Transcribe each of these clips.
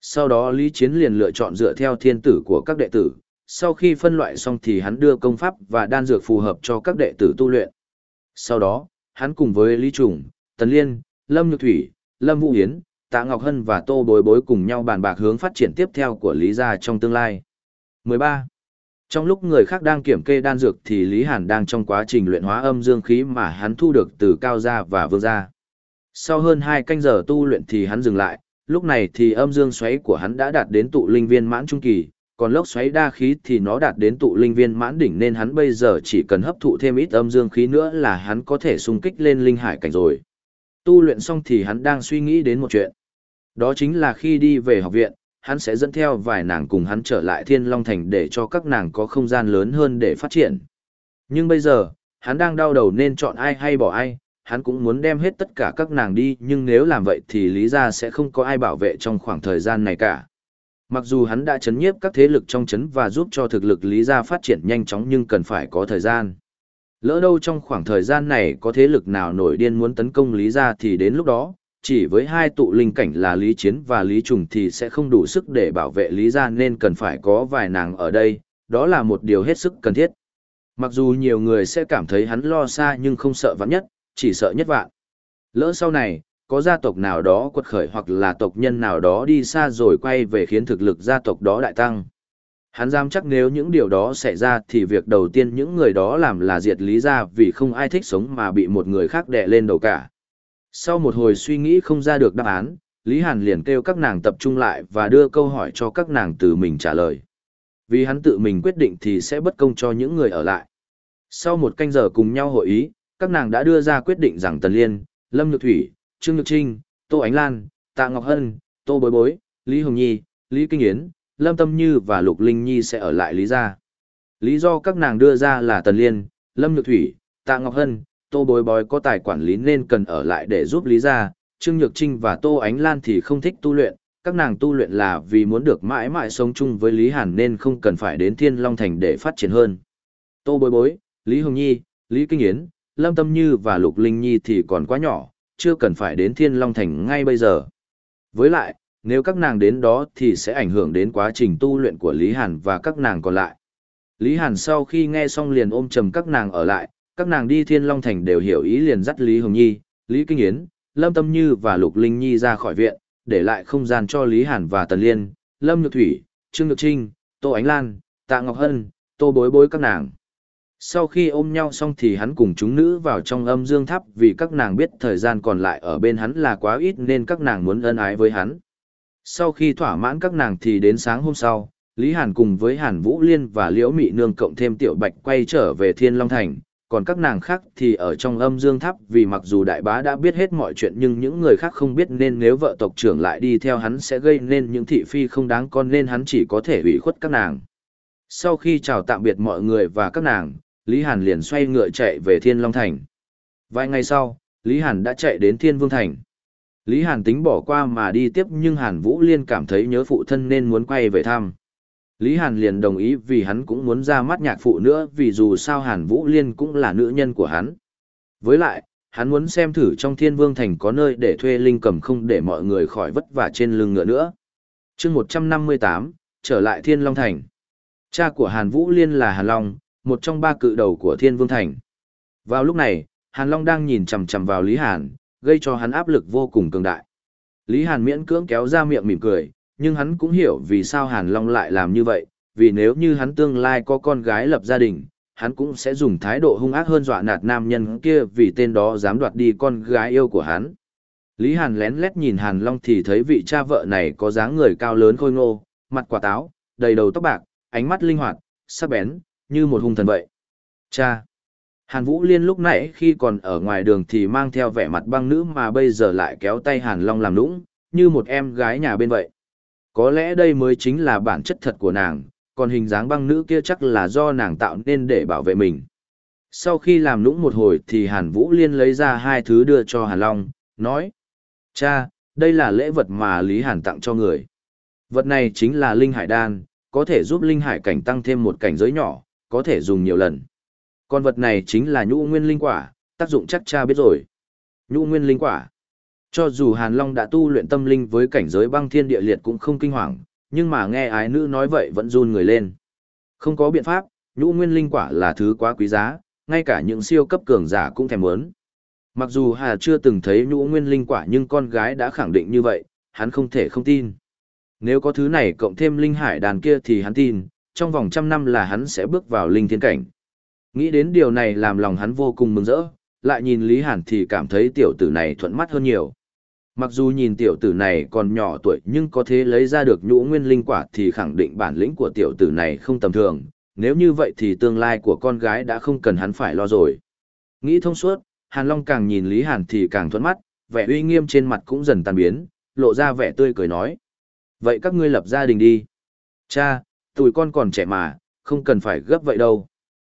Sau đó Lý Chiến liền lựa chọn dựa theo thiên tử của các đệ tử, sau khi phân loại xong thì hắn đưa công pháp và đan dược phù hợp cho các đệ tử tu luyện. Sau đó, hắn cùng với Lý Trùng, Tần Liên, Lâm Nhược Thủy, Lâm Vũ Yến, Tạ Ngọc Hân và Tô Bối Bối cùng nhau bàn bạc hướng phát triển tiếp theo của Lý gia trong tương lai. 13. Trong lúc người khác đang kiểm kê đan dược thì Lý Hàn đang trong quá trình luyện hóa âm dương khí mà hắn thu được từ Cao Gia và Vương Gia. Sau hơn 2 canh giờ tu luyện thì hắn dừng lại, lúc này thì âm dương xoáy của hắn đã đạt đến tụ linh viên mãn trung kỳ, còn lốc xoáy đa khí thì nó đạt đến tụ linh viên mãn đỉnh nên hắn bây giờ chỉ cần hấp thụ thêm ít âm dương khí nữa là hắn có thể xung kích lên linh hải cảnh rồi. Tu luyện xong thì hắn đang suy nghĩ đến một chuyện. Đó chính là khi đi về học viện, hắn sẽ dẫn theo vài nàng cùng hắn trở lại Thiên Long Thành để cho các nàng có không gian lớn hơn để phát triển. Nhưng bây giờ, hắn đang đau đầu nên chọn ai hay bỏ ai, hắn cũng muốn đem hết tất cả các nàng đi nhưng nếu làm vậy thì lý ra sẽ không có ai bảo vệ trong khoảng thời gian này cả. Mặc dù hắn đã chấn nhiếp các thế lực trong chấn và giúp cho thực lực lý ra phát triển nhanh chóng nhưng cần phải có thời gian. Lỡ đâu trong khoảng thời gian này có thế lực nào nổi điên muốn tấn công lý ra thì đến lúc đó, chỉ với hai tụ linh cảnh là lý chiến và lý trùng thì sẽ không đủ sức để bảo vệ lý ra nên cần phải có vài nàng ở đây, đó là một điều hết sức cần thiết. Mặc dù nhiều người sẽ cảm thấy hắn lo xa nhưng không sợ vạn nhất, chỉ sợ nhất vạn. Lỡ sau này, có gia tộc nào đó quật khởi hoặc là tộc nhân nào đó đi xa rồi quay về khiến thực lực gia tộc đó đại tăng. Hắn dám chắc nếu những điều đó xảy ra thì việc đầu tiên những người đó làm là diệt lý ra vì không ai thích sống mà bị một người khác đè lên đầu cả. Sau một hồi suy nghĩ không ra được đáp án, Lý Hàn liền kêu các nàng tập trung lại và đưa câu hỏi cho các nàng từ mình trả lời. Vì hắn tự mình quyết định thì sẽ bất công cho những người ở lại. Sau một canh giờ cùng nhau hội ý, các nàng đã đưa ra quyết định rằng Tần Liên, Lâm Nhược Thủy, Trương Nhược Trinh, Tô Ánh Lan, Tạ Ngọc Hân, Tô Bối Bối, Lý Hồng Nhi, Lý Kinh Yến, Lâm Tâm Như và Lục Linh Nhi sẽ ở lại Lý gia. Lý do các nàng đưa ra là Tần Liên, Lâm Nhược Thủy, Tạ Ngọc Hân, Tô Bối Bối có tài quản lý nên cần ở lại để giúp Lý gia, Trương Nhược Trinh và Tô Ánh Lan thì không thích tu luyện, các nàng tu luyện là vì muốn được mãi mãi sống chung với Lý Hàn nên không cần phải đến Thiên Long Thành để phát triển hơn. Tô Bối Bối, Lý Hồng Nhi, Lý Kinh Yến, Lâm Tâm Như và Lục Linh Nhi thì còn quá nhỏ, chưa cần phải đến Thiên Long Thành ngay bây giờ. Với lại, nếu các nàng đến đó thì sẽ ảnh hưởng đến quá trình tu luyện của Lý Hàn và các nàng còn lại. Lý Hàn sau khi nghe xong liền ôm chầm các nàng ở lại, các nàng đi Thiên Long Thành đều hiểu ý liền dắt Lý Hồng Nhi, Lý Kinh Yến, Lâm Tâm Như và Lục Linh Nhi ra khỏi viện, để lại không gian cho Lý Hàn và Tần Liên, Lâm Nhược Thủy, Trương Nhược Trinh, Tô Ánh Lan, Tạ Ngọc Hân, Tô Bối Bối các nàng. Sau khi ôm nhau xong thì hắn cùng chúng nữ vào trong âm dương tháp vì các nàng biết thời gian còn lại ở bên hắn là quá ít nên các nàng muốn ân ái với hắn. Sau khi thỏa mãn các nàng thì đến sáng hôm sau, Lý Hàn cùng với Hàn Vũ Liên và Liễu Mị Nương cộng thêm Tiểu Bạch quay trở về Thiên Long Thành, còn các nàng khác thì ở trong âm dương tháp vì mặc dù đại bá đã biết hết mọi chuyện nhưng những người khác không biết nên nếu vợ tộc trưởng lại đi theo hắn sẽ gây nên những thị phi không đáng con nên hắn chỉ có thể ủy khuất các nàng. Sau khi chào tạm biệt mọi người và các nàng, Lý Hàn liền xoay ngựa chạy về Thiên Long Thành. Vài ngày sau, Lý Hàn đã chạy đến Thiên Vương Thành. Lý Hàn tính bỏ qua mà đi tiếp nhưng Hàn Vũ Liên cảm thấy nhớ phụ thân nên muốn quay về thăm. Lý Hàn liền đồng ý vì hắn cũng muốn ra mắt nhạc phụ nữa vì dù sao Hàn Vũ Liên cũng là nữ nhân của hắn. Với lại, hắn muốn xem thử trong Thiên Vương Thành có nơi để thuê linh cầm không để mọi người khỏi vất vả trên lưng ngựa nữa. chương 158, trở lại Thiên Long Thành. Cha của Hàn Vũ Liên là Hàn Long, một trong ba cự đầu của Thiên Vương Thành. Vào lúc này, Hàn Long đang nhìn chằm chằm vào Lý Hàn, gây cho hắn áp lực vô cùng cường đại. Lý Hàn miễn cưỡng kéo ra miệng mỉm cười, nhưng hắn cũng hiểu vì sao Hàn Long lại làm như vậy, vì nếu như hắn tương lai có con gái lập gia đình, hắn cũng sẽ dùng thái độ hung ác hơn dọa nạt nam nhân kia vì tên đó dám đoạt đi con gái yêu của hắn. Lý Hàn lén lét nhìn Hàn Long thì thấy vị cha vợ này có dáng người cao lớn khôi ngô, mặt quả táo, đầy đầu tóc bạc, ánh mắt linh hoạt, sắc bén, như một hung thần vậy. Cha! Hàn Vũ Liên lúc nãy khi còn ở ngoài đường thì mang theo vẻ mặt băng nữ mà bây giờ lại kéo tay Hàn Long làm nũng, như một em gái nhà bên vậy. Có lẽ đây mới chính là bản chất thật của nàng, còn hình dáng băng nữ kia chắc là do nàng tạo nên để bảo vệ mình. Sau khi làm nũng một hồi thì Hàn Vũ Liên lấy ra hai thứ đưa cho Hàn Long, nói. Cha, đây là lễ vật mà Lý Hàn tặng cho người. Vật này chính là Linh Hải Đan, có thể giúp Linh Hải cảnh tăng thêm một cảnh giới nhỏ, có thể dùng nhiều lần. Con vật này chính là nhũ nguyên linh quả, tác dụng chắc cha biết rồi. Nhũ nguyên linh quả. Cho dù Hàn Long đã tu luyện tâm linh với cảnh giới băng thiên địa liệt cũng không kinh hoàng, nhưng mà nghe ái nữ nói vậy vẫn run người lên. Không có biện pháp, nhũ nguyên linh quả là thứ quá quý giá, ngay cả những siêu cấp cường giả cũng thèm muốn. Mặc dù Hà chưa từng thấy nhũ nguyên linh quả nhưng con gái đã khẳng định như vậy, hắn không thể không tin. Nếu có thứ này cộng thêm linh hải đàn kia thì hắn tin, trong vòng trăm năm là hắn sẽ bước vào linh thiên cảnh. Nghĩ đến điều này làm lòng hắn vô cùng mừng rỡ, lại nhìn Lý Hàn thì cảm thấy tiểu tử này thuận mắt hơn nhiều. Mặc dù nhìn tiểu tử này còn nhỏ tuổi nhưng có thể lấy ra được nhũ nguyên linh quả thì khẳng định bản lĩnh của tiểu tử này không tầm thường, nếu như vậy thì tương lai của con gái đã không cần hắn phải lo rồi. Nghĩ thông suốt, Hàn Long càng nhìn Lý Hàn thì càng thuận mắt, vẻ uy nghiêm trên mặt cũng dần tan biến, lộ ra vẻ tươi cười nói. Vậy các ngươi lập gia đình đi. Cha, tụi con còn trẻ mà, không cần phải gấp vậy đâu.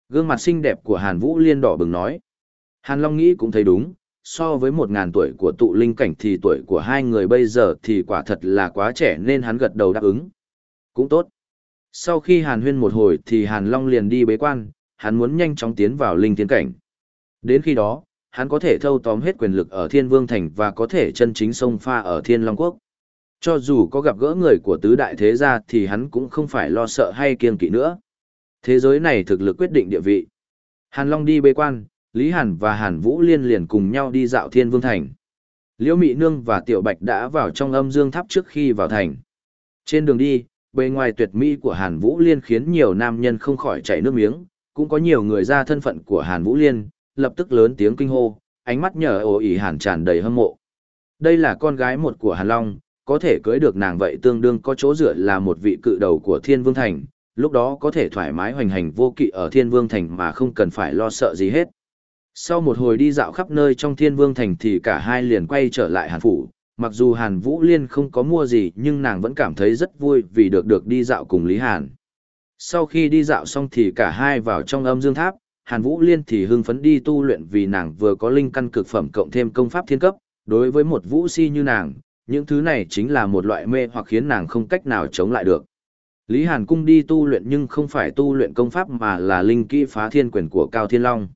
Gương mặt xinh đẹp của Hàn Vũ Liên đỏ bừng nói. Hàn Long nghĩ cũng thấy đúng, so với một ngàn tuổi của tụ linh cảnh thì tuổi của hai người bây giờ thì quả thật là quá trẻ nên hắn gật đầu đáp ứng. Cũng tốt. Sau khi Hàn huyên một hồi thì Hàn Long liền đi bế quan, hắn muốn nhanh chóng tiến vào linh tiến cảnh. Đến khi đó, hắn có thể thâu tóm hết quyền lực ở Thiên Vương Thành và có thể chân chính sông pha ở Thiên Long Quốc. Cho dù có gặp gỡ người của tứ đại thế gia thì hắn cũng không phải lo sợ hay kiêng kỵ nữa. Thế giới này thực lực quyết định địa vị. Hàn Long đi bế quan, Lý Hàn và Hàn Vũ Liên liền cùng nhau đi dạo Thiên Vương Thành. Liễu Mị Nương và Tiểu Bạch đã vào trong âm dương tháp trước khi vào thành. Trên đường đi, bề ngoài tuyệt mỹ của Hàn Vũ Liên khiến nhiều nam nhân không khỏi chảy nước miếng, cũng có nhiều người ra thân phận của Hàn Vũ Liên, lập tức lớn tiếng kinh hô, ánh mắt nhờ ồ ỉ Hàn tràn đầy hâm mộ. Đây là con gái một của Hàn Long, có thể cưới được nàng vậy tương đương có chỗ dựa là một vị cự đầu của Thiên Vương Thành, lúc đó có thể thoải mái hoành hành vô kỵ ở Thiên Vương Thành mà không cần phải lo sợ gì hết. Sau một hồi đi dạo khắp nơi trong Thiên Vương Thành thì cả hai liền quay trở lại Hàn Phủ, mặc dù Hàn Vũ Liên không có mua gì nhưng nàng vẫn cảm thấy rất vui vì được được đi dạo cùng Lý Hàn. Sau khi đi dạo xong thì cả hai vào trong âm dương tháp, Hàn Vũ Liên thì hưng phấn đi tu luyện vì nàng vừa có linh căn cực phẩm cộng thêm công pháp thiên cấp, đối với một vũ si như nàng, những thứ này chính là một loại mê hoặc khiến nàng không cách nào chống lại được. Lý Hàn Cung đi tu luyện nhưng không phải tu luyện công pháp mà là linh kỹ phá thiên quyền của Cao Thiên Long.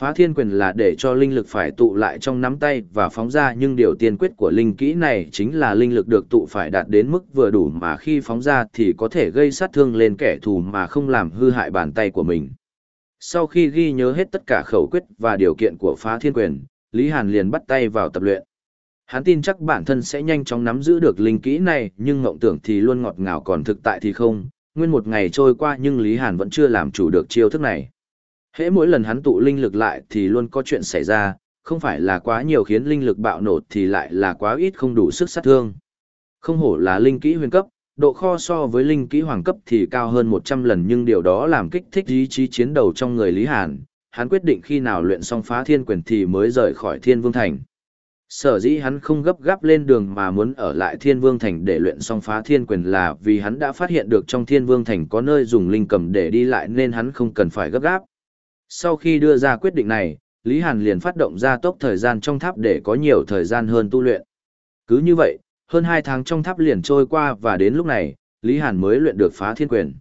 Phá thiên quyền là để cho linh lực phải tụ lại trong nắm tay và phóng ra nhưng điều tiên quyết của linh kỹ này chính là linh lực được tụ phải đạt đến mức vừa đủ mà khi phóng ra thì có thể gây sát thương lên kẻ thù mà không làm hư hại bàn tay của mình. Sau khi ghi nhớ hết tất cả khẩu quyết và điều kiện của phá thiên quyền, Lý Hàn liền bắt tay vào tập luyện. Hắn tin chắc bản thân sẽ nhanh chóng nắm giữ được linh kỹ này nhưng ngộng tưởng thì luôn ngọt ngào còn thực tại thì không. Nguyên một ngày trôi qua nhưng Lý Hàn vẫn chưa làm chủ được chiêu thức này. Hễ mỗi lần hắn tụ linh lực lại thì luôn có chuyện xảy ra, không phải là quá nhiều khiến linh lực bạo nổ thì lại là quá ít không đủ sức sát thương. Không hổ là linh kỹ huyền cấp, độ kho so với linh kỹ hoàng cấp thì cao hơn 100 lần nhưng điều đó làm kích thích ý chí chiến đầu trong người Lý Hàn. Hắn quyết định khi nào luyện xong phá thiên quyền thì mới rời khỏi thiên vương thành. Sở dĩ hắn không gấp gáp lên đường mà muốn ở lại Thiên Vương Thành để luyện xong phá thiên quyền là vì hắn đã phát hiện được trong Thiên Vương Thành có nơi dùng linh cầm để đi lại nên hắn không cần phải gấp gáp. Sau khi đưa ra quyết định này, Lý Hàn liền phát động ra tốc thời gian trong tháp để có nhiều thời gian hơn tu luyện. Cứ như vậy, hơn 2 tháng trong tháp liền trôi qua và đến lúc này, Lý Hàn mới luyện được phá thiên quyền.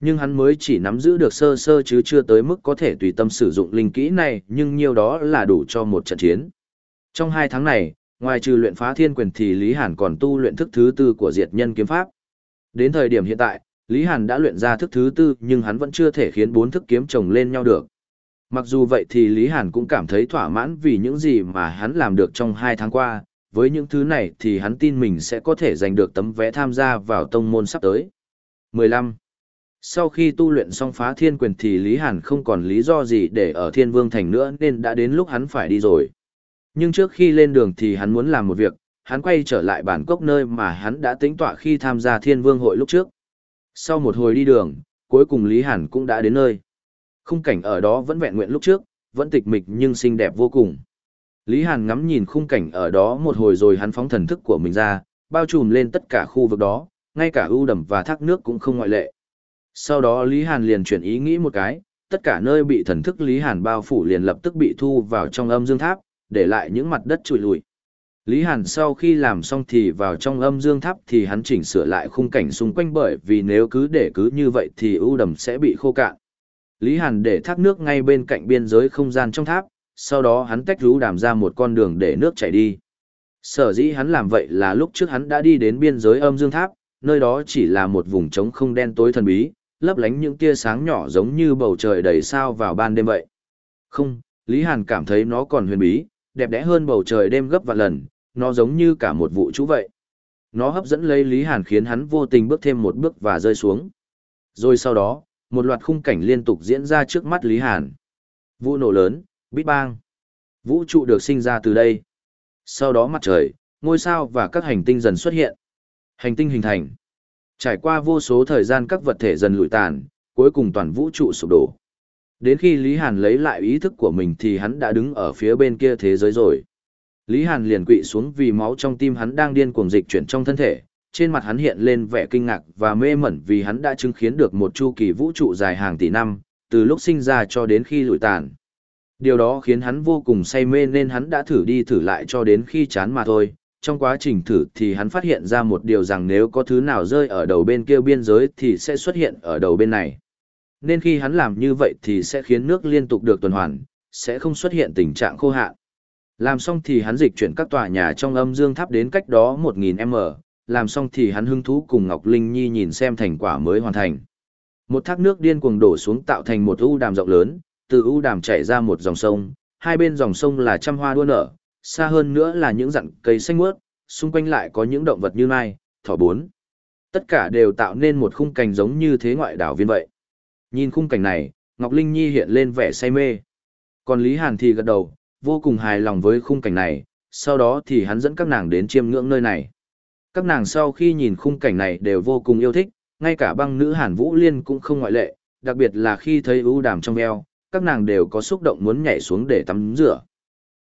Nhưng hắn mới chỉ nắm giữ được sơ sơ chứ chưa tới mức có thể tùy tâm sử dụng linh kỹ này, nhưng nhiều đó là đủ cho một trận chiến. Trong hai tháng này, ngoài trừ luyện phá thiên quyền thì Lý Hàn còn tu luyện thức thứ tư của diệt nhân kiếm pháp. Đến thời điểm hiện tại, Lý Hàn đã luyện ra thức thứ tư nhưng hắn vẫn chưa thể khiến bốn thức kiếm chồng lên nhau được. Mặc dù vậy thì Lý Hàn cũng cảm thấy thỏa mãn vì những gì mà hắn làm được trong hai tháng qua, với những thứ này thì hắn tin mình sẽ có thể giành được tấm vé tham gia vào tông môn sắp tới. 15. Sau khi tu luyện xong phá thiên quyền thì Lý Hàn không còn lý do gì để ở thiên vương thành nữa nên đã đến lúc hắn phải đi rồi. Nhưng trước khi lên đường thì hắn muốn làm một việc, hắn quay trở lại bản cốc nơi mà hắn đã tính tọa khi tham gia thiên vương hội lúc trước. Sau một hồi đi đường, cuối cùng Lý Hàn cũng đã đến nơi. Khung cảnh ở đó vẫn vẹn nguyện lúc trước, vẫn tịch mịch nhưng xinh đẹp vô cùng. Lý Hàn ngắm nhìn khung cảnh ở đó một hồi rồi hắn phóng thần thức của mình ra, bao trùm lên tất cả khu vực đó, ngay cả ưu đầm và thác nước cũng không ngoại lệ. Sau đó Lý Hàn liền chuyển ý nghĩ một cái, tất cả nơi bị thần thức Lý Hàn bao phủ liền lập tức bị thu vào trong âm dương tháp, để lại những mặt đất trụi lùi. Lý Hàn sau khi làm xong thì vào trong âm dương tháp thì hắn chỉnh sửa lại khung cảnh xung quanh bởi vì nếu cứ để cứ như vậy thì ưu đầm sẽ bị khô cạn. Lý Hàn để thác nước ngay bên cạnh biên giới không gian trong tháp, sau đó hắn tách rú đàm ra một con đường để nước chảy đi. Sở dĩ hắn làm vậy là lúc trước hắn đã đi đến biên giới âm dương tháp, nơi đó chỉ là một vùng trống không đen tối thần bí, lấp lánh những tia sáng nhỏ giống như bầu trời đầy sao vào ban đêm vậy. Không, Lý Hàn cảm thấy nó còn huyền bí, đẹp đẽ hơn bầu trời đêm gấp vạn lần, nó giống như cả một vụ chú vậy. Nó hấp dẫn lấy Lý Hàn khiến hắn vô tình bước thêm một bước và rơi xuống. Rồi sau đó, một loạt khung cảnh liên tục diễn ra trước mắt Lý Hàn. Vụ nổ lớn, bít bang. Vũ trụ được sinh ra từ đây. Sau đó mặt trời, ngôi sao và các hành tinh dần xuất hiện. Hành tinh hình thành. Trải qua vô số thời gian các vật thể dần lụi tàn, cuối cùng toàn vũ trụ sụp đổ. Đến khi Lý Hàn lấy lại ý thức của mình thì hắn đã đứng ở phía bên kia thế giới rồi. Lý Hàn liền quỵ xuống vì máu trong tim hắn đang điên cuồng dịch chuyển trong thân thể, trên mặt hắn hiện lên vẻ kinh ngạc và mê mẩn vì hắn đã chứng kiến được một chu kỳ vũ trụ dài hàng tỷ năm, từ lúc sinh ra cho đến khi lụi tàn. Điều đó khiến hắn vô cùng say mê nên hắn đã thử đi thử lại cho đến khi chán mà thôi. Trong quá trình thử thì hắn phát hiện ra một điều rằng nếu có thứ nào rơi ở đầu bên kia biên giới thì sẽ xuất hiện ở đầu bên này. Nên khi hắn làm như vậy thì sẽ khiến nước liên tục được tuần hoàn, sẽ không xuất hiện tình trạng khô hạn. Làm xong thì hắn dịch chuyển các tòa nhà trong âm dương tháp đến cách đó 1000m, làm xong thì hắn hứng thú cùng Ngọc Linh Nhi nhìn xem thành quả mới hoàn thành. Một thác nước điên cuồng đổ xuống tạo thành một u đàm rộng lớn, từ u đàm chảy ra một dòng sông, hai bên dòng sông là trăm hoa đua nở, xa hơn nữa là những dặn cây xanh mướt, xung quanh lại có những động vật như mai, thỏ bốn. Tất cả đều tạo nên một khung cảnh giống như thế ngoại đảo viên vậy. Nhìn khung cảnh này, Ngọc Linh Nhi hiện lên vẻ say mê. Còn Lý Hàn thì gật đầu, vô cùng hài lòng với khung cảnh này, sau đó thì hắn dẫn các nàng đến chiêm ngưỡng nơi này. Các nàng sau khi nhìn khung cảnh này đều vô cùng yêu thích, ngay cả băng nữ Hàn Vũ Liên cũng không ngoại lệ, đặc biệt là khi thấy ưu đàm trong eo, các nàng đều có xúc động muốn nhảy xuống để tắm rửa.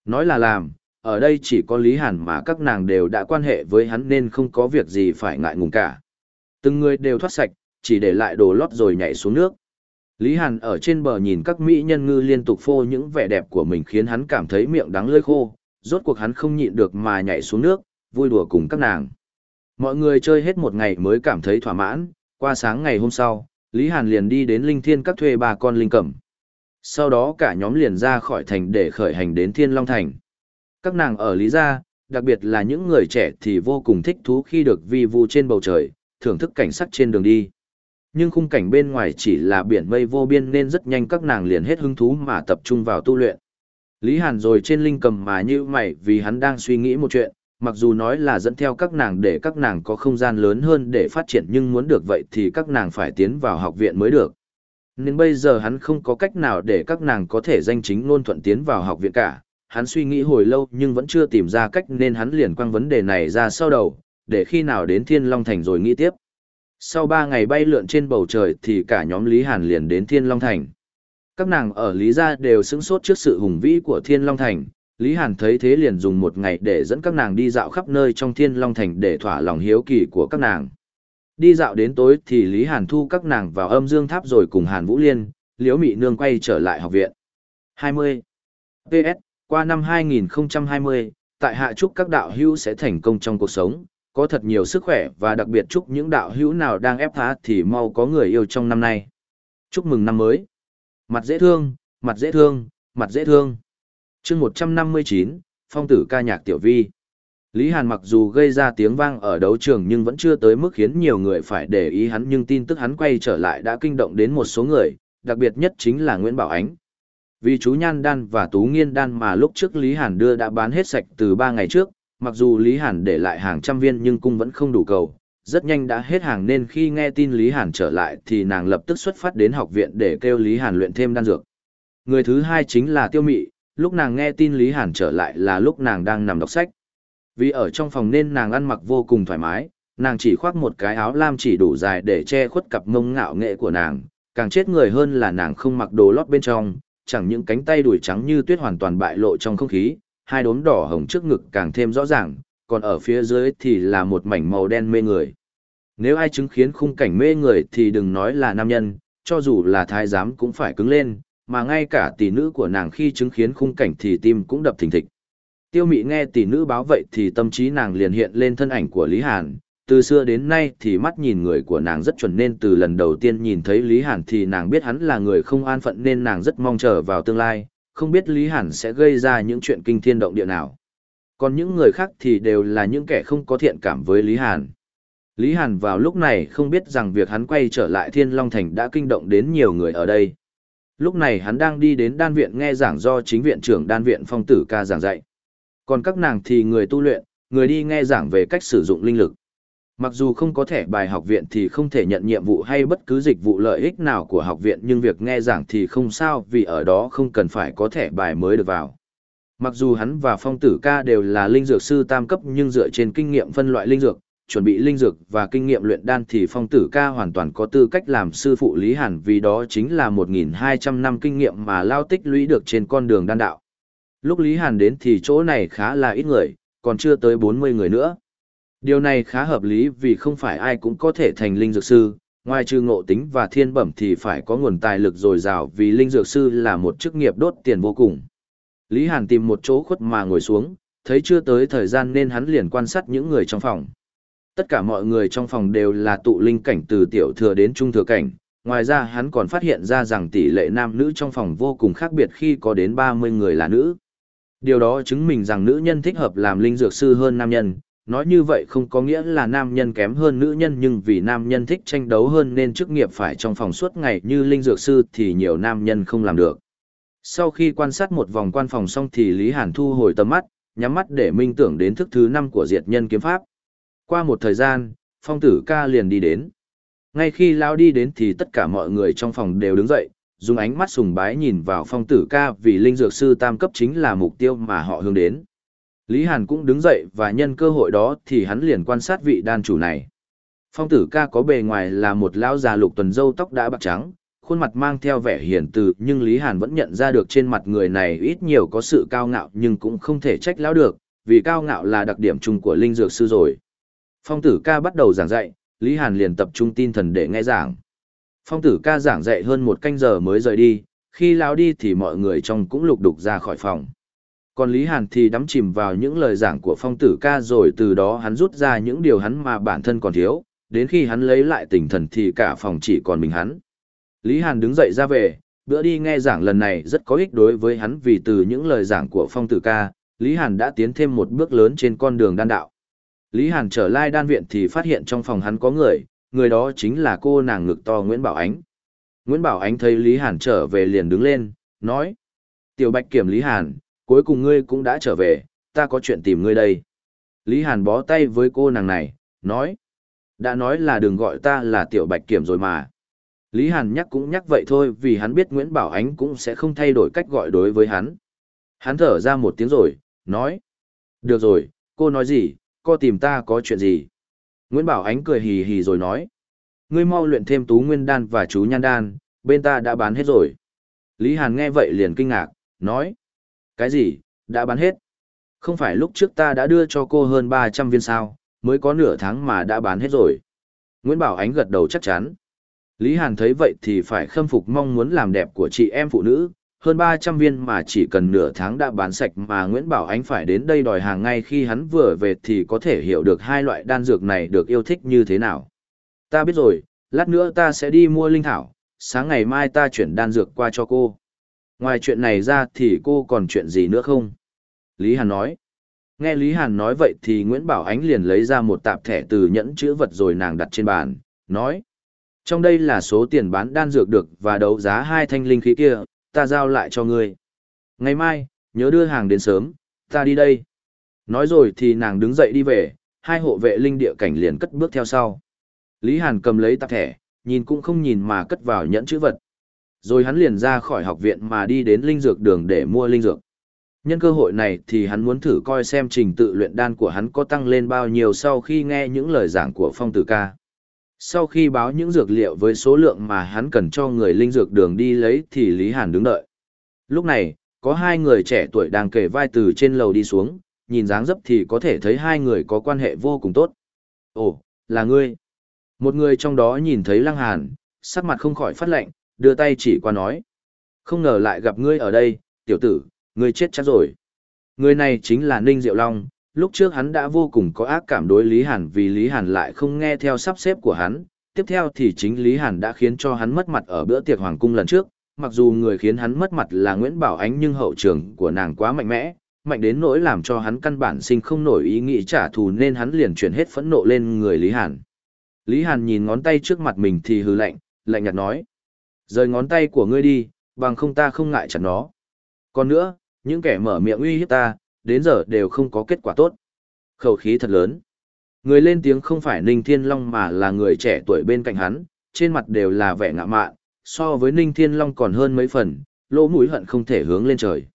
Nói là làm, ở đây chỉ có Lý Hàn mà các nàng đều đã quan hệ với hắn nên không có việc gì phải ngại ngùng cả. Từng người đều thoát sạch, chỉ để lại đồ lót rồi nhảy xuống nước. Lý Hàn ở trên bờ nhìn các mỹ nhân ngư liên tục phô những vẻ đẹp của mình khiến hắn cảm thấy miệng đắng lưỡi khô, rốt cuộc hắn không nhịn được mà nhảy xuống nước, vui đùa cùng các nàng. Mọi người chơi hết một ngày mới cảm thấy thỏa mãn, qua sáng ngày hôm sau, Lý Hàn liền đi đến Linh Thiên các thuê ba con linh cẩm. Sau đó cả nhóm liền ra khỏi thành để khởi hành đến Thiên Long Thành. Các nàng ở Lý Gia, đặc biệt là những người trẻ thì vô cùng thích thú khi được vi vu trên bầu trời, thưởng thức cảnh sắc trên đường đi. Nhưng khung cảnh bên ngoài chỉ là biển mây vô biên nên rất nhanh các nàng liền hết hứng thú mà tập trung vào tu luyện. Lý Hàn rồi trên linh cầm mà như mày vì hắn đang suy nghĩ một chuyện, mặc dù nói là dẫn theo các nàng để các nàng có không gian lớn hơn để phát triển nhưng muốn được vậy thì các nàng phải tiến vào học viện mới được. Nên bây giờ hắn không có cách nào để các nàng có thể danh chính ngôn thuận tiến vào học viện cả. Hắn suy nghĩ hồi lâu nhưng vẫn chưa tìm ra cách nên hắn liền quăng vấn đề này ra sau đầu, để khi nào đến Thiên Long Thành rồi nghĩ tiếp. Sau ba ngày bay lượn trên bầu trời thì cả nhóm Lý Hàn liền đến Thiên Long Thành. Các nàng ở Lý Gia đều sững sốt trước sự hùng vĩ của Thiên Long Thành. Lý Hàn thấy thế liền dùng một ngày để dẫn các nàng đi dạo khắp nơi trong Thiên Long Thành để thỏa lòng hiếu kỳ của các nàng. Đi dạo đến tối thì Lý Hàn thu các nàng vào âm dương tháp rồi cùng Hàn Vũ Liên, Liễu Mị Nương quay trở lại học viện. 20. PS, qua năm 2020, tại hạ chúc các đạo hữu sẽ thành công trong cuộc sống, có thật nhiều sức khỏe và đặc biệt chúc những đạo hữu nào đang ép phá thì mau có người yêu trong năm nay. Chúc mừng năm mới. Mặt dễ thương, mặt dễ thương, mặt dễ thương. chương 159, Phong tử ca nhạc tiểu vi. Lý Hàn mặc dù gây ra tiếng vang ở đấu trường nhưng vẫn chưa tới mức khiến nhiều người phải để ý hắn nhưng tin tức hắn quay trở lại đã kinh động đến một số người, đặc biệt nhất chính là Nguyễn Bảo Ánh. Vì chú Nhan Đan và Tú Nghiên Đan mà lúc trước Lý Hàn đưa đã bán hết sạch từ 3 ngày trước, mặc dù Lý Hàn để lại hàng trăm viên nhưng cung vẫn không đủ cầu, rất nhanh đã hết hàng nên khi nghe tin Lý Hàn trở lại thì nàng lập tức xuất phát đến học viện để kêu Lý Hàn luyện thêm đan dược. Người thứ hai chính là Tiêu Mị, lúc nàng nghe tin Lý Hàn trở lại là lúc nàng đang nằm đọc sách. Vì ở trong phòng nên nàng ăn mặc vô cùng thoải mái, nàng chỉ khoác một cái áo lam chỉ đủ dài để che khuất cặp mông ngạo nghệ của nàng, càng chết người hơn là nàng không mặc đồ lót bên trong, chẳng những cánh tay đùi trắng như tuyết hoàn toàn bại lộ trong không khí, hai đốm đỏ hồng trước ngực càng thêm rõ ràng, còn ở phía dưới thì là một mảnh màu đen mê người. Nếu ai chứng kiến khung cảnh mê người thì đừng nói là nam nhân, cho dù là thái giám cũng phải cứng lên, mà ngay cả tỷ nữ của nàng khi chứng kiến khung cảnh thì tim cũng đập thình thịch. Tiêu mị nghe tỷ nữ báo vậy thì tâm trí nàng liền hiện lên thân ảnh của Lý Hàn, từ xưa đến nay thì mắt nhìn người của nàng rất chuẩn nên từ lần đầu tiên nhìn thấy Lý Hàn thì nàng biết hắn là người không an phận nên nàng rất mong chờ vào tương lai, không biết Lý Hàn sẽ gây ra những chuyện kinh thiên động địa nào. Còn những người khác thì đều là những kẻ không có thiện cảm với Lý Hàn. Lý Hàn vào lúc này không biết rằng việc hắn quay trở lại Thiên Long Thành đã kinh động đến nhiều người ở đây. Lúc này hắn đang đi đến đan viện nghe giảng do chính viện trưởng đan viện phong tử ca giảng dạy. Còn các nàng thì người tu luyện, người đi nghe giảng về cách sử dụng linh lực. Mặc dù không có thẻ bài học viện thì không thể nhận nhiệm vụ hay bất cứ dịch vụ lợi ích nào của học viện nhưng việc nghe giảng thì không sao vì ở đó không cần phải có thẻ bài mới được vào. Mặc dù hắn và phong tử ca đều là linh dược sư tam cấp nhưng dựa trên kinh nghiệm phân loại linh dược, chuẩn bị linh dược và kinh nghiệm luyện đan thì phong tử ca hoàn toàn có tư cách làm sư phụ Lý Hàn vì đó chính là 1.200 năm kinh nghiệm mà lao tích lũy được trên con đường đan đạo. Lúc Lý Hàn đến thì chỗ này khá là ít người, còn chưa tới 40 người nữa. Điều này khá hợp lý vì không phải ai cũng có thể thành linh dược sư, ngoài trừ ngộ tính và thiên bẩm thì phải có nguồn tài lực dồi dào vì linh dược sư là một chức nghiệp đốt tiền vô cùng. Lý Hàn tìm một chỗ khuất mà ngồi xuống, thấy chưa tới thời gian nên hắn liền quan sát những người trong phòng. Tất cả mọi người trong phòng đều là tụ linh cảnh từ tiểu thừa đến trung thừa cảnh, ngoài ra hắn còn phát hiện ra rằng tỷ lệ nam nữ trong phòng vô cùng khác biệt khi có đến 30 người là nữ. Điều đó chứng minh rằng nữ nhân thích hợp làm linh dược sư hơn nam nhân, nói như vậy không có nghĩa là nam nhân kém hơn nữ nhân nhưng vì nam nhân thích tranh đấu hơn nên chức nghiệp phải trong phòng suốt ngày như linh dược sư thì nhiều nam nhân không làm được. Sau khi quan sát một vòng quan phòng xong thì Lý Hàn thu hồi tầm mắt, nhắm mắt để minh tưởng đến thức thứ năm của diệt nhân kiếm pháp. Qua một thời gian, phong tử ca liền đi đến. Ngay khi lao đi đến thì tất cả mọi người trong phòng đều đứng dậy, dùng ánh mắt sùng bái nhìn vào phong tử ca vì linh dược sư tam cấp chính là mục tiêu mà họ hướng đến. Lý Hàn cũng đứng dậy và nhân cơ hội đó thì hắn liền quan sát vị đan chủ này. Phong tử ca có bề ngoài là một lão già lục tuần dâu tóc đã bạc trắng, khuôn mặt mang theo vẻ hiền từ nhưng Lý Hàn vẫn nhận ra được trên mặt người này ít nhiều có sự cao ngạo nhưng cũng không thể trách lão được, vì cao ngạo là đặc điểm chung của linh dược sư rồi. Phong tử ca bắt đầu giảng dạy, Lý Hàn liền tập trung tin thần để nghe giảng. Phong tử ca giảng dạy hơn một canh giờ mới rời đi, khi lão đi thì mọi người trong cũng lục đục ra khỏi phòng. Còn Lý Hàn thì đắm chìm vào những lời giảng của phong tử ca rồi từ đó hắn rút ra những điều hắn mà bản thân còn thiếu, đến khi hắn lấy lại tinh thần thì cả phòng chỉ còn mình hắn. Lý Hàn đứng dậy ra về, bữa đi nghe giảng lần này rất có ích đối với hắn vì từ những lời giảng của phong tử ca, Lý Hàn đã tiến thêm một bước lớn trên con đường đan đạo. Lý Hàn trở lại đan viện thì phát hiện trong phòng hắn có người, người đó chính là cô nàng ngực to Nguyễn Bảo Ánh. Nguyễn Bảo Ánh thấy Lý Hàn trở về liền đứng lên, nói. Tiểu Bạch kiểm Lý Hàn, cuối cùng ngươi cũng đã trở về, ta có chuyện tìm ngươi đây. Lý Hàn bó tay với cô nàng này, nói. Đã nói là đừng gọi ta là Tiểu Bạch kiểm rồi mà. Lý Hàn nhắc cũng nhắc vậy thôi vì hắn biết Nguyễn Bảo Ánh cũng sẽ không thay đổi cách gọi đối với hắn. Hắn thở ra một tiếng rồi, nói. Được rồi, cô nói gì, cô tìm ta có chuyện gì? Nguyễn Bảo Ánh cười hì hì rồi nói. Ngươi mau luyện thêm tú nguyên đan và chú nhan đan, bên ta đã bán hết rồi. Lý Hàn nghe vậy liền kinh ngạc, nói. Cái gì, đã bán hết? Không phải lúc trước ta đã đưa cho cô hơn 300 viên sao, mới có nửa tháng mà đã bán hết rồi. Nguyễn Bảo Ánh gật đầu chắc chắn. Lý Hàn thấy vậy thì phải khâm phục mong muốn làm đẹp của chị em phụ nữ, hơn 300 viên mà chỉ cần nửa tháng đã bán sạch mà Nguyễn Bảo Ánh phải đến đây đòi hàng ngay khi hắn vừa về thì có thể hiểu được hai loại đan dược này được yêu thích như thế nào. Ta biết rồi, lát nữa ta sẽ đi mua linh thảo, sáng ngày mai ta chuyển đan dược qua cho cô. Ngoài chuyện này ra thì cô còn chuyện gì nữa không? Lý Hàn nói. Nghe Lý Hàn nói vậy thì Nguyễn Bảo Ánh liền lấy ra một tạp thẻ từ nhẫn chữ vật rồi nàng đặt trên bàn, nói. Trong đây là số tiền bán đan dược được và đấu giá hai thanh linh khí kia, ta giao lại cho ngươi. Ngày mai, nhớ đưa hàng đến sớm, ta đi đây. Nói rồi thì nàng đứng dậy đi về, hai hộ vệ linh địa cảnh liền cất bước theo sau. Lý Hàn cầm lấy tạp thẻ, nhìn cũng không nhìn mà cất vào nhẫn chữ vật. Rồi hắn liền ra khỏi học viện mà đi đến linh dược đường để mua linh dược. Nhân cơ hội này thì hắn muốn thử coi xem trình tự luyện đan của hắn có tăng lên bao nhiêu sau khi nghe những lời giảng của phong tử ca. Sau khi báo những dược liệu với số lượng mà hắn cần cho người linh dược đường đi lấy thì Lý Hàn đứng đợi. Lúc này, có hai người trẻ tuổi đang kề vai từ trên lầu đi xuống, nhìn dáng dấp thì có thể thấy hai người có quan hệ vô cùng tốt. Ồ, là ngươi. Một người trong đó nhìn thấy Lăng Hàn, sắc mặt không khỏi phát lạnh, đưa tay chỉ qua nói. Không ngờ lại gặp ngươi ở đây, tiểu tử, ngươi chết chắc rồi. Người này chính là Ninh Diệu Long, lúc trước hắn đã vô cùng có ác cảm đối Lý Hàn vì Lý Hàn lại không nghe theo sắp xếp của hắn, tiếp theo thì chính Lý Hàn đã khiến cho hắn mất mặt ở bữa tiệc hoàng cung lần trước, mặc dù người khiến hắn mất mặt là Nguyễn Bảo Ánh nhưng hậu trường của nàng quá mạnh mẽ, mạnh đến nỗi làm cho hắn căn bản sinh không nổi ý nghĩ trả thù nên hắn liền chuyển hết phẫn nộ lên người Lý Hàn. Lý Hàn nhìn ngón tay trước mặt mình thì hừ lạnh, lạnh nhạt nói. Rời ngón tay của ngươi đi, bằng không ta không ngại chặt nó. Còn nữa, những kẻ mở miệng uy hiếp ta, đến giờ đều không có kết quả tốt. Khẩu khí thật lớn. Người lên tiếng không phải Ninh Thiên Long mà là người trẻ tuổi bên cạnh hắn, trên mặt đều là vẻ ngạ mạn, so với Ninh Thiên Long còn hơn mấy phần, lỗ mũi hận không thể hướng lên trời.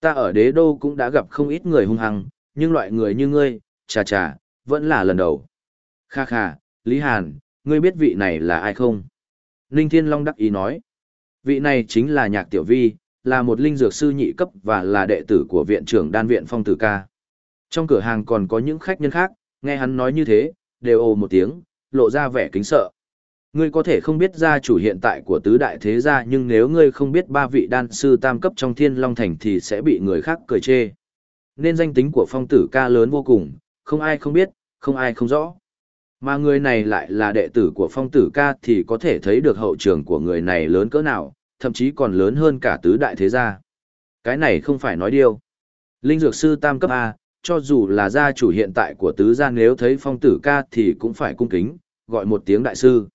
Ta ở đế đô cũng đã gặp không ít người hung hăng, nhưng loại người như ngươi, chà chà, vẫn là lần đầu. Kha kha, Lý Hàn, ngươi biết vị này là ai không? Ninh Thiên Long đắc ý nói. Vị này chính là Nhạc Tiểu Vi, là một linh dược sư nhị cấp và là đệ tử của viện trưởng đan viện phong tử ca. Trong cửa hàng còn có những khách nhân khác, nghe hắn nói như thế, đều ồ một tiếng, lộ ra vẻ kính sợ. Ngươi có thể không biết gia chủ hiện tại của tứ đại thế gia nhưng nếu ngươi không biết ba vị đan sư tam cấp trong thiên long thành thì sẽ bị người khác cười chê. Nên danh tính của phong tử ca lớn vô cùng, không ai không biết, không ai không rõ. Mà người này lại là đệ tử của phong tử ca thì có thể thấy được hậu trường của người này lớn cỡ nào, thậm chí còn lớn hơn cả tứ đại thế gia. Cái này không phải nói điêu. Linh dược sư tam cấp A, cho dù là gia chủ hiện tại của tứ gia nếu thấy phong tử ca thì cũng phải cung kính, gọi một tiếng đại sư.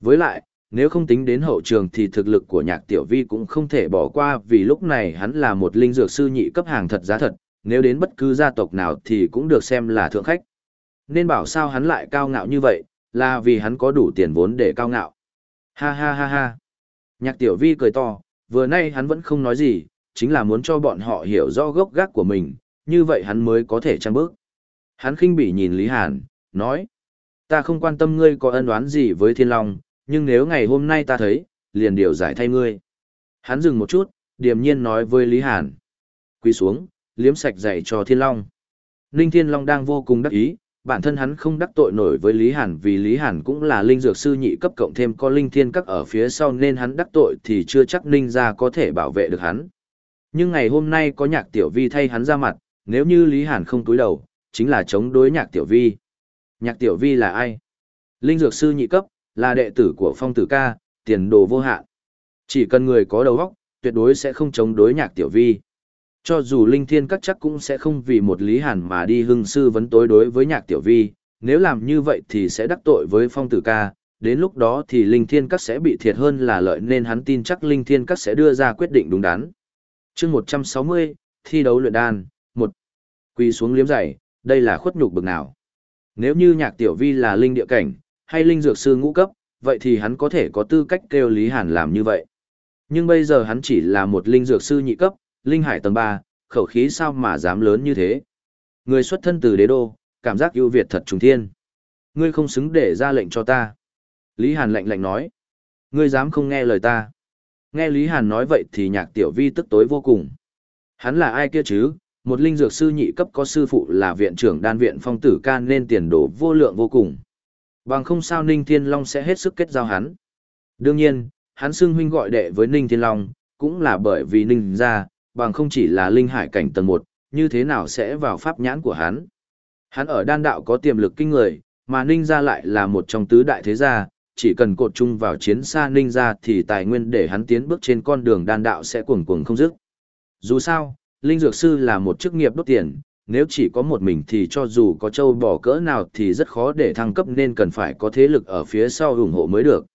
Với lại, nếu không tính đến hậu trường thì thực lực của nhạc tiểu vi cũng không thể bỏ qua vì lúc này hắn là một linh dược sư nhị cấp hàng thật giá thật, nếu đến bất cứ gia tộc nào thì cũng được xem là thượng khách. Nên bảo sao hắn lại cao ngạo như vậy, là vì hắn có đủ tiền vốn để cao ngạo. Ha ha ha ha. Nhạc tiểu vi cười to, vừa nay hắn vẫn không nói gì, chính là muốn cho bọn họ hiểu rõ gốc gác của mình, như vậy hắn mới có thể trăng bước. Hắn khinh bỉ nhìn Lý Hàn, nói, ta không quan tâm ngươi có ân oán gì với Thiên Long, nhưng nếu ngày hôm nay ta thấy, liền điều giải thay ngươi. Hắn dừng một chút, điềm nhiên nói với Lý Hàn. Quỳ xuống, liếm sạch giày cho Thiên Long. Ninh Thiên Long đang vô cùng đắc ý, bản thân hắn không đắc tội nổi với Lý Hàn vì Lý Hàn cũng là linh dược sư nhị cấp cộng thêm có linh thiên các ở phía sau nên hắn đắc tội thì chưa chắc Ninh gia có thể bảo vệ được hắn. Nhưng ngày hôm nay có nhạc tiểu vi thay hắn ra mặt, nếu như Lý Hàn không túi đầu, chính là chống đối nhạc tiểu vi. Nhạc tiểu vi là ai? Linh dược sư nhị cấp, là đệ tử của phong tử ca, tiền đồ vô hạn. Chỉ cần người có đầu óc, tuyệt đối sẽ không chống đối nhạc tiểu vi. Cho dù linh thiên các chắc cũng sẽ không vì một lý hàn mà đi hưng sư vấn tối đối với nhạc tiểu vi, nếu làm như vậy thì sẽ đắc tội với phong tử ca, đến lúc đó thì linh thiên các sẽ bị thiệt hơn là lợi nên hắn tin chắc linh thiên các sẽ đưa ra quyết định đúng đắn. chương 160, thi đấu luyện đan, một Quỳ xuống liếm giày, đây là khuất nhục bực nào. Nếu như nhạc tiểu vi là linh địa cảnh, hay linh dược sư ngũ cấp, vậy thì hắn có thể có tư cách kêu Lý Hàn làm như vậy. Nhưng bây giờ hắn chỉ là một linh dược sư nhị cấp, linh hải tầng 3, khẩu khí sao mà dám lớn như thế. Người xuất thân từ đế đô, cảm giác ưu việt thật trùng thiên. Ngươi không xứng để ra lệnh cho ta. Lý Hàn lạnh lạnh nói. Ngươi dám không nghe lời ta. Nghe Lý Hàn nói vậy thì nhạc tiểu vi tức tối vô cùng. Hắn là ai kia chứ, một linh dược sư nhị cấp có sư phụ là viện trưởng đan viện phong tử can nên tiền đồ vô lượng vô cùng. Bằng không sao Ninh Thiên Long sẽ hết sức kết giao hắn. Đương nhiên, hắn xưng huynh gọi đệ với Ninh Thiên Long, cũng là bởi vì Ninh ra, bằng không chỉ là linh hải cảnh tầng 1, như thế nào sẽ vào pháp nhãn của hắn. Hắn ở đan đạo có tiềm lực kinh người, mà Ninh ra lại là một trong tứ đại thế gia, chỉ cần cột chung vào chiến xa Ninh ra thì tài nguyên để hắn tiến bước trên con đường đan đạo sẽ cuồng cuồng không dứt. Dù sao, Linh Dược Sư là một chức nghiệp đốt tiền, nếu chỉ có một mình thì cho dù có châu bò cỡ nào thì rất khó để thăng cấp nên cần phải có thế lực ở phía sau ủng hộ mới được.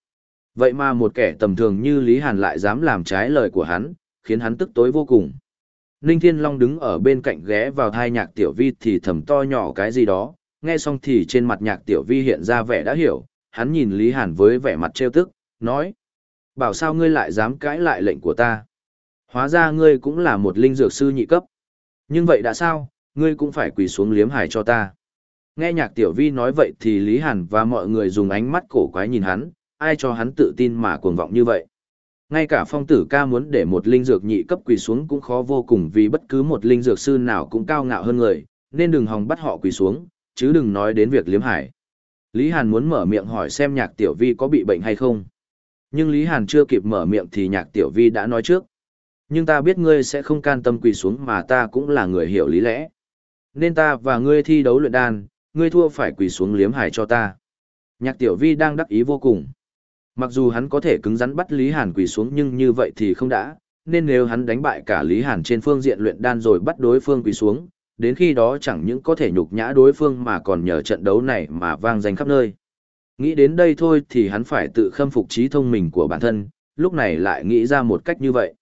Vậy mà một kẻ tầm thường như Lý Hàn lại dám làm trái lời của hắn, khiến hắn tức tối vô cùng. Ninh Thiên Long đứng ở bên cạnh ghé vào thai nhạc tiểu vi thì thầm to nhỏ cái gì đó, nghe xong thì trên mặt nhạc tiểu vi hiện ra vẻ đã hiểu, hắn nhìn Lý Hàn với vẻ mặt trêu tức, nói. Bảo sao ngươi lại dám cãi lại lệnh của ta? Hóa ra ngươi cũng là một linh dược sư nhị cấp. Nhưng vậy đã sao, ngươi cũng phải quỳ xuống liếm hài cho ta. Nghe nhạc tiểu vi nói vậy thì Lý Hàn và mọi người dùng ánh mắt cổ quái nhìn hắn, ai cho hắn tự tin mà cuồng vọng như vậy. Ngay cả phong tử ca muốn để một linh dược nhị cấp quỳ xuống cũng khó vô cùng vì bất cứ một linh dược sư nào cũng cao ngạo hơn người, nên đừng hòng bắt họ quỳ xuống, chứ đừng nói đến việc liếm hải. Lý Hàn muốn mở miệng hỏi xem nhạc tiểu vi có bị bệnh hay không. Nhưng Lý Hàn chưa kịp mở miệng thì nhạc tiểu vi đã nói trước. Nhưng ta biết ngươi sẽ không can tâm quỳ xuống mà ta cũng là người hiểu lý lẽ. Nên ta và ngươi thi đấu luyện đan, ngươi thua phải quỳ xuống liếm hải cho ta. Nhạc tiểu vi đang đắc ý vô cùng. Mặc dù hắn có thể cứng rắn bắt Lý Hàn quỳ xuống nhưng như vậy thì không đã, nên nếu hắn đánh bại cả Lý Hàn trên phương diện luyện đan rồi bắt đối phương quỳ xuống, đến khi đó chẳng những có thể nhục nhã đối phương mà còn nhờ trận đấu này mà vang danh khắp nơi. Nghĩ đến đây thôi thì hắn phải tự khâm phục trí thông minh của bản thân, lúc này lại nghĩ ra một cách như vậy.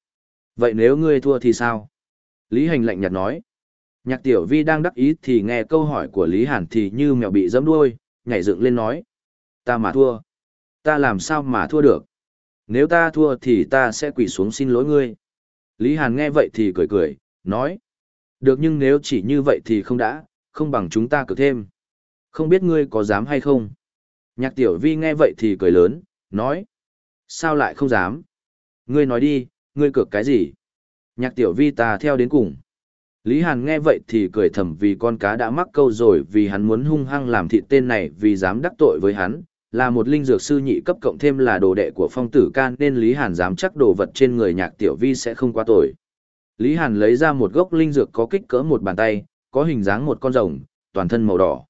Vậy nếu ngươi thua thì sao? Lý Hành lạnh nhạt nói. Nhạc tiểu vi đang đắc ý thì nghe câu hỏi của Lý Hàn thì như mèo bị dẫm đuôi, nhảy dựng lên nói. Ta mà thua. Ta làm sao mà thua được? Nếu ta thua thì ta sẽ quỳ xuống xin lỗi ngươi. Lý Hàn nghe vậy thì cười cười, nói. Được nhưng nếu chỉ như vậy thì không đã, không bằng chúng ta cực thêm. Không biết ngươi có dám hay không? Nhạc tiểu vi nghe vậy thì cười lớn, nói. Sao lại không dám? Ngươi nói đi, ngươi cược cái gì? Nhạc tiểu vi ta theo đến cùng. Lý Hàn nghe vậy thì cười thầm vì con cá đã mắc câu rồi vì hắn muốn hung hăng làm thịt tên này vì dám đắc tội với hắn, là một linh dược sư nhị cấp cộng thêm là đồ đệ của phong tử can nên Lý Hàn dám chắc đồ vật trên người nhạc tiểu vi sẽ không quá tội. Lý Hàn lấy ra một gốc linh dược có kích cỡ một bàn tay, có hình dáng một con rồng, toàn thân màu đỏ.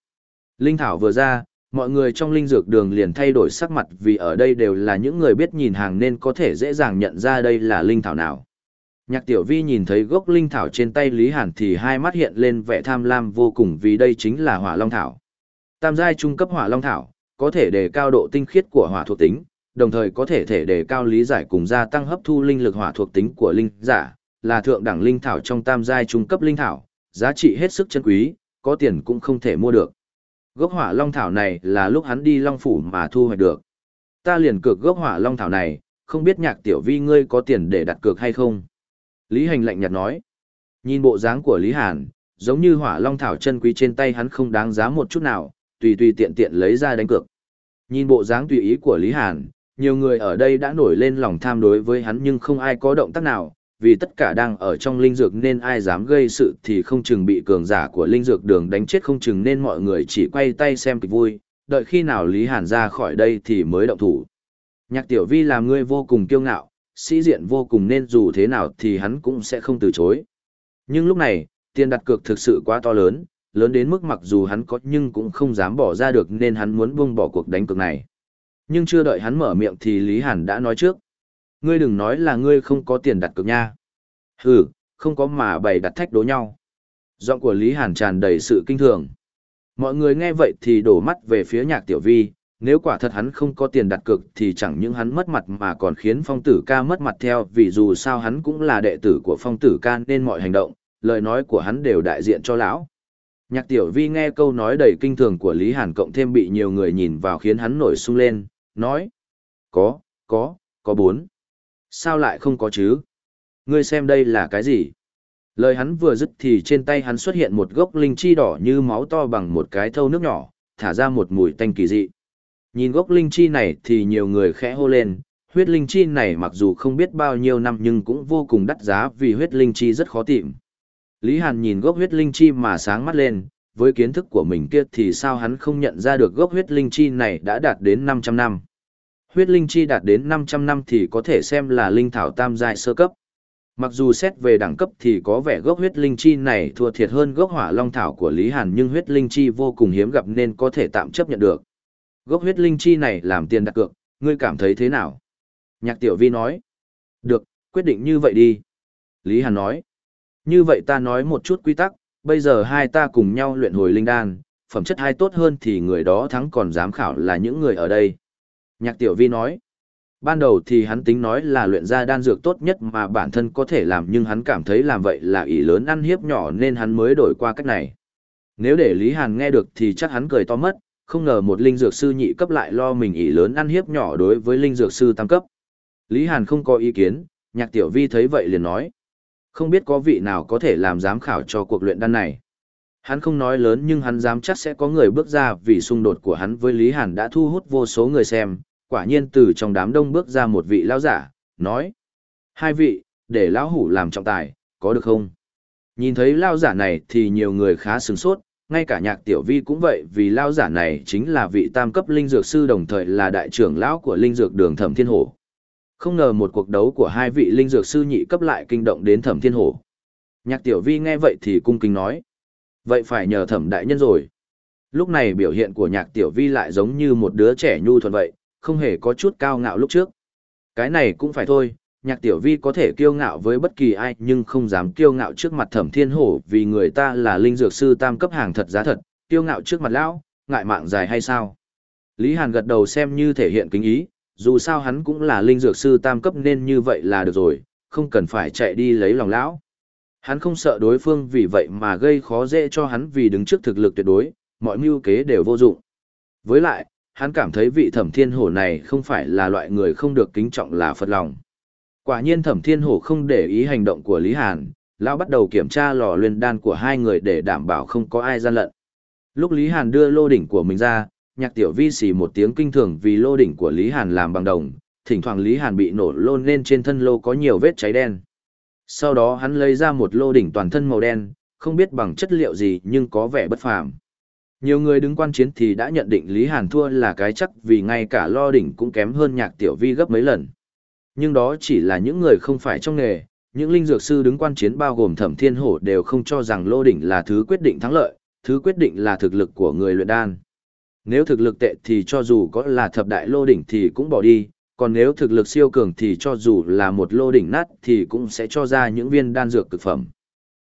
Linh thảo vừa ra, mọi người trong linh dược đường liền thay đổi sắc mặt vì ở đây đều là những người biết nhìn hàng nên có thể dễ dàng nhận ra đây là linh thảo nào. Nhạc tiểu vi nhìn thấy gốc linh thảo trên tay Lý Hàn thì hai mắt hiện lên vẻ tham lam vô cùng vì đây chính là hỏa long thảo. Tam giai trung cấp hỏa long thảo, có thể đề cao độ tinh khiết của hỏa thuộc tính, đồng thời có thể thể đề cao lý giải cùng gia tăng hấp thu linh lực hỏa thuộc tính của linh giả, là thượng đẳng linh thảo trong tam giai trung cấp linh thảo, giá trị hết sức chân quý, có tiền cũng không thể mua được. Gốc hỏa long thảo này là lúc hắn đi long phủ mà thu hoạch được. Ta liền cược gốc hỏa long thảo này, không biết nhạc tiểu vi ngươi có tiền để đặt cược hay không. Lý Hành lạnh nhạt nói. Nhìn bộ dáng của Lý Hàn, giống như hỏa long thảo chân quý trên tay hắn không đáng giá một chút nào, tùy tùy tiện tiện lấy ra đánh cược. Nhìn bộ dáng tùy ý của Lý Hàn, nhiều người ở đây đã nổi lên lòng tham đối với hắn nhưng không ai có động tác nào, vì tất cả đang ở trong linh dược nên ai dám gây sự thì không chừng bị cường giả của linh dược đường đánh chết không chừng nên mọi người chỉ quay tay xem kịch vui, đợi khi nào Lý Hàn ra khỏi đây thì mới động thủ. Nhạc tiểu vi làm ngươi vô cùng kiêu ngạo, sĩ diện vô cùng nên dù thế nào thì hắn cũng sẽ không từ chối. Nhưng lúc này, tiền đặt cược thực sự quá to lớn, lớn đến mức mặc dù hắn có nhưng cũng không dám bỏ ra được nên hắn muốn buông bỏ cuộc đánh cược này. Nhưng chưa đợi hắn mở miệng thì Lý Hàn đã nói trước. Ngươi đừng nói là ngươi không có tiền đặt cược nha. Hừ, không có mà bày đặt thách đố nhau. Giọng của Lý Hàn tràn đầy sự kinh thường. Mọi người nghe vậy thì đổ mắt về phía nhạc tiểu vi, nếu quả thật hắn không có tiền đặt cược thì chẳng những hắn mất mặt mà còn khiến phong tử ca mất mặt theo vì dù sao hắn cũng là đệ tử của phong tử ca nên mọi hành động, lời nói của hắn đều đại diện cho lão. Nhạc tiểu vi nghe câu nói đầy kinh thường của Lý Hàn cộng thêm bị nhiều người nhìn vào khiến hắn nổi sung lên, nói. Có, có, có bốn. Sao lại không có chứ? Ngươi xem đây là cái gì? Lời hắn vừa dứt thì trên tay hắn xuất hiện một gốc linh chi đỏ như máu to bằng một cái thâu nước nhỏ, thả ra một mùi tanh kỳ dị. Nhìn gốc linh chi này thì nhiều người khẽ hô lên, huyết linh chi này mặc dù không biết bao nhiêu năm nhưng cũng vô cùng đắt giá vì huyết linh chi rất khó tìm. Lý Hàn nhìn gốc huyết linh chi mà sáng mắt lên, với kiến thức của mình kia thì sao hắn không nhận ra được gốc huyết linh chi này đã đạt đến 500 năm. Huyết linh chi đạt đến 500 năm thì có thể xem là linh thảo tam giai sơ cấp. Mặc dù xét về đẳng cấp thì có vẻ gốc huyết linh chi này thua thiệt hơn gốc hỏa long thảo của Lý Hàn nhưng huyết linh chi vô cùng hiếm gặp nên có thể tạm chấp nhận được. Gốc huyết linh chi này làm tiền đặt cược, ngươi cảm thấy thế nào? Nhạc tiểu vi nói. Được, quyết định như vậy đi. Lý Hàn nói. Như vậy ta nói một chút quy tắc, bây giờ hai ta cùng nhau luyện hồi linh đan, phẩm chất hai tốt hơn thì người đó thắng còn giám khảo là những người ở đây. Nhạc tiểu vi nói. Ban đầu thì hắn tính nói là luyện ra đan dược tốt nhất mà bản thân có thể làm nhưng hắn cảm thấy làm vậy là ỷ lớn ăn hiếp nhỏ nên hắn mới đổi qua cách này. Nếu để Lý Hàn nghe được thì chắc hắn cười to mất, không ngờ một linh dược sư nhị cấp lại lo mình ỷ lớn ăn hiếp nhỏ đối với linh dược sư tam cấp. Lý Hàn không có ý kiến, nhạc tiểu vi thấy vậy liền nói. Không biết có vị nào có thể làm giám khảo cho cuộc luyện đan này. Hắn không nói lớn nhưng hắn dám chắc sẽ có người bước ra vì xung đột của hắn với Lý Hàn đã thu hút vô số người xem. Quả nhiên từ trong đám đông bước ra một vị lão giả, nói. Hai vị, để lão hủ làm trọng tài, có được không? Nhìn thấy lão giả này thì nhiều người khá sừng sốt, ngay cả nhạc tiểu vi cũng vậy vì lão giả này chính là vị tam cấp linh dược sư đồng thời là đại trưởng lão của linh dược đường thẩm thiên hổ không ngờ một cuộc đấu của hai vị linh dược sư nhị cấp lại kinh động đến thẩm thiên hổ nhạc tiểu vi nghe vậy thì cung kính nói vậy phải nhờ thẩm đại nhân rồi. Lúc này biểu hiện của nhạc tiểu vi lại giống như một đứa trẻ nhu thuận vậy không hề có chút cao ngạo lúc trước. Cái này cũng phải thôi nhạc tiểu vi có thể kiêu ngạo với bất kỳ ai nhưng không dám kiêu ngạo trước mặt thẩm thiên hổ vì người ta là linh dược sư tam cấp hàng thật giá thật, kiêu ngạo trước mặt lão, ngại mạng dài hay sao? Lý Hàn gật đầu xem như thể hiện kính ý, dù sao hắn cũng là linh dược sư tam cấp nên như vậy là được rồi, không cần phải chạy đi lấy lòng lão. Hắn không sợ đối phương vì vậy mà gây khó dễ cho hắn vì đứng trước thực lực tuyệt đối, mọi mưu kế đều vô dụng. Với lại, hắn cảm thấy vị thẩm thiên hổ này không phải là loại người không được kính trọng là phật lòng. Quả nhiên thẩm thiên hổ không để ý hành động của Lý Hàn, lão bắt đầu kiểm tra lò luyện đan của hai người để đảm bảo không có ai gian lận. Lúc Lý Hàn đưa lô đỉnh của mình ra, nhạc tiểu vi xì một tiếng kinh thường vì lô đỉnh của Lý Hàn làm bằng đồng, thỉnh thoảng Lý Hàn bị nổ lô nên trên thân lô có nhiều vết cháy đen. Sau đó hắn lấy ra một lô đỉnh toàn thân màu đen, không biết bằng chất liệu gì nhưng có vẻ bất phàm. Nhiều người đứng quan chiến thì đã nhận định Lý Hàn thua là cái chắc vì ngay cả lo đỉnh cũng kém hơn nhạc tiểu vi gấp mấy lần. Nhưng đó chỉ là những người không phải trong nghề, những linh dược sư đứng quan chiến bao gồm thẩm thiên hổ đều không cho rằng lô đỉnh là thứ quyết định thắng lợi, thứ quyết định là thực lực của người luyện đan. Nếu thực lực tệ thì cho dù có là thập đại lô đỉnh thì cũng bỏ đi, còn nếu thực lực siêu cường thì cho dù là một lô đỉnh nát thì cũng sẽ cho ra những viên đan dược cực phẩm.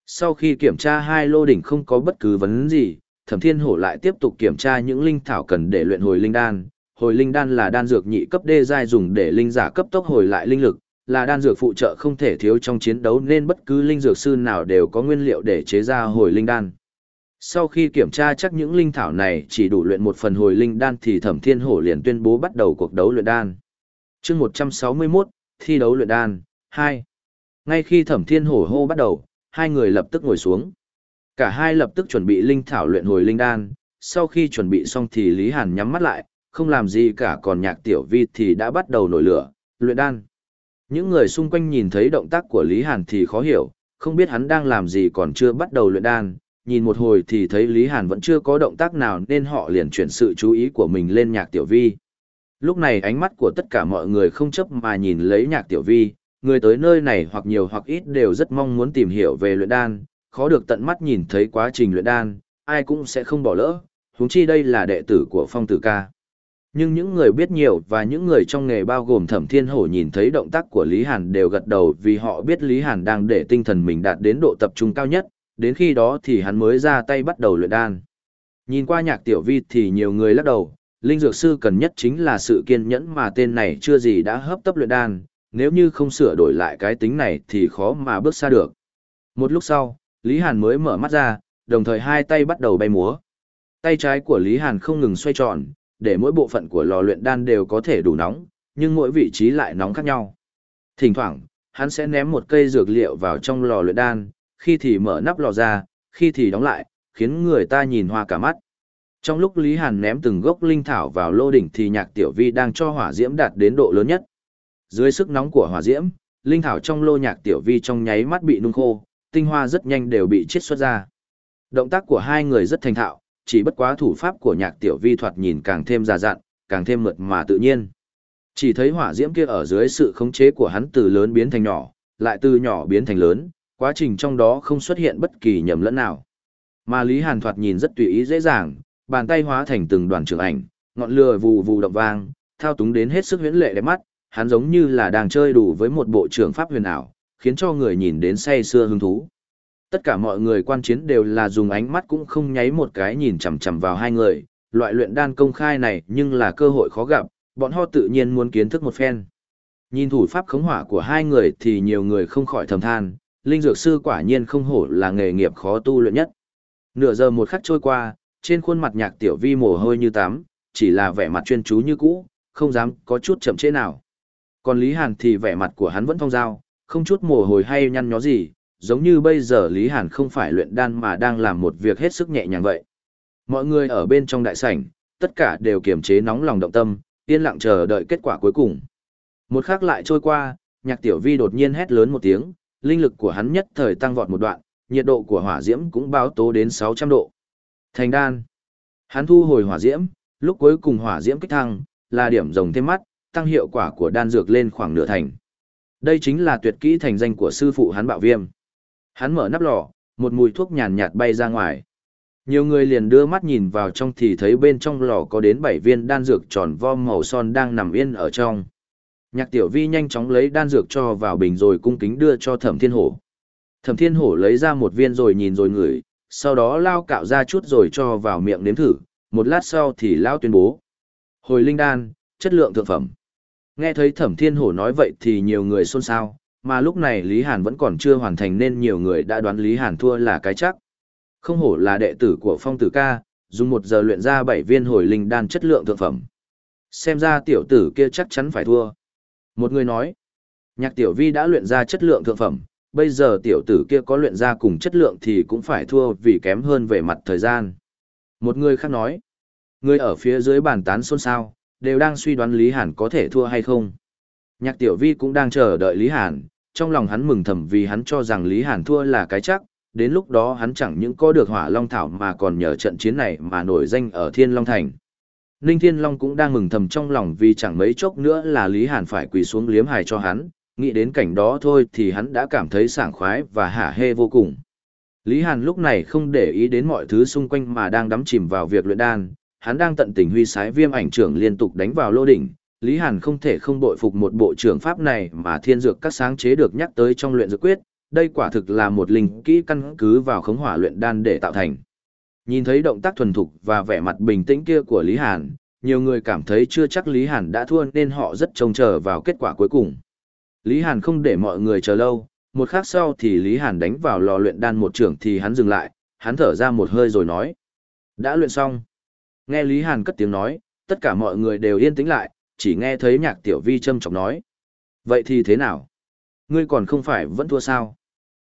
Sau khi kiểm tra hai lô đỉnh không có bất cứ vấn gì, Thẩm Thiên Hổ lại tiếp tục kiểm tra những linh thảo cần để luyện hồi linh đan. Hồi linh đan là đan dược nhị cấp đê giai dùng để linh giả cấp tốc hồi lại linh lực, là đan dược phụ trợ không thể thiếu trong chiến đấu nên bất cứ linh dược sư nào đều có nguyên liệu để chế ra hồi linh đan. Sau khi kiểm tra chắc những linh thảo này chỉ đủ luyện một phần hồi linh đan thì Thẩm Thiên Hổ liền tuyên bố bắt đầu cuộc đấu luyện đan. Chương 161, thi đấu luyện đan 2. Ngay khi Thẩm Thiên Hổ hô bắt đầu, hai người lập tức ngồi xuống. Cả hai lập tức chuẩn bị linh thảo luyện hồi linh đan, sau khi chuẩn bị xong thì Lý Hàn nhắm mắt lại, không làm gì cả còn nhạc tiểu vi thì đã bắt đầu nổi lửa, luyện đan. Những người xung quanh nhìn thấy động tác của Lý Hàn thì khó hiểu, không biết hắn đang làm gì còn chưa bắt đầu luyện đan, nhìn một hồi thì thấy Lý Hàn vẫn chưa có động tác nào nên họ liền chuyển sự chú ý của mình lên nhạc tiểu vi. Lúc này ánh mắt của tất cả mọi người không chấp mà nhìn lấy nhạc tiểu vi, người tới nơi này hoặc nhiều hoặc ít đều rất mong muốn tìm hiểu về luyện đan, khó được tận mắt nhìn thấy quá trình luyện đan, ai cũng sẽ không bỏ lỡ, huống chi đây là đệ tử của phong tử ca. Nhưng những người biết nhiều và những người trong nghề bao gồm thẩm thiên hổ nhìn thấy động tác của Lý Hàn đều gật đầu vì họ biết Lý Hàn đang để tinh thần mình đạt đến độ tập trung cao nhất, đến khi đó thì hắn mới ra tay bắt đầu luyện đan. Nhìn qua nhạc tiểu vi thì nhiều người lắc đầu, linh dược sư cần nhất chính là sự kiên nhẫn mà tên này chưa gì đã hấp tấp luyện đan, nếu như không sửa đổi lại cái tính này thì khó mà bước xa được. Một lúc sau, Lý Hàn mới mở mắt ra, đồng thời hai tay bắt đầu bay múa. Tay trái của Lý Hàn không ngừng xoay tròn, để mỗi bộ phận của lò luyện đan đều có thể đủ nóng, nhưng mỗi vị trí lại nóng khác nhau. Thỉnh thoảng, hắn sẽ ném một cây dược liệu vào trong lò luyện đan, khi thì mở nắp lò ra, khi thì đóng lại, khiến người ta nhìn hoa cả mắt. Trong lúc Lý Hàn ném từng gốc linh thảo vào lô đỉnh thì nhạc tiểu vi đang cho hỏa diễm đạt đến độ lớn nhất. Dưới sức nóng của hỏa diễm, linh thảo trong lô nhạc tiểu vi trong nháy mắt bị nung khô, tinh hoa rất nhanh đều bị chiết xuất ra. Động tác của hai người rất thành thạo, chỉ bất quá thủ pháp của nhạc tiểu vi thoạt nhìn càng thêm già dặn, càng thêm mượt mà tự nhiên. Chỉ thấy hỏa diễm kia ở dưới sự khống chế của hắn từ lớn biến thành nhỏ, lại từ nhỏ biến thành lớn, quá trình trong đó không xuất hiện bất kỳ nhầm lẫn nào. Mà Lý Hàn thoạt nhìn rất tùy ý dễ dàng, bàn tay hóa thành từng đoàn trường ảnh, ngọn lửa vù vù động vang, thao túng đến hết sức huyễn lệ đẹp mắt, hắn giống như là đang chơi đủ với một bộ trưởng pháp huyền ảo, khiến cho người nhìn đến say xưa hứng thú. Tất cả mọi người quan chiến đều là dùng ánh mắt cũng không nháy một cái nhìn chằm chằm vào hai người, loại luyện đan công khai này nhưng là cơ hội khó gặp, bọn họ tự nhiên muốn kiến thức một phen. Nhìn thủ pháp khống hỏa của hai người thì nhiều người không khỏi thầm than, linh dược sư quả nhiên không hổ là nghề nghiệp khó tu luyện nhất. Nửa giờ một khắc trôi qua, trên khuôn mặt nhạc tiểu vi mồ hôi như tắm, chỉ là vẻ mặt chuyên chú như cũ, không dám có chút chậm trễ nào. Còn Lý Hàn thì vẻ mặt của hắn vẫn thông dao, không chút mồ hôi hay nhăn nhó gì, giống như bây giờ Lý Hàn không phải luyện đan mà đang làm một việc hết sức nhẹ nhàng vậy. Mọi người ở bên trong đại sảnh, tất cả đều kiềm chế nóng lòng động tâm, yên lặng chờ đợi kết quả cuối cùng. Một khắc lại trôi qua, nhạc tiểu vi đột nhiên hét lớn một tiếng, linh lực của hắn nhất thời tăng vọt một đoạn, nhiệt độ của hỏa diễm cũng báo tố đến 600 độ. Thành đan. Hắn thu hồi hỏa diễm, lúc cuối cùng hỏa diễm kích thăng, là điểm rồng thêm mắt, tăng hiệu quả của đan dược lên khoảng nửa thành. Đây chính là tuyệt kỹ thành danh của sư phụ hắn bạo viêm. Hắn mở nắp lò, một mùi thuốc nhàn nhạt bay ra ngoài. Nhiều người liền đưa mắt nhìn vào trong thì thấy bên trong lò có đến 7 viên đan dược tròn vo màu son đang nằm yên ở trong. Nhạc tiểu vi nhanh chóng lấy đan dược cho vào bình rồi cung kính đưa cho thẩm thiên hổ. Thẩm thiên hổ lấy ra một viên rồi nhìn rồi ngửi, sau đó lao cạo ra chút rồi cho vào miệng nếm thử, một lát sau thì lao tuyên bố. Hồi linh đan, chất lượng thượng phẩm. Nghe thấy thẩm thiên hổ nói vậy thì nhiều người xôn xao, mà lúc này Lý Hàn vẫn còn chưa hoàn thành nên nhiều người đã đoán Lý Hàn thua là cái chắc. Không hổ là đệ tử của phong tử ca, dùng một giờ luyện ra bảy viên hồi linh đan chất lượng thượng phẩm. Xem ra tiểu tử kia chắc chắn phải thua. Một người nói, nhạc tiểu vi đã luyện ra chất lượng thượng phẩm, bây giờ tiểu tử kia có luyện ra cùng chất lượng thì cũng phải thua vì kém hơn về mặt thời gian. Một người khác nói, người ở phía dưới bàn tán xôn xao, đều đang suy đoán Lý Hàn có thể thua hay không. Nhạc tiểu vi cũng đang chờ đợi Lý Hàn, trong lòng hắn mừng thầm vì hắn cho rằng Lý Hàn thua là cái chắc, đến lúc đó hắn chẳng những có được hỏa long thảo mà còn nhờ trận chiến này mà nổi danh ở Thiên Long Thành. Ninh Thiên Long cũng đang mừng thầm trong lòng vì chẳng mấy chốc nữa là Lý Hàn phải quỳ xuống liếm hài cho hắn, nghĩ đến cảnh đó thôi thì hắn đã cảm thấy sảng khoái và hả hê vô cùng. Lý Hàn lúc này không để ý đến mọi thứ xung quanh mà đang đắm chìm vào việc luyện đan, hắn đang tận tình huy sái viêm ảnh trưởng liên tục đánh vào lô đỉnh. Lý Hàn không thể không bội phục một bộ trưởng pháp này mà thiên dược các sáng chế được nhắc tới trong luyện dược quyết, đây quả thực là một linh kỹ căn cứ vào khống hỏa luyện đan để tạo thành. Nhìn thấy động tác thuần thục và vẻ mặt bình tĩnh kia của Lý Hàn, nhiều người cảm thấy chưa chắc Lý Hàn đã thua nên họ rất trông chờ vào kết quả cuối cùng. Lý Hàn không để mọi người chờ lâu, một khắc sau thì Lý Hàn đánh vào lò luyện đan một trưởng thì hắn dừng lại, hắn thở ra một hơi rồi nói. Đã luyện xong. Nghe Lý Hàn cất tiếng nói, tất cả mọi người đều yên tĩnh lại, chỉ nghe thấy nhạc tiểu vi châm chọc nói. Vậy thì thế nào? Ngươi còn không phải vẫn thua sao?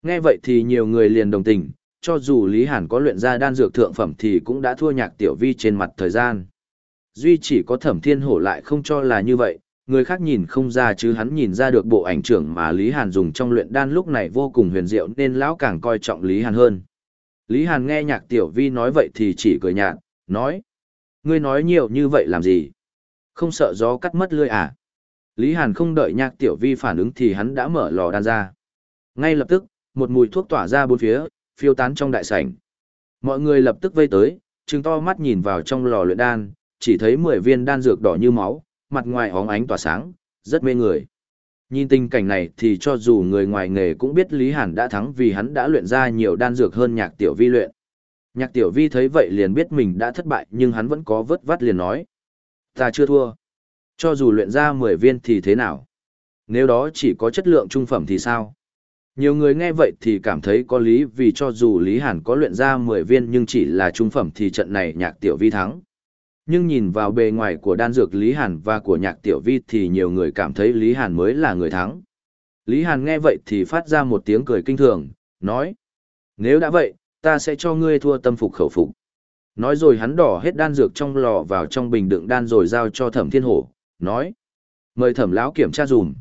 Nghe vậy thì nhiều người liền đồng tình, cho dù Lý Hàn có luyện ra đan dược thượng phẩm thì cũng đã thua nhạc tiểu vi trên mặt thời gian. Duy chỉ có thẩm thiên hổ lại không cho là như vậy, người khác nhìn không ra chứ hắn nhìn ra được bộ ảnh trưởng mà Lý Hàn dùng trong luyện đan lúc này vô cùng huyền diệu nên lão càng coi trọng Lý Hàn hơn. Lý Hàn nghe nhạc tiểu vi nói vậy thì chỉ cười nhạt, nói. Ngươi nói nhiều như vậy làm gì? Không sợ gió cắt mất lươi à? Lý Hàn không đợi nhạc tiểu vi phản ứng thì hắn đã mở lò đan ra. Ngay lập tức, một mùi thuốc tỏa ra bốn phía, phiêu tán trong đại sảnh. Mọi người lập tức vây tới, trừng to mắt nhìn vào trong lò luyện đan, chỉ thấy 10 viên đan dược đỏ như máu, mặt ngoài óng ánh tỏa sáng, rất mê người. Nhìn tình cảnh này thì cho dù người ngoài nghề cũng biết Lý Hàn đã thắng vì hắn đã luyện ra nhiều đan dược hơn nhạc tiểu vi luyện. Nhạc tiểu vi thấy vậy liền biết mình đã thất bại nhưng hắn vẫn có vớt vát liền nói. Ta chưa thua. Cho dù luyện ra 10 viên thì thế nào? Nếu đó chỉ có chất lượng trung phẩm thì sao? Nhiều người nghe vậy thì cảm thấy có lý vì cho dù Lý Hàn có luyện ra 10 viên nhưng chỉ là trung phẩm thì trận này nhạc tiểu vi thắng. Nhưng nhìn vào bề ngoài của đan dược Lý Hàn và của nhạc tiểu vi thì nhiều người cảm thấy Lý Hàn mới là người thắng. Lý Hàn nghe vậy thì phát ra một tiếng cười kinh thường, nói. Nếu đã vậy, ta sẽ cho ngươi thua tâm phục khẩu phục. Nói rồi hắn đỏ hết đan dược trong lò vào trong bình đựng đan rồi giao cho thẩm thiên hổ, nói. Mời thẩm lão kiểm tra dùm.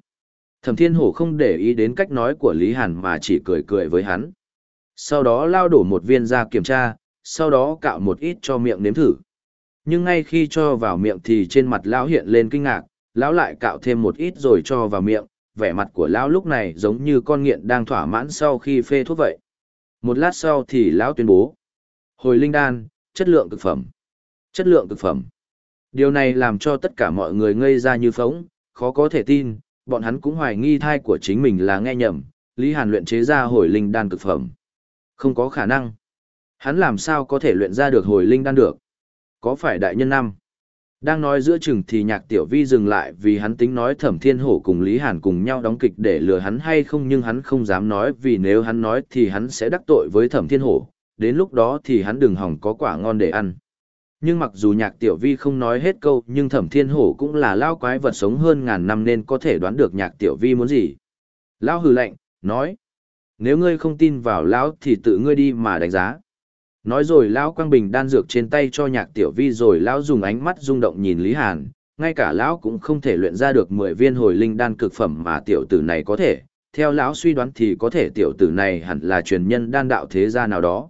Thẩm Thiên Hổ không để ý đến cách nói của Lý Hàn mà chỉ cười cười với hắn. Sau đó lao đổ một viên ra kiểm tra, sau đó cạo một ít cho miệng nếm thử. Nhưng ngay khi cho vào miệng thì trên mặt lão hiện lên kinh ngạc, lão lại cạo thêm một ít rồi cho vào miệng, vẻ mặt của lão lúc này giống như con nghiện đang thỏa mãn sau khi phê thuốc vậy. Một lát sau thì lão tuyên bố: "Hồi linh đan, chất lượng cực phẩm." Chất lượng cực phẩm. Điều này làm cho tất cả mọi người ngây ra như phóng, khó có thể tin, bọn hắn cũng hoài nghi thai của chính mình là nghe nhầm, Lý Hàn luyện chế ra hồi linh đan cực phẩm. Không có khả năng. Hắn làm sao có thể luyện ra được hồi linh đan được? Có phải đại nhân năm? Đang nói giữa chừng thì nhạc tiểu vi dừng lại vì hắn tính nói thẩm thiên hổ cùng Lý Hàn cùng nhau đóng kịch để lừa hắn hay không nhưng hắn không dám nói vì nếu hắn nói thì hắn sẽ đắc tội với thẩm thiên hổ, đến lúc đó thì hắn đừng hỏng có quả ngon để ăn. Nhưng mặc dù nhạc tiểu vi không nói hết câu nhưng thẩm thiên hổ cũng là lao quái vật sống hơn ngàn năm nên có thể đoán được nhạc tiểu vi muốn gì. Lao hừ lạnh, nói. Nếu ngươi không tin vào lão thì tự ngươi đi mà đánh giá. Nói rồi lão quang bình đan dược trên tay cho nhạc tiểu vi rồi lão dùng ánh mắt rung động nhìn Lý Hàn. Ngay cả lão cũng không thể luyện ra được mười viên hồi linh đan cực phẩm mà tiểu tử này có thể. Theo lão suy đoán thì có thể tiểu tử này hẳn là truyền nhân đan đạo thế gia nào đó.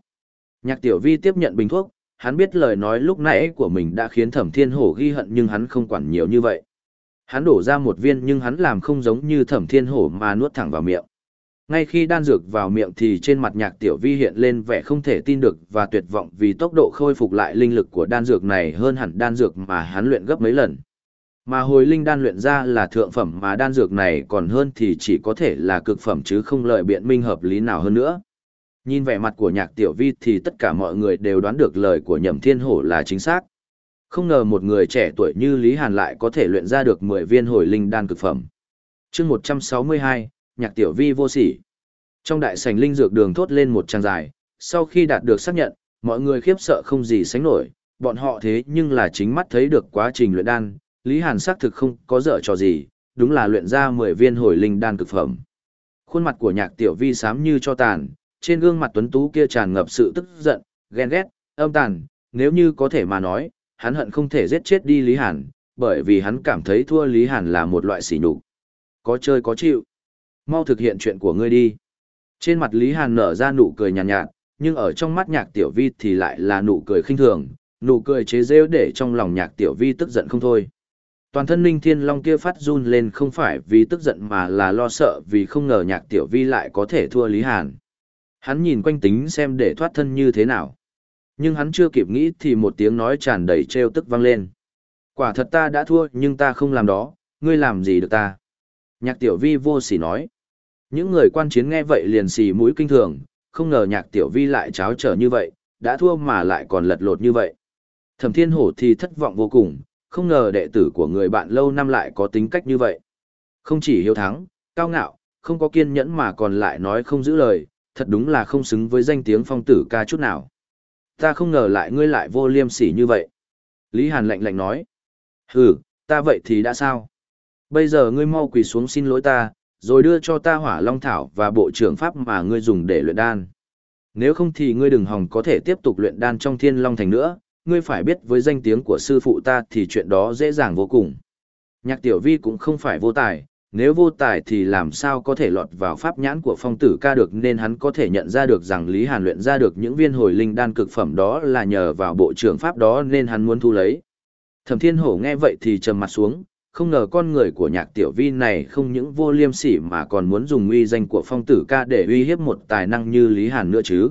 Nhạc tiểu vi tiếp nhận bình thuốc, hắn biết lời nói lúc nãy của mình đã khiến thẩm thiên hổ ghi hận nhưng hắn không quản nhiều như vậy. Hắn đổ ra một viên nhưng hắn làm không giống như thẩm thiên hổ mà nuốt thẳng vào miệng. Ngay khi đan dược vào miệng thì trên mặt nhạc tiểu vi hiện lên vẻ không thể tin được và tuyệt vọng vì tốc độ khôi phục lại linh lực của đan dược này hơn hẳn đan dược mà hắn luyện gấp mấy lần. Mà hồi linh đan luyện ra là thượng phẩm mà đan dược này còn hơn thì chỉ có thể là cực phẩm chứ không lợi biện minh hợp lý nào hơn nữa. Nhìn vẻ mặt của nhạc tiểu vi thì tất cả mọi người đều đoán được lời của nhậm thiên hổ là chính xác. Không ngờ một người trẻ tuổi như Lý Hàn lại có thể luyện ra được 10 viên hồi linh đan cực phẩm. chương 162, nhạc tiểu vi vô sỉ. Trong đại sảnh linh dược đường thốt lên một trang dài, sau khi đạt được xác nhận, mọi người khiếp sợ không gì sánh nổi, bọn họ thế nhưng là chính mắt thấy được quá trình luyện đan, Lý Hàn xác thực không có dở trò gì, đúng là luyện ra 10 viên hồi linh đan cực phẩm. Khuôn mặt của nhạc tiểu vi xám như cho tàn, trên gương mặt tuấn tú kia tràn ngập sự tức giận, ghen ghét, âm tàn, nếu như có thể mà nói, hắn hận không thể giết chết đi Lý Hàn, bởi vì hắn cảm thấy thua Lý Hàn là một loại sỉ nhục. Có chơi có chịu. Mau thực hiện chuyện của ngươi đi. Trên mặt Lý Hàn nở ra nụ cười nhàn nhạt, nhạt, nhưng ở trong mắt nhạc tiểu vi thì lại là nụ cười khinh thường, nụ cười chế giễu để trong lòng nhạc tiểu vi tức giận không thôi. Toàn thân Ninh Thiên Long kia phát run lên không phải vì tức giận mà là lo sợ vì không ngờ nhạc tiểu vi lại có thể thua Lý Hàn. Hắn nhìn quanh tính xem để thoát thân như thế nào. Nhưng hắn chưa kịp nghĩ thì một tiếng nói tràn đầy trêu tức vang lên. Quả thật ta đã thua nhưng ta không làm đó, ngươi làm gì được ta. Nhạc tiểu vi vô sỉ nói. Những người quan chiến nghe vậy liền xì mũi kinh thường, không ngờ nhạc tiểu vi lại cháo trở như vậy, đã thua mà lại còn lật lột như vậy. Thẩm thiên hổ thì thất vọng vô cùng, không ngờ đệ tử của người bạn lâu năm lại có tính cách như vậy. Không chỉ hiếu thắng, cao ngạo, không có kiên nhẫn mà còn lại nói không giữ lời, thật đúng là không xứng với danh tiếng phong tử ca chút nào. Ta không ngờ lại ngươi lại vô liêm sỉ như vậy. Lý Hàn lạnh lạnh nói. Hừ, ta vậy thì đã sao? Bây giờ ngươi mau quỳ xuống xin lỗi ta, rồi đưa cho ta hỏa long thảo và bộ trưởng pháp mà ngươi dùng để luyện đan. Nếu không thì ngươi đừng hòng có thể tiếp tục luyện đan trong thiên long thành nữa, ngươi phải biết với danh tiếng của sư phụ ta thì chuyện đó dễ dàng vô cùng. Nhạc tiểu vi cũng không phải vô tài, nếu vô tài thì làm sao có thể lọt vào pháp nhãn của phong tử ca được nên hắn có thể nhận ra được rằng Lý Hàn luyện ra được những viên hồi linh đan cực phẩm đó là nhờ vào bộ trưởng pháp đó nên hắn muốn thu lấy. Thẩm thiên hổ nghe vậy thì trầm mặt xuống, không ngờ con người của nhạc tiểu vi này không những vô liêm sỉ mà còn muốn dùng uy danh của phong tử ca để uy hiếp một tài năng như Lý Hàn nữa chứ.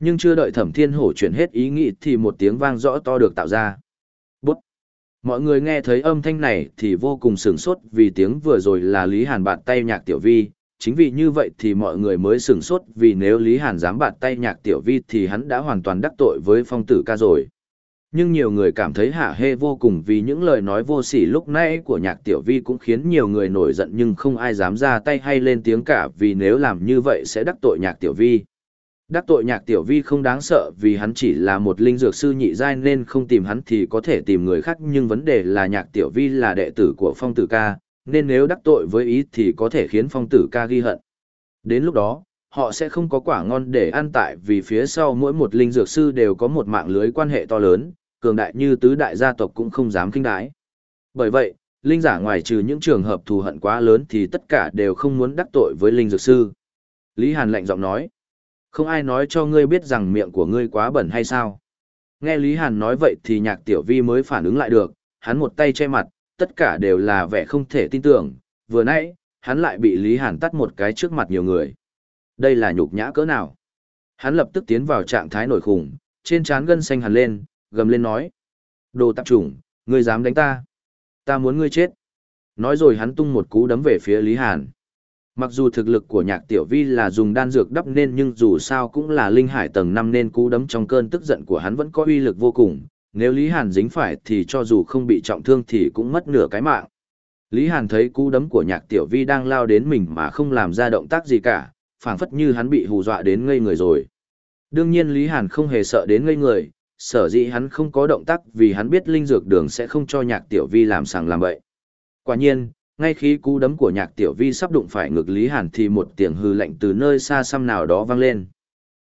Nhưng chưa đợi thẩm thiên hổ chuyển hết ý nghĩ thì một tiếng vang rõ to được tạo ra. Mọi người nghe thấy âm thanh này thì vô cùng sửng sốt vì tiếng vừa rồi là Lý Hàn bạt tay nhạc tiểu vi. Chính vì như vậy thì mọi người mới sửng sốt vì nếu Lý Hàn dám bạt tay nhạc tiểu vi thì hắn đã hoàn toàn đắc tội với phong tử ca rồi. Nhưng nhiều người cảm thấy hạ hê vô cùng vì những lời nói vô sỉ lúc nãy của nhạc tiểu vi cũng khiến nhiều người nổi giận nhưng không ai dám ra tay hay lên tiếng cả vì nếu làm như vậy sẽ đắc tội nhạc tiểu vi. Đắc tội nhạc tiểu vi không đáng sợ vì hắn chỉ là một linh dược sư nhị giai nên không tìm hắn thì có thể tìm người khác nhưng vấn đề là nhạc tiểu vi là đệ tử của phong tử ca, nên nếu đắc tội với ý thì có thể khiến phong tử ca ghi hận. Đến lúc đó, họ sẽ không có quả ngon để ăn tại vì phía sau mỗi một linh dược sư đều có một mạng lưới quan hệ to lớn, cường đại như tứ đại gia tộc cũng không dám kinh đái. Bởi vậy, linh giả ngoài trừ những trường hợp thù hận quá lớn thì tất cả đều không muốn đắc tội với linh dược sư. Lý Hàn lạnh giọng nói, không ai nói cho ngươi biết rằng miệng của ngươi quá bẩn hay sao. Nghe Lý Hàn nói vậy thì nhạc tiểu vi mới phản ứng lại được, hắn một tay che mặt, tất cả đều là vẻ không thể tin tưởng, vừa nãy, hắn lại bị Lý Hàn tắt một cái trước mặt nhiều người. Đây là nhục nhã cỡ nào? Hắn lập tức tiến vào trạng thái nổi khủng, trên trán gân xanh hẳn lên, gầm lên nói. Đồ tạp chủng, ngươi dám đánh ta? Ta muốn ngươi chết. Nói rồi hắn tung một cú đấm về phía Lý Hàn. Mặc dù thực lực của nhạc tiểu vi là dùng đan dược đắp nên nhưng dù sao cũng là linh hải tầng 5 nên cú đấm trong cơn tức giận của hắn vẫn có uy lực vô cùng. Nếu Lý Hàn dính phải thì cho dù không bị trọng thương thì cũng mất nửa cái mạng. Lý Hàn thấy cú đấm của nhạc tiểu vi đang lao đến mình mà không làm ra động tác gì cả, phảng phất như hắn bị hù dọa đến ngây người rồi. Đương nhiên Lý Hàn không hề sợ đến ngây người, sở dĩ hắn không có động tác vì hắn biết linh dược đường sẽ không cho nhạc tiểu vi làm sàng làm bậy. Quả nhiên, ngay khi cú đấm của nhạc tiểu vi sắp đụng phải ngực Lý Hàn thì một tiếng hừ lạnh từ nơi xa xăm nào đó vang lên.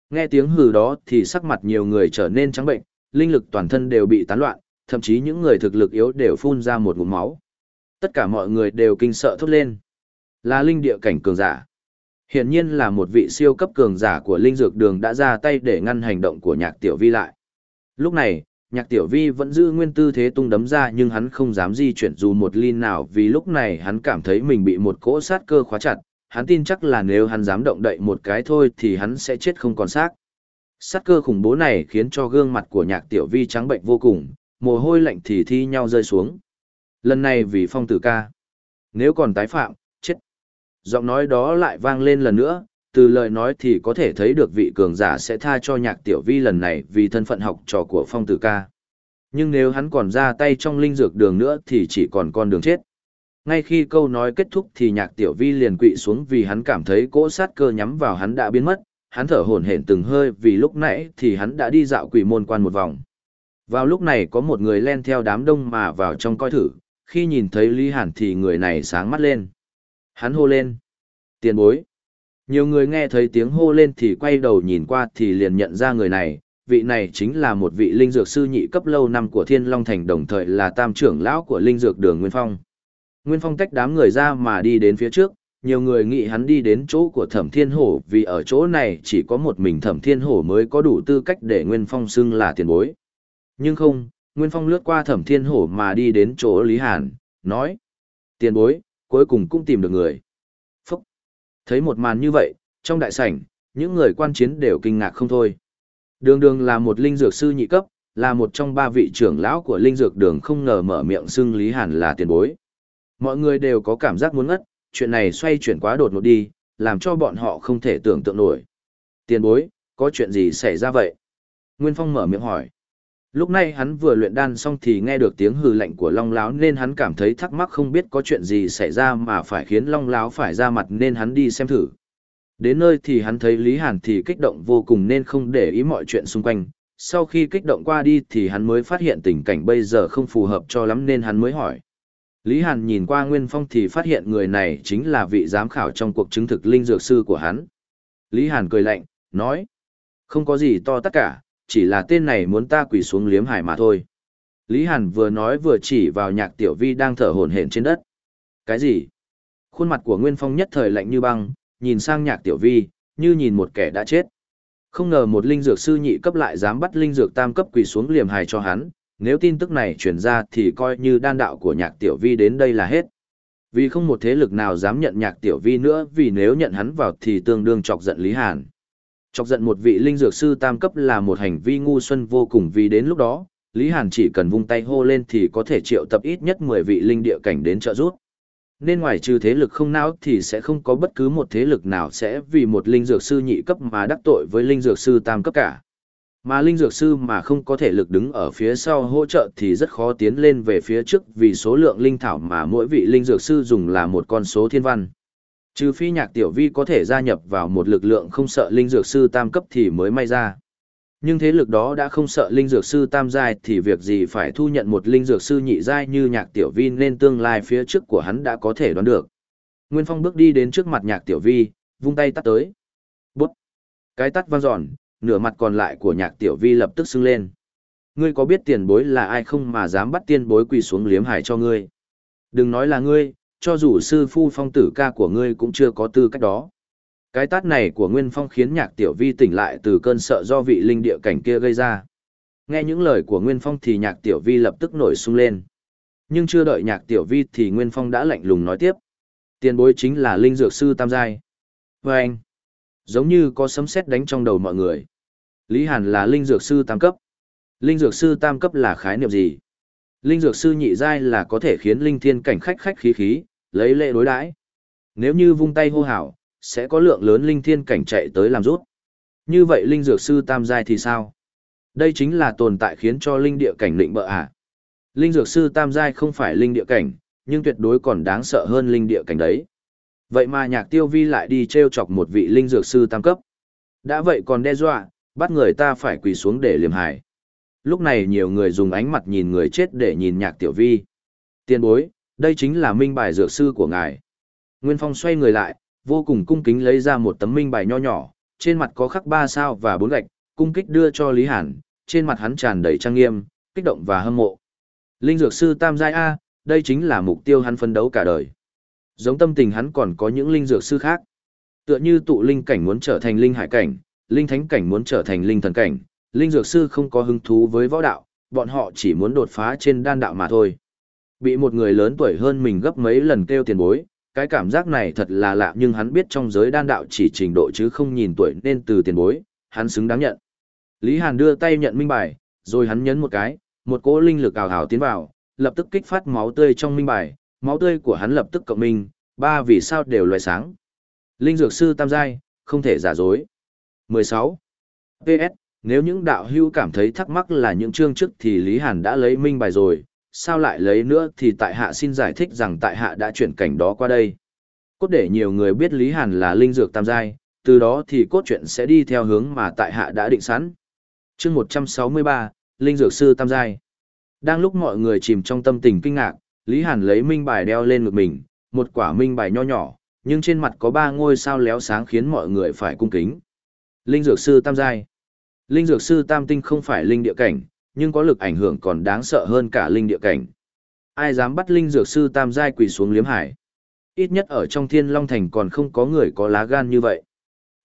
Nghe tiếng hừ đó thì sắc mặt nhiều người trở nên trắng bệnh, linh lực toàn thân đều bị tán loạn, thậm chí những người thực lực yếu đều phun ra một ngụm máu. Tất cả mọi người đều kinh sợ thốt lên. Là linh địa cảnh cường giả. Hiển nhiên là một vị siêu cấp cường giả của linh dược đường đã ra tay để ngăn hành động của nhạc tiểu vi lại. Lúc này, nhạc tiểu vi vẫn giữ nguyên tư thế tung đấm ra nhưng hắn không dám di chuyển dù một ly nào vì lúc này hắn cảm thấy mình bị một cỗ sát cơ khóa chặt, hắn tin chắc là nếu hắn dám động đậy một cái thôi thì hắn sẽ chết không còn xác. Sát cơ khủng bố này khiến cho gương mặt của nhạc tiểu vi trắng bệnh vô cùng, mồ hôi lạnh thì thi nhau rơi xuống. Lần này vì phong tử ca. Nếu còn tái phạm, chết. Giọng nói đó lại vang lên lần nữa, từ lời nói thì có thể thấy được vị cường giả sẽ tha cho nhạc tiểu vi lần này vì thân phận học trò của phong tử ca. Nhưng nếu hắn còn ra tay trong linh dược đường nữa thì chỉ còn con đường chết. Ngay khi câu nói kết thúc thì nhạc tiểu vi liền quỵ xuống vì hắn cảm thấy cỗ sát cơ nhắm vào hắn đã biến mất, hắn thở hổn hển từng hơi vì lúc nãy thì hắn đã đi dạo quỷ môn quan một vòng. Vào lúc này có một người len theo đám đông mà vào trong coi thử, khi nhìn thấy Lý Hàn thì người này sáng mắt lên. Hắn hô lên. Tiền bối. Nhiều người nghe thấy tiếng hô lên thì quay đầu nhìn qua thì liền nhận ra người này, vị này chính là một vị linh dược sư nhị cấp lâu năm của Thiên Long Thành đồng thời là tam trưởng lão của linh dược đường Nguyên Phong. Nguyên Phong tách đám người ra mà đi đến phía trước, nhiều người nghĩ hắn đi đến chỗ của Thẩm Thiên Hổ vì ở chỗ này chỉ có một mình Thẩm Thiên Hổ mới có đủ tư cách để Nguyên Phong xưng là tiền bối. Nhưng không, Nguyên Phong lướt qua Thẩm Thiên Hổ mà đi đến chỗ Lý Hàn, nói. Tiền bối, cuối cùng cũng tìm được người. Thấy một màn như vậy, trong đại sảnh, những người quan chiến đều kinh ngạc không thôi. Đường đường là một linh dược sư nhị cấp, là một trong ba vị trưởng lão của linh dược đường không ngờ mở miệng xưng Lý Hàn là tiền bối. Mọi người đều có cảm giác muốn ngất, chuyện này xoay chuyển quá đột ngột đi, làm cho bọn họ không thể tưởng tượng nổi. Tiền bối, có chuyện gì xảy ra vậy? Nguyên Phong mở miệng hỏi. Lúc này hắn vừa luyện đan xong thì nghe được tiếng hừ lạnh của Long Láo nên hắn cảm thấy thắc mắc không biết có chuyện gì xảy ra mà phải khiến Long Láo phải ra mặt nên hắn đi xem thử. Đến nơi thì hắn thấy Lý Hàn thì kích động vô cùng nên không để ý mọi chuyện xung quanh. Sau khi kích động qua đi thì hắn mới phát hiện tình cảnh bây giờ không phù hợp cho lắm nên hắn mới hỏi. Lý Hàn nhìn qua Nguyên Phong thì phát hiện người này chính là vị giám khảo trong cuộc chứng thực linh dược sư của hắn. Lý Hàn cười lạnh, nói. Không có gì to tất cả, chỉ là tên này muốn ta quỳ xuống liếm hải mà thôi. Lý Hàn vừa nói vừa chỉ vào nhạc tiểu vi đang thở hổn hển trên đất. Cái gì? Khuôn mặt của Nguyên Phong nhất thời lạnh như băng, nhìn sang nhạc tiểu vi, như nhìn một kẻ đã chết. Không ngờ một linh dược sư nhị cấp lại dám bắt linh dược tam cấp quỳ xuống liềm hài cho hắn, nếu tin tức này truyền ra thì coi như đan đạo của nhạc tiểu vi đến đây là hết. Vì không một thế lực nào dám nhận nhạc tiểu vi nữa vì nếu nhận hắn vào thì tương đương chọc giận Lý Hàn. Chọc giận một vị linh dược sư tam cấp là một hành vi ngu xuân vô cùng vì đến lúc đó, Lý Hàn chỉ cần vung tay hô lên thì có thể triệu tập ít nhất 10 vị linh địa cảnh đến trợ giúp. Nên ngoài trừ thế lực không não thì sẽ không có bất cứ một thế lực nào sẽ vì một linh dược sư nhị cấp mà đắc tội với linh dược sư tam cấp cả. Mà linh dược sư mà không có thể lực đứng ở phía sau hỗ trợ thì rất khó tiến lên về phía trước vì số lượng linh thảo mà mỗi vị linh dược sư dùng là một con số thiên văn. Trừ phi nhạc tiểu vi có thể gia nhập vào một lực lượng không sợ linh dược sư tam cấp thì mới may ra. Nhưng thế lực đó đã không sợ linh dược sư tam giai thì việc gì phải thu nhận một linh dược sư nhị giai như nhạc tiểu vi nên tương lai phía trước của hắn đã có thể đoán được. Nguyên Phong bước đi đến trước mặt nhạc tiểu vi, vung tay tắt tới. Bút! Cái tắt vang giòn, nửa mặt còn lại của nhạc tiểu vi lập tức sưng lên. Ngươi có biết tiền bối là ai không mà dám bắt tiền bối quỳ xuống liếm hải cho ngươi? Đừng nói là ngươi, cho dù sư phu phong tử ca của ngươi cũng chưa có tư cách đó. Cái tát này của Nguyên Phong khiến nhạc tiểu vi tỉnh lại từ cơn sợ do vị linh địa cảnh kia gây ra. Nghe những lời của Nguyên Phong thì nhạc tiểu vi lập tức nổi sung lên. Nhưng chưa đợi nhạc tiểu vi thì Nguyên Phong đã lạnh lùng nói tiếp. Tiền bối chính là linh dược sư tam giai. Và anh, giống như có sấm sét đánh trong đầu mọi người. Lý Hàn là linh dược sư tam cấp. Linh dược sư tam cấp là khái niệm gì? Linh dược sư nhị giai là có thể khiến linh thiên cảnh khách khách khí khí, lấy lệ đối đãi. Nếu như vung tay hô hào, sẽ có lượng lớn linh thiên cảnh chạy tới làm rút. Như vậy linh dược sư tam giai thì sao? Đây chính là tồn tại khiến cho linh địa cảnh định bợ à. Linh dược sư tam giai không phải linh địa cảnh, nhưng tuyệt đối còn đáng sợ hơn linh địa cảnh đấy. Vậy mà nhạc tiêu vi lại đi treo chọc một vị linh dược sư tam cấp. Đã vậy còn đe dọa, bắt người ta phải quỳ xuống để liềm hải. Lúc này nhiều người dùng ánh mặt nhìn người chết để nhìn nhạc tiểu vi. Tiên bối, đây chính là minh bài dược sư của ngài. Nguyên Phong xoay người lại, vô cùng cung kính lấy ra một tấm minh bài nho nhỏ, trên mặt có khắc ba sao và bốn gạch, cung kích đưa cho Lý Hàn, trên mặt hắn tràn đầy trang nghiêm, kích động và hâm mộ. Linh dược sư Tam Giai A, đây chính là mục tiêu hắn phấn đấu cả đời. Giống tâm tình hắn còn có những linh dược sư khác. Tựa như tụ linh cảnh muốn trở thành linh hải cảnh, linh thánh cảnh muốn trở thành linh thần cảnh, linh dược sư không có hứng thú với võ đạo, bọn họ chỉ muốn đột phá trên đan đạo mà thôi. Bị một người lớn tuổi hơn mình gấp mấy lần kêu tiền bối, cái cảm giác này thật là lạ nhưng hắn biết trong giới đan đạo chỉ trình độ chứ không nhìn tuổi nên từ tiền bối, hắn xứng đáng nhận. Lý Hàn đưa tay nhận minh bài, rồi hắn nhấn một cái, một cỗ linh lực ảo hảo tiến vào, lập tức kích phát máu tươi trong minh bài, máu tươi của hắn lập tức cộng minh, ba vì sao đều loại sáng. Linh dược sư tam giai, không thể giả dối. 16. PS, nếu những đạo hưu cảm thấy thắc mắc là những chương trước thì Lý Hàn đã lấy minh bài rồi, sao lại lấy nữa thì tại hạ xin giải thích rằng tại hạ đã chuyển cảnh đó qua đây. Cốt để nhiều người biết Lý Hàn là linh dược tam giai, từ đó thì cốt truyện sẽ đi theo hướng mà tại hạ đã định sẵn. chương 163, Linh Dược Sư Tam Giai. Đang lúc mọi người chìm trong tâm tình kinh ngạc, Lý Hàn lấy minh bài đeo lên ngực mình, một quả minh bài nho nhỏ, nhưng trên mặt có ba ngôi sao léo sáng khiến mọi người phải cung kính. Linh Dược Sư Tam Giai. Linh Dược Sư Tam Tinh không phải linh địa cảnh, nhưng có lực ảnh hưởng còn đáng sợ hơn cả linh địa cảnh. Ai dám bắt Linh Dược Sư Tam Giai quỳ xuống liếm hải? Ít nhất ở trong Thiên Long Thành còn không có người có lá gan như vậy.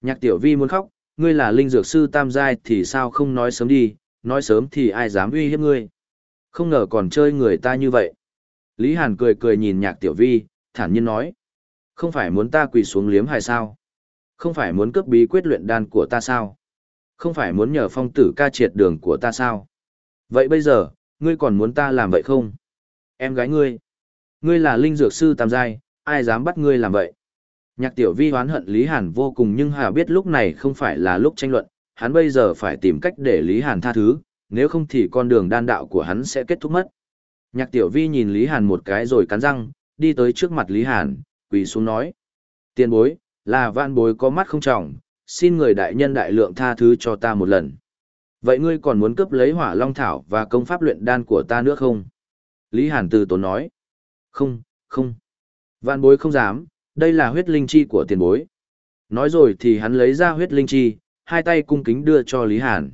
Nhạc Tiểu Vi muốn khóc, ngươi là Linh Dược Sư Tam Giai thì sao không nói sớm đi, nói sớm thì ai dám uy hiếp ngươi. Không ngờ còn chơi người ta như vậy. Lý Hàn cười cười nhìn Nhạc Tiểu Vi, thản nhiên nói. Không phải muốn ta quỳ xuống liếm hải sao? Không phải muốn cướp bí quyết luyện đan của ta sao? Không phải muốn nhờ phong tử ca triệt đường của ta sao? Vậy bây giờ, ngươi còn muốn ta làm vậy không? Em gái ngươi. Ngươi là linh dược sư tam giai, ai dám bắt ngươi làm vậy? Nhạc tiểu vi hoán hận Lý Hàn vô cùng nhưng Hà biết lúc này không phải là lúc tranh luận, hắn bây giờ phải tìm cách để Lý Hàn tha thứ, nếu không thì con đường đan đạo của hắn sẽ kết thúc mất. Nhạc tiểu vi nhìn Lý Hàn một cái rồi cắn răng, đi tới trước mặt Lý Hàn, quỳ xuống nói. Tiền bối, là vạn bối có mắt không trọng, xin người đại nhân đại lượng tha thứ cho ta một lần. Vậy ngươi còn muốn cướp lấy hỏa long thảo và công pháp luyện đan của ta nữa không? Lý Hàn từ tốn nói. Không, không. Vạn bối không dám, đây là huyết linh chi của tiền bối. Nói rồi thì hắn lấy ra huyết linh chi, hai tay cung kính đưa cho Lý Hàn.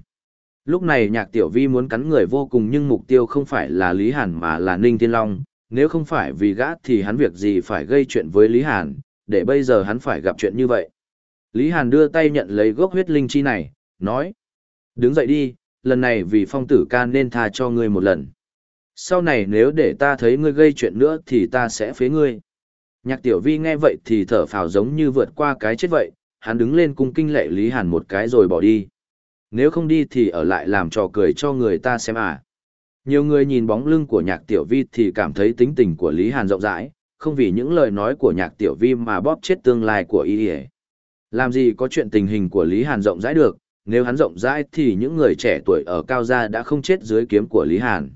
Lúc này nhạc tiểu vi muốn cắn người vô cùng nhưng mục tiêu không phải là Lý Hàn mà là Ninh Thiên Long. Nếu không phải vì gã thì hắn việc gì phải gây chuyện với Lý Hàn, để bây giờ hắn phải gặp chuyện như vậy. Lý Hàn đưa tay nhận lấy gốc huyết linh chi này, nói. Đứng dậy đi, lần này vì phong tử ca nên tha cho ngươi một lần. Sau này nếu để ta thấy ngươi gây chuyện nữa thì ta sẽ phế ngươi. Nhạc tiểu vi nghe vậy thì thở phào giống như vượt qua cái chết vậy, hắn đứng lên cung kinh lệ Lý Hàn một cái rồi bỏ đi. Nếu không đi thì ở lại làm trò cười cho người ta xem à. Nhiều người nhìn bóng lưng của nhạc tiểu vi thì cảm thấy tính tình của Lý Hàn rộng rãi, không vì những lời nói của nhạc tiểu vi mà bóp chết tương lai của y Làm gì có chuyện tình hình của Lý Hàn rộng rãi được, nếu hắn rộng rãi thì những người trẻ tuổi ở cao gia đã không chết dưới kiếm của Lý Hàn.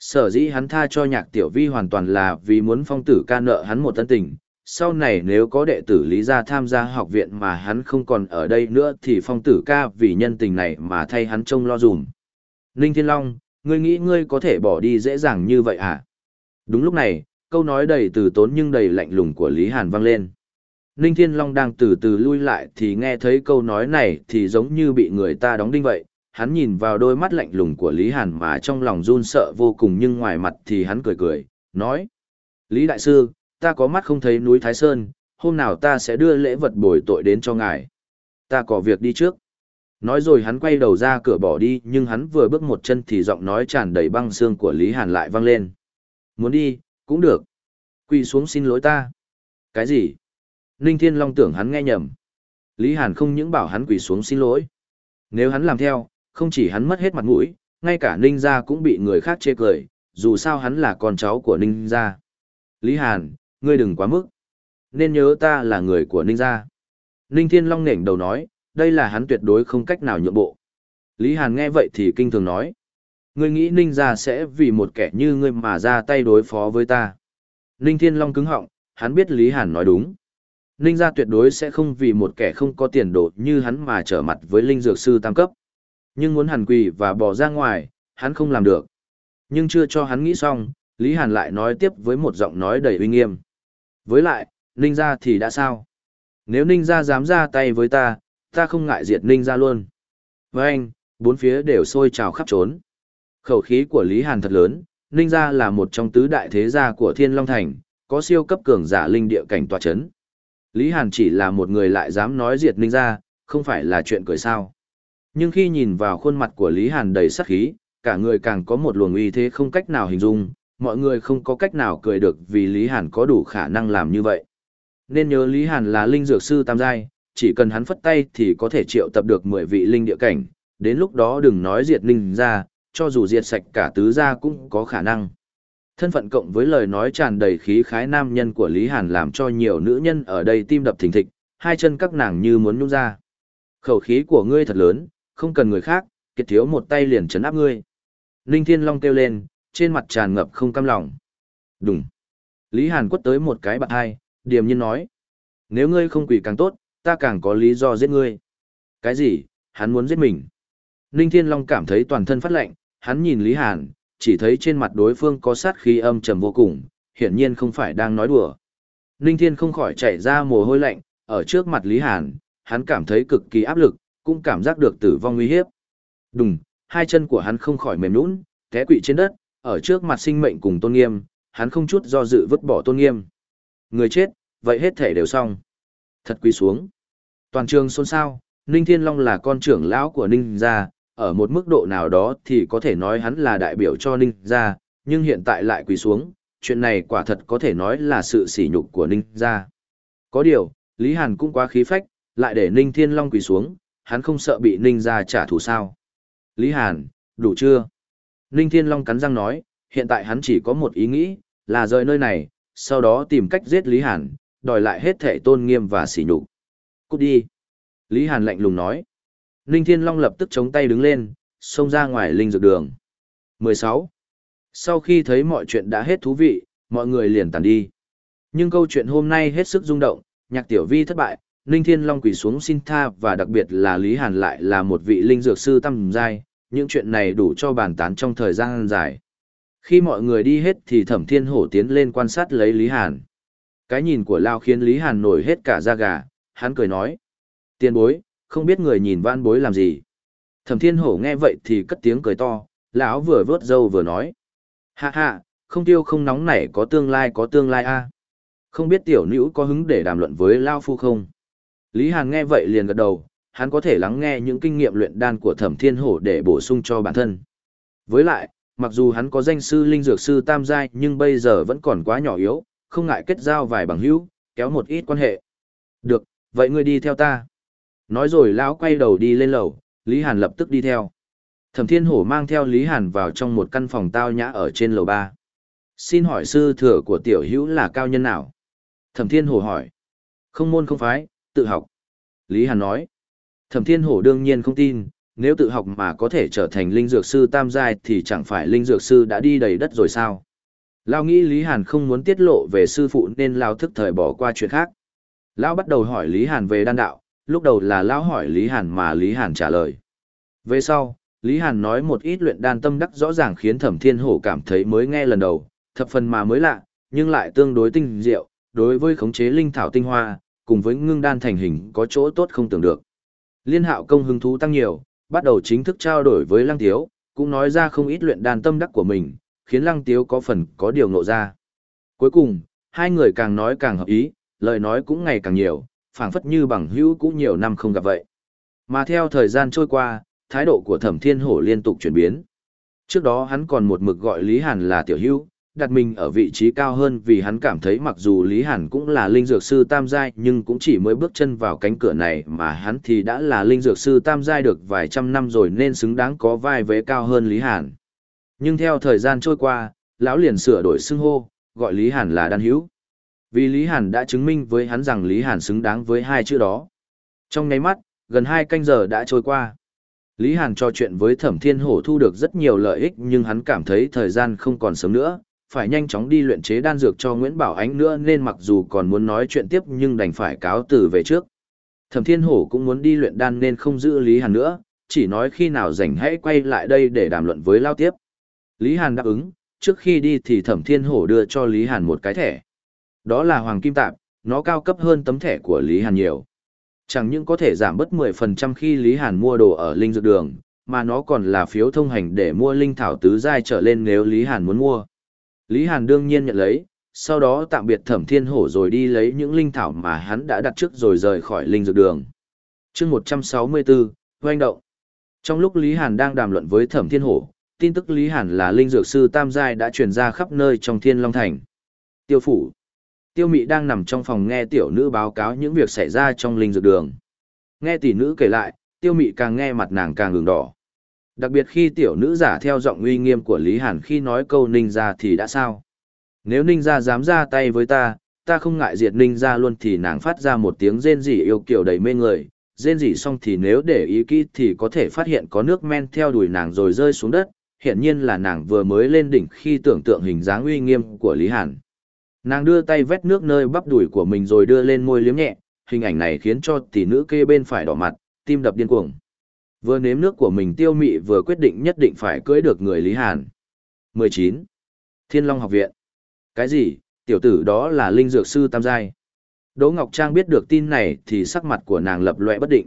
Sở dĩ hắn tha cho nhạc tiểu vi hoàn toàn là vì muốn phong tử ca nợ hắn một tân tình. Sau này nếu có đệ tử Lý gia tham gia học viện mà hắn không còn ở đây nữa thì phong tử ca vì nhân tình này mà thay hắn trông lo dùm. Ninh Thiên Long, ngươi nghĩ ngươi có thể bỏ đi dễ dàng như vậy à? Đúng lúc này, câu nói đầy từ tốn nhưng đầy lạnh lùng của Lý Hàn vang lên. Ninh Thiên Long đang từ từ lui lại thì nghe thấy câu nói này thì giống như bị người ta đóng đinh vậy, hắn nhìn vào đôi mắt lạnh lùng của Lý Hàn mà trong lòng run sợ vô cùng nhưng ngoài mặt thì hắn cười cười, nói. Lý Đại Sư, ta có mắt không thấy núi Thái Sơn, hôm nào ta sẽ đưa lễ vật bồi tội đến cho ngài. Ta có việc đi trước. Nói rồi hắn quay đầu ra cửa bỏ đi nhưng hắn vừa bước một chân thì giọng nói tràn đầy băng xương của Lý Hàn lại vang lên. Muốn đi, cũng được. Quỳ xuống xin lỗi ta. Cái gì? Ninh Thiên Long tưởng hắn nghe nhầm. Lý Hàn không những bảo hắn quỳ xuống xin lỗi. Nếu hắn làm theo, không chỉ hắn mất hết mặt mũi, ngay cả Ninh gia cũng bị người khác chê cười, dù sao hắn là con cháu của Ninh gia. Lý Hàn, ngươi đừng quá mức. Nên nhớ ta là người của Ninh gia. Ninh Thiên Long nghển đầu nói, đây là hắn tuyệt đối không cách nào nhượng bộ. Lý Hàn nghe vậy thì kinh thường nói. Ngươi nghĩ Ninh gia sẽ vì một kẻ như ngươi mà ra tay đối phó với ta. Ninh Thiên Long cứng họng, hắn biết Lý Hàn nói đúng. Ninh gia tuyệt đối sẽ không vì một kẻ không có tiền đồ như hắn mà trở mặt với Linh Dược Sư tam cấp. Nhưng muốn hàn quỳ và bỏ ra ngoài, hắn không làm được. Nhưng chưa cho hắn nghĩ xong, Lý Hàn lại nói tiếp với một giọng nói đầy uy nghiêm. Với lại, Ninh gia thì đã sao? Nếu Ninh gia dám ra tay với ta, ta không ngại diệt Ninh gia luôn. Với anh, bốn phía đều sôi trào khắp trốn. Khẩu khí của Lý Hàn thật lớn, Ninh gia là một trong tứ đại thế gia của Thiên Long Thành, có siêu cấp cường giả linh địa cảnh tòa chấn. Lý Hàn chỉ là một người lại dám nói diệt Ninh gia, không phải là chuyện cười sao. Nhưng khi nhìn vào khuôn mặt của Lý Hàn đầy sắc khí, cả người càng có một luồng uy thế không cách nào hình dung, mọi người không có cách nào cười được vì Lý Hàn có đủ khả năng làm như vậy. Nên nhớ Lý Hàn là linh dược sư tam giai, chỉ cần hắn phất tay thì có thể triệu tập được 10 vị linh địa cảnh, đến lúc đó đừng nói diệt linh ra, cho dù diệt sạch cả tứ gia cũng có khả năng. Thân phận cộng với lời nói tràn đầy khí khái nam nhân của Lý Hàn làm cho nhiều nữ nhân ở đây tim đập thình thịch, hai chân các nàng như muốn nhung ra. Khẩu khí của ngươi thật lớn, không cần người khác, kiệt thiếu một tay liền chấn áp ngươi. Ninh Thiên Long kêu lên, trên mặt tràn ngập không cam lòng. Đúng. Lý Hàn quất tới một cái bạn hai, điềm nhiên nói. Nếu ngươi không quỷ càng tốt, ta càng có lý do giết ngươi. Cái gì, hắn muốn giết mình. Ninh Thiên Long cảm thấy toàn thân phát lạnh, hắn nhìn Lý Hàn, chỉ thấy trên mặt đối phương có sát khí âm trầm vô cùng, hiển nhiên không phải đang nói đùa. Ninh Thiên không khỏi chạy ra mồ hôi lạnh, ở trước mặt Lý Hàn, hắn cảm thấy cực kỳ áp lực, cũng cảm giác được tử vong nguy hiếp. Đùng, hai chân của hắn không khỏi mềm nhũn, té quỵ trên đất, ở trước mặt sinh mệnh cùng tôn nghiêm, hắn không chút do dự vứt bỏ tôn nghiêm. Người chết, vậy hết thể đều xong. Thật quý xuống. Toàn trường xôn xao, Ninh Thiên Long là con trưởng lão của Ninh gia, ở một mức độ nào đó thì có thể nói hắn là đại biểu cho Ninh gia, nhưng hiện tại lại quỳ xuống, chuyện này quả thật có thể nói là sự sỉ nhục của Ninh gia. Có điều, Lý Hàn cũng quá khí phách, lại để Ninh Thiên Long quỳ xuống, hắn không sợ bị Ninh gia trả thù sao. Lý Hàn, đủ chưa? Ninh Thiên Long cắn răng nói, hiện tại hắn chỉ có một ý nghĩ, là rời nơi này, sau đó tìm cách giết Lý Hàn, đòi lại hết thể tôn nghiêm và sỉ nhục. Cút đi. Lý Hàn lạnh lùng nói. Ninh Thiên Long lập tức chống tay đứng lên, xông ra ngoài linh dược đường. 16. Sau khi thấy mọi chuyện đã hết thú vị, mọi người liền tản đi. Nhưng câu chuyện hôm nay hết sức rung động, nhạc tiểu vi thất bại, Ninh Thiên Long quỳ xuống xin tha và đặc biệt là Lý Hàn lại là một vị linh dược sư tâm giai, những chuyện này đủ cho bàn tán trong thời gian dài. Khi mọi người đi hết thì Thẩm Thiên Hổ tiến lên quan sát lấy Lý Hàn. Cái nhìn của Lao khiến Lý Hàn nổi hết cả da gà, hắn cười nói. Tiên bối, không biết người nhìn van bối làm gì. Thẩm Thiên Hổ nghe vậy thì cất tiếng cười to, lão vừa vớt dâu vừa nói. Hạ hạ, không tiêu không nóng này có tương lai có tương lai a. Không biết tiểu nữ có hứng để đàm luận với Lao Phu không? Lý Hàn nghe vậy liền gật đầu, hắn có thể lắng nghe những kinh nghiệm luyện đan của Thẩm Thiên Hổ để bổ sung cho bản thân. Với lại, mặc dù hắn có danh sư linh dược sư tam giai nhưng bây giờ vẫn còn quá nhỏ yếu, không ngại kết giao vài bằng hữu, kéo một ít quan hệ. Được, vậy ngươi đi theo ta. Nói rồi lão quay đầu đi lên lầu, Lý Hàn lập tức đi theo. Thẩm Thiên Hổ mang theo Lý Hàn vào trong một căn phòng tao nhã ở trên lầu ba. Xin hỏi sư thừa của tiểu hữu là cao nhân nào? Thẩm Thiên Hổ hỏi. Không môn không phái, tự học. Lý Hàn nói. Thẩm Thiên Hổ đương nhiên không tin, nếu tự học mà có thể trở thành linh dược sư tam giai thì chẳng phải linh dược sư đã đi đầy đất rồi sao? Lao nghĩ Lý Hàn không muốn tiết lộ về sư phụ nên Lao thức thời bỏ qua chuyện khác. Lão bắt đầu hỏi Lý Hàn về đan đạo, lúc đầu là Lão hỏi Lý Hàn mà Lý Hàn trả lời. Về sau, Lý Hàn nói một ít luyện đan tâm đắc rõ ràng khiến Thẩm Thiên Hổ cảm thấy mới nghe lần đầu, thập phần mà mới lạ, nhưng lại tương đối tinh diệu, đối với khống chế linh thảo tinh hoa, cùng với ngưng đan thành hình có chỗ tốt không tưởng được. Liên hạo công hứng thú tăng nhiều, bắt đầu chính thức trao đổi với Lăng Tiếu, cũng nói ra không ít luyện đan tâm đắc của mình, khiến Lăng Tiếu có phần có điều ngộ ra. Cuối cùng, hai người càng nói càng hợp ý, lời nói cũng ngày càng nhiều, phảng phất như bằng hữu cũng nhiều năm không gặp vậy. Mà theo thời gian trôi qua, thái độ của Thẩm Thiên Hổ liên tục chuyển biến. Trước đó hắn còn một mực gọi Lý Hàn là tiểu hữu, đặt mình ở vị trí cao hơn vì hắn cảm thấy mặc dù Lý Hàn cũng là linh dược sư tam giai nhưng cũng chỉ mới bước chân vào cánh cửa này mà hắn thì đã là linh dược sư tam giai được vài trăm năm rồi nên xứng đáng có vai vế cao hơn Lý Hàn. Nhưng theo thời gian trôi qua, lão liền sửa đổi xưng hô, gọi Lý Hàn là đan hữu. Vì Lý Hàn đã chứng minh với hắn rằng Lý Hàn xứng đáng với hai chữ đó. Trong nháy mắt, gần hai canh giờ đã trôi qua. Lý Hàn trò chuyện với Thẩm Thiên Hổ thu được rất nhiều lợi ích nhưng hắn cảm thấy thời gian không còn sớm nữa, phải nhanh chóng đi luyện chế đan dược cho Nguyễn Bảo Ánh nữa nên mặc dù còn muốn nói chuyện tiếp nhưng đành phải cáo từ về trước. Thẩm Thiên Hổ cũng muốn đi luyện đan nên không giữ Lý Hàn nữa, chỉ nói khi nào rảnh hãy quay lại đây để đàm luận với Lao tiếp. Lý Hàn đáp ứng, trước khi đi thì Thẩm Thiên Hổ đưa cho Lý Hàn một cái thẻ. Đó là Hoàng Kim Tạp, nó cao cấp hơn tấm thẻ của Lý Hàn nhiều. Chẳng những có thể giảm bớt 10% khi Lý Hàn mua đồ ở Linh Dược Đường, mà nó còn là phiếu thông hành để mua Linh Thảo Tứ Giai trở lên nếu Lý Hàn muốn mua. Lý Hàn đương nhiên nhận lấy, sau đó tạm biệt Thẩm Thiên Hổ rồi đi lấy những linh thảo mà hắn đã đặt trước rồi rời khỏi linh dược đường. chương 164, hoành động. Trong lúc Lý Hàn đang đàm luận với Thẩm Thiên Hổ, tin tức Lý Hàn là linh dược sư Tam Giai đã truyền ra khắp nơi trong Thiên Long Thành. Tiêu phủ. Tiêu Mị đang nằm trong phòng nghe tiểu nữ báo cáo những việc xảy ra trong linh dược đường. Nghe tỷ nữ kể lại, Tiêu Mị càng nghe mặt nàng càng ngừng đỏ. Đặc biệt khi tiểu nữ giả theo giọng uy nghiêm của Lý Hàn khi nói câu ninh ra thì đã sao. Nếu Ninh gia dám ra tay với ta, ta không ngại diệt Ninh gia luôn thì nàng phát ra một tiếng rên rỉ yêu kiểu đầy mê người, rên rỉ xong thì nếu để ý kỹ thì có thể phát hiện có nước men theo đuổi nàng rồi rơi xuống đất, hiện nhiên là nàng vừa mới lên đỉnh khi tưởng tượng hình dáng uy nghiêm của Lý Hàn. Nàng đưa tay vét nước nơi bắp đùi của mình rồi đưa lên môi liếm nhẹ, hình ảnh này khiến cho tỷ nữ kê bên phải đỏ mặt, tim đập điên cuồng. Vừa nếm nước của mình tiêu mị vừa quyết định nhất định phải cưới được người Lý Hàn. 19. Thiên Long học viện. Cái gì, tiểu tử đó là linh dược sư tam giai. Đỗ Ngọc Trang biết được tin này thì sắc mặt của nàng lập loè bất định.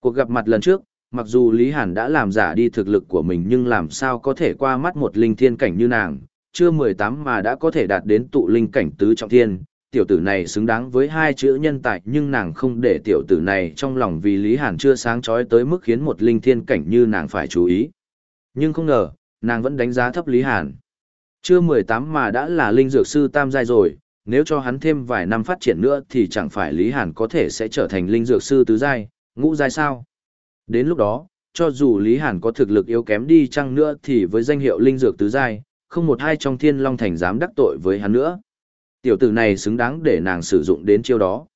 Cuộc gặp mặt lần trước, mặc dù Lý Hàn đã làm giả đi thực lực của mình nhưng làm sao có thể qua mắt một linh thiên cảnh như nàng, chưa 18 mà đã có thể đạt đến tụ linh cảnh tứ trọng thiên, tiểu tử này xứng đáng với hai chữ nhân tài nhưng nàng không để tiểu tử này trong lòng vì Lý Hàn chưa sáng trói tới mức khiến một linh thiên cảnh như nàng phải chú ý. Nhưng không ngờ, nàng vẫn đánh giá thấp Lý Hàn. Chưa 18 mà đã là linh dược sư tam giai rồi, nếu cho hắn thêm vài năm phát triển nữa thì chẳng phải Lý Hàn có thể sẽ trở thành linh dược sư tứ giai, ngũ giai sao? Đến lúc đó, cho dù Lý Hàn có thực lực yếu kém đi chăng nữa thì với danh hiệu linh dược tứ giai, không một hai trong thiên long thành dám đắc tội với hắn nữa. Tiểu tử này xứng đáng để nàng sử dụng đến chiêu đó.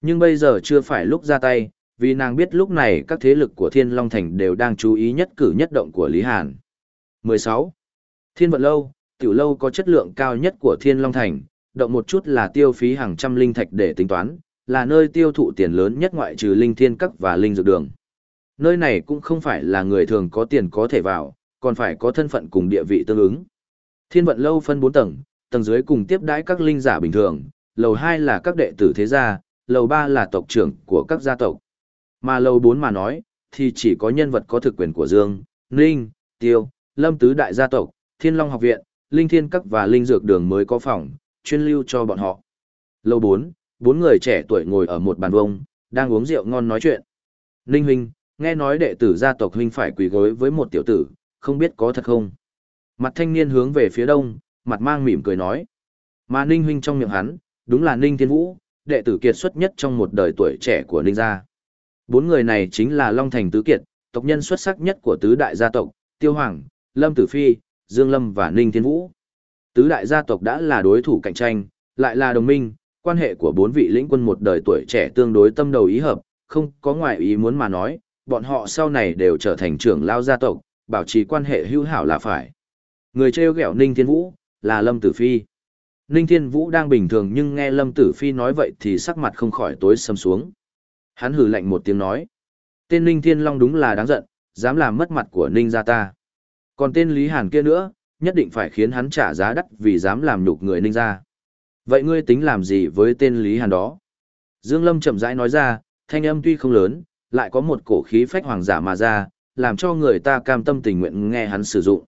Nhưng bây giờ chưa phải lúc ra tay, vì nàng biết lúc này các thế lực của thiên long thành đều đang chú ý nhất cử nhất động của Lý Hàn. 16. Thiên vận lâu, tiểu lâu có chất lượng cao nhất của thiên long thành, động một chút là tiêu phí hàng trăm linh thạch để tính toán, là nơi tiêu thụ tiền lớn nhất ngoại trừ linh thiên các và linh dược đường. Nơi này cũng không phải là người thường có tiền có thể vào, còn phải có thân phận cùng địa vị tương ứng. Thiên vận lâu phân 4 tầng, tầng dưới cùng tiếp đãi các linh giả bình thường, lầu 2 là các đệ tử thế gia, lầu 3 là tộc trưởng của các gia tộc. Mà lầu 4 mà nói, thì chỉ có nhân vật có thực quyền của Dương, Ninh, Tiêu, Lâm Tứ Đại gia tộc, Thiên Long học viện, Linh Thiên Các và Linh Dược Đường mới có phòng, chuyên lưu cho bọn họ. Lầu 4, bốn người trẻ tuổi ngồi ở một bàn vông, đang uống rượu ngon nói chuyện. Ninh huynh, nghe nói đệ tử gia tộc huynh phải quỳ gối với một tiểu tử, không biết có thật không? Mặt thanh niên hướng về phía đông, mặt mang mỉm cười nói. Mà Ninh huynh trong miệng hắn, đúng là Ninh Thiên Vũ, đệ tử kiệt xuất nhất trong một đời tuổi trẻ của Ninh gia. Bốn người này chính là Long Thành Tứ Kiệt, tộc nhân xuất sắc nhất của tứ đại gia tộc, Tiêu Hoàng, Lâm Tử Phi, Dương Lâm và Ninh Thiên Vũ. Tứ đại gia tộc đã là đối thủ cạnh tranh, lại là đồng minh, quan hệ của bốn vị lĩnh quân một đời tuổi trẻ tương đối tâm đầu ý hợp, không có ngoại ý muốn mà nói, bọn họ sau này đều trở thành trưởng lao gia tộc, bảo trì quan hệ hữu hảo là phải. Người trêu ghẹo Ninh Thiên Vũ, là Lâm Tử Phi. Ninh Thiên Vũ đang bình thường nhưng nghe Lâm Tử Phi nói vậy thì sắc mặt không khỏi tối sầm xuống. Hắn hừ lạnh một tiếng nói. Tên Ninh Thiên Long đúng là đáng giận, dám làm mất mặt của Ninh gia ta. Còn tên Lý Hàn kia nữa, nhất định phải khiến hắn trả giá đắt vì dám làm nhục người Ninh gia. Vậy ngươi tính làm gì với tên Lý Hàn đó? Dương Lâm chậm rãi nói ra, thanh âm tuy không lớn, lại có một cổ khí phách hoàng giả mà ra, làm cho người ta cam tâm tình nguyện nghe hắn sử dụng.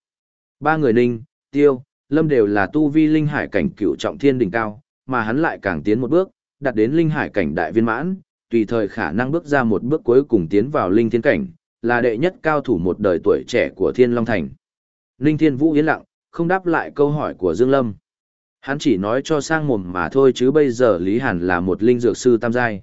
Ba người Ninh, Tiêu, Lâm đều là tu vi linh hải cảnh cựu trọng thiên đỉnh cao, mà hắn lại càng tiến một bước, đạt đến linh hải cảnh đại viên mãn, tùy thời khả năng bước ra một bước cuối cùng tiến vào linh thiên cảnh, là đệ nhất cao thủ một đời tuổi trẻ của Thiên Long Thành. Linh Thiên Vũ yên lặng, không đáp lại câu hỏi của Dương Lâm. Hắn chỉ nói cho sang mồm mà thôi chứ bây giờ Lý Hàn là một linh dược sư tam giai.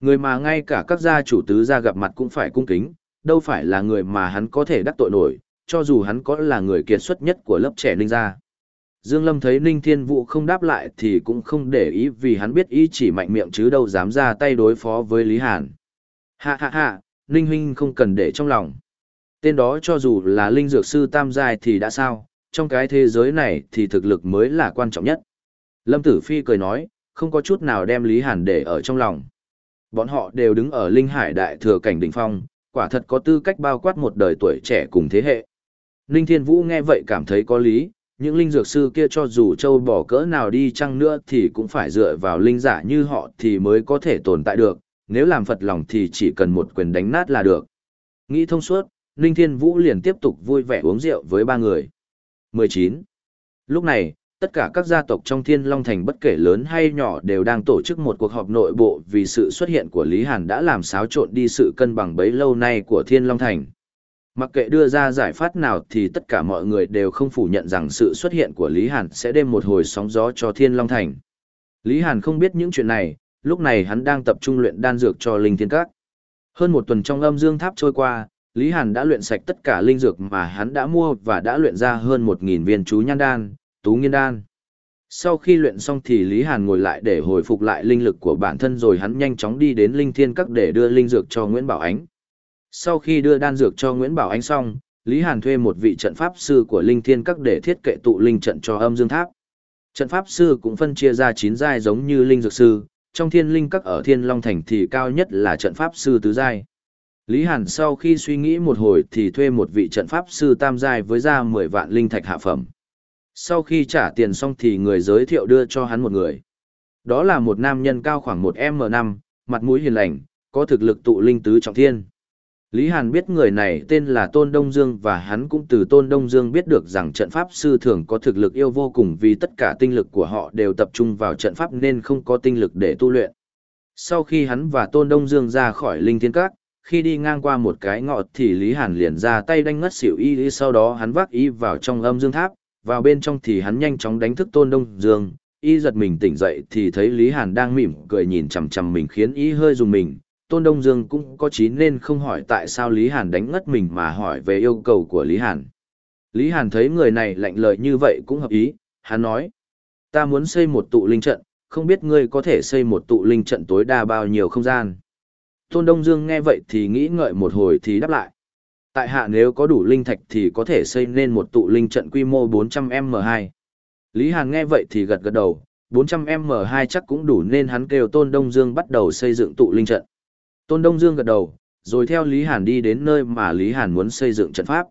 Người mà ngay cả các gia chủ tứ gia gặp mặt cũng phải cung kính, đâu phải là người mà hắn có thể đắc tội nổi, cho dù hắn có là người kiệt xuất nhất của lớp trẻ ninh gia. Dương Lâm thấy Ninh Thiên Vũ không đáp lại thì cũng không để ý vì hắn biết ý chỉ mạnh miệng chứ đâu dám ra tay đối phó với Lý Hàn. Hạ hạ hạ, Ninh Huynh không cần để trong lòng. Tên đó cho dù là linh dược sư tam giai thì đã sao, trong cái thế giới này thì thực lực mới là quan trọng nhất. Lâm Tử Phi cười nói, không có chút nào đem Lý Hàn để ở trong lòng. Bọn họ đều đứng ở linh hải đại thừa cảnh đỉnh phong, quả thật có tư cách bao quát một đời tuổi trẻ cùng thế hệ. Ninh Thiên Vũ nghe vậy cảm thấy có lý, những linh dược sư kia cho dù châu bỏ cỡ nào đi chăng nữa thì cũng phải dựa vào linh giả như họ thì mới có thể tồn tại được, nếu làm phật lòng thì chỉ cần một quyền đánh nát là được. Nghĩ thông suốt, Ninh Thiên Vũ liền tiếp tục vui vẻ uống rượu với ba người. 19. Lúc này, tất cả các gia tộc trong Thiên Long Thành bất kể lớn hay nhỏ đều đang tổ chức một cuộc họp nội bộ vì sự xuất hiện của Lý Hàn đã làm xáo trộn đi sự cân bằng bấy lâu nay của Thiên Long Thành. Mặc kệ đưa ra giải pháp nào thì tất cả mọi người đều không phủ nhận rằng sự xuất hiện của Lý Hàn sẽ đem một hồi sóng gió cho Thiên Long Thành. Lý Hàn không biết những chuyện này, lúc này hắn đang tập trung luyện đan dược cho Linh Thiên Các. Hơn một tuần trong âm dương tháp trôi qua, Lý Hàn đã luyện sạch tất cả linh dược mà hắn đã mua và đã luyện ra hơn 1.000 viên chú nhan đan, tú nghiên đan. Sau khi luyện xong thì Lý Hàn ngồi lại để hồi phục lại linh lực của bản thân rồi hắn nhanh chóng đi đến linh thiên các để đưa linh dược cho Nguyễn Bảo Ánh. Sau khi đưa đan dược cho Nguyễn Bảo Anh xong, Lý Hàn thuê một vị trận pháp sư của linh thiên các để thiết kệ tụ linh trận cho âm dương tháp. Trận pháp sư cũng phân chia ra 9 giai giống như linh dược sư, trong thiên linh các ở thiên long thành thì cao nhất là trận pháp sư tứ giai. Lý Hàn sau khi suy nghĩ một hồi thì thuê một vị trận pháp sư tam giai với ra 10 vạn linh thạch hạ phẩm. Sau khi trả tiền xong thì người giới thiệu đưa cho hắn một người. Đó là một nam nhân cao khoảng 1M5, mặt mũi hiền lành, có thực lực tụ linh tứ trọng thiên. Lý Hàn biết người này tên là Tôn Đông Dương và hắn cũng từ Tôn Đông Dương biết được rằng trận pháp sư thường có thực lực yêu vô cùng vì tất cả tinh lực của họ đều tập trung vào trận pháp nên không có tinh lực để tu luyện. Sau khi hắn và Tôn Đông Dương ra khỏi Linh Thiên Các, khi đi ngang qua một cái ngọt thì Lý Hàn liền ra tay đánh ngất xỉu y sau đó hắn vác y vào trong âm dương tháp, vào bên trong thì hắn nhanh chóng đánh thức Tôn Đông Dương, y giật mình tỉnh dậy thì thấy Lý Hàn đang mỉm cười nhìn chằm chằm mình khiến y hơi dùng mình. Tôn Đông Dương cũng có trí nên không hỏi tại sao Lý Hàn đánh ngất mình mà hỏi về yêu cầu của Lý Hàn. Lý Hàn thấy người này lạnh lời như vậy cũng hợp ý, hắn nói. Ta muốn xây một tụ linh trận, không biết ngươi có thể xây một tụ linh trận tối đa bao nhiêu không gian. Tôn Đông Dương nghe vậy thì nghĩ ngợi một hồi thì đáp lại. Tại hạ nếu có đủ linh thạch thì có thể xây nên một tụ linh trận quy mô 400M2. Lý Hàn nghe vậy thì gật gật đầu, 400M2 chắc cũng đủ nên hắn kêu Tôn Đông Dương bắt đầu xây dựng tụ linh trận. Tôn Đông Dương gật đầu, rồi theo Lý Hàn đi đến nơi mà Lý Hàn muốn xây dựng trận pháp.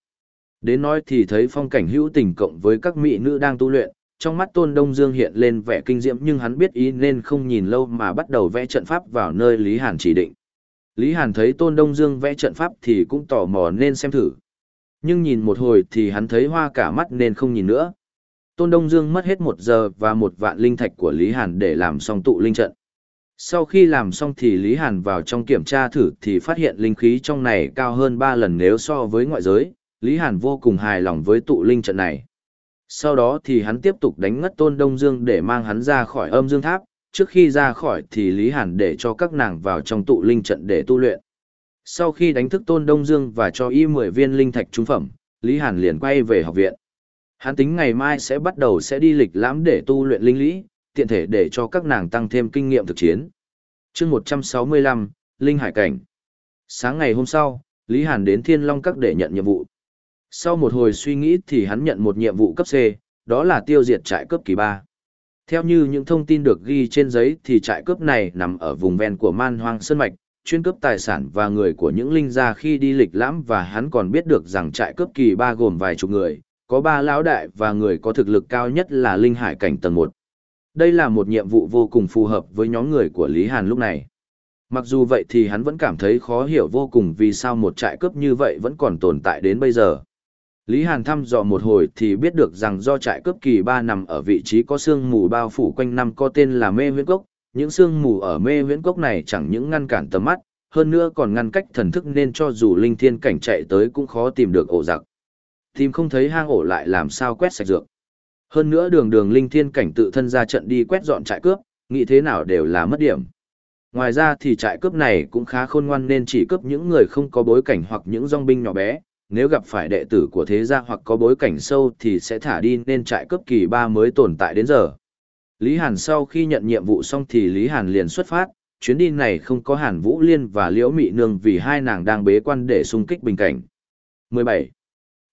Đến nói thì thấy phong cảnh hữu tình cộng với các mỹ nữ đang tu luyện, trong mắt Tôn Đông Dương hiện lên vẻ kinh diễm nhưng hắn biết ý nên không nhìn lâu mà bắt đầu vẽ trận pháp vào nơi Lý Hàn chỉ định. Lý Hàn thấy Tôn Đông Dương vẽ trận pháp thì cũng tò mò nên xem thử. Nhưng nhìn một hồi thì hắn thấy hoa cả mắt nên không nhìn nữa. Tôn Đông Dương mất hết một giờ và một vạn linh thạch của Lý Hàn để làm xong tụ linh trận. Sau khi làm xong thì Lý Hàn vào trong kiểm tra thử thì phát hiện linh khí trong này cao hơn 3 lần nếu so với ngoại giới, Lý Hàn vô cùng hài lòng với tụ linh trận này. Sau đó thì hắn tiếp tục đánh ngất Tôn Đông Dương để mang hắn ra khỏi âm dương tháp, trước khi ra khỏi thì Lý Hàn để cho các nàng vào trong tụ linh trận để tu luyện. Sau khi đánh thức Tôn Đông Dương và cho y 10 viên linh thạch trung phẩm, Lý Hàn liền quay về học viện. Hắn tính ngày mai sẽ bắt đầu sẽ đi lịch lãm để tu luyện linh lý, tiện thể để cho các nàng tăng thêm kinh nghiệm thực chiến. chương 165, Linh Hải Cảnh. Sáng ngày hôm sau, Lý Hàn đến Thiên Long Các để nhận nhiệm vụ. Sau một hồi suy nghĩ thì hắn nhận một nhiệm vụ cấp C, đó là tiêu diệt trại cấp kỳ 3. Theo như những thông tin được ghi trên giấy thì trại cướp này nằm ở vùng ven của man hoang sơn mạch, chuyên cướp tài sản và người của những linh gia khi đi lịch lãm và hắn còn biết được rằng trại cướp kỳ ba gồm vài chục người, có ba lão đại và người có thực lực cao nhất là linh hải cảnh tầng 1. Đây là một nhiệm vụ vô cùng phù hợp với nhóm người của Lý Hàn lúc này. Mặc dù vậy thì hắn vẫn cảm thấy khó hiểu vô cùng vì sao một trại cướp như vậy vẫn còn tồn tại đến bây giờ. Lý Hàn thăm dò một hồi thì biết được rằng do trại cướp kỳ ba nằm ở vị trí có sương mù bao phủ quanh năm có tên là mê huyễn cốc, những sương mù ở mê huyễn cốc này chẳng những ngăn cản tầm mắt, hơn nữa còn ngăn cách thần thức nên cho dù linh thiên cảnh chạy tới cũng khó tìm được ổ giặc. Tìm không thấy hang ổ lại làm sao quét sạch dược. Hơn nữa đường đường linh thiên cảnh tự thân ra trận đi quét dọn trại cướp, nghĩ thế nào đều là mất điểm. Ngoài ra thì trại cướp này cũng khá khôn ngoan nên chỉ cướp những người không có bối cảnh hoặc những dòng binh nhỏ bé, nếu gặp phải đệ tử của thế gia hoặc có bối cảnh sâu thì sẽ thả đi nên trại cướp kỳ ba mới tồn tại đến giờ. Lý Hàn sau khi nhận nhiệm vụ xong thì Lý Hàn liền xuất phát, chuyến đi này không có Hàn Vũ Liên và Liễu Mị Nương vì hai nàng đang bế quan để xung kích bình cảnh. 17.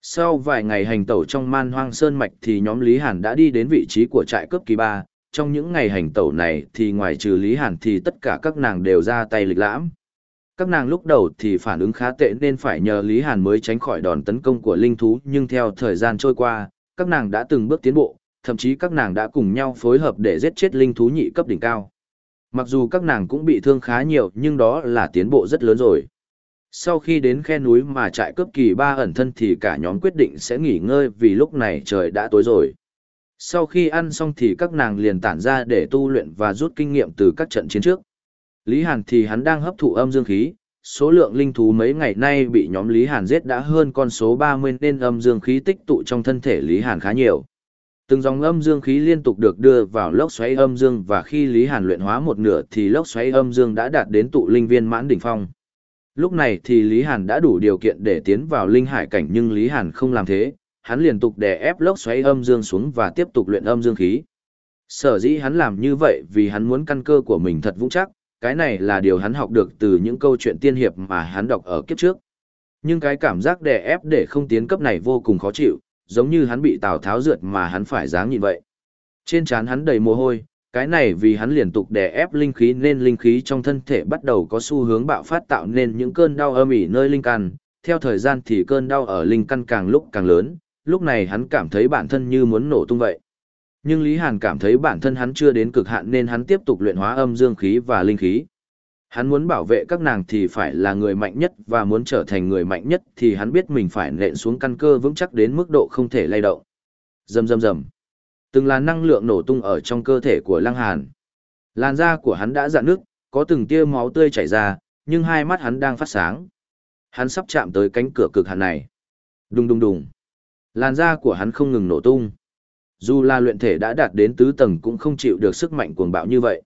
Sau vài ngày hành tẩu trong man hoang sơn mạch thì nhóm Lý Hàn đã đi đến vị trí của trại cấp kỳ ba. Trong những ngày hành tẩu này thì ngoài trừ Lý Hàn thì tất cả các nàng đều ra tay lịch lãm. Các nàng lúc đầu thì phản ứng khá tệ nên phải nhờ Lý Hàn mới tránh khỏi đòn tấn công của linh thú nhưng theo thời gian trôi qua, các nàng đã từng bước tiến bộ, thậm chí các nàng đã cùng nhau phối hợp để giết chết linh thú nhị cấp đỉnh cao. Mặc dù các nàng cũng bị thương khá nhiều nhưng đó là tiến bộ rất lớn rồi. Sau khi đến khe núi mà trại cướp kỳ ba ẩn thân thì cả nhóm quyết định sẽ nghỉ ngơi vì lúc này trời đã tối rồi. Sau khi ăn xong thì các nàng liền tản ra để tu luyện và rút kinh nghiệm từ các trận chiến trước. Lý Hàn thì hắn đang hấp thụ âm dương khí, số lượng linh thú mấy ngày nay bị nhóm Lý Hàn giết đã hơn con số 30 nên âm dương khí tích tụ trong thân thể Lý Hàn khá nhiều. Từng dòng âm dương khí liên tục được đưa vào lốc xoáy âm dương và khi Lý Hàn luyện hóa một nửa thì lốc xoáy âm dương đã đạt đến tụ linh viên mãn đỉnh phong. Lúc này thì Lý Hàn đã đủ điều kiện để tiến vào linh hải cảnh nhưng Lý Hàn không làm thế, hắn liên tục đè ép lốc xoáy âm dương xuống và tiếp tục luyện âm dương khí. Sở dĩ hắn làm như vậy vì hắn muốn căn cơ của mình thật vững chắc, cái này là điều hắn học được từ những câu chuyện tiên hiệp mà hắn đọc ở kiếp trước. Nhưng cái cảm giác đè ép để không tiến cấp này vô cùng khó chịu, giống như hắn bị Tào Tháo rượt mà hắn phải dáng nhìn vậy. Trên trán hắn đầy mồ hôi, cái này vì hắn liên tục đè ép linh khí nên linh khí trong thân thể bắt đầu có xu hướng bạo phát tạo nên những cơn đau âm ỉ nơi linh căn. Theo thời gian thì cơn đau ở linh căn càng lúc càng lớn, lúc này hắn cảm thấy bản thân như muốn nổ tung vậy. Nhưng Lý Hàn cảm thấy bản thân hắn chưa đến cực hạn nên hắn tiếp tục luyện hóa âm dương khí và linh khí. Hắn muốn bảo vệ các nàng thì phải là người mạnh nhất và muốn trở thành người mạnh nhất thì hắn biết mình phải nện xuống căn cơ vững chắc đến mức độ không thể lay động. Rầm rầm rầm. Từng là năng lượng nổ tung ở trong cơ thể của Lăng Hàn. Làn da của hắn đã dạn nước, có từng tia máu tươi chảy ra, nhưng hai mắt hắn đang phát sáng. Hắn sắp chạm tới cánh cửa cực hạn này. Đùng đùng đùng. Làn da của hắn không ngừng nổ tung. Dù là luyện thể đã đạt đến tứ tầng cũng không chịu được sức mạnh cuồng bạo như vậy.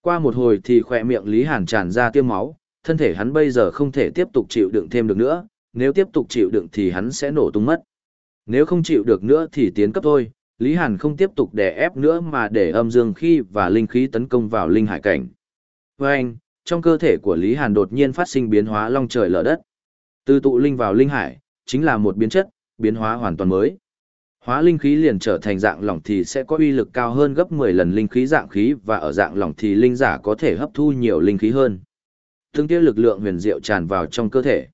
Qua một hồi thì khỏe miệng Lý Hàn tràn ra tiêm máu, thân thể hắn bây giờ không thể tiếp tục chịu đựng thêm được nữa, nếu tiếp tục chịu đựng thì hắn sẽ nổ tung mất. Nếu không chịu được nữa thì tiến cấp thôi, Lý Hàn không tiếp tục đè ép nữa mà để âm dương khí và linh khí tấn công vào linh hải cảnh. Với anh, trong cơ thể của Lý Hàn đột nhiên phát sinh biến hóa long trời lở đất. Từ tụ linh vào linh hải, chính là một biến chất, biến hóa hoàn toàn mới. Hóa linh khí liền trở thành dạng lỏng thì sẽ có uy lực cao hơn gấp 10 lần linh khí dạng khí và ở dạng lỏng thì linh giả có thể hấp thu nhiều linh khí hơn. Tương tiêu lực lượng huyền diệu tràn vào trong cơ thể.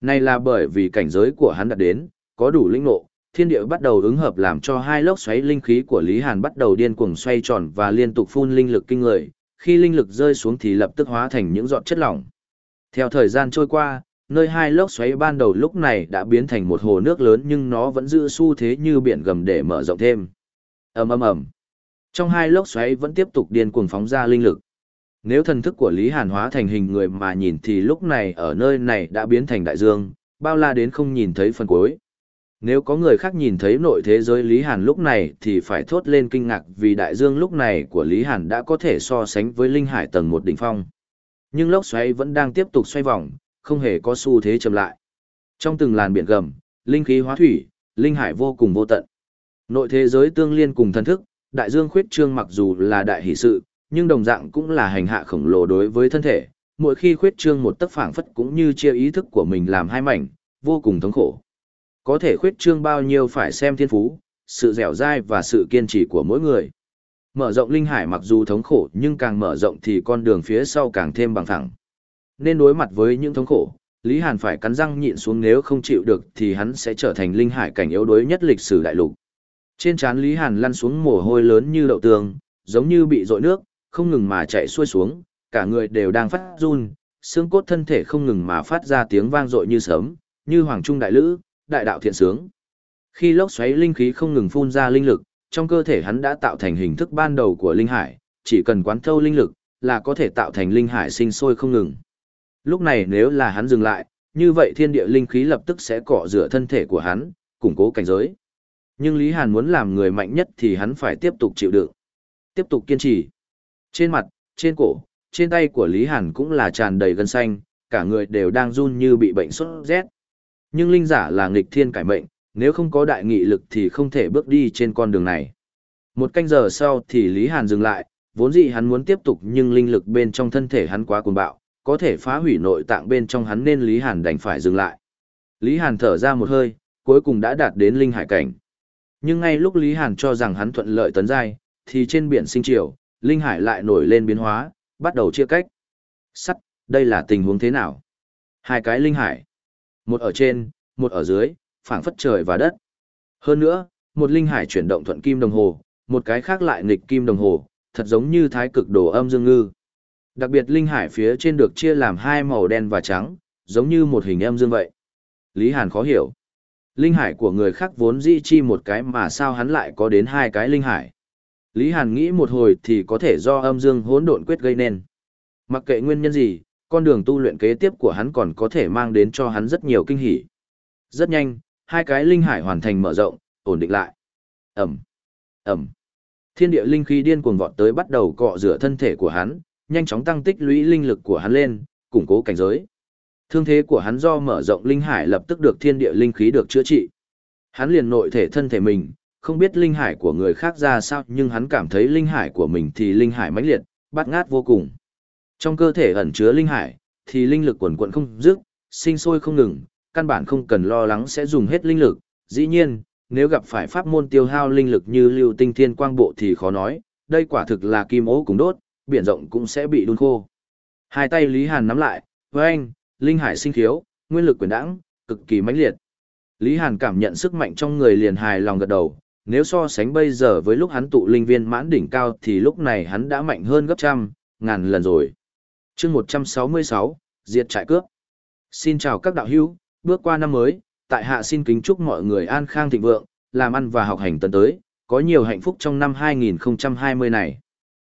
Này là bởi vì cảnh giới của hắn đạt đến, có đủ linh ngộ, thiên địa bắt đầu ứng hợp làm cho hai lốc xoáy linh khí của Lý Hàn bắt đầu điên cuồng xoay tròn và liên tục phun linh lực kinh người, khi linh lực rơi xuống thì lập tức hóa thành những giọt chất lỏng. Theo thời gian trôi qua, nơi hai lốc xoáy ban đầu lúc này đã biến thành một hồ nước lớn nhưng nó vẫn giữ xu thế như biển gầm để mở rộng thêm. ầm ầm ầm. Trong hai lốc xoáy vẫn tiếp tục điên cuồng phóng ra linh lực. Nếu thần thức của Lý Hàn hóa thành hình người mà nhìn thì lúc này ở nơi này đã biến thành đại dương, bao la đến không nhìn thấy phần cuối. Nếu có người khác nhìn thấy nội thế giới Lý Hàn lúc này thì phải thốt lên kinh ngạc vì đại dương lúc này của Lý Hàn đã có thể so sánh với linh hải tầng một đỉnh phong. Nhưng lốc xoáy vẫn đang tiếp tục xoay vòng, không hề có xu thế chậm lại. Trong từng làn biển gầm, linh khí hóa thủy, linh hải vô cùng vô tận. Nội thế giới tương liên cùng thần thức, đại dương khuyết trương mặc dù là đại hỷ sự, nhưng đồng dạng cũng là hành hạ khổng lồ đối với thân thể. Mỗi khi khuyết trương một tấc phảng phất cũng như chia ý thức của mình làm hai mảnh, vô cùng thống khổ. Có thể khuyết trương bao nhiêu phải xem thiên phú, sự dẻo dai và sự kiên trì của mỗi người. Mở rộng linh hải mặc dù thống khổ nhưng càng mở rộng thì con đường phía sau càng thêm bằng thẳng. Nên đối mặt với những thống khổ, Lý Hàn phải cắn răng nhịn xuống nếu không chịu được thì hắn sẽ trở thành linh hải cảnh yếu đuối nhất lịch sử đại lục. Trên trán Lý Hàn lăn xuống mồ hôi lớn như đậu tường, giống như bị dội nước, không ngừng mà chạy xuôi xuống, cả người đều đang phát run, xương cốt thân thể không ngừng mà phát ra tiếng vang dội như sấm, như hoàng trung đại lữ, đại đạo thiện sướng. Khi lốc xoáy linh khí không ngừng phun ra linh lực, trong cơ thể hắn đã tạo thành hình thức ban đầu của linh hải, chỉ cần quán thâu linh lực là có thể tạo thành linh hải sinh sôi không ngừng. Lúc này nếu là hắn dừng lại, như vậy thiên địa linh khí lập tức sẽ cọ rửa thân thể của hắn, củng cố cảnh giới. Nhưng Lý Hàn muốn làm người mạnh nhất thì hắn phải tiếp tục chịu đựng, tiếp tục kiên trì. Trên mặt, trên cổ, trên tay của Lý Hàn cũng là tràn đầy gân xanh, cả người đều đang run như bị bệnh sốt rét. Nhưng linh giả là nghịch thiên cải mệnh, nếu không có đại nghị lực thì không thể bước đi trên con đường này. Một canh giờ sau thì Lý Hàn dừng lại, vốn dĩ hắn muốn tiếp tục nhưng linh lực bên trong thân thể hắn quá cuồng bạo, có thể phá hủy nội tạng bên trong hắn nên Lý Hàn đành phải dừng lại. Lý Hàn thở ra một hơi, cuối cùng đã đạt đến linh hải cảnh. Nhưng ngay lúc Lý Hàn cho rằng hắn thuận lợi tấn giai, thì trên biển sinh triều, linh hải lại nổi lên biến hóa, bắt đầu chia cách. Sắt, đây là tình huống thế nào? Hai cái linh hải. Một ở trên, một ở dưới, phảng phất trời và đất. Hơn nữa, một linh hải chuyển động thuận kim đồng hồ, một cái khác lại nghịch kim đồng hồ, thật giống như thái cực đồ âm dương ngư. Đặc biệt linh hải phía trên được chia làm hai màu đen và trắng, giống như một hình âm dương vậy. Lý Hàn khó hiểu. Linh hải của người khác vốn dĩ chi một cái mà sao hắn lại có đến hai cái linh hải. Lý Hàn nghĩ một hồi thì có thể do âm dương hỗn độn quyết gây nên. Mặc kệ nguyên nhân gì, con đường tu luyện kế tiếp của hắn còn có thể mang đến cho hắn rất nhiều kinh hỉ. Rất nhanh, hai cái linh hải hoàn thành mở rộng, ổn định lại. Ẩm, Ẩm. Thiên địa linh khí điên cuồng vọt tới bắt đầu cọ rửa thân thể của hắn, nhanh chóng tăng tích lũy linh lực của hắn lên, củng cố cảnh giới. Thương thế của hắn do mở rộng linh hải lập tức được thiên địa linh khí được chữa trị. Hắn liền nội thể thân thể mình, Không biết linh hải của người khác ra sao nhưng hắn cảm thấy linh hải của mình thì linh hải mãnh liệt, bát ngát vô cùng. Trong cơ thể ẩn chứa linh hải, thì linh lực quần quận không dứt, sinh sôi không ngừng, căn bản không cần lo lắng sẽ dùng hết linh lực. Dĩ nhiên, nếu gặp phải pháp môn tiêu hao linh lực như lưu tinh thiên quang bộ thì khó nói, đây quả thực là kim ố cùng đốt, biển rộng cũng sẽ bị đun khô. Hai tay Lý Hàn nắm lại, với anh, linh hải sinh khiếu, nguyên lực quyền đãng, cực kỳ mãnh liệt. Lý Hàn cảm nhận sức mạnh trong người liền hài lòng gật đầu, nếu so sánh bây giờ với lúc hắn tụ linh viên mãn đỉnh cao thì lúc này hắn đã mạnh hơn gấp trăm, ngàn lần rồi chương 166, Diệt trại cướp. Xin chào các đạo hữu, bước qua năm mới, tại hạ xin kính chúc mọi người an khang thịnh vượng, làm ăn và học hành tấn tới, có nhiều hạnh phúc trong năm 2020 này.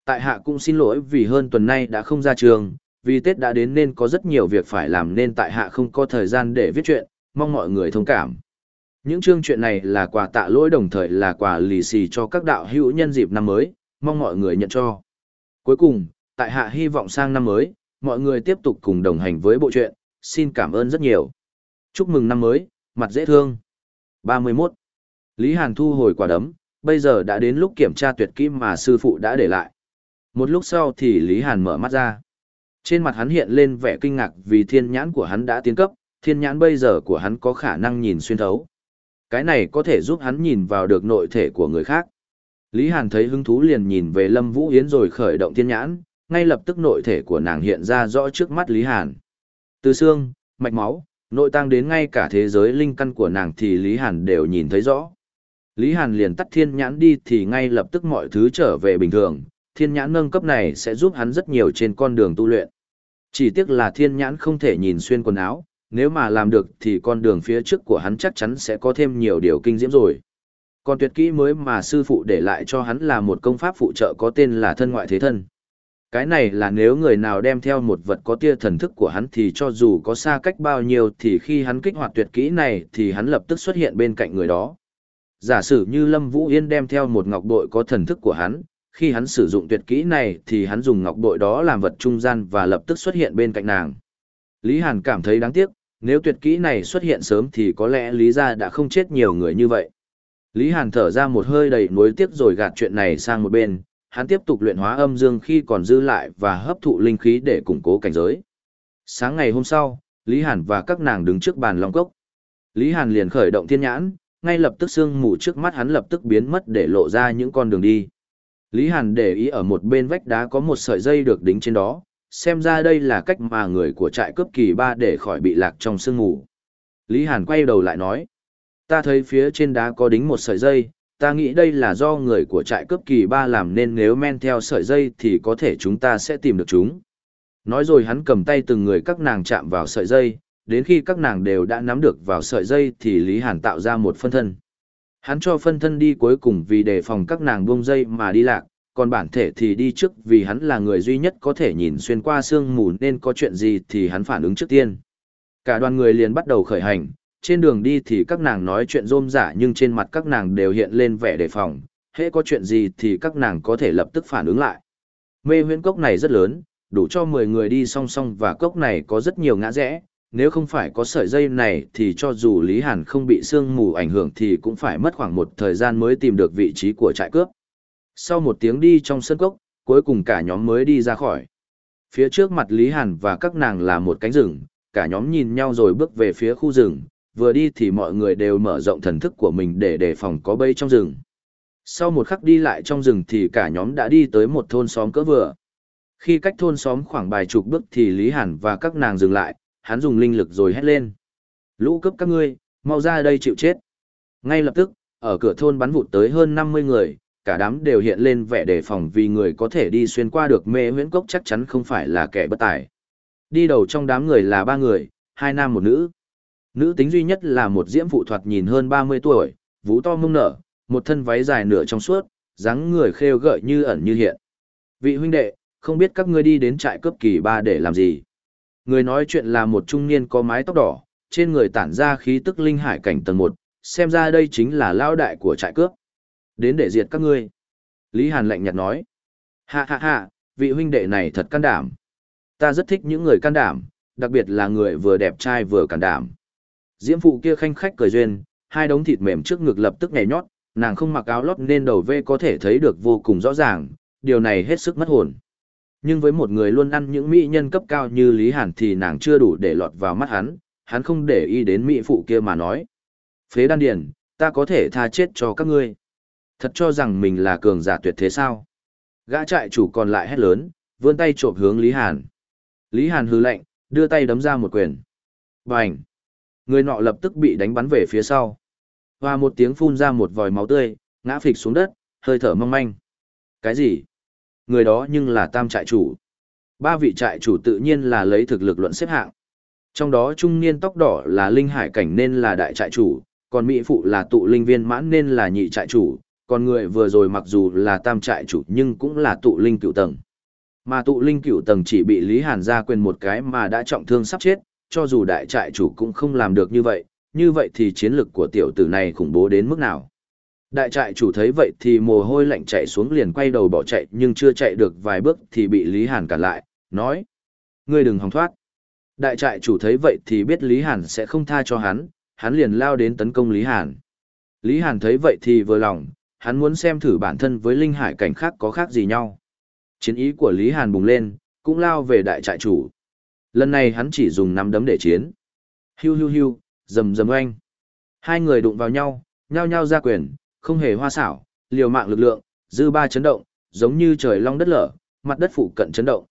Tại hạ cũng xin lỗi vì hơn tuần nay đã không ra trường, vì Tết đã đến nên có rất nhiều việc phải làm nên tại hạ không có thời gian để viết chuyện, mong mọi người thông cảm. Những chương chuyện này là quà tạ lỗi đồng thời là quà lì xì cho các đạo hữu nhân dịp năm mới, mong mọi người nhận cho. Cuối cùng, tại hạ hy vọng sang năm mới, mọi người tiếp tục cùng đồng hành với bộ truyện, xin cảm ơn rất nhiều. Chúc mừng năm mới, mặt dễ thương. 31. Lý Hàn thu hồi quả đấm, bây giờ đã đến lúc kiểm tra tuyệt kỹ mà sư phụ đã để lại. Một lúc sau thì Lý Hàn mở mắt ra. Trên mặt hắn hiện lên vẻ kinh ngạc vì thiên nhãn của hắn đã tiến cấp, thiên nhãn bây giờ của hắn có khả năng nhìn xuyên thấu. Cái này có thể giúp hắn nhìn vào được nội thể của người khác. Lý Hàn thấy hứng thú liền nhìn về Lâm Vũ Yến rồi khởi động thiên nhãn, ngay lập tức nội thể của nàng hiện ra rõ trước mắt Lý Hàn. Từ xương, mạch máu, nội tang đến ngay cả thế giới linh căn của nàng thì Lý Hàn đều nhìn thấy rõ. Lý Hàn liền tắt thiên nhãn đi thì ngay lập tức mọi thứ trở về bình thường, thiên nhãn nâng cấp này sẽ giúp hắn rất nhiều trên con đường tu luyện. Chỉ tiếc là thiên nhãn không thể nhìn xuyên quần áo, nếu mà làm được thì con đường phía trước của hắn chắc chắn sẽ có thêm nhiều điều kinh diễm rồi. Còn tuyệt kỹ mới mà sư phụ để lại cho hắn là một công pháp phụ trợ có tên là thân ngoại thế thân. Cái này là nếu người nào đem theo một vật có tia thần thức của hắn thì cho dù có xa cách bao nhiêu thì khi hắn kích hoạt tuyệt kỹ này thì hắn lập tức xuất hiện bên cạnh người đó. Giả sử như Lâm Vũ Yên đem theo một ngọc bội có thần thức của hắn, khi hắn sử dụng tuyệt kỹ này thì hắn dùng ngọc bội đó làm vật trung gian và lập tức xuất hiện bên cạnh nàng. Lý Hàn cảm thấy đáng tiếc, nếu tuyệt kỹ này xuất hiện sớm thì có lẽ Lý gia đã không chết nhiều người như vậy. Lý Hàn thở ra một hơi đầy nuối tiếc rồi gạt chuyện này sang một bên, hắn tiếp tục luyện hóa âm dương khi còn dư lại và hấp thụ linh khí để củng cố cảnh giới. Sáng ngày hôm sau, Lý Hàn và các nàng đứng trước bàn long cốc. Lý Hàn liền khởi động thiên nhãn, ngay lập tức sương mù trước mắt hắn lập tức biến mất để lộ ra những con đường đi. Lý Hàn để ý ở một bên vách đá có một sợi dây được đính trên đó, xem ra đây là cách mà người của trại cướp kỳ ba để khỏi bị lạc trong sương mù. Lý Hàn quay đầu lại nói, ta thấy phía trên đá có đính một sợi dây, ta nghĩ đây là do người của trại cướp kỳ ba làm nên nếu men theo sợi dây thì có thể chúng ta sẽ tìm được chúng. Nói rồi hắn cầm tay từng người các nàng chạm vào sợi dây, đến khi các nàng đều đã nắm được vào sợi dây thì Lý Hàn tạo ra một phân thân. Hắn cho phân thân đi cuối cùng vì đề phòng các nàng buông dây mà đi lạc, còn bản thể thì đi trước vì hắn là người duy nhất có thể nhìn xuyên qua sương mù nên có chuyện gì thì hắn phản ứng trước tiên. Cả đoàn người liền bắt đầu khởi hành, trên đường đi thì các nàng nói chuyện rôm giả nhưng trên mặt các nàng đều hiện lên vẻ đề phòng, hễ có chuyện gì thì các nàng có thể lập tức phản ứng lại. Mê huyễn cốc này rất lớn, đủ cho 10 người đi song song và cốc này có rất nhiều ngã rẽ, nếu không phải có sợi dây này thì cho dù Lý Hàn không bị sương mù ảnh hưởng thì cũng phải mất khoảng một thời gian mới tìm được vị trí của trại cướp. Sau một tiếng đi trong sân cốc, cuối cùng cả nhóm mới đi ra khỏi. Phía trước mặt Lý Hàn và các nàng là một cánh rừng, cả nhóm nhìn nhau rồi bước về phía khu rừng, vừa đi thì mọi người đều mở rộng thần thức của mình để đề phòng có bẫy trong rừng. Sau một khắc đi lại trong rừng thì cả nhóm đã đi tới một thôn xóm cỡ vừa. Khi cách thôn xóm khoảng vài chục bước thì Lý Hàn và các nàng dừng lại, hắn dùng linh lực rồi hét lên. Lũ cấp các ngươi, mau ra đây chịu chết. Ngay lập tức, ở cửa thôn bắn vụt tới hơn 50 người, cả đám đều hiện lên vẻ đề phòng vì người có thể đi xuyên qua được mê huyễn cốc chắc chắn không phải là kẻ bất tài. Đi đầu trong đám người là ba người, hai nam một nữ. Nữ tính duy nhất là một diễm phụ thoạt nhìn hơn 30 tuổi, vú to mông nở, một thân váy dài nửa trong suốt, dáng người khêu gợi như ẩn như hiện. Vị huynh đệ, không biết các ngươi đi đến trại cướp kỳ ba để làm gì? Người nói chuyện là một trung niên có mái tóc đỏ, trên người tản ra khí tức linh hải cảnh tầng 1, xem ra đây chính là lao đại của trại cướp. Đến để diệt các ngươi. Lý Hàn lạnh nhạt nói. Ha ha ha, vị huynh đệ này thật can đảm. Ta rất thích những người can đảm, đặc biệt là người vừa đẹp trai vừa can đảm. Diễm phụ kia khanh khách cười duyên, hai đống thịt mềm trước ngực lập tức nhảy nhót, nàng không mặc áo lót nên đầu vê có thể thấy được vô cùng rõ ràng, điều này hết sức mất hồn. Nhưng với một người luôn ăn những mỹ nhân cấp cao như Lý Hàn thì nàng chưa đủ để lọt vào mắt hắn, hắn không để ý đến mỹ phụ kia mà nói. Phế đan điền, ta có thể tha chết cho các ngươi. Thật cho rằng mình là cường giả tuyệt thế sao? Gã trại chủ còn lại hét lớn, vươn tay chộp hướng Lý Hàn. Lý Hàn hư lạnh, đưa tay đấm ra một quyền. Bành! Người nọ lập tức bị đánh bắn về phía sau. Và một tiếng phun ra một vòi máu tươi, ngã phịch xuống đất, hơi thở mong manh. Cái gì? Người đó nhưng là tam trại chủ. Ba vị trại chủ tự nhiên là lấy thực lực luận xếp hạng. Trong đó trung niên tóc đỏ là linh hải cảnh nên là đại trại chủ, còn mỹ phụ là tụ linh viên mãn nên là nhị trại chủ, còn người vừa rồi mặc dù là tam trại chủ nhưng cũng là tụ linh cựu tầng. Mà tụ linh cựu tầng chỉ bị Lý Hàn ra quyền một cái mà đã trọng thương sắp chết, cho dù đại trại chủ cũng không làm được như vậy, như vậy thì chiến lực của tiểu tử này khủng bố đến mức nào. Đại trại chủ thấy vậy thì mồ hôi lạnh chạy xuống liền quay đầu bỏ chạy nhưng chưa chạy được vài bước thì bị Lý Hàn cản lại, nói. Ngươi đừng hòng thoát. Đại trại chủ thấy vậy thì biết Lý Hàn sẽ không tha cho hắn, hắn liền lao đến tấn công Lý Hàn. Lý Hàn thấy vậy thì vừa lòng, hắn muốn xem thử bản thân với linh hải cảnh khác có khác gì nhau. Chiến ý của Lý Hàn bùng lên, cũng lao về đại trại chủ. Lần này hắn chỉ dùng nắm đấm để chiến. Hiu hiu hiu, rầm rầm oanh. Hai người đụng vào nhau, nhao nhao ra quyền, không hề hoa xảo, liều mạng lực lượng, dư ba chấn động, giống như trời long đất lở, mặt đất phụ cận chấn động.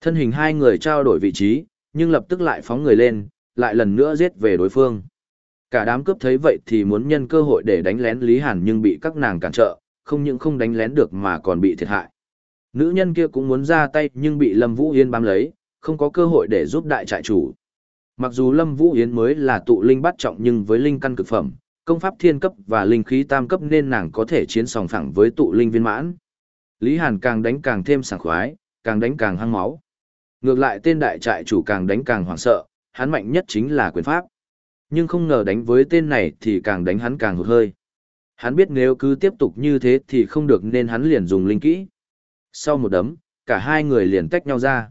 Thân hình hai người trao đổi vị trí, nhưng lập tức lại phóng người lên, lại lần nữa giết về đối phương. Cả đám cướp thấy vậy thì muốn nhân cơ hội để đánh lén Lý Hàn nhưng bị các nàng cản trợ, không những không đánh lén được mà còn bị thiệt hại. Nữ nhân kia cũng muốn ra tay nhưng bị Lâm Vũ Yên bám lấy, không có cơ hội để giúp đại trại chủ. Mặc dù Lâm Vũ Yến mới là tụ linh bắt trọng nhưng với linh căn cực phẩm, công pháp thiên cấp và linh khí tam cấp nên nàng có thể chiến sòng phẳng với tụ linh viên mãn. Lý Hàn càng đánh càng thêm sảng khoái, càng đánh càng hăng máu. Ngược lại tên đại trại chủ càng đánh càng hoảng sợ, hắn mạnh nhất chính là quyền pháp. Nhưng không ngờ đánh với tên này thì càng đánh hắn càng hụt hơi. Hắn biết nếu cứ tiếp tục như thế thì không được nên hắn liền dùng linh kỹ. Sau một đấm, cả hai người liền tách nhau ra.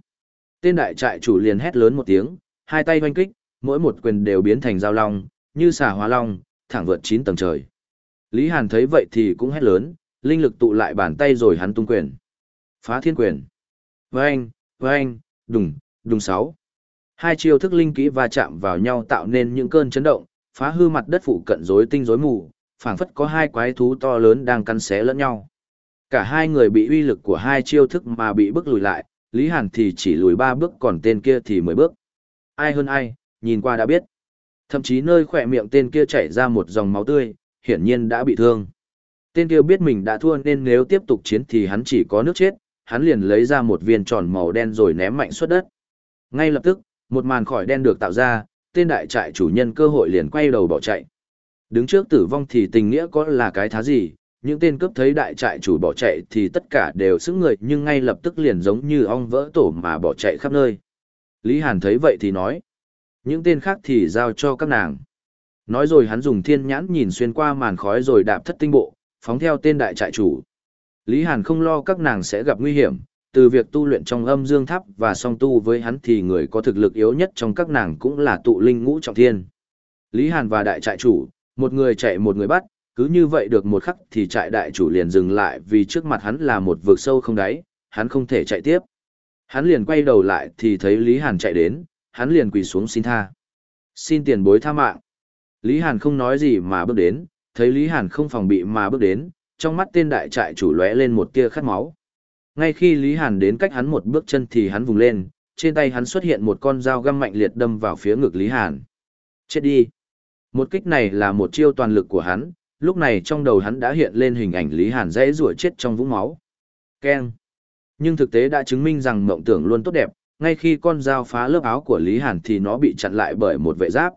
Tên đại trại chủ liền hét lớn một tiếng, hai tay hoanh kích, mỗi một quyền đều biến thành dao long, như xà hóa long, thẳng vượt chín tầng trời. Lý Hàn thấy vậy thì cũng hét lớn, linh lực tụ lại bàn tay rồi hắn tung quyền. Phá thiên quyền. Vâng, vâng, đùng, đùng sáu. Hai chiêu thức linh kỹ va chạm vào nhau tạo nên những cơn chấn động, phá hư mặt đất phụ cận rối tinh rối mù, phảng phất có hai quái thú to lớn đang cắn xé lẫn nhau. Cả hai người bị uy lực của hai chiêu thức mà bị bức lùi lại, Lý Hàn thì chỉ lùi ba bước còn tên kia thì mười bước. Ai hơn ai, nhìn qua đã biết. Thậm chí nơi khỏe miệng tên kia chảy ra một dòng máu tươi, hiển nhiên đã bị thương. Tên kia biết mình đã thua nên nếu tiếp tục chiến thì hắn chỉ có nước chết, hắn liền lấy ra một viên tròn màu đen rồi ném mạnh xuất đất. Ngay lập tức, một màn khỏi đen được tạo ra, tên đại trại chủ nhân cơ hội liền quay đầu bỏ chạy. Đứng trước tử vong thì tình nghĩa có là cái thá gì, những tên cướp thấy đại trại chủ bỏ chạy thì tất cả đều xứng người nhưng ngay lập tức liền giống như ong vỡ tổ mà bỏ chạy khắp nơi. Lý Hàn thấy vậy thì nói, những tên khác thì giao cho các nàng. Nói rồi hắn dùng thiên nhãn nhìn xuyên qua màn khói rồi đạp thất tinh bộ, phóng theo tên đại trại chủ. Lý Hàn không lo các nàng sẽ gặp nguy hiểm, từ việc tu luyện trong âm dương tháp và song tu với hắn thì người có thực lực yếu nhất trong các nàng cũng là tụ linh ngũ trọng thiên. Lý Hàn và đại trại chủ, một người chạy một người bắt, cứ như vậy được một khắc thì trại đại chủ liền dừng lại vì trước mặt hắn là một vực sâu không đáy, hắn không thể chạy tiếp. Hắn liền quay đầu lại thì thấy Lý Hàn chạy đến, hắn liền quỳ xuống xin tha. Xin tiền bối tha mạng. Lý Hàn không nói gì mà bước đến, thấy Lý Hàn không phòng bị mà bước đến, trong mắt tên đại trại chủ lóe lên một tia khát máu. Ngay khi Lý Hàn đến cách hắn một bước chân thì hắn vùng lên, trên tay hắn xuất hiện một con dao găm mạnh liệt đâm vào phía ngực Lý Hàn. Chết đi! Một kích này là một chiêu toàn lực của hắn, lúc này trong đầu hắn đã hiện lên hình ảnh Lý Hàn dãy rủa chết trong vũng máu. Keng! Nhưng thực tế đã chứng minh rằng mộng tưởng luôn tốt đẹp, ngay khi con dao phá lớp áo của Lý Hàn thì nó bị chặn lại bởi một vệ giáp.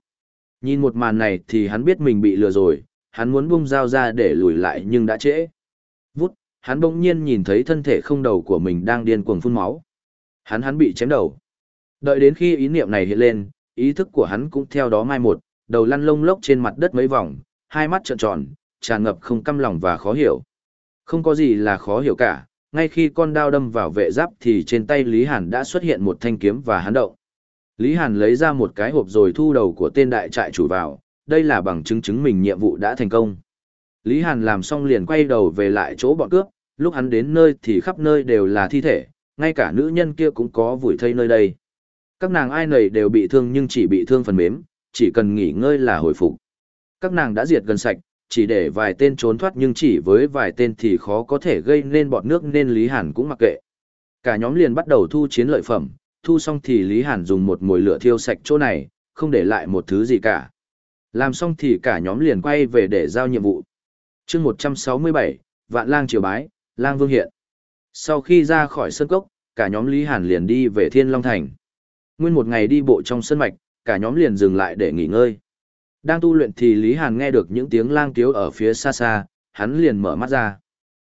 Nhìn một màn này thì hắn biết mình bị lừa rồi, hắn muốn bung dao ra để lùi lại nhưng đã trễ. Vút, hắn bỗng nhiên nhìn thấy thân thể không đầu của mình đang điên cuồng phun máu. Hắn hắn bị chém đầu. Đợi đến khi ý niệm này hiện lên, ý thức của hắn cũng theo đó mai một, đầu lăn lông lốc trên mặt đất mấy vòng, hai mắt trợn tròn, tràn ngập không căm lòng và khó hiểu. Không có gì là khó hiểu cả, ngay khi con đao đâm vào vệ giáp thì trên tay Lý Hàn đã xuất hiện một thanh kiếm và hắn động. Lý Hàn lấy ra một cái hộp rồi thu đầu của tên đại trại chủ vào, đây là bằng chứng chứng mình nhiệm vụ đã thành công. Lý Hàn làm xong liền quay đầu về lại chỗ bọn cướp, lúc hắn đến nơi thì khắp nơi đều là thi thể, ngay cả nữ nhân kia cũng có vùi thây nơi đây. Các nàng ai nấy đều bị thương nhưng chỉ bị thương phần mềm, chỉ cần nghỉ ngơi là hồi phục. Các nàng đã diệt gần sạch, chỉ để vài tên trốn thoát nhưng chỉ với vài tên thì khó có thể gây nên bọt nước nên Lý Hàn cũng mặc kệ. Cả nhóm liền bắt đầu thu chiến lợi phẩm, thu xong thì Lý Hàn dùng một mồi lửa thiêu sạch chỗ này, không để lại một thứ gì cả. Làm xong thì cả nhóm liền quay về để giao nhiệm vụ. chương 167, Vạn Lang Triều Bái, Lang Vương Hiện. Sau khi ra khỏi sân cốc, cả nhóm Lý Hàn liền đi về Thiên Long Thành. Nguyên một ngày đi bộ trong sân mạch, cả nhóm liền dừng lại để nghỉ ngơi. Đang tu luyện thì Lý Hàn nghe được những tiếng lang tiếu ở phía xa xa, hắn liền mở mắt ra.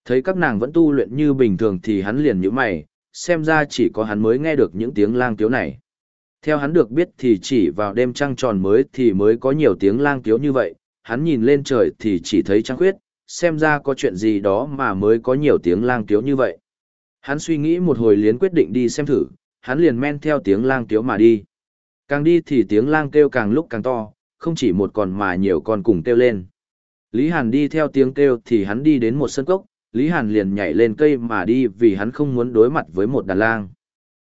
Thấy các nàng vẫn tu luyện như bình thường thì hắn liền nhíu mày, xem ra chỉ có hắn mới nghe được những tiếng lang tiếu này. Theo hắn được biết thì chỉ vào đêm trăng tròn mới thì mới có nhiều tiếng lang tiếu như vậy, hắn nhìn lên trời thì chỉ thấy trăng khuyết, xem ra có chuyện gì đó mà mới có nhiều tiếng lang tiếu như vậy. Hắn suy nghĩ một hồi liền quyết định đi xem thử, hắn liền men theo tiếng lang tiếu mà đi. Càng đi thì tiếng lang kêu càng lúc càng to, không chỉ một con mà nhiều con cùng kêu lên. Lý Hàn đi theo tiếng kêu thì hắn đi đến một sân cốc, Lý Hàn liền nhảy lên cây mà đi vì hắn không muốn đối mặt với một đàn lang.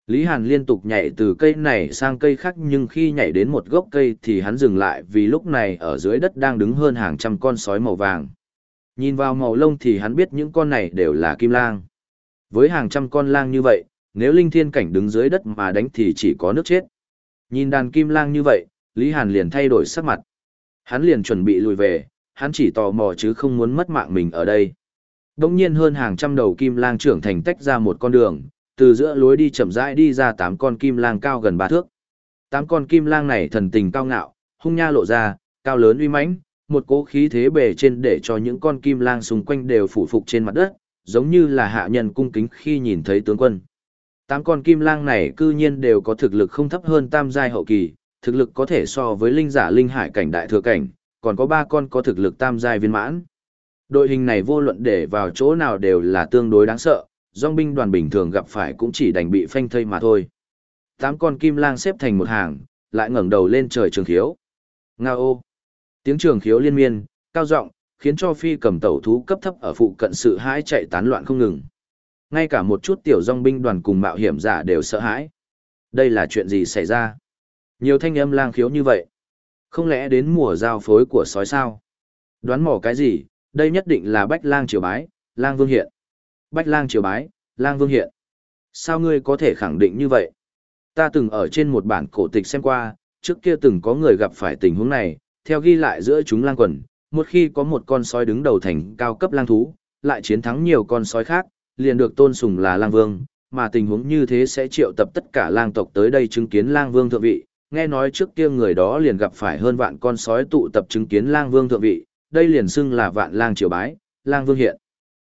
Lý Hàn liên tục nhảy từ cây này sang cây khác nhưng khi nhảy đến một gốc cây thì hắn dừng lại vì lúc này ở dưới đất đang đứng hơn hàng trăm con sói màu vàng. Nhìn vào màu lông thì hắn biết những con này đều là kim lang. Với hàng trăm con lang như vậy, nếu linh thiên cảnh đứng dưới đất mà đánh thì chỉ có nước chết. Nhìn đàn kim lang như vậy, Lý Hàn liền thay đổi sắc mặt. Hắn liền chuẩn bị lùi về, hắn chỉ tò mò chứ không muốn mất mạng mình ở đây. Đông nhiên hơn hàng trăm đầu kim lang trưởng thành tách ra một con đường, từ giữa lối đi chậm rãi đi ra tám con kim lang cao gần ba thước. Tám con kim lang này thần tình cao ngạo, hung nha lộ ra, cao lớn uy mãnh, một cỗ khí thế bề trên để cho những con kim lang xung quanh đều phủ phục trên mặt đất, giống như là hạ nhân cung kính khi nhìn thấy tướng quân. Tám con kim lang này cư nhiên đều có thực lực không thấp hơn tam giai hậu kỳ, thực lực có thể so với linh giả linh hải cảnh đại thừa cảnh, còn có ba con có thực lực tam giai viên mãn. Đội hình này vô luận để vào chỗ nào đều là tương đối đáng sợ, dòng binh đoàn bình thường gặp phải cũng chỉ đành bị phanh thây mà thôi. Tám con kim lang xếp thành một hàng, lại ngẩng đầu lên trời trường khiếu. Nga ô! Tiếng trường khiếu liên miên, cao giọng khiến cho phi cầm tẩu thú cấp thấp ở phụ cận sự hãi chạy tán loạn không ngừng. Ngay cả một chút tiểu dòng binh đoàn cùng mạo hiểm giả đều sợ hãi. Đây là chuyện gì xảy ra? Nhiều thanh âm lang khiếu như vậy. Không lẽ đến mùa giao phối của sói sao? Đoán mò cái gì, đây nhất định là bách lang triều bái, lang vương hiện. Bách lang triều bái, lang vương hiện. Sao ngươi có thể khẳng định như vậy? Ta từng ở trên một bản cổ tịch xem qua, trước kia từng có người gặp phải tình huống này, theo ghi lại giữa chúng lang quần, một khi có một con sói đứng đầu thành cao cấp lang thú, lại chiến thắng nhiều con sói khác, liền được tôn sùng là lang vương, mà tình huống như thế sẽ triệu tập tất cả lang tộc tới đây chứng kiến lang vương thượng vị, nghe nói trước kia người đó liền gặp phải hơn vạn con sói tụ tập chứng kiến lang vương thượng vị, đây liền xưng là vạn lang triều bái, lang vương hiện.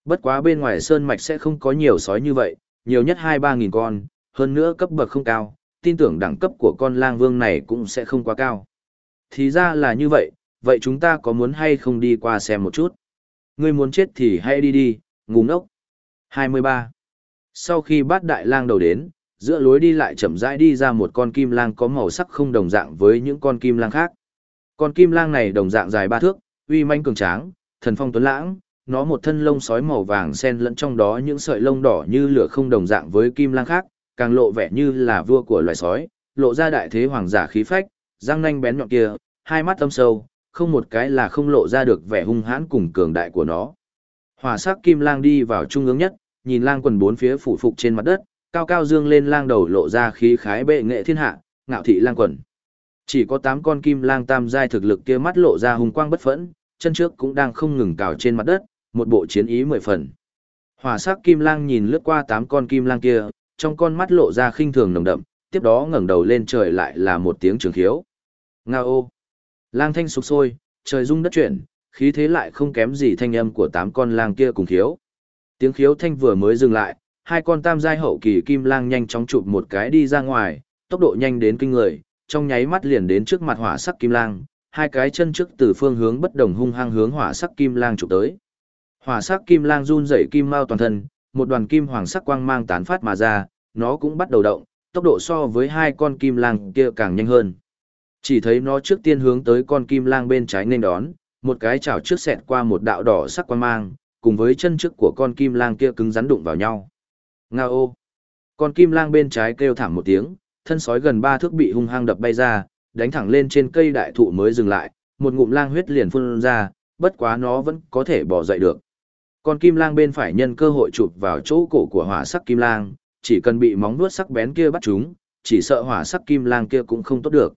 Bất quá bên ngoài sơn mạch sẽ không có nhiều sói như vậy, nhiều nhất hai ba nghìn con, hơn nữa cấp bậc không cao, tin tưởng đẳng cấp của con lang vương này cũng sẽ không quá cao. Thì ra là như vậy, vậy chúng ta có muốn hay không đi qua xem một chút? Ngươi muốn chết thì hãy đi đi, ngu ngốc. 23. Sau khi bát đại lang đầu đến, giữa lối đi lại chậm rãi đi ra một con kim lang có màu sắc không đồng dạng với những con kim lang khác. Con kim lang này đồng dạng dài ba thước, uy manh cường tráng, thần phong tuấn lãng, nó một thân lông sói màu vàng xen lẫn trong đó những sợi lông đỏ như lửa không đồng dạng với kim lang khác, càng lộ vẻ như là vua của loài sói, lộ ra đại thế hoàng giả khí phách, răng nanh bén nhọn kia, hai mắt âm sâu, không một cái là không lộ ra được vẻ hung hãn cùng cường đại của nó. Hỏa sắc kim lang đi vào trung ương nhất, nhìn lang quần bốn phía phủ phục trên mặt đất, cao cao dương lên lang đầu lộ ra khí khái bệ nghệ thiên hạ, ngạo thị lang quần. Chỉ có tám con kim lang tam giai thực lực kia mắt lộ ra hùng quang bất phẫn, chân trước cũng đang không ngừng cào trên mặt đất, một bộ chiến ý mười phần. Hỏa sắc kim lang nhìn lướt qua tám con kim lang kia, trong con mắt lộ ra khinh thường nồng đậm, tiếp đó ngẩng đầu lên trời lại là một tiếng trường khiếu. Ngao! Lang thanh sục sôi, trời rung đất chuyển, khí thế lại không kém gì thanh âm của tám con lang kia cùng khiếu. Tiếng khiếu thanh vừa mới dừng lại, hai con tam giai hậu kỳ kim lang nhanh chóng chụp một cái đi ra ngoài, tốc độ nhanh đến kinh người, trong nháy mắt liền đến trước mặt hỏa sắc kim lang, hai cái chân trước từ phương hướng bất đồng hung hăng hướng hỏa sắc kim lang chụp tới. Hỏa sắc kim lang run rẩy kim mao toàn thân, một đoàn kim hoàng sắc quang mang tán phát mà ra, nó cũng bắt đầu động, tốc độ so với hai con kim lang kia càng nhanh hơn. Chỉ thấy nó trước tiên hướng tới con kim lang bên trái nên đón, một cái chảo trước xẹt qua một đạo đỏ sắc quang mang, cùng với chân trước của con kim lang kia cứng rắn đụng vào nhau. Nga ô! Con kim lang bên trái kêu thảm một tiếng, thân sói gần ba thước bị hung hăng đập bay ra, đánh thẳng lên trên cây đại thụ mới dừng lại, một ngụm lang huyết liền phun ra, bất quá nó vẫn có thể bỏ dậy được. Con kim lang bên phải nhân cơ hội chụp vào chỗ cổ của hỏa sắc kim lang, chỉ cần bị móng vuốt sắc bén kia bắt chúng, chỉ sợ hỏa sắc kim lang kia cũng không tốt được.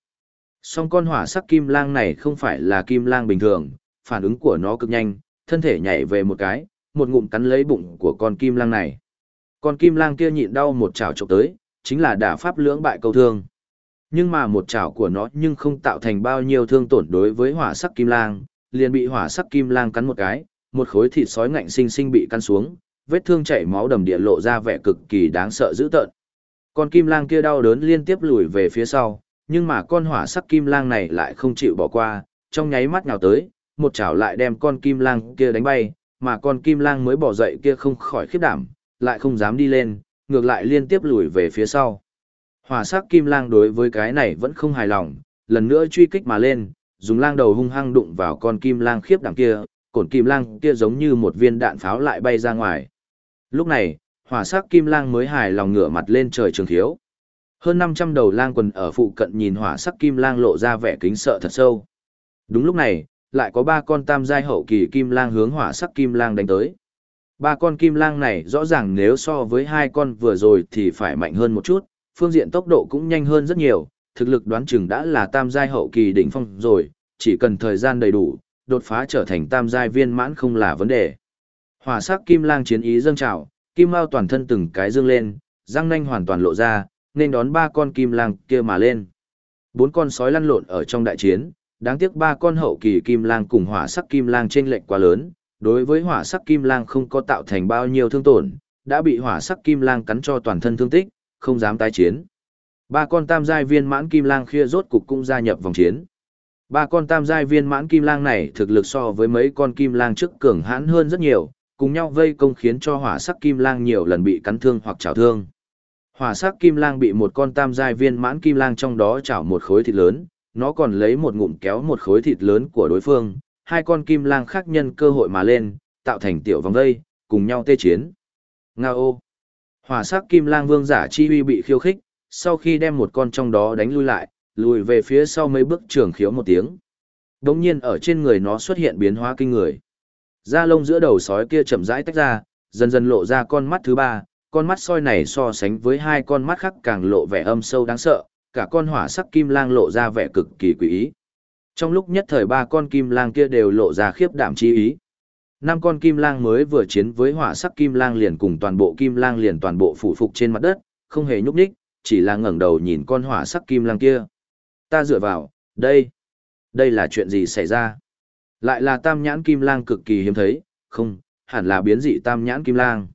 Song con hỏa sắc kim lang này không phải là kim lang bình thường, phản ứng của nó cực nhanh, thân thể nhảy về một cái, một ngụm cắn lấy bụng của con kim lang này. Con kim lang kia nhịn đau một chảo chụp tới, chính là đả pháp lưỡng bại câu thương. Nhưng mà một chảo của nó nhưng không tạo thành bao nhiêu thương tổn đối với hỏa sắc kim lang, liền bị hỏa sắc kim lang cắn một cái, một khối thịt sói ngạnh sinh sinh bị cắn xuống, vết thương chảy máu đầm địa lộ ra vẻ cực kỳ đáng sợ dữ tợn. Con kim lang kia đau đớn liên tiếp lùi về phía sau, nhưng mà con hỏa sắc kim lang này lại không chịu bỏ qua, trong nháy mắt nhào tới, một chảo lại đem con kim lang kia đánh bay, mà con kim lang mới bỏ dậy kia không khỏi khiếp đảm, lại không dám đi lên, ngược lại liên tiếp lùi về phía sau. Hỏa sắc kim lang đối với cái này vẫn không hài lòng, lần nữa truy kích mà lên, dùng lang đầu hung hăng đụng vào con kim lang khiếp đẳng kia, cổn kim lang kia giống như một viên đạn pháo lại bay ra ngoài. Lúc này, hỏa sắc kim lang mới hài lòng ngửa mặt lên trời trường thiếu. Hơn 500 đầu lang quần ở phụ cận nhìn hỏa sắc kim lang lộ ra vẻ kính sợ thật sâu. Đúng lúc này, lại có ba con tam giai hậu kỳ kim lang hướng hỏa sắc kim lang đánh tới. Ba con kim lang này rõ ràng nếu so với hai con vừa rồi thì phải mạnh hơn một chút, phương diện tốc độ cũng nhanh hơn rất nhiều, thực lực đoán chừng đã là tam giai hậu kỳ đỉnh phong rồi, chỉ cần thời gian đầy đủ, đột phá trở thành tam giai viên mãn không là vấn đề. Hỏa sắc kim lang chiến ý dâng trào, kim mao toàn thân từng cái dương lên, răng nanh hoàn toàn lộ ra, nên đón ba con kim lang kia mà lên. Bốn con sói lăn lộn ở trong đại chiến, đáng tiếc ba con hậu kỳ kim lang cùng hỏa sắc kim lang trên lệnh quá lớn, đối với hỏa sắc kim lang không có tạo thành bao nhiêu thương tổn, đã bị hỏa sắc kim lang cắn cho toàn thân thương tích, không dám tái chiến. Ba con tam giai viên mãn kim lang khia rốt cục cũng gia nhập vòng chiến. Ba con tam giai viên mãn kim lang này thực lực so với mấy con kim lang trước cường hãn hơn rất nhiều, cùng nhau vây công khiến cho hỏa sắc kim lang nhiều lần bị cắn thương hoặc chảo thương. Hỏa sắc kim lang bị một con tam giai viên mãn kim lang trong đó chảo một khối thịt lớn, nó còn lấy một ngụm kéo một khối thịt lớn của đối phương, hai con kim lang khác nhân cơ hội mà lên, tạo thành tiểu vòng vây, cùng nhau tê chiến. Nga ô! Hỏa sắc kim lang vương giả chi huy bị khiêu khích, sau khi đem một con trong đó đánh lui lại, lùi về phía sau mấy bước trường khiếu một tiếng. Đống nhiên ở trên người nó xuất hiện biến hóa kinh người. Da lông giữa đầu sói kia chậm rãi tách ra, dần dần lộ ra con mắt thứ ba, con mắt soi này so sánh với hai con mắt khác càng lộ vẻ âm sâu đáng sợ, cả con hỏa sắc kim lang lộ ra vẻ cực kỳ quỷ ý. Trong lúc nhất thời ba con kim lang kia đều lộ ra khiếp đảm chi ý. Năm con kim lang mới vừa chiến với hỏa sắc kim lang liền cùng toàn bộ kim lang liền toàn bộ phủ phục trên mặt đất, không hề nhúc nhích, chỉ là ngẩng đầu nhìn con hỏa sắc kim lang kia. Ta dựa vào, đây, đây là chuyện gì xảy ra? Lại là tam nhãn kim lang cực kỳ hiếm thấy, không, hẳn là biến dị tam nhãn kim lang.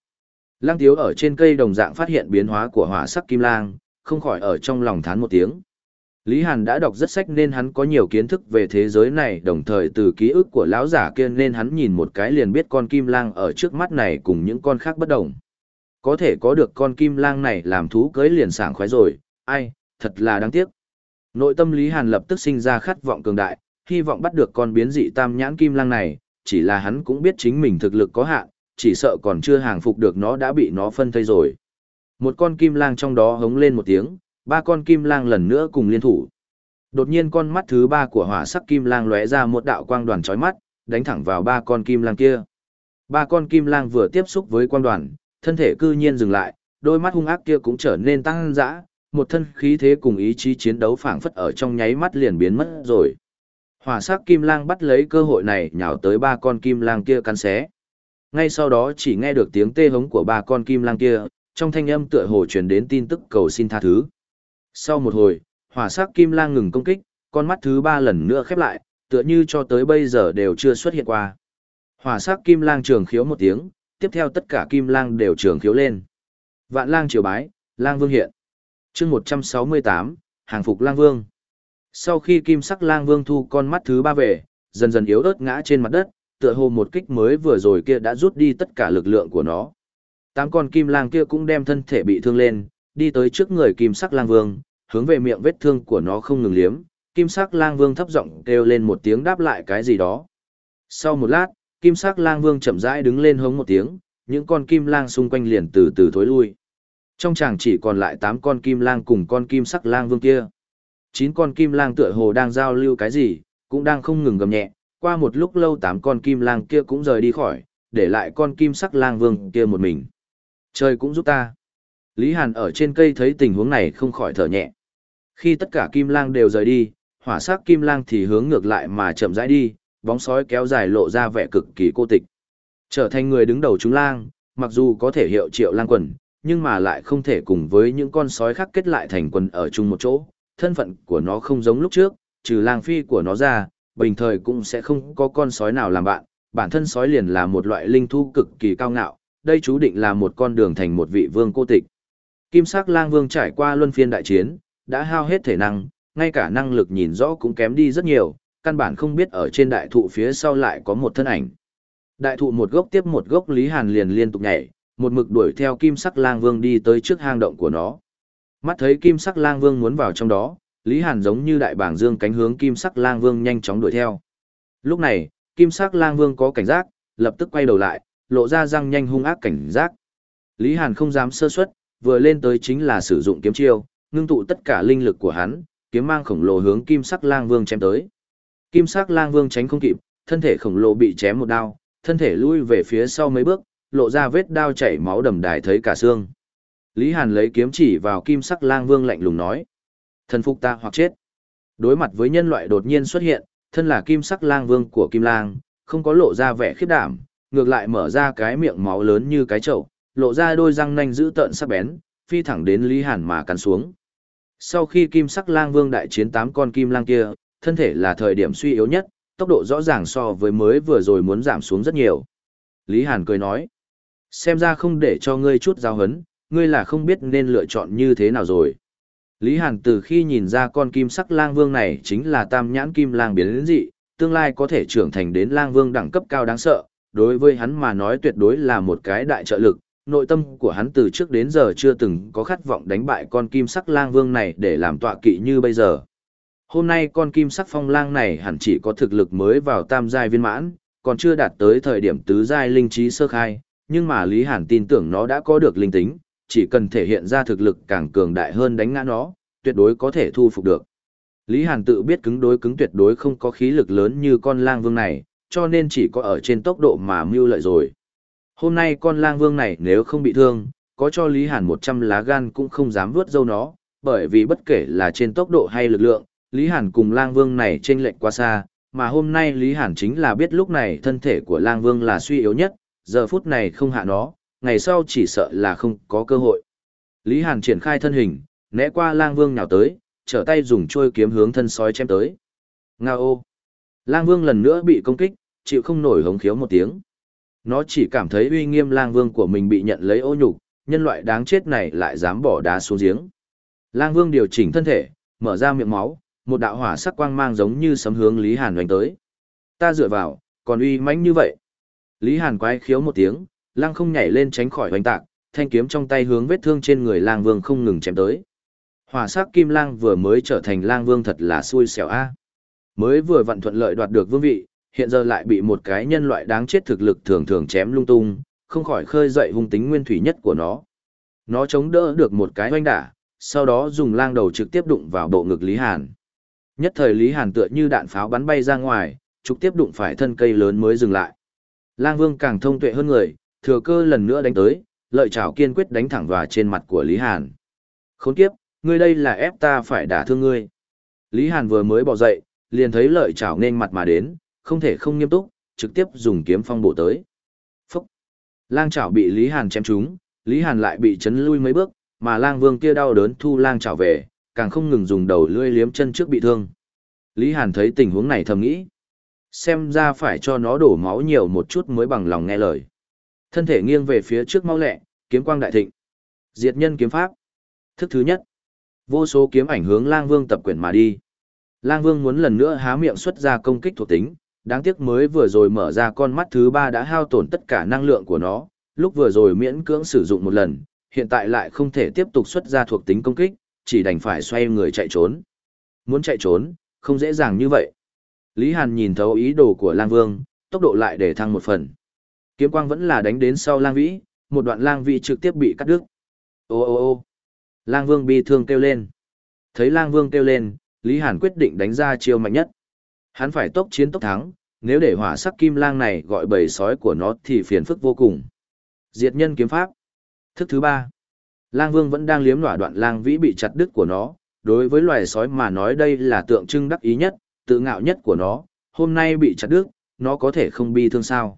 Lang tiếu ở trên cây đồng dạng phát hiện biến hóa của hỏa sắc kim lang, không khỏi ở trong lòng thán một tiếng. Lý Hàn đã đọc rất sách nên hắn có nhiều kiến thức về thế giới này đồng thời từ ký ức của lão giả kia nên hắn nhìn một cái liền biết con kim lang ở trước mắt này cùng những con khác bất đồng. Có thể có được con kim lang này làm thú cưới liền sảng khoái rồi, ai, thật là đáng tiếc. Nội tâm Lý Hàn lập tức sinh ra khát vọng cường đại, hy vọng bắt được con biến dị tam nhãn kim lang này, chỉ là hắn cũng biết chính mình thực lực có hạn, chỉ sợ còn chưa hàng phục được nó đã bị nó phân thây rồi. Một con kim lang trong đó hống lên một tiếng, ba con kim lang lần nữa cùng liên thủ. Đột nhiên con mắt thứ ba của hỏa sắc kim lang lóe ra một đạo quang đoàn chói mắt, đánh thẳng vào ba con kim lang kia. Ba con kim lang vừa tiếp xúc với quang đoàn, thân thể cư nhiên dừng lại, đôi mắt hung ác kia cũng trở nên tăng dã, một thân khí thế cùng ý chí chiến đấu phảng phất ở trong nháy mắt liền biến mất rồi. Hỏa sắc kim lang bắt lấy cơ hội này nhào tới ba con kim lang kia cắn xé. Ngay sau đó chỉ nghe được tiếng tê hống của ba con kim lang kia, trong thanh âm tựa hồ truyền đến tin tức cầu xin tha thứ. Sau một hồi, hỏa sắc kim lang ngừng công kích, con mắt thứ ba lần nữa khép lại, tựa như cho tới bây giờ đều chưa xuất hiện qua. Hỏa sắc kim lang trường khiếu một tiếng, tiếp theo tất cả kim lang đều trường khiếu lên. Vạn lang triều bái, lang vương hiện. chương 168, hàng phục lang vương. Sau khi kim sắc lang vương thu con mắt thứ ba về, dần dần yếu ớt ngã trên mặt đất, tựa hồ một kích mới vừa rồi kia đã rút đi tất cả lực lượng của nó. Tám con kim lang kia cũng đem thân thể bị thương lên, đi tới trước người kim sắc lang vương, hướng về miệng vết thương của nó không ngừng liếm. Kim sắc lang vương thấp giọng kêu lên một tiếng đáp lại cái gì đó. Sau một lát, kim sắc lang vương chậm rãi đứng lên hống một tiếng, những con kim lang xung quanh liền từ từ thối lui. Trong chàng chỉ còn lại 8 con kim lang cùng con kim sắc lang vương kia. 9 con kim lang tựa hồ đang giao lưu cái gì, cũng đang không ngừng gầm nhẹ, qua một lúc lâu 8 con kim lang kia cũng rời đi khỏi, để lại con kim sắc lang vương kia một mình. Trời cũng giúp ta. Lý Hàn ở trên cây thấy tình huống này không khỏi thở nhẹ. Khi tất cả kim lang đều rời đi, hỏa sắc kim lang thì hướng ngược lại mà chậm rãi đi, bóng sói kéo dài lộ ra vẻ cực kỳ cô tịch. Trở thành người đứng đầu chúng lang, mặc dù có thể hiệu triệu lang quần, nhưng mà lại không thể cùng với những con sói khác kết lại thành quần ở chung một chỗ. Thân phận của nó không giống lúc trước, trừ lang phi của nó ra, bình thời cũng sẽ không có con sói nào làm bạn. Bản thân sói liền là một loại linh thu cực kỳ cao ngạo, đây chú định là một con đường thành một vị vương cô tịch. Kim sắc lang vương trải qua luân phiên đại chiến, đã hao hết thể năng, ngay cả năng lực nhìn rõ cũng kém đi rất nhiều, căn bản không biết ở trên đại thụ phía sau lại có một thân ảnh. Đại thụ một gốc tiếp một gốc Lý Hàn liền liên tục nhảy, một mực đuổi theo kim sắc lang vương đi tới trước hang động của nó. Mắt thấy kim sắc lang vương muốn vào trong đó, Lý Hàn giống như đại bảng dương cánh hướng kim sắc lang vương nhanh chóng đuổi theo. Lúc này, kim sắc lang vương có cảnh giác, lập tức quay đầu lại, lộ ra răng nhanh hung ác cảnh giác. Lý Hàn không dám sơ suất, vừa lên tới chính là sử dụng kiếm chiêu, ngưng tụ tất cả linh lực của hắn, kiếm mang khổng lồ hướng kim sắc lang vương chém tới. Kim sắc lang vương tránh không kịp, thân thể khổng lồ bị chém một đao, thân thể lui về phía sau mấy bước, lộ ra vết đao chảy máu đầm đài thấy cả xương. Lý Hàn lấy kiếm chỉ vào kim sắc lang vương lạnh lùng nói. Thần phục ta hoặc chết. Đối mặt với nhân loại đột nhiên xuất hiện, thân là kim sắc lang vương của kim lang, không có lộ ra vẻ khiếp đảm, ngược lại mở ra cái miệng máu lớn như cái chậu, lộ ra đôi răng nanh dữ tợn sắc bén, phi thẳng đến Lý Hàn mà cắn xuống. Sau khi kim sắc lang vương đại chiến tám con kim lang kia, thân thể là thời điểm suy yếu nhất, tốc độ rõ ràng so với mới vừa rồi muốn giảm xuống rất nhiều. Lý Hàn cười nói, xem ra không để cho ngươi chút giao hấn, ngươi là không biết nên lựa chọn như thế nào rồi. Lý Hàn từ khi nhìn ra con kim sắc lang vương này chính là tam nhãn kim lang biến đến dị, tương lai có thể trưởng thành đến lang vương đẳng cấp cao đáng sợ, đối với hắn mà nói tuyệt đối là một cái đại trợ lực, nội tâm của hắn từ trước đến giờ chưa từng có khát vọng đánh bại con kim sắc lang vương này để làm tọa kỵ như bây giờ. Hôm nay con kim sắc phong lang này hẳn chỉ có thực lực mới vào tam giai viên mãn, còn chưa đạt tới thời điểm tứ giai linh trí sơ khai, nhưng mà Lý Hàn tin tưởng nó đã có được linh tính, chỉ cần thể hiện ra thực lực càng cường đại hơn đánh ngã nó, tuyệt đối có thể thu phục được. Lý Hàn tự biết cứng đối cứng tuyệt đối không có khí lực lớn như con lang vương này, cho nên chỉ có ở trên tốc độ mà mưu lợi rồi. Hôm nay con lang vương này nếu không bị thương, có cho Lý Hàn 100 lá gan cũng không dám vướt dâu nó, bởi vì bất kể là trên tốc độ hay lực lượng, Lý Hàn cùng lang vương này chênh lệch quá xa, mà hôm nay Lý Hàn chính là biết lúc này thân thể của lang vương là suy yếu nhất, giờ phút này không hạ nó, ngày sau chỉ sợ là không có cơ hội. Lý Hàn triển khai thân hình, né qua lang vương nhào tới, trở tay dùng trôi kiếm hướng thân sói chém tới. Nga ô! Lang vương lần nữa bị công kích, chịu không nổi hống khiếu một tiếng. Nó chỉ cảm thấy uy nghiêm lang vương của mình bị nhận lấy ô nhục, nhân loại đáng chết này lại dám bỏ đá xuống giếng. Lang vương điều chỉnh thân thể, mở ra miệng máu, một đạo hỏa sắc quang mang giống như sấm hướng Lý Hàn đánh tới. Ta dựa vào, còn uy mãnh như vậy. Lý Hàn quái khiếu một tiếng, lang không nhảy lên tránh khỏi hoành tạc, thanh kiếm trong tay hướng vết thương trên người lang vương không ngừng chém tới. Hỏa sắc kim lang vừa mới trở thành lang vương thật là xui xẻo a. Mới vừa vận thuận lợi đoạt được vương vị, hiện giờ lại bị một cái nhân loại đáng chết thực lực thường thường chém lung tung, không khỏi khơi dậy hung tính nguyên thủy nhất của nó. Nó chống đỡ được một cái oanh đả, sau đó dùng lang đầu trực tiếp đụng vào bộ ngực Lý Hàn. Nhất thời Lý Hàn tựa như đạn pháo bắn bay ra ngoài, trực tiếp đụng phải thân cây lớn mới dừng lại. Lang Vương càng thông tuệ hơn người, thừa cơ lần nữa đánh tới, lợi chảo kiên quyết đánh thẳng vào trên mặt của Lý Hàn. Khốn kiếp, ngươi đây là ép ta phải đả thương ngươi. Lý Hàn vừa mới bỏ dậy, liền thấy lợi chảo nên mặt mà đến, không thể không nghiêm túc, trực tiếp dùng kiếm phong bổ tới. Phúc! Lang chảo bị Lý Hàn chém trúng, Lý Hàn lại bị chấn lui mấy bước, mà lang vương kia đau đớn thu lang chảo về, càng không ngừng dùng đầu lưỡi liếm chân trước bị thương. Lý Hàn thấy tình huống này thầm nghĩ. Xem ra phải cho nó đổ máu nhiều một chút mới bằng lòng nghe lời. Thân thể nghiêng về phía trước mau lẹ, kiếm quang đại thịnh. Diệt nhân kiếm pháp. Thức thứ nhất. Vô số kiếm ảnh hướng lang vương tập quyển mà đi. Lang vương muốn lần nữa há miệng xuất ra công kích thuộc tính, đáng tiếc mới vừa rồi mở ra con mắt thứ ba đã hao tổn tất cả năng lượng của nó, lúc vừa rồi miễn cưỡng sử dụng một lần, hiện tại lại không thể tiếp tục xuất ra thuộc tính công kích, chỉ đành phải xoay người chạy trốn. Muốn chạy trốn, không dễ dàng như vậy. Lý Hàn nhìn thấu ý đồ của Lang Vương, tốc độ lại để thăng một phần. Kiếm quang vẫn là đánh đến sau lang vĩ, một đoạn lang vĩ trực tiếp bị cắt đứt. Ô ô ô lang vương bi thương kêu lên. Thấy lang vương kêu lên, Lý Hàn quyết định đánh ra chiêu mạnh nhất. Hắn phải tốc chiến tốc thắng, nếu để hỏa sắc kim lang này gọi bầy sói của nó thì phiền phức vô cùng. Diệt nhân kiếm pháp. Thức thứ ba. Lang vương vẫn đang liếm nỏa đoạn lang vĩ bị chặt đứt của nó, đối với loài sói mà nói đây là tượng trưng đắc ý nhất, tự ngạo nhất của nó, hôm nay bị chặt đứt, nó có thể không bi thương sao.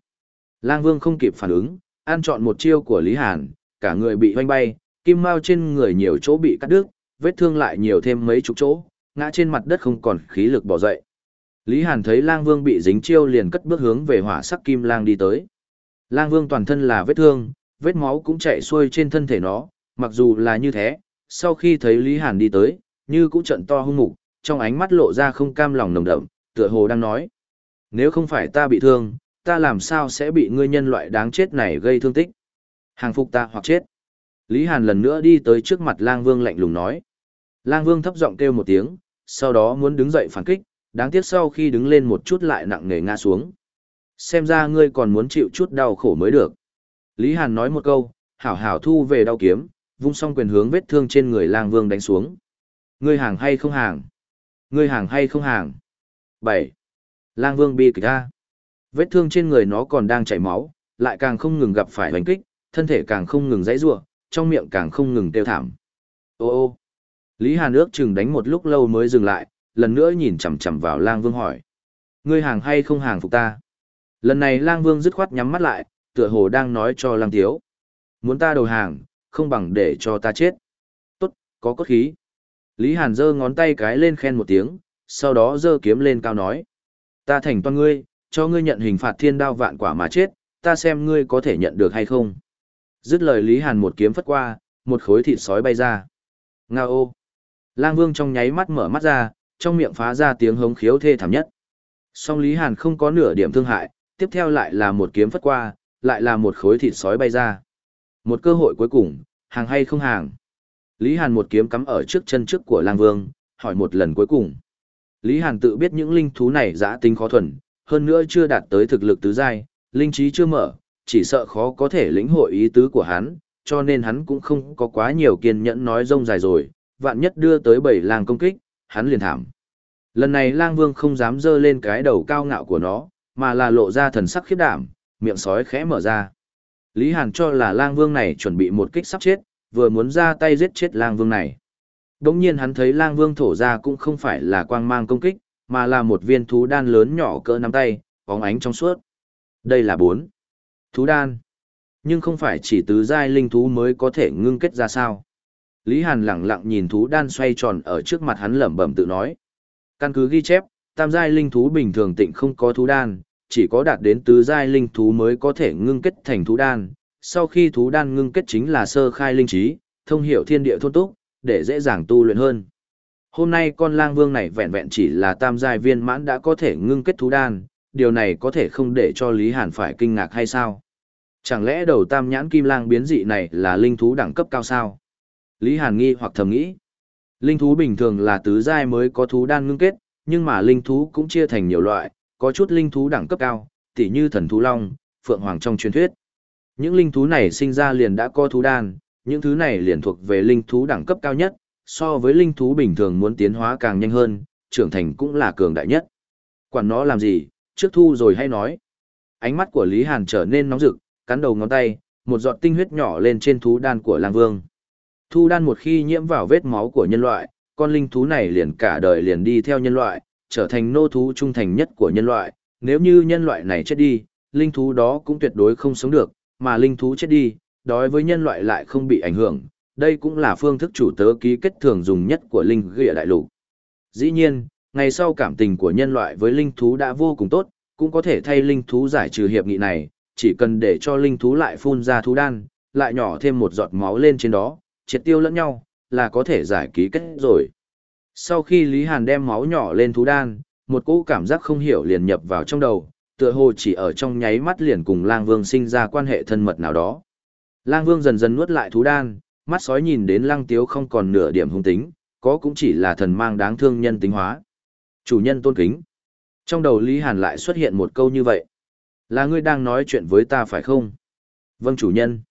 Lang vương không kịp phản ứng, ăn chọn một chiêu của Lý Hàn, cả người bị hoanh bay, kim mao trên người nhiều chỗ bị cắt đứt, vết thương lại nhiều thêm mấy chục chỗ, ngã trên mặt đất không còn khí lực bỏ dậy. Lý Hàn thấy Lang Vương bị dính chiêu liền cất bước hướng về hỏa sắc kim lang đi tới. Lang Vương toàn thân là vết thương, vết máu cũng chạy xuôi trên thân thể nó, mặc dù là như thế, sau khi thấy Lý Hàn đi tới, như cũng trận to hung mục, trong ánh mắt lộ ra không cam lòng nồng đậm, tựa hồ đang nói. Nếu không phải ta bị thương, ta làm sao sẽ bị ngươi nhân loại đáng chết này gây thương tích? Hàng phục ta hoặc chết. Lý Hàn lần nữa đi tới trước mặt Lang Vương lạnh lùng nói. Lang Vương thấp giọng kêu một tiếng, sau đó muốn đứng dậy phản kích, đáng tiếc sau khi đứng lên một chút lại nặng nề ngã xuống. Xem ra ngươi còn muốn chịu chút đau khổ mới được. Lý Hàn nói một câu, hảo hảo thu về đau kiếm, vung xong quyền hướng vết thương trên người lang vương đánh xuống. Ngươi hàng hay không hàng? Ngươi hàng hay không hàng? 7. Lang vương bi kịch ra. Vết thương trên người nó còn đang chảy máu, lại càng không ngừng gặp phải đánh kích, thân thể càng không ngừng dãy rủa, trong miệng càng không ngừng tiêu thảm. Ô ô. Lý Hàn ước chừng đánh một lúc lâu mới dừng lại, lần nữa nhìn chằm chằm vào lang vương hỏi. Ngươi hàng hay không hàng phục ta? Lần này lang vương dứt khoát nhắm mắt lại, tựa hồ đang nói cho lang tiếu. Muốn ta đầu hàng, không bằng để cho ta chết. Tốt, có cốt khí. Lý Hàn giơ ngón tay cái lên khen một tiếng, sau đó giơ kiếm lên cao nói. Ta thành toan ngươi, cho ngươi nhận hình phạt thiên đao vạn quả mà chết, ta xem ngươi có thể nhận được hay không. Dứt lời Lý Hàn một kiếm phất qua, một khối thịt sói bay ra. Nga ô! Lang Vương trong nháy mắt mở mắt ra, trong miệng phá ra tiếng hống khiếu thê thảm nhất. Song Lý Hàn không có nửa điểm thương hại, tiếp theo lại là một kiếm phất qua, lại là một khối thịt sói bay ra. Một cơ hội cuối cùng, hàng hay không hàng. Lý Hàn một kiếm cắm ở trước chân trước của Lang Vương, hỏi một lần cuối cùng. Lý Hàn tự biết những linh thú này giã tính khó thuần, hơn nữa chưa đạt tới thực lực tứ giai, linh trí chưa mở, chỉ sợ khó có thể lĩnh hội ý tứ của hắn, cho nên hắn cũng không có quá nhiều kiên nhẫn nói rông dài rồi, vạn nhất đưa tới bảy làng công kích, hắn liền thảm. Lần này lang vương không dám dơ lên cái đầu cao ngạo của nó, mà là lộ ra thần sắc khiếp đảm, miệng sói khẽ mở ra. Lý Hàn cho là lang vương này chuẩn bị một kích sắp chết, vừa muốn ra tay giết chết lang vương này. Đồng nhiên hắn thấy lang vương thổ ra cũng không phải là quang mang công kích, mà là một viên thú đan lớn nhỏ cỡ nắm tay, bóng ánh trong suốt. Đây là bốn. Thú đan. Nhưng không phải chỉ tứ giai linh thú mới có thể ngưng kết ra sao. Lý Hàn lặng lặng nhìn thú đan xoay tròn ở trước mặt hắn lẩm bẩm tự nói. Căn cứ ghi chép, tam giai linh thú bình thường tịnh không có thú đan, chỉ có đạt đến tứ giai linh thú mới có thể ngưng kết thành thú đan. Sau khi thú đan ngưng kết chính là sơ khai linh trí, thông hiểu thiên địa thôn túc, để dễ dàng tu luyện hơn. Hôm nay con lang vương này vẹn vẹn chỉ là tam giai viên mãn đã có thể ngưng kết thú đan, điều này có thể không để cho Lý Hàn phải kinh ngạc hay sao? Chẳng lẽ đầu tam nhãn kim lang biến dị này là linh thú đẳng cấp cao sao? Lý Hàn nghi hoặc thầm nghĩ. Linh thú bình thường là tứ giai mới có thú đan ngưng kết, nhưng mà linh thú cũng chia thành nhiều loại, có chút linh thú đẳng cấp cao, tỉ như thần thú long, phượng hoàng trong truyền thuyết. Những linh thú này sinh ra liền đã có thú đan, những thứ này liền thuộc về linh thú đẳng cấp cao nhất, so với linh thú bình thường muốn tiến hóa càng nhanh hơn, trưởng thành cũng là cường đại nhất. Quản nó làm gì, trước thu rồi hay nói. Ánh mắt của Lý Hàn trở nên nóng rực, cắn đầu ngón tay, một giọt tinh huyết nhỏ lên trên thú đan của lang vương. Thu đan một khi nhiễm vào vết máu của nhân loại, con linh thú này liền cả đời liền đi theo nhân loại, trở thành nô thú trung thành nhất của nhân loại. Nếu như nhân loại này chết đi, linh thú đó cũng tuyệt đối không sống được, mà linh thú chết đi, đối với nhân loại lại không bị ảnh hưởng. Đây cũng là phương thức chủ tớ ký kết thường dùng nhất của linh ghịa đại lục. Dĩ nhiên, ngày sau cảm tình của nhân loại với linh thú đã vô cùng tốt, cũng có thể thay linh thú giải trừ hiệp nghị này, chỉ cần để cho linh thú lại phun ra thú đan, lại nhỏ thêm một giọt máu lên trên đó, triệt tiêu lẫn nhau, là có thể giải ký kết rồi. Sau khi Lý Hàn đem máu nhỏ lên thú đan, một cỗ cảm giác không hiểu liền nhập vào trong đầu, tựa hồ chỉ ở trong nháy mắt liền cùng Lang Vương sinh ra quan hệ thân mật nào đó. Lang Vương dần dần nuốt lại thú đan, mắt sói nhìn đến Lang Tiếu không còn nửa điểm hung tính, có cũng chỉ là thần mang đáng thương nhân tính hóa. Chủ nhân tôn kính. Trong đầu Lý Hàn lại xuất hiện một câu như vậy. Là ngươi đang nói chuyện với ta phải không? Vâng chủ nhân.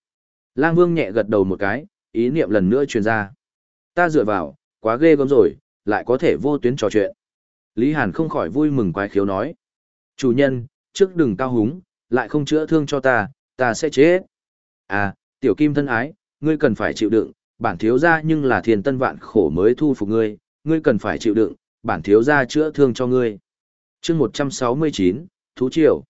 Lang Vương nhẹ gật đầu một cái, ý niệm lần nữa truyền ra. Ta dựa vào, quá ghê gớm rồi, lại có thể vô tuyến trò chuyện. Lý Hàn không khỏi vui mừng quái khiếu nói. Chủ nhân, trước đừng cao húng, lại không chữa thương cho ta, ta sẽ chết. À, tiểu kim thân ái, ngươi cần phải chịu đựng, bản thiếu gia nhưng là thiền tân vạn khổ mới thu phục ngươi, ngươi cần phải chịu đựng, bản thiếu gia chữa thương cho ngươi. chương 169, Thú Triều.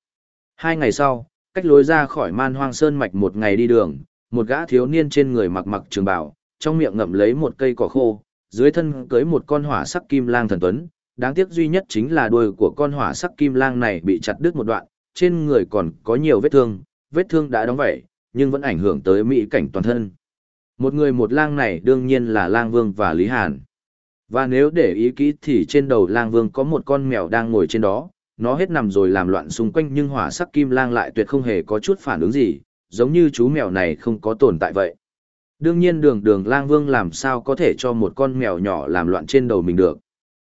Hai ngày sau, cách lối ra khỏi man hoang sơn mạch một ngày đi đường, một gã thiếu niên trên người mặc mặc trường bảo, trong miệng ngậm lấy một cây cỏ khô, dưới thân cưới một con hỏa sắc kim lang thần tuấn, đáng tiếc duy nhất chính là đuôi của con hỏa sắc kim lang này bị chặt đứt một đoạn, trên người còn có nhiều vết thương, vết thương đã đóng vảy, nhưng vẫn ảnh hưởng tới mỹ cảnh toàn thân. Một người một lang này đương nhiên là lang vương và Lý Hàn. Và nếu để ý kỹ thì trên đầu lang vương có một con mèo đang ngồi trên đó, nó hết nằm rồi làm loạn xung quanh nhưng hỏa sắc kim lang lại tuyệt không hề có chút phản ứng gì, giống như chú mèo này không có tồn tại vậy. Đương nhiên đường đường lang vương làm sao có thể cho một con mèo nhỏ làm loạn trên đầu mình được.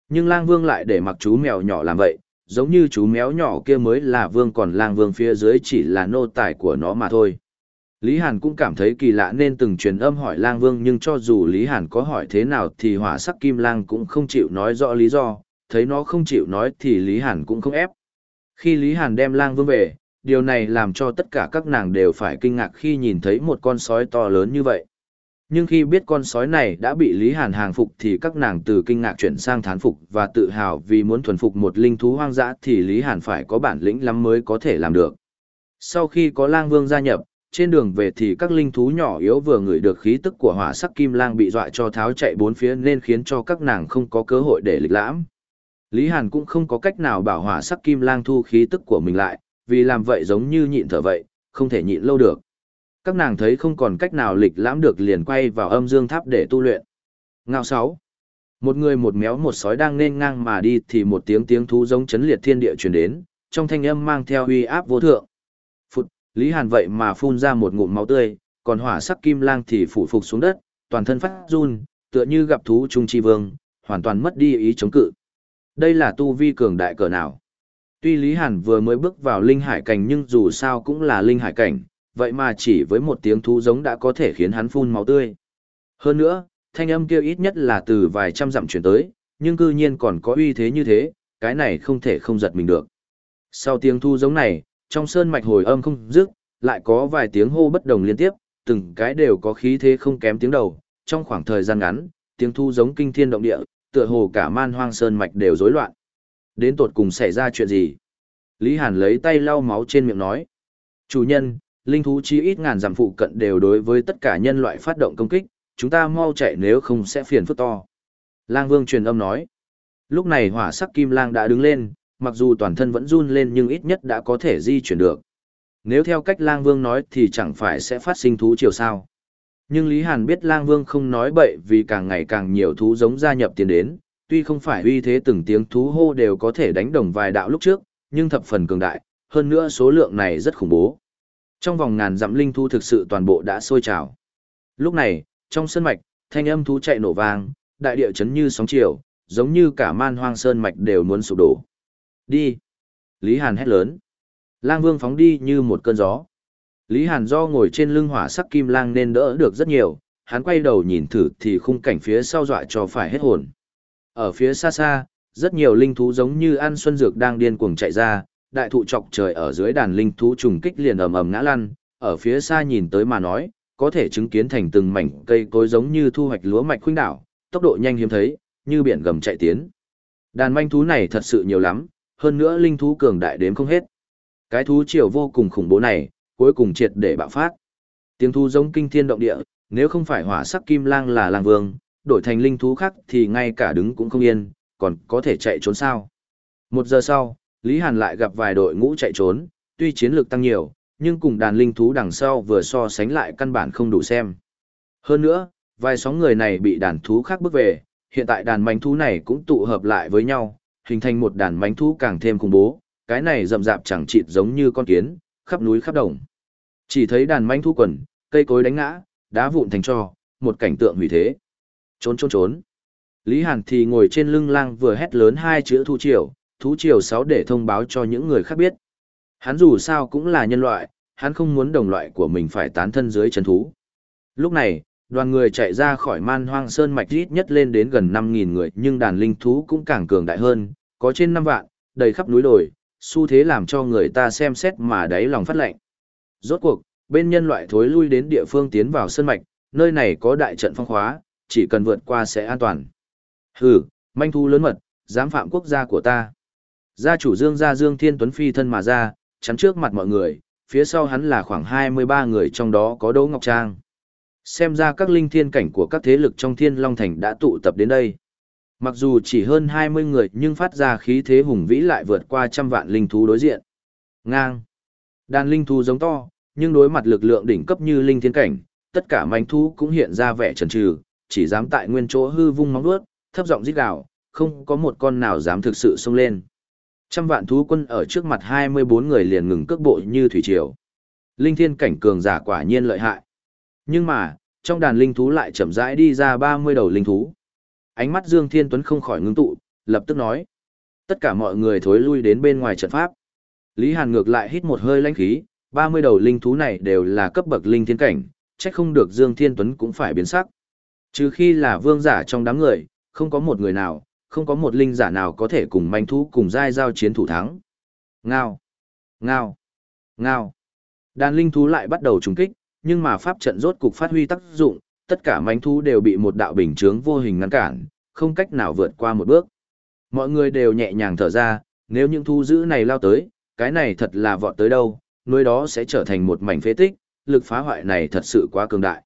Nhưng lang vương lại để mặc chú mèo nhỏ làm vậy, giống như chú méo nhỏ kia mới là vương còn lang vương phía dưới chỉ là nô tài của nó mà thôi. Lý Hàn cũng cảm thấy kỳ lạ nên từng truyền âm hỏi lang vương nhưng cho dù Lý Hàn có hỏi thế nào thì hỏa sắc kim lang cũng không chịu nói rõ lý do, thấy nó không chịu nói thì Lý Hàn cũng không ép. Khi Lý Hàn đem lang vương về, điều này làm cho tất cả các nàng đều phải kinh ngạc khi nhìn thấy một con sói to lớn như vậy. Nhưng khi biết con sói này đã bị Lý Hàn hàng phục thì các nàng từ kinh ngạc chuyển sang thán phục và tự hào vì muốn thuần phục một linh thú hoang dã thì Lý Hàn phải có bản lĩnh lắm mới có thể làm được. Sau khi có lang vương gia nhập, trên đường về thì các linh thú nhỏ yếu vừa ngửi được khí tức của hỏa sắc kim lang bị dọa cho tháo chạy bốn phía nên khiến cho các nàng không có cơ hội để lịch lãm. Lý Hàn cũng không có cách nào bảo hỏa sắc kim lang thu khí tức của mình lại, vì làm vậy giống như nhịn thở vậy, không thể nhịn lâu được. Các nàng thấy không còn cách nào lịch lãm được liền quay vào âm dương tháp để tu luyện. Ngao sáu. Một người một méo một sói đang nên ngang mà đi thì một tiếng tiếng thú giống chấn liệt thiên địa truyền đến, trong thanh âm mang theo uy áp vô thượng. Phụt, Lý Hàn vậy mà phun ra một ngụm máu tươi, còn hỏa sắc kim lang thì phủ phục xuống đất, toàn thân phát run, tựa như gặp thú trung chi vương, hoàn toàn mất đi ý chống cự. Đây là tu vi cường đại cỡ nào? Tuy Lý Hàn vừa mới bước vào linh hải cảnh nhưng dù sao cũng là linh hải cảnh, vậy mà chỉ với một tiếng thú giống đã có thể khiến hắn phun máu tươi. Hơn nữa, thanh âm kia ít nhất là từ vài trăm dặm chuyển tới, nhưng cư nhiên còn có uy thế như thế, cái này không thể không giật mình được. Sau tiếng thu giống này, trong sơn mạch hồi âm không dứt, lại có vài tiếng hô bất đồng liên tiếp, từng cái đều có khí thế không kém tiếng đầu, trong khoảng thời gian ngắn, tiếng thu giống kinh thiên động địa, tựa hồ cả man hoang sơn mạch đều rối loạn. Đến tột cùng xảy ra chuyện gì? Lý Hàn lấy tay lau máu trên miệng nói. Chủ nhân, linh thú chi ít ngàn dặm phụ cận đều đối với tất cả nhân loại phát động công kích, chúng ta mau chạy nếu không sẽ phiền phức to. Lang Vương truyền âm nói. Lúc này hỏa sắc kim lang đã đứng lên, mặc dù toàn thân vẫn run lên nhưng ít nhất đã có thể di chuyển được. Nếu theo cách Lang Vương nói thì chẳng phải sẽ phát sinh thú chiều sao. Nhưng Lý Hàn biết Lang Vương không nói bậy vì càng ngày càng nhiều thú giống gia nhập tiền đến, tuy không phải uy thế từng tiếng thú hô đều có thể đánh đồng vài đạo lúc trước, nhưng thập phần cường đại, hơn nữa số lượng này rất khủng bố. Trong vòng ngàn dặm linh thú thực sự toàn bộ đã sôi trào. Lúc này, trong sân mạch, thanh âm thú chạy nổ vang, đại địa chấn như sóng chiều, giống như cả man hoang sơn mạch đều muốn sụp đổ. Đi! Lý Hàn hét lớn. Lang Vương phóng đi như một cơn gió. Lý Hàn do ngồi trên lưng hỏa sắc kim lang nên đỡ được rất nhiều, hắn quay đầu nhìn thử thì khung cảnh phía sau dọa cho phải hết hồn. Ở phía xa xa, rất nhiều linh thú giống như ăn xuân dược đang điên cuồng chạy ra, đại thụ chọc trời ở dưới đàn linh thú trùng kích liền ầm ầm ngã lăn, ở phía xa nhìn tới mà nói, có thể chứng kiến thành từng mảnh cây cối giống như thu hoạch lúa mạch khuynh đảo, tốc độ nhanh hiếm thấy, như biển gầm chạy tiến. Đàn manh thú này thật sự nhiều lắm, hơn nữa linh thú cường đại đếm không hết. Cái thú triều vô cùng khủng bố này, cuối cùng triệt để bạo phát. Tiếng thú giống kinh thiên động địa, nếu không phải hỏa sắc kim lang là lang vương, đổi thành linh thú khác thì ngay cả đứng cũng không yên, còn có thể chạy trốn sao. Một giờ sau, Lý Hàn lại gặp vài đội ngũ chạy trốn, tuy chiến lược tăng nhiều, nhưng cùng đàn linh thú đằng sau vừa so sánh lại căn bản không đủ xem. Hơn nữa, vài sóng người này bị đàn thú khác bước về, hiện tại đàn mánh thú này cũng tụ hợp lại với nhau, hình thành một đàn mánh thú càng thêm khủng bố, cái này rậm rạp chẳng chịt giống như con kiến, khắp núi khắp đồng. Chỉ thấy đàn mánh thú quần, cây cối đánh ngã, đá vụn thành cho, một cảnh tượng hủy thế. Trốn trốn trốn. Lý Hàn thì ngồi trên lưng lang vừa hét lớn hai chữ thu triều, thú triều sáu để thông báo cho những người khác biết. Hắn dù sao cũng là nhân loại, hắn không muốn đồng loại của mình phải tán thân dưới chân thú. Lúc này, đoàn người chạy ra khỏi man hoang sơn mạch ít nhất lên đến gần 5.000 người nhưng đàn linh thú cũng càng cường đại hơn, có trên 5 vạn, đầy khắp núi đồi, xu thế làm cho người ta xem xét mà đáy lòng phát lệnh. Rốt cuộc, bên nhân loại thối lui đến địa phương tiến vào sơn mạch, nơi này có đại trận phong khóa, chỉ cần vượt qua sẽ an toàn. Hừ, manh thú lớn mật, dám phạm quốc gia của ta. Gia chủ Dương gia Dương Thiên Tuấn phi thân mà ra, chắn trước mặt mọi người, phía sau hắn là khoảng 23 người trong đó có Đỗ Ngọc Trang. Xem ra các linh thiên cảnh của các thế lực trong Thiên Long Thành đã tụ tập đến đây. Mặc dù chỉ hơn 20 người nhưng phát ra khí thế hùng vĩ lại vượt qua trăm vạn linh thú đối diện. Ngang. Đàn linh thú giống to, nhưng đối mặt lực lượng đỉnh cấp như linh thiên cảnh, tất cả manh thú cũng hiện ra vẻ trần trừ, chỉ dám tại nguyên chỗ hư vung móng vuốt, thấp giọng rít gào, không có một con nào dám thực sự xông lên. Trăm vạn thú quân ở trước mặt 24 người liền ngừng cước bộ như thủy triều. Linh thiên cảnh cường giả quả nhiên lợi hại. Nhưng mà, trong đàn linh thú lại chậm rãi đi ra 30 đầu linh thú. Ánh mắt Dương Thiên Tuấn không khỏi ngưng tụ, lập tức nói. Tất cả mọi người thối lui đến bên ngoài trận pháp. Lý Hàn ngược lại hít một hơi lãnh khí, 30 đầu linh thú này đều là cấp bậc linh thiên cảnh, chắc không được Dương Thiên Tuấn cũng phải biến sắc. Trừ khi là vương giả trong đám người, không có một người nào, không có một linh giả nào có thể cùng manh thú cùng giai giao chiến thủ thắng. Ngao, ngao, ngao. Đàn linh thú lại bắt đầu trùng kích, nhưng mà pháp trận rốt cục phát huy tác dụng, tất cả manh thú đều bị một đạo bình chướng vô hình ngăn cản, không cách nào vượt qua một bước. Mọi người đều nhẹ nhàng thở ra, nếu những thú dữ này lao tới, cái này thật là vọt tới đâu, nơi đó sẽ trở thành một mảnh phế tích, lực phá hoại này thật sự quá cường đại.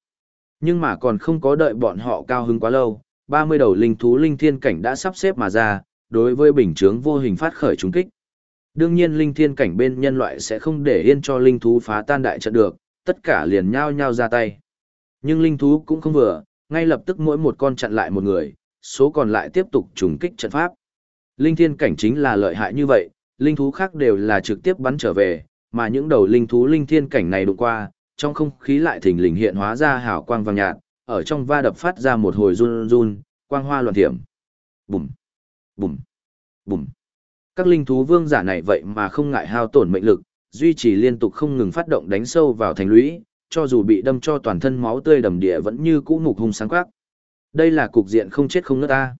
Nhưng mà còn không có đợi bọn họ cao hứng quá lâu, 30 đầu linh thú linh thiên cảnh đã sắp xếp mà ra, đối với bình chướng vô hình phát khởi trúng kích. Đương nhiên linh thiên cảnh bên nhân loại sẽ không để yên cho linh thú phá tan đại trận được, tất cả liền nhao nhao ra tay. Nhưng linh thú cũng không vừa, ngay lập tức mỗi một con chặn lại một người, số còn lại tiếp tục trùng kích trận pháp. Linh thiên cảnh chính là lợi hại như vậy, linh thú khác đều là trực tiếp bắn trở về, mà những đầu linh thú linh thiên cảnh này đụng qua, trong không khí lại thình lình hiện hóa ra hào quang vàng nhạt, ở trong va đập phát ra một hồi run run, quang hoa loạn thiểm. Bùm, bùm, bùm. Các linh thú vương giả này vậy mà không ngại hao tổn mệnh lực, duy trì liên tục không ngừng phát động đánh sâu vào thành lũy, cho dù bị đâm cho toàn thân máu tươi đầm địa vẫn như cũ mục hung sáng quắc. Đây là cục diện không chết không nứt ta.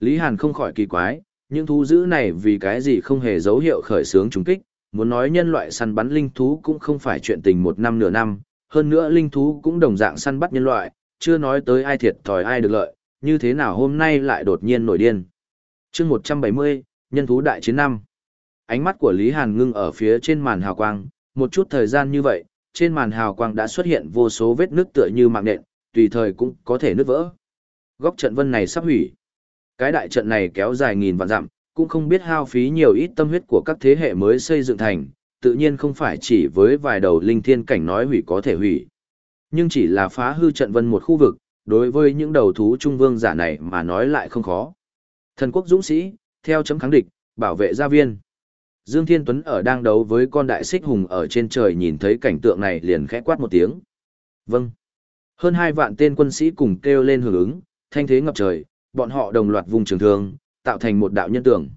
Lý Hàn không khỏi kỳ quái, những thú dữ này vì cái gì không hề dấu hiệu khởi sướng trùng kích, muốn nói nhân loại săn bắn linh thú cũng không phải chuyện tình một năm nửa năm, hơn nữa linh thú cũng đồng dạng săn bắt nhân loại, chưa nói tới ai thiệt thòi ai được lợi, như thế nào hôm nay lại đột nhiên nổi điên. chương 170, nhân thú đại chiến năm. Ánh mắt của Lý Hàn ngưng ở phía trên màn hào quang, một chút thời gian như vậy, trên màn hào quang đã xuất hiện vô số vết nước tựa như mạng nện, tùy thời cũng có thể nứt vỡ. Góc trận vân này sắp hủy. Cái đại trận này kéo dài nghìn vạn dặm, cũng không biết hao phí nhiều ít tâm huyết của các thế hệ mới xây dựng thành, tự nhiên không phải chỉ với vài đầu linh thiên cảnh nói hủy có thể hủy. Nhưng chỉ là phá hư trận vân một khu vực, đối với những đầu thú trung vương giả này mà nói lại không khó. Thần quốc dũng sĩ, theo chấm kháng địch, bảo vệ gia viên. Dương Thiên Tuấn ở đang đấu với con đại xích hùng ở trên trời nhìn thấy cảnh tượng này liền khẽ quát một tiếng. Vâng. Hơn hai vạn tên quân sĩ cùng kêu lên hưởng ứng, thanh thế ngập trời, bọn họ đồng loạt vùng trường thương, tạo thành một đạo nhân tường.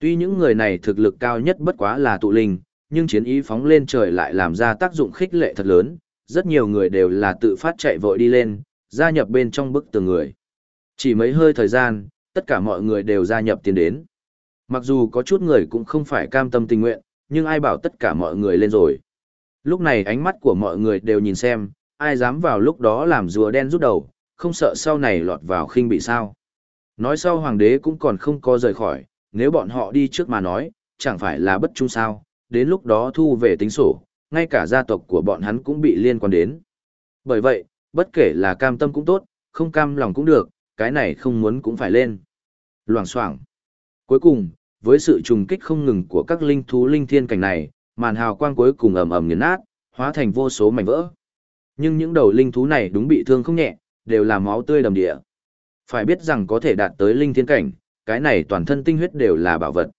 Tuy những người này thực lực cao nhất bất quá là tụ linh, nhưng chiến ý phóng lên trời lại làm ra tác dụng khích lệ thật lớn, rất nhiều người đều là tự phát chạy vội đi lên, gia nhập bên trong bức tường người. Chỉ mấy hơi thời gian, tất cả mọi người đều gia nhập tiến đến. Mặc dù có chút người cũng không phải cam tâm tình nguyện, nhưng ai bảo tất cả mọi người lên rồi. Lúc này ánh mắt của mọi người đều nhìn xem, ai dám vào lúc đó làm rùa đen rút đầu, không sợ sau này lọt vào khinh bị sao. Nói sau hoàng đế cũng còn không có rời khỏi, nếu bọn họ đi trước mà nói, chẳng phải là bất trung sao, đến lúc đó thu về tính sổ, ngay cả gia tộc của bọn hắn cũng bị liên quan đến. Bởi vậy, bất kể là cam tâm cũng tốt, không cam lòng cũng được, cái này không muốn cũng phải lên. Loảng xoảng. Cuối cùng, với sự trùng kích không ngừng của các linh thú linh thiên cảnh này, màn hào quang cuối cùng ầm ầm nghiền nát, hóa thành vô số mảnh vỡ. Nhưng những đầu linh thú này đúng bị thương không nhẹ, đều là máu tươi đầm địa. Phải biết rằng có thể đạt tới linh thiên cảnh, cái này toàn thân tinh huyết đều là bảo vật.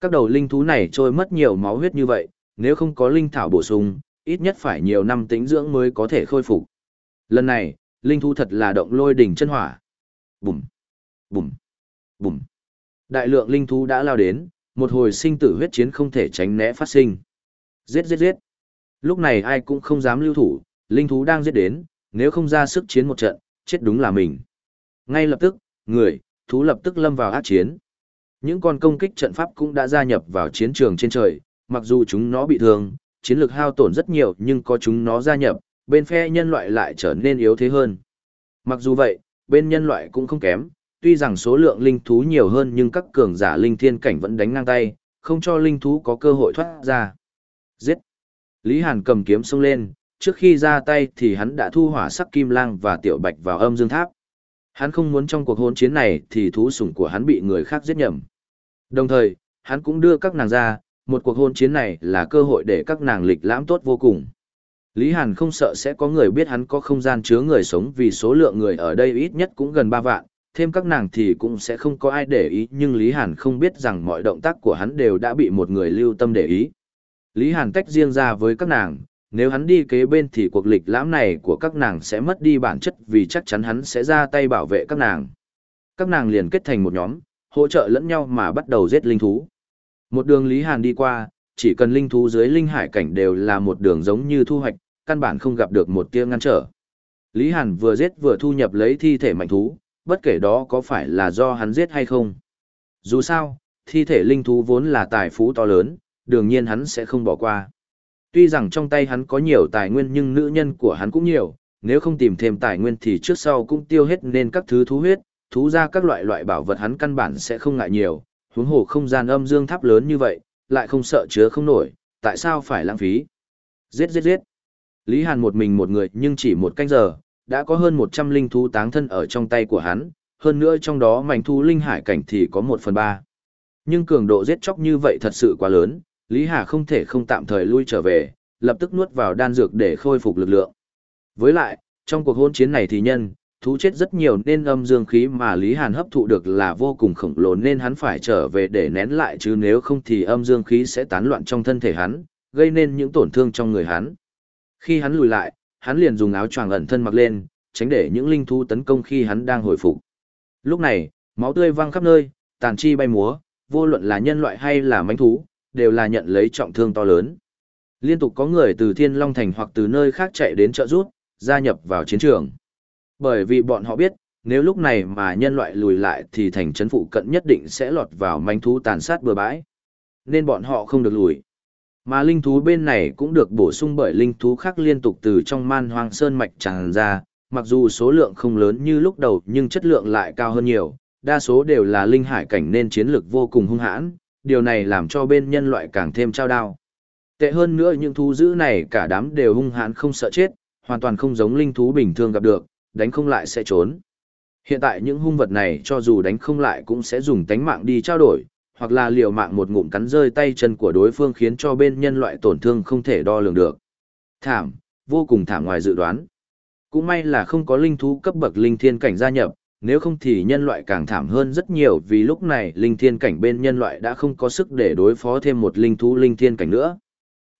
Các đầu linh thú này trôi mất nhiều máu huyết như vậy, nếu không có linh thảo bổ sung, ít nhất phải nhiều năm tĩnh dưỡng mới có thể khôi phục. Lần này, linh thú thật là động lôi đỉnh chân hỏa. Bùm, bùm, bùm. Đại lượng linh thú đã lao đến, một hồi sinh tử huyết chiến không thể tránh né phát sinh. Giết giết giết. Lúc này ai cũng không dám lưu thủ, linh thú đang giết đến, nếu không ra sức chiến một trận, chết đúng là mình. Ngay lập tức, người, thú lập tức lâm vào ác chiến. Những con công kích trận pháp cũng đã gia nhập vào chiến trường trên trời, mặc dù chúng nó bị thương, chiến lược hao tổn rất nhiều nhưng có chúng nó gia nhập, bên phe nhân loại lại trở nên yếu thế hơn. Mặc dù vậy, bên nhân loại cũng không kém, tuy rằng số lượng linh thú nhiều hơn nhưng các cường giả linh thiên cảnh vẫn đánh ngang tay, không cho linh thú có cơ hội thoát ra. Giết! Lý Hàn cầm kiếm xông lên, trước khi ra tay thì hắn đã thu hỏa sắc kim lang và tiểu bạch vào âm dương tháp. Hắn không muốn trong cuộc hôn chiến này thì thú sủng của hắn bị người khác giết nhầm. Đồng thời, hắn cũng đưa các nàng ra, một cuộc hôn chiến này là cơ hội để các nàng lịch lãm tốt vô cùng. Lý Hàn không sợ sẽ có người biết hắn có không gian chứa người sống vì số lượng người ở đây ít nhất cũng gần 3 vạn, thêm các nàng thì cũng sẽ không có ai để ý nhưng Lý Hàn không biết rằng mọi động tác của hắn đều đã bị một người lưu tâm để ý. Lý Hàn tách riêng ra với các nàng, nếu hắn đi kế bên thì cuộc lịch lãm này của các nàng sẽ mất đi bản chất vì chắc chắn hắn sẽ ra tay bảo vệ các nàng. Các nàng liền kết thành một nhóm, hỗ trợ lẫn nhau mà bắt đầu giết linh thú. Một đường Lý Hàn đi qua, chỉ cần linh thú dưới linh hải cảnh đều là một đường giống như thu hoạch, căn bản không gặp được một tia ngăn trở. Lý Hàn vừa giết vừa thu nhập lấy thi thể mạnh thú, bất kể đó có phải là do hắn giết hay không. Dù sao, thi thể linh thú vốn là tài phú to lớn, đương nhiên hắn sẽ không bỏ qua. Tuy rằng trong tay hắn có nhiều tài nguyên nhưng nữ nhân của hắn cũng nhiều, nếu không tìm thêm tài nguyên thì trước sau cũng tiêu hết nên các thứ thú huyết, thú ra các loại loại bảo vật hắn căn bản sẽ không ngại nhiều, huống hồ không gian âm dương tháp lớn như vậy, lại không sợ chứa không nổi, tại sao phải lãng phí? Giết giết giết. Lý Hàn một mình một người nhưng chỉ một canh giờ, đã có hơn 100 linh thú táng thân ở trong tay của hắn, hơn nữa trong đó mảnh thú linh hải cảnh thì có 1 phần 3. Nhưng cường độ giết chóc như vậy thật sự quá lớn, Lý Hà không thể không tạm thời lui trở về, lập tức nuốt vào đan dược để khôi phục lực lượng. Với lại, trong cuộc hôn chiến này thì nhân, thú chết rất nhiều nên âm dương khí mà Lý Hàn hấp thụ được là vô cùng khổng lồ nên hắn phải trở về để nén lại chứ nếu không thì âm dương khí sẽ tán loạn trong thân thể hắn, gây nên những tổn thương trong người hắn. Khi hắn lùi lại, hắn liền dùng áo choàng ẩn thân mặc lên, tránh để những linh thú tấn công khi hắn đang hồi phục. Lúc này, máu tươi văng khắp nơi, tàn chi bay múa, vô luận là nhân loại hay là mãnh thú, đều là nhận lấy trọng thương to lớn. Liên tục có người từ Thiên Long Thành hoặc từ nơi khác chạy đến trợ rút, gia nhập vào chiến trường. Bởi vì bọn họ biết, nếu lúc này mà nhân loại lùi lại thì thành trấn phụ cận nhất định sẽ lọt vào manh thú tàn sát bừa bãi. Nên bọn họ không được lùi. Mà linh thú bên này cũng được bổ sung bởi linh thú khác liên tục từ trong man hoang sơn mạch tràn ra, mặc dù số lượng không lớn như lúc đầu nhưng chất lượng lại cao hơn nhiều, đa số đều là linh hải cảnh nên chiến lực vô cùng hung hãn, điều này làm cho bên nhân loại càng thêm trao đao. Tệ hơn nữa những thú dữ này cả đám đều hung hãn không sợ chết, hoàn toàn không giống linh thú bình thường gặp được, đánh không lại sẽ trốn. Hiện tại những hung vật này cho dù đánh không lại cũng sẽ dùng tánh mạng đi trao đổi, hoặc là liều mạng một ngụm cắn rơi tay chân của đối phương khiến cho bên nhân loại tổn thương không thể đo lường được. Thảm, vô cùng thảm ngoài dự đoán. Cũng may là không có linh thú cấp bậc linh thiên cảnh gia nhập, nếu không thì nhân loại càng thảm hơn rất nhiều vì lúc này linh thiên cảnh bên nhân loại đã không có sức để đối phó thêm một linh thú linh thiên cảnh nữa.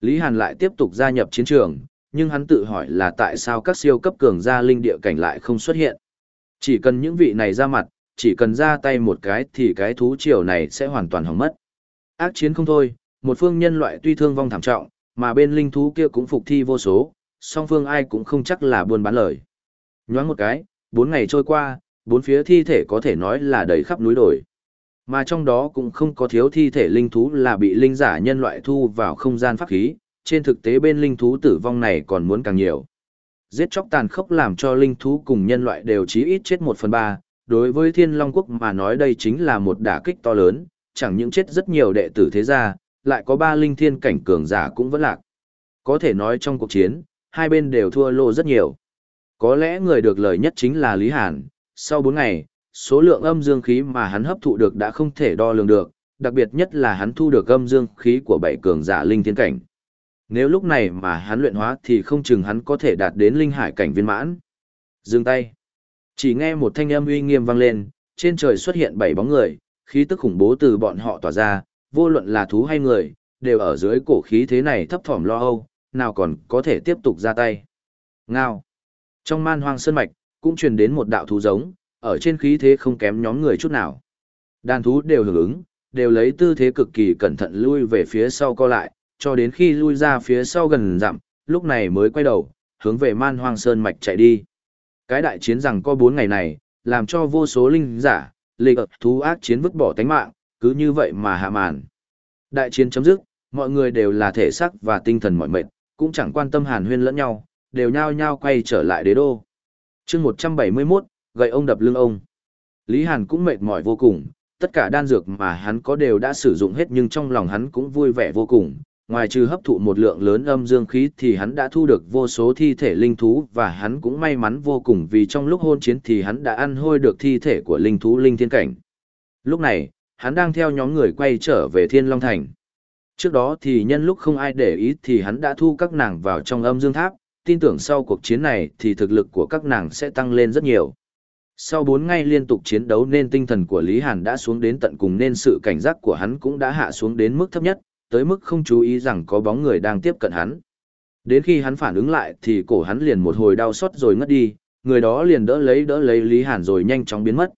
Lý Hàn lại tiếp tục gia nhập chiến trường, nhưng hắn tự hỏi là tại sao các siêu cấp cường gia linh địa cảnh lại không xuất hiện. Chỉ cần những vị này ra mặt, chỉ cần ra tay một cái thì cái thú triều này sẽ hoàn toàn hỏng mất. Ác chiến không thôi, một phương nhân loại tuy thương vong thảm trọng, mà bên linh thú kia cũng phục thi vô số, song phương ai cũng không chắc là buôn bán lời. Nhoáng một cái, bốn ngày trôi qua, bốn phía thi thể có thể nói là đầy khắp núi đồi. Mà trong đó cũng không có thiếu thi thể linh thú là bị linh giả nhân loại thu vào không gian pháp khí, trên thực tế bên linh thú tử vong này còn muốn càng nhiều. Giết chóc tàn khốc làm cho linh thú cùng nhân loại đều chí ít chết một phần ba. đối với thiên long quốc mà nói đây chính là một đả kích to lớn, chẳng những chết rất nhiều đệ tử thế gia, lại có ba linh thiên cảnh cường giả cũng vẫn lạc. Có thể nói trong cuộc chiến, hai bên đều thua lô rất nhiều. Có lẽ người được lời nhất chính là Lý Hàn, sau 4 ngày, số lượng âm dương khí mà hắn hấp thụ được đã không thể đo lường được, đặc biệt nhất là hắn thu được âm dương khí của bảy cường giả linh thiên cảnh. Nếu lúc này mà hắn luyện hóa thì không chừng hắn có thể đạt đến linh hải cảnh viên mãn. Dừng tay. Chỉ nghe một thanh âm uy nghiêm vang lên, trên trời xuất hiện bảy bóng người, khí tức khủng bố từ bọn họ tỏa ra, vô luận là thú hay người, đều ở dưới cổ khí thế này thấp thỏm lo âu, nào còn có thể tiếp tục ra tay. Ngao. Trong man hoang sơn mạch, cũng truyền đến một đạo thú giống, ở trên khí thế không kém nhóm người chút nào. Đàn thú đều hưởng ứng, đều lấy tư thế cực kỳ cẩn thận lui về phía sau co lại, cho đến khi lui ra phía sau gần dặm, lúc này mới quay đầu, hướng về man hoang sơn mạch chạy đi. Cái đại chiến rằng có bốn ngày này, làm cho vô số linh giả, lịch thú ác chiến vứt bỏ tánh mạng, cứ như vậy mà hạ màn. Đại chiến chấm dứt, mọi người đều là thể xác và tinh thần mỏi mệt, cũng chẳng quan tâm hàn huyên lẫn nhau, đều nhao nhao quay trở lại đế đô chương 171, gậy ông đập lưng ông. Lý Hàn cũng mệt mỏi vô cùng, tất cả đan dược mà hắn có đều đã sử dụng hết nhưng trong lòng hắn cũng vui vẻ vô cùng. Ngoài trừ hấp thụ một lượng lớn âm dương khí thì hắn đã thu được vô số thi thể linh thú và hắn cũng may mắn vô cùng vì trong lúc hôn chiến thì hắn đã ăn hôi được thi thể của linh thú linh thiên cảnh. Lúc này, hắn đang theo nhóm người quay trở về Thiên Long Thành. Trước đó thì nhân lúc không ai để ý thì hắn đã thu các nàng vào trong âm dương tháp, tin tưởng sau cuộc chiến này thì thực lực của các nàng sẽ tăng lên rất nhiều. Sau 4 ngày liên tục chiến đấu nên tinh thần của Lý Hàn đã xuống đến tận cùng nên sự cảnh giác của hắn cũng đã hạ xuống đến mức thấp nhất, tới mức không chú ý rằng có bóng người đang tiếp cận hắn. Đến khi hắn phản ứng lại thì cổ hắn liền một hồi đau xót rồi ngất đi, người đó liền đỡ lấy đỡ lấy Lý Hàn rồi nhanh chóng biến mất.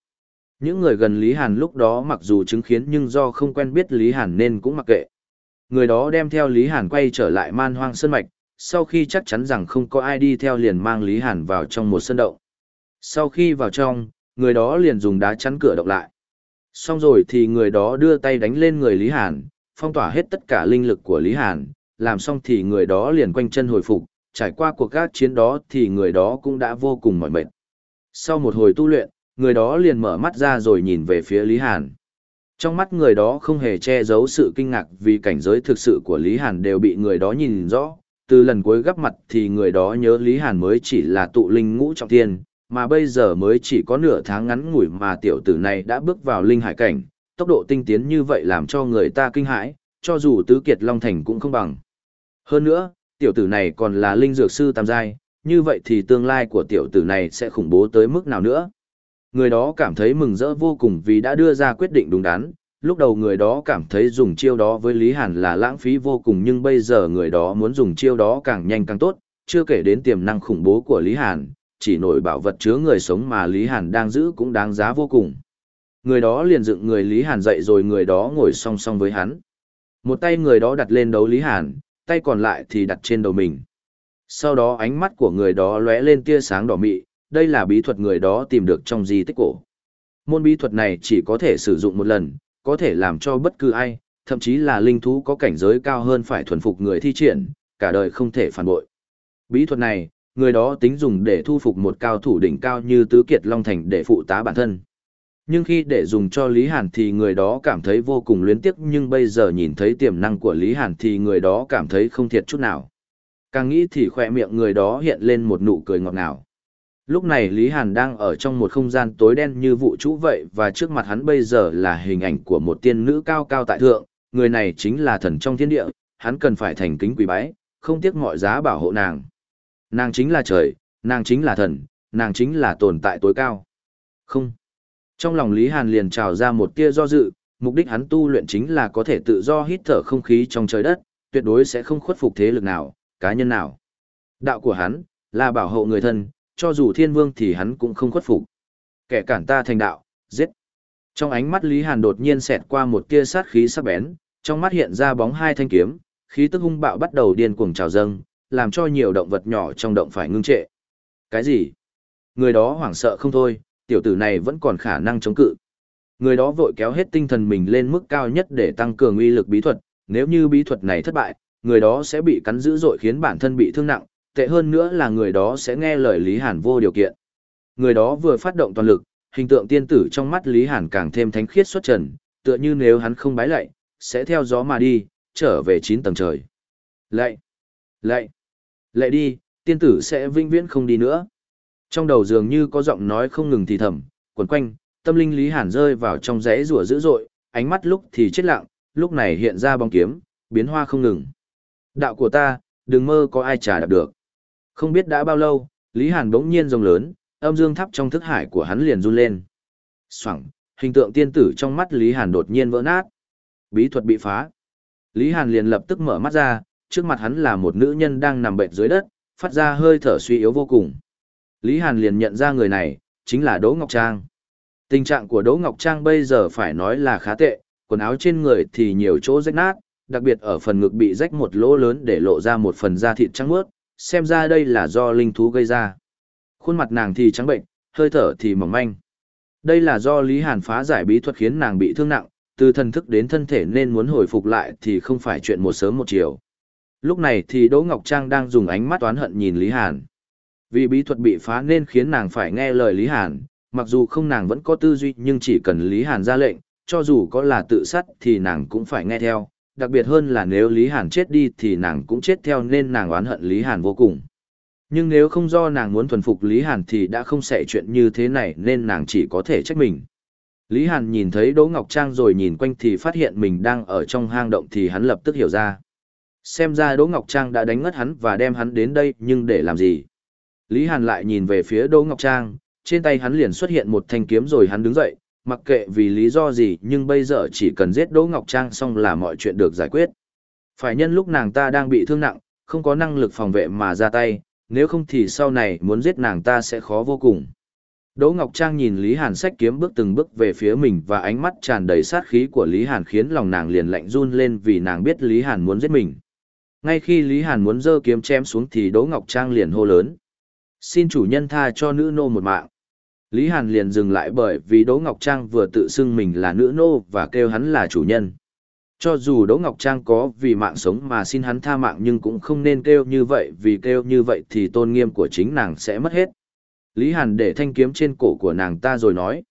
Những người gần Lý Hàn lúc đó mặc dù chứng kiến nhưng do không quen biết Lý Hàn nên cũng mặc kệ. Người đó đem theo Lý Hàn quay trở lại man hoang sơn mạch, sau khi chắc chắn rằng không có ai đi theo liền mang Lý Hàn vào trong một sân động. Sau khi vào trong, người đó liền dùng đá chắn cửa động lại. Xong rồi thì người đó đưa tay đánh lên người Lý Hàn, phong tỏa hết tất cả linh lực của Lý Hàn, làm xong thì người đó liền quanh chân hồi phục, trải qua cuộc các chiến đó thì người đó cũng đã vô cùng mỏi mệt. Sau một hồi tu luyện, người đó liền mở mắt ra rồi nhìn về phía Lý Hàn. Trong mắt người đó không hề che giấu sự kinh ngạc vì cảnh giới thực sự của Lý Hàn đều bị người đó nhìn rõ. Từ lần cuối gặp mặt thì người đó nhớ Lý Hàn mới chỉ là tụ linh ngũ trọng thiên, mà bây giờ mới chỉ có nửa tháng ngắn ngủi mà tiểu tử này đã bước vào linh hải cảnh, tốc độ tinh tiến như vậy làm cho người ta kinh hãi, cho dù tứ kiệt long thành cũng không bằng. Hơn nữa, tiểu tử này còn là linh dược sư tam giai, như vậy thì tương lai của tiểu tử này sẽ khủng bố tới mức nào nữa. Người đó cảm thấy mừng rỡ vô cùng vì đã đưa ra quyết định đúng đắn, lúc đầu người đó cảm thấy dùng chiêu đó với Lý Hàn là lãng phí vô cùng nhưng bây giờ người đó muốn dùng chiêu đó càng nhanh càng tốt, chưa kể đến tiềm năng khủng bố của Lý Hàn, chỉ nổi bảo vật chứa người sống mà Lý Hàn đang giữ cũng đáng giá vô cùng. Người đó liền dựng người Lý Hàn dậy rồi người đó ngồi song song với hắn. Một tay người đó đặt lên đấu Lý Hàn, tay còn lại thì đặt trên đầu mình. Sau đó ánh mắt của người đó lóe lên tia sáng đỏ mị, đây là bí thuật người đó tìm được trong di tích cổ. Môn bí thuật này chỉ có thể sử dụng một lần, có thể làm cho bất cứ ai, thậm chí là linh thú có cảnh giới cao hơn phải thuần phục người thi triển, cả đời không thể phản bội. Bí thuật này, người đó tính dùng để thu phục một cao thủ đỉnh cao như Tứ Kiệt Long Thành để phụ tá bản thân. Nhưng khi để dùng cho Lý Hàn thì người đó cảm thấy vô cùng luyến tiếc nhưng bây giờ nhìn thấy tiềm năng của Lý Hàn thì người đó cảm thấy không thiệt chút nào. Càng nghĩ thì khỏe miệng người đó hiện lên một nụ cười ngọt ngào. Lúc này Lý Hàn đang ở trong một không gian tối đen như vụ trũ vậy và trước mặt hắn bây giờ là hình ảnh của một tiên nữ cao cao tại thượng, người này chính là thần trong thiên địa, hắn cần phải thành kính quỳ bái, không tiếc mọi giá bảo hộ nàng. Nàng chính là trời, nàng chính là thần, nàng chính là tồn tại tối cao. Không. Trong lòng Lý Hàn liền trào ra một tia do dự, mục đích hắn tu luyện chính là có thể tự do hít thở không khí trong trời đất, tuyệt đối sẽ không khuất phục thế lực nào, cá nhân nào. Đạo của hắn là bảo hộ người thân, cho dù thiên vương thì hắn cũng không khuất phục. Kẻ cản ta thành đạo, giết. Trong ánh mắt Lý Hàn đột nhiên xẹt qua một tia sát khí sắc bén, trong mắt hiện ra bóng hai thanh kiếm, khí tức hung bạo bắt đầu điên cuồng trào dâng, làm cho nhiều động vật nhỏ trong động phải ngưng trệ. Cái gì? Người đó hoảng sợ không thôi, tiểu tử này vẫn còn khả năng chống cự. Người đó vội kéo hết tinh thần mình lên mức cao nhất để tăng cường uy lực bí thuật, nếu như bí thuật này thất bại, người đó sẽ bị cắn dữ dội khiến bản thân bị thương nặng, tệ hơn nữa là người đó sẽ nghe lời Lý Hàn vô điều kiện. Người đó vừa phát động toàn lực, hình tượng tiên tử trong mắt Lý Hàn càng thêm thánh khiết xuất trần, tựa như nếu hắn không bái lạy, sẽ theo gió mà đi, trở về chín tầng trời. Lạy! Lạy! Lạy đi, tiên tử sẽ vinh viễn không đi nữa. Trong đầu dường như có giọng nói không ngừng thì thầm, quần quanh, tâm linh Lý Hàn rơi vào trong rẽ rùa dữ dội, ánh mắt lúc thì chết lặng, lúc này hiện ra bóng kiếm, biến hoa không ngừng. Đạo của ta, đừng mơ có ai trả đạp được. Không biết đã bao lâu, Lý Hàn bỗng nhiên rồng lớn, âm dương tháp trong thức hải của hắn liền run lên. Soảng, hình tượng tiên tử trong mắt Lý Hàn đột nhiên vỡ nát. Bí thuật bị phá. Lý Hàn liền lập tức mở mắt ra, trước mặt hắn là một nữ nhân đang nằm bệnh dưới đất, phát ra hơi thở suy yếu vô cùng. Lý Hàn liền nhận ra người này, chính là Đỗ Ngọc Trang. Tình trạng của Đỗ Ngọc Trang bây giờ phải nói là khá tệ, quần áo trên người thì nhiều chỗ rách nát, đặc biệt ở phần ngực bị rách một lỗ lớn để lộ ra một phần da thịt trắng mướt, xem ra đây là do linh thú gây ra. Khuôn mặt nàng thì trắng bệnh, hơi thở thì mỏng manh. Đây là do Lý Hàn phá giải bí thuật khiến nàng bị thương nặng, từ thần thức đến thân thể nên muốn hồi phục lại thì không phải chuyện một sớm một chiều. Lúc này thì Đỗ Ngọc Trang đang dùng ánh mắt oán hận nhìn Lý Hàn. Vì bí thuật bị phá nên khiến nàng phải nghe lời Lý Hàn, mặc dù không nàng vẫn có tư duy nhưng chỉ cần Lý Hàn ra lệnh, cho dù có là tự sát thì nàng cũng phải nghe theo, đặc biệt hơn là nếu Lý Hàn chết đi thì nàng cũng chết theo nên nàng oán hận Lý Hàn vô cùng. Nhưng nếu không do nàng muốn thuần phục Lý Hàn thì đã không xảy chuyện như thế này nên nàng chỉ có thể trách mình. Lý Hàn nhìn thấy Đỗ Ngọc Trang rồi nhìn quanh thì phát hiện mình đang ở trong hang động thì hắn lập tức hiểu ra. Xem ra Đỗ Ngọc Trang đã đánh ngất hắn và đem hắn đến đây nhưng để làm gì? Lý Hàn lại nhìn về phía Đỗ Ngọc Trang, trên tay hắn liền xuất hiện một thanh kiếm rồi hắn đứng dậy, mặc kệ vì lý do gì nhưng bây giờ chỉ cần giết Đỗ Ngọc Trang xong là mọi chuyện được giải quyết. Phải nhân lúc nàng ta đang bị thương nặng, không có năng lực phòng vệ mà ra tay, nếu không thì sau này muốn giết nàng ta sẽ khó vô cùng. Đỗ Ngọc Trang nhìn Lý Hàn sách kiếm bước từng bước về phía mình và ánh mắt tràn đầy sát khí của Lý Hàn khiến lòng nàng liền lạnh run lên vì nàng biết Lý Hàn muốn giết mình. Ngay khi Lý Hàn muốn giơ kiếm chém xuống thì Đỗ Ngọc Trang liền hô lớn. Xin chủ nhân tha cho nữ nô một mạng. Lý Hàn liền dừng lại bởi vì Đỗ Ngọc Trang vừa tự xưng mình là nữ nô và kêu hắn là chủ nhân. Cho dù Đỗ Ngọc Trang có vì mạng sống mà xin hắn tha mạng nhưng cũng không nên kêu như vậy vì kêu như vậy thì tôn nghiêm của chính nàng sẽ mất hết. Lý Hàn để thanh kiếm trên cổ của nàng ta rồi nói.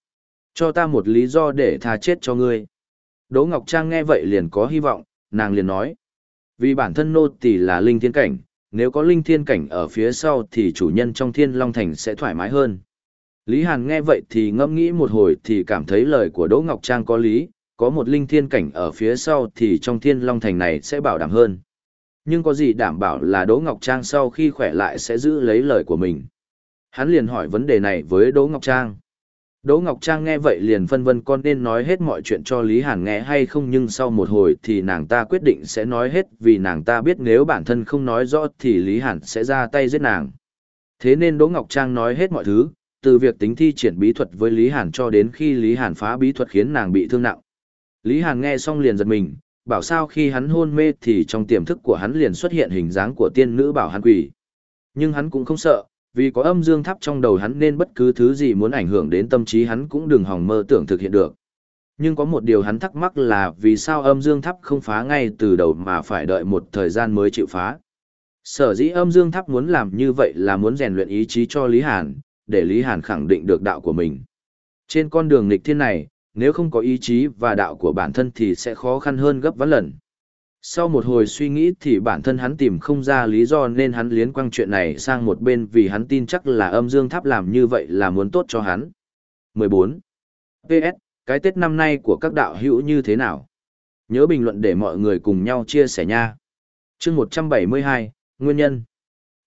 Cho ta một lý do để tha chết cho ngươi. Đỗ Ngọc Trang nghe vậy liền có hy vọng, nàng liền nói. Vì bản thân nô tỳ là linh thiên cảnh, nếu có linh thiên cảnh ở phía sau thì chủ nhân trong thiên long thành sẽ thoải mái hơn. Lý Hàn nghe vậy thì ngẫm nghĩ một hồi thì cảm thấy lời của Đỗ Ngọc Trang có lý, có một linh thiên cảnh ở phía sau thì trong thiên long thành này sẽ bảo đảm hơn. Nhưng có gì đảm bảo là Đỗ Ngọc Trang sau khi khỏe lại sẽ giữ lấy lời của mình. Hắn liền hỏi vấn đề này với Đỗ Ngọc Trang. Đỗ Ngọc Trang nghe vậy liền phân vân con nên nói hết mọi chuyện cho Lý Hàn nghe hay không nhưng sau một hồi thì nàng ta quyết định sẽ nói hết vì nàng ta biết nếu bản thân không nói rõ thì Lý Hàn sẽ ra tay giết nàng. Thế nên Đỗ Ngọc Trang nói hết mọi thứ, từ việc tính thi triển bí thuật với Lý Hàn cho đến khi Lý Hàn phá bí thuật khiến nàng bị thương nặng. Lý Hàn nghe xong liền giật mình, bảo sao khi hắn hôn mê thì trong tiềm thức của hắn liền xuất hiện hình dáng của tiên nữ bảo hắn quỷ. Nhưng hắn cũng không sợ, vì có âm dương tháp trong đầu hắn nên bất cứ thứ gì muốn ảnh hưởng đến tâm trí hắn cũng đừng hòng mơ tưởng thực hiện được. Nhưng có một điều hắn thắc mắc là vì sao âm dương tháp không phá ngay từ đầu mà phải đợi một thời gian mới chịu phá. Sở dĩ âm dương tháp muốn làm như vậy là muốn rèn luyện ý chí cho Lý Hàn, để Lý Hàn khẳng định được đạo của mình. Trên con đường nghịch thiên này, nếu không có ý chí và đạo của bản thân thì sẽ khó khăn hơn gấp ván lần. Sau một hồi suy nghĩ thì bản thân hắn tìm không ra lý do nên hắn liến quăng chuyện này sang một bên vì hắn tin chắc là âm dương tháp làm như vậy là muốn tốt cho hắn. 14. PS, cái Tết năm nay của các đạo hữu như thế nào? Nhớ bình luận để mọi người cùng nhau chia sẻ nha. chương 172, Nguyên nhân.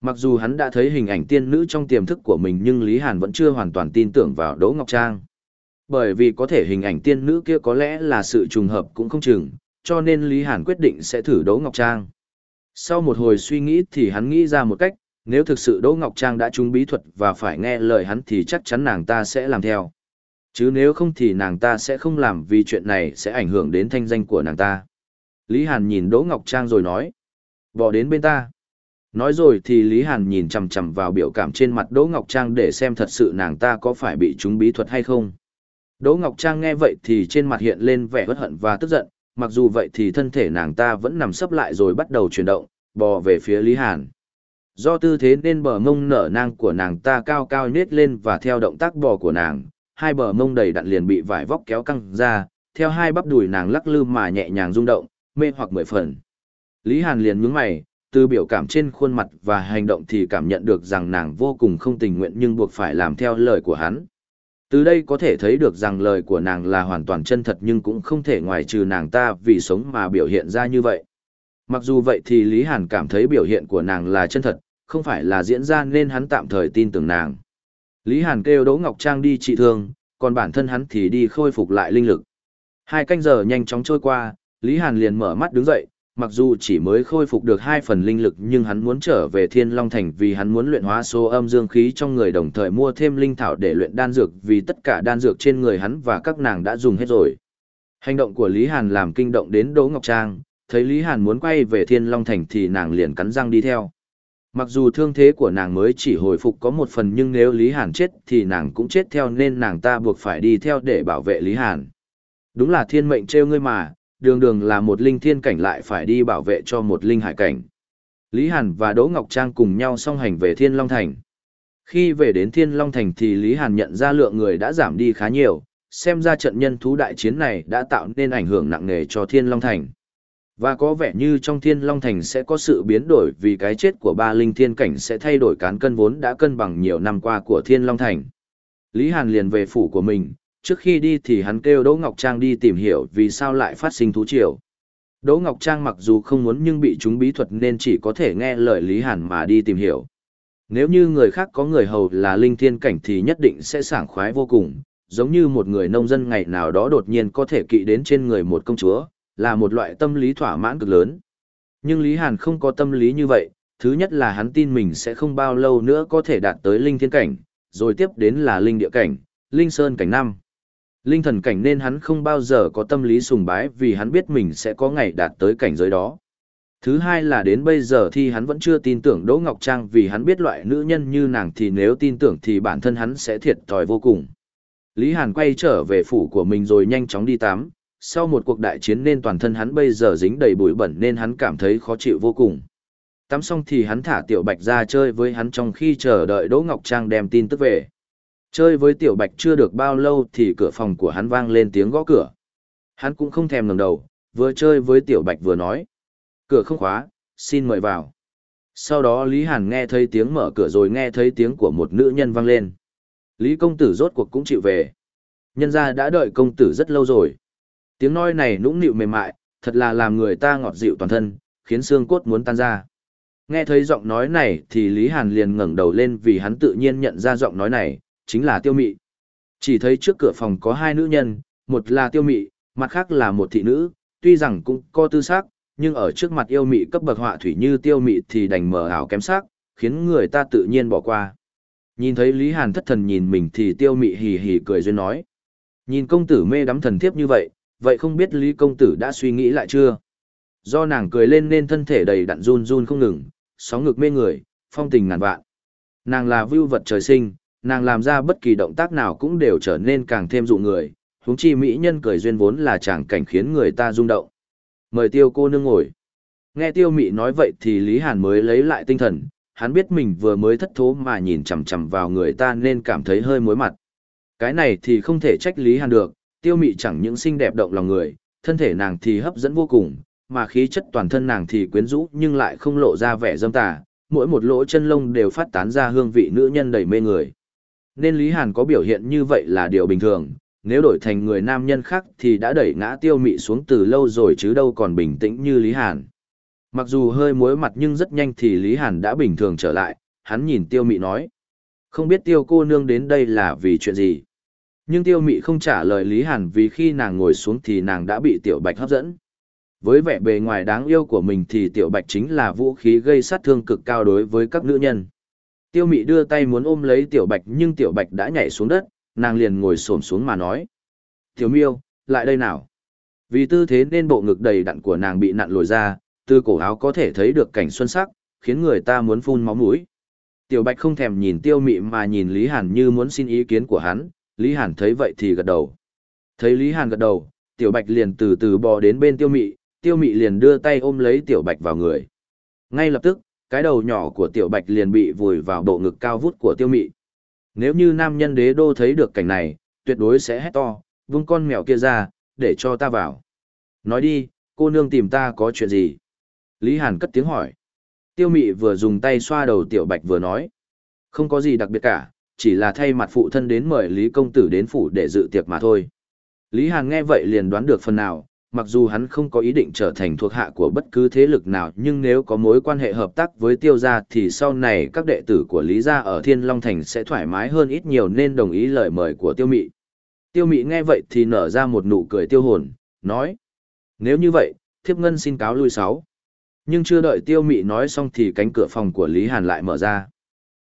Mặc dù hắn đã thấy hình ảnh tiên nữ trong tiềm thức của mình nhưng Lý Hàn vẫn chưa hoàn toàn tin tưởng vào Đỗ Ngọc Trang. Bởi vì có thể hình ảnh tiên nữ kia có lẽ là sự trùng hợp cũng không chừng, cho nên Lý Hàn quyết định sẽ thử Đỗ Ngọc Trang. Sau một hồi suy nghĩ thì hắn nghĩ ra một cách, nếu thực sự Đỗ Ngọc Trang đã trúng bí thuật và phải nghe lời hắn thì chắc chắn nàng ta sẽ làm theo. Chứ nếu không thì nàng ta sẽ không làm vì chuyện này sẽ ảnh hưởng đến thanh danh của nàng ta. Lý Hàn nhìn Đỗ Ngọc Trang rồi nói. Bỏ đến bên ta. Nói rồi thì Lý Hàn nhìn chằm chằm vào biểu cảm trên mặt Đỗ Ngọc Trang để xem thật sự nàng ta có phải bị trúng bí thuật hay không. Đỗ Ngọc Trang nghe vậy thì trên mặt hiện lên vẻ bất hận và tức giận, mặc dù vậy thì thân thể nàng ta vẫn nằm sấp lại rồi bắt đầu chuyển động, bò về phía Lý Hàn. Do tư thế nên bờ mông nở nang của nàng ta cao cao nết lên và theo động tác bò của nàng, hai bờ mông đầy đặn liền bị vải vóc kéo căng ra, theo hai bắp đùi nàng lắc lư mà nhẹ nhàng rung động, mê hoặc mười phần. Lý Hàn liền nhướng mày, từ biểu cảm trên khuôn mặt và hành động thì cảm nhận được rằng nàng vô cùng không tình nguyện nhưng buộc phải làm theo lời của hắn. Từ đây có thể thấy được rằng lời của nàng là hoàn toàn chân thật nhưng cũng không thể ngoài trừ nàng ta vì sống mà biểu hiện ra như vậy. Mặc dù vậy thì Lý Hàn cảm thấy biểu hiện của nàng là chân thật, không phải là diễn ra nên hắn tạm thời tin tưởng nàng. Lý Hàn kêu Đỗ Ngọc Trang đi trị thương, còn bản thân hắn thì đi khôi phục lại linh lực. Hai canh giờ nhanh chóng trôi qua, Lý Hàn liền mở mắt đứng dậy, mặc dù chỉ mới khôi phục được hai phần linh lực nhưng hắn muốn trở về Thiên Long Thành vì hắn muốn luyện hóa số âm dương khí trong người đồng thời mua thêm linh thảo để luyện đan dược vì tất cả đan dược trên người hắn và các nàng đã dùng hết rồi. Hành động của Lý Hàn làm kinh động đến Đỗ Ngọc Trang, thấy Lý Hàn muốn quay về Thiên Long Thành thì nàng liền cắn răng đi theo. Mặc dù thương thế của nàng mới chỉ hồi phục có một phần nhưng nếu Lý Hàn chết thì nàng cũng chết theo nên nàng ta buộc phải đi theo để bảo vệ Lý Hàn. Đúng là thiên mệnh trêu ngươi mà, đường đường là một linh thiên cảnh lại phải đi bảo vệ cho một linh hải cảnh. Lý Hàn và Đỗ Ngọc Trang cùng nhau song hành về Thiên Long Thành. Khi về đến Thiên Long Thành thì Lý Hàn nhận ra lượng người đã giảm đi khá nhiều, xem ra trận nhân thú đại chiến này đã tạo nên ảnh hưởng nặng nề cho Thiên Long Thành. Và có vẻ như trong Thiên Long Thành sẽ có sự biến đổi vì cái chết của ba linh thiên cảnh sẽ thay đổi cán cân vốn đã cân bằng nhiều năm qua của Thiên Long Thành. Lý Hàn liền về phủ của mình, trước khi đi thì hắn kêu Đỗ Ngọc Trang đi tìm hiểu vì sao lại phát sinh thú triều. Đỗ Ngọc Trang mặc dù không muốn nhưng bị chúng bí thuật nên chỉ có thể nghe lời Lý Hàn mà đi tìm hiểu. Nếu như người khác có người hầu là linh thiên cảnh thì nhất định sẽ sảng khoái vô cùng, giống như một người nông dân ngày nào đó đột nhiên có thể kỵ đến trên người một công chúa, là một loại tâm lý thỏa mãn cực lớn. Nhưng Lý Hàn không có tâm lý như vậy, thứ nhất là hắn tin mình sẽ không bao lâu nữa có thể đạt tới linh thiên cảnh, rồi tiếp đến là linh địa cảnh, linh sơn cảnh năm. Linh thần cảnh nên hắn không bao giờ có tâm lý sùng bái vì hắn biết mình sẽ có ngày đạt tới cảnh giới đó. Thứ hai là đến bây giờ thì hắn vẫn chưa tin tưởng Đỗ Ngọc Trang vì hắn biết loại nữ nhân như nàng thì nếu tin tưởng thì bản thân hắn sẽ thiệt thòi vô cùng. Lý Hàn quay trở về phủ của mình rồi nhanh chóng đi tắm, sau một cuộc đại chiến nên toàn thân hắn bây giờ dính đầy bụi bẩn nên hắn cảm thấy khó chịu vô cùng. Tắm xong thì hắn thả Tiểu Bạch ra chơi với hắn trong khi chờ đợi Đỗ Ngọc Trang đem tin tức về. Chơi với Tiểu Bạch chưa được bao lâu thì cửa phòng của hắn vang lên tiếng gõ cửa. Hắn cũng không thèm ngẩng đầu, vừa chơi với Tiểu Bạch vừa nói. Cửa không khóa, xin mời vào. Sau đó Lý Hàn nghe thấy tiếng mở cửa rồi nghe thấy tiếng của một nữ nhân vang lên. Lý công tử rốt cuộc cũng chịu về. Nhân gia đã đợi công tử rất lâu rồi. Tiếng nói này nũng nịu mềm mại, thật là làm người ta ngọt dịu toàn thân, khiến xương cốt muốn tan ra. Nghe thấy giọng nói này thì Lý Hàn liền ngẩng đầu lên vì hắn tự nhiên nhận ra giọng nói này, chính là tiêu mị. Chỉ thấy trước cửa phòng có hai nữ nhân, một là tiêu mị, mặt khác là một thị nữ, tuy rằng cũng có tư sắc, nhưng ở trước mặt yêu mị cấp bậc họa thủy như tiêu mị thì đành mờ ảo kém sắc, khiến người ta tự nhiên bỏ qua. Nhìn thấy Lý Hàn thất thần nhìn mình thì tiêu mị hì hì cười duyên nói. Nhìn công tử mê đắm thần thiếp như vậy, vậy không biết Lý công tử đã suy nghĩ lại chưa? Do nàng cười lên nên thân thể đầy đặn run run không ngừng, sóng ngực mê người, phong tình ngàn vạn. Nàng là vưu vật trời sinh, nàng làm ra bất kỳ động tác nào cũng đều trở nên càng thêm dụ người, huống chi mỹ nhân cười duyên vốn là chàng cảnh khiến người ta rung động. Mời tiêu cô nương ngồi. Nghe tiêu mị nói vậy thì Lý Hàn mới lấy lại tinh thần, hắn biết mình vừa mới thất thố mà nhìn chằm chằm vào người ta nên cảm thấy hơi mối mặt. Cái này thì không thể trách Lý Hàn được, tiêu mị chẳng những xinh đẹp động lòng người, thân thể nàng thì hấp dẫn vô cùng, mà khí chất toàn thân nàng thì quyến rũ nhưng lại không lộ ra vẻ dâm tà, mỗi một lỗ chân lông đều phát tán ra hương vị nữ nhân đầy mê người. Nên Lý Hàn có biểu hiện như vậy là điều bình thường, nếu đổi thành người nam nhân khác thì đã đẩy ngã tiêu mị xuống từ lâu rồi chứ đâu còn bình tĩnh như Lý Hàn. Mặc dù hơi muối mặt nhưng rất nhanh thì Lý Hàn đã bình thường trở lại, hắn nhìn tiêu mị nói. Không biết tiêu cô nương đến đây là vì chuyện gì. Nhưng tiêu mị không trả lời Lý Hàn vì khi nàng ngồi xuống thì nàng đã bị tiểu bạch hấp dẫn. Với vẻ bề ngoài đáng yêu của mình thì tiểu bạch chính là vũ khí gây sát thương cực cao đối với các nữ nhân. Tiêu mị đưa tay muốn ôm lấy tiểu bạch nhưng tiểu bạch đã nhảy xuống đất, nàng liền ngồi xổm xuống mà nói. Tiểu miêu, lại đây nào. Vì tư thế nên bộ ngực đầy đặn của nàng bị nặn lồi ra, từ cổ áo có thể thấy được cảnh xuân sắc, khiến người ta muốn phun máu mũi. Tiểu bạch không thèm nhìn tiêu mị mà nhìn Lý Hàn như muốn xin ý kiến của hắn, Lý Hàn thấy vậy thì gật đầu. Thấy Lý Hàn gật đầu, tiểu bạch liền từ từ bò đến bên tiêu mị, tiêu mị liền đưa tay ôm lấy tiểu bạch vào người. Ngay lập tức, cái đầu nhỏ của tiểu bạch liền bị vùi vào bộ ngực cao vút của tiêu mị. Nếu như nam nhân đế đô thấy được cảnh này, tuyệt đối sẽ hét to, vung con mèo kia ra, để cho ta vào. Nói đi, cô nương tìm ta có chuyện gì? Lý Hàn cất tiếng hỏi. Tiêu mị vừa dùng tay xoa đầu tiểu bạch vừa nói. Không có gì đặc biệt cả, chỉ là thay mặt phụ thân đến mời Lý Công Tử đến phủ để dự tiệc mà thôi. Lý Hàn nghe vậy liền đoán được phần nào, mặc dù hắn không có ý định trở thành thuộc hạ của bất cứ thế lực nào nhưng nếu có mối quan hệ hợp tác với tiêu gia thì sau này các đệ tử của Lý gia ở Thiên Long Thành sẽ thoải mái hơn ít nhiều nên đồng ý lời mời của tiêu mị. Tiêu mị nghe vậy thì nở ra một nụ cười tiêu hồn, nói. Nếu như vậy, thiếp ngân xin cáo lui sáu. Nhưng chưa đợi tiêu mị nói xong thì cánh cửa phòng của Lý Hàn lại mở ra.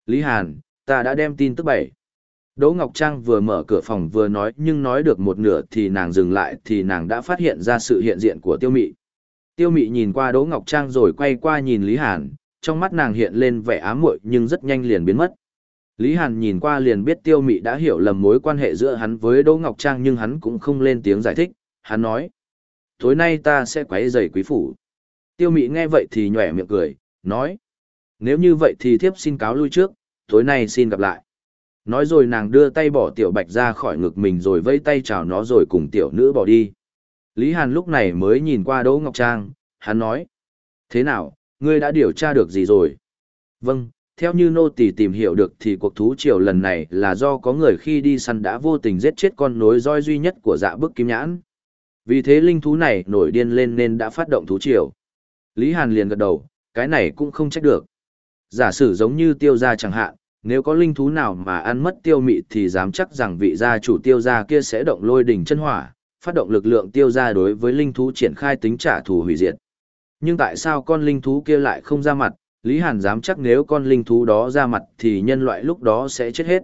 Lý Hàn, ta đã đem tin tức bảy. Đỗ Ngọc Trang vừa mở cửa phòng vừa nói nhưng nói được một nửa thì nàng dừng lại thì nàng đã phát hiện ra sự hiện diện của tiêu mị. Tiêu mị nhìn qua Đỗ Ngọc Trang rồi quay qua nhìn Lý Hàn, trong mắt nàng hiện lên vẻ ám muội nhưng rất nhanh liền biến mất. Lý Hàn nhìn qua liền biết tiêu mị đã hiểu lầm mối quan hệ giữa hắn với Đỗ Ngọc Trang nhưng hắn cũng không lên tiếng giải thích, hắn nói. Tối nay ta sẽ quấy rầy quý phủ. Tiêu mị nghe vậy thì nhỏe miệng cười, nói. Nếu như vậy thì thiếp xin cáo lui trước, tối nay xin gặp lại. Nói rồi nàng đưa tay bỏ tiểu bạch ra khỏi ngực mình rồi vẫy tay chào nó rồi cùng tiểu nữ bỏ đi. Lý Hàn lúc này mới nhìn qua Đỗ Ngọc Trang, hắn nói. Thế nào, ngươi đã điều tra được gì rồi? Vâng, theo như nô tỳ tìm hiểu được thì cuộc thú triều lần này là do có người khi đi săn đã vô tình giết chết con nối roi duy nhất của dạ bức kim nhãn. Vì thế linh thú này nổi điên lên nên đã phát động thú triều. Lý Hàn liền gật đầu, cái này cũng không trách được. Giả sử giống như tiêu gia chẳng hạn, nếu có linh thú nào mà ăn mất tiêu mị thì dám chắc rằng vị gia chủ tiêu gia kia sẽ động lôi đỉnh chân hỏa, phát động lực lượng tiêu gia đối với linh thú triển khai tính trả thù hủy diệt. Nhưng tại sao con linh thú kia lại không ra mặt, Lý Hàn dám chắc nếu con linh thú đó ra mặt thì nhân loại lúc đó sẽ chết hết.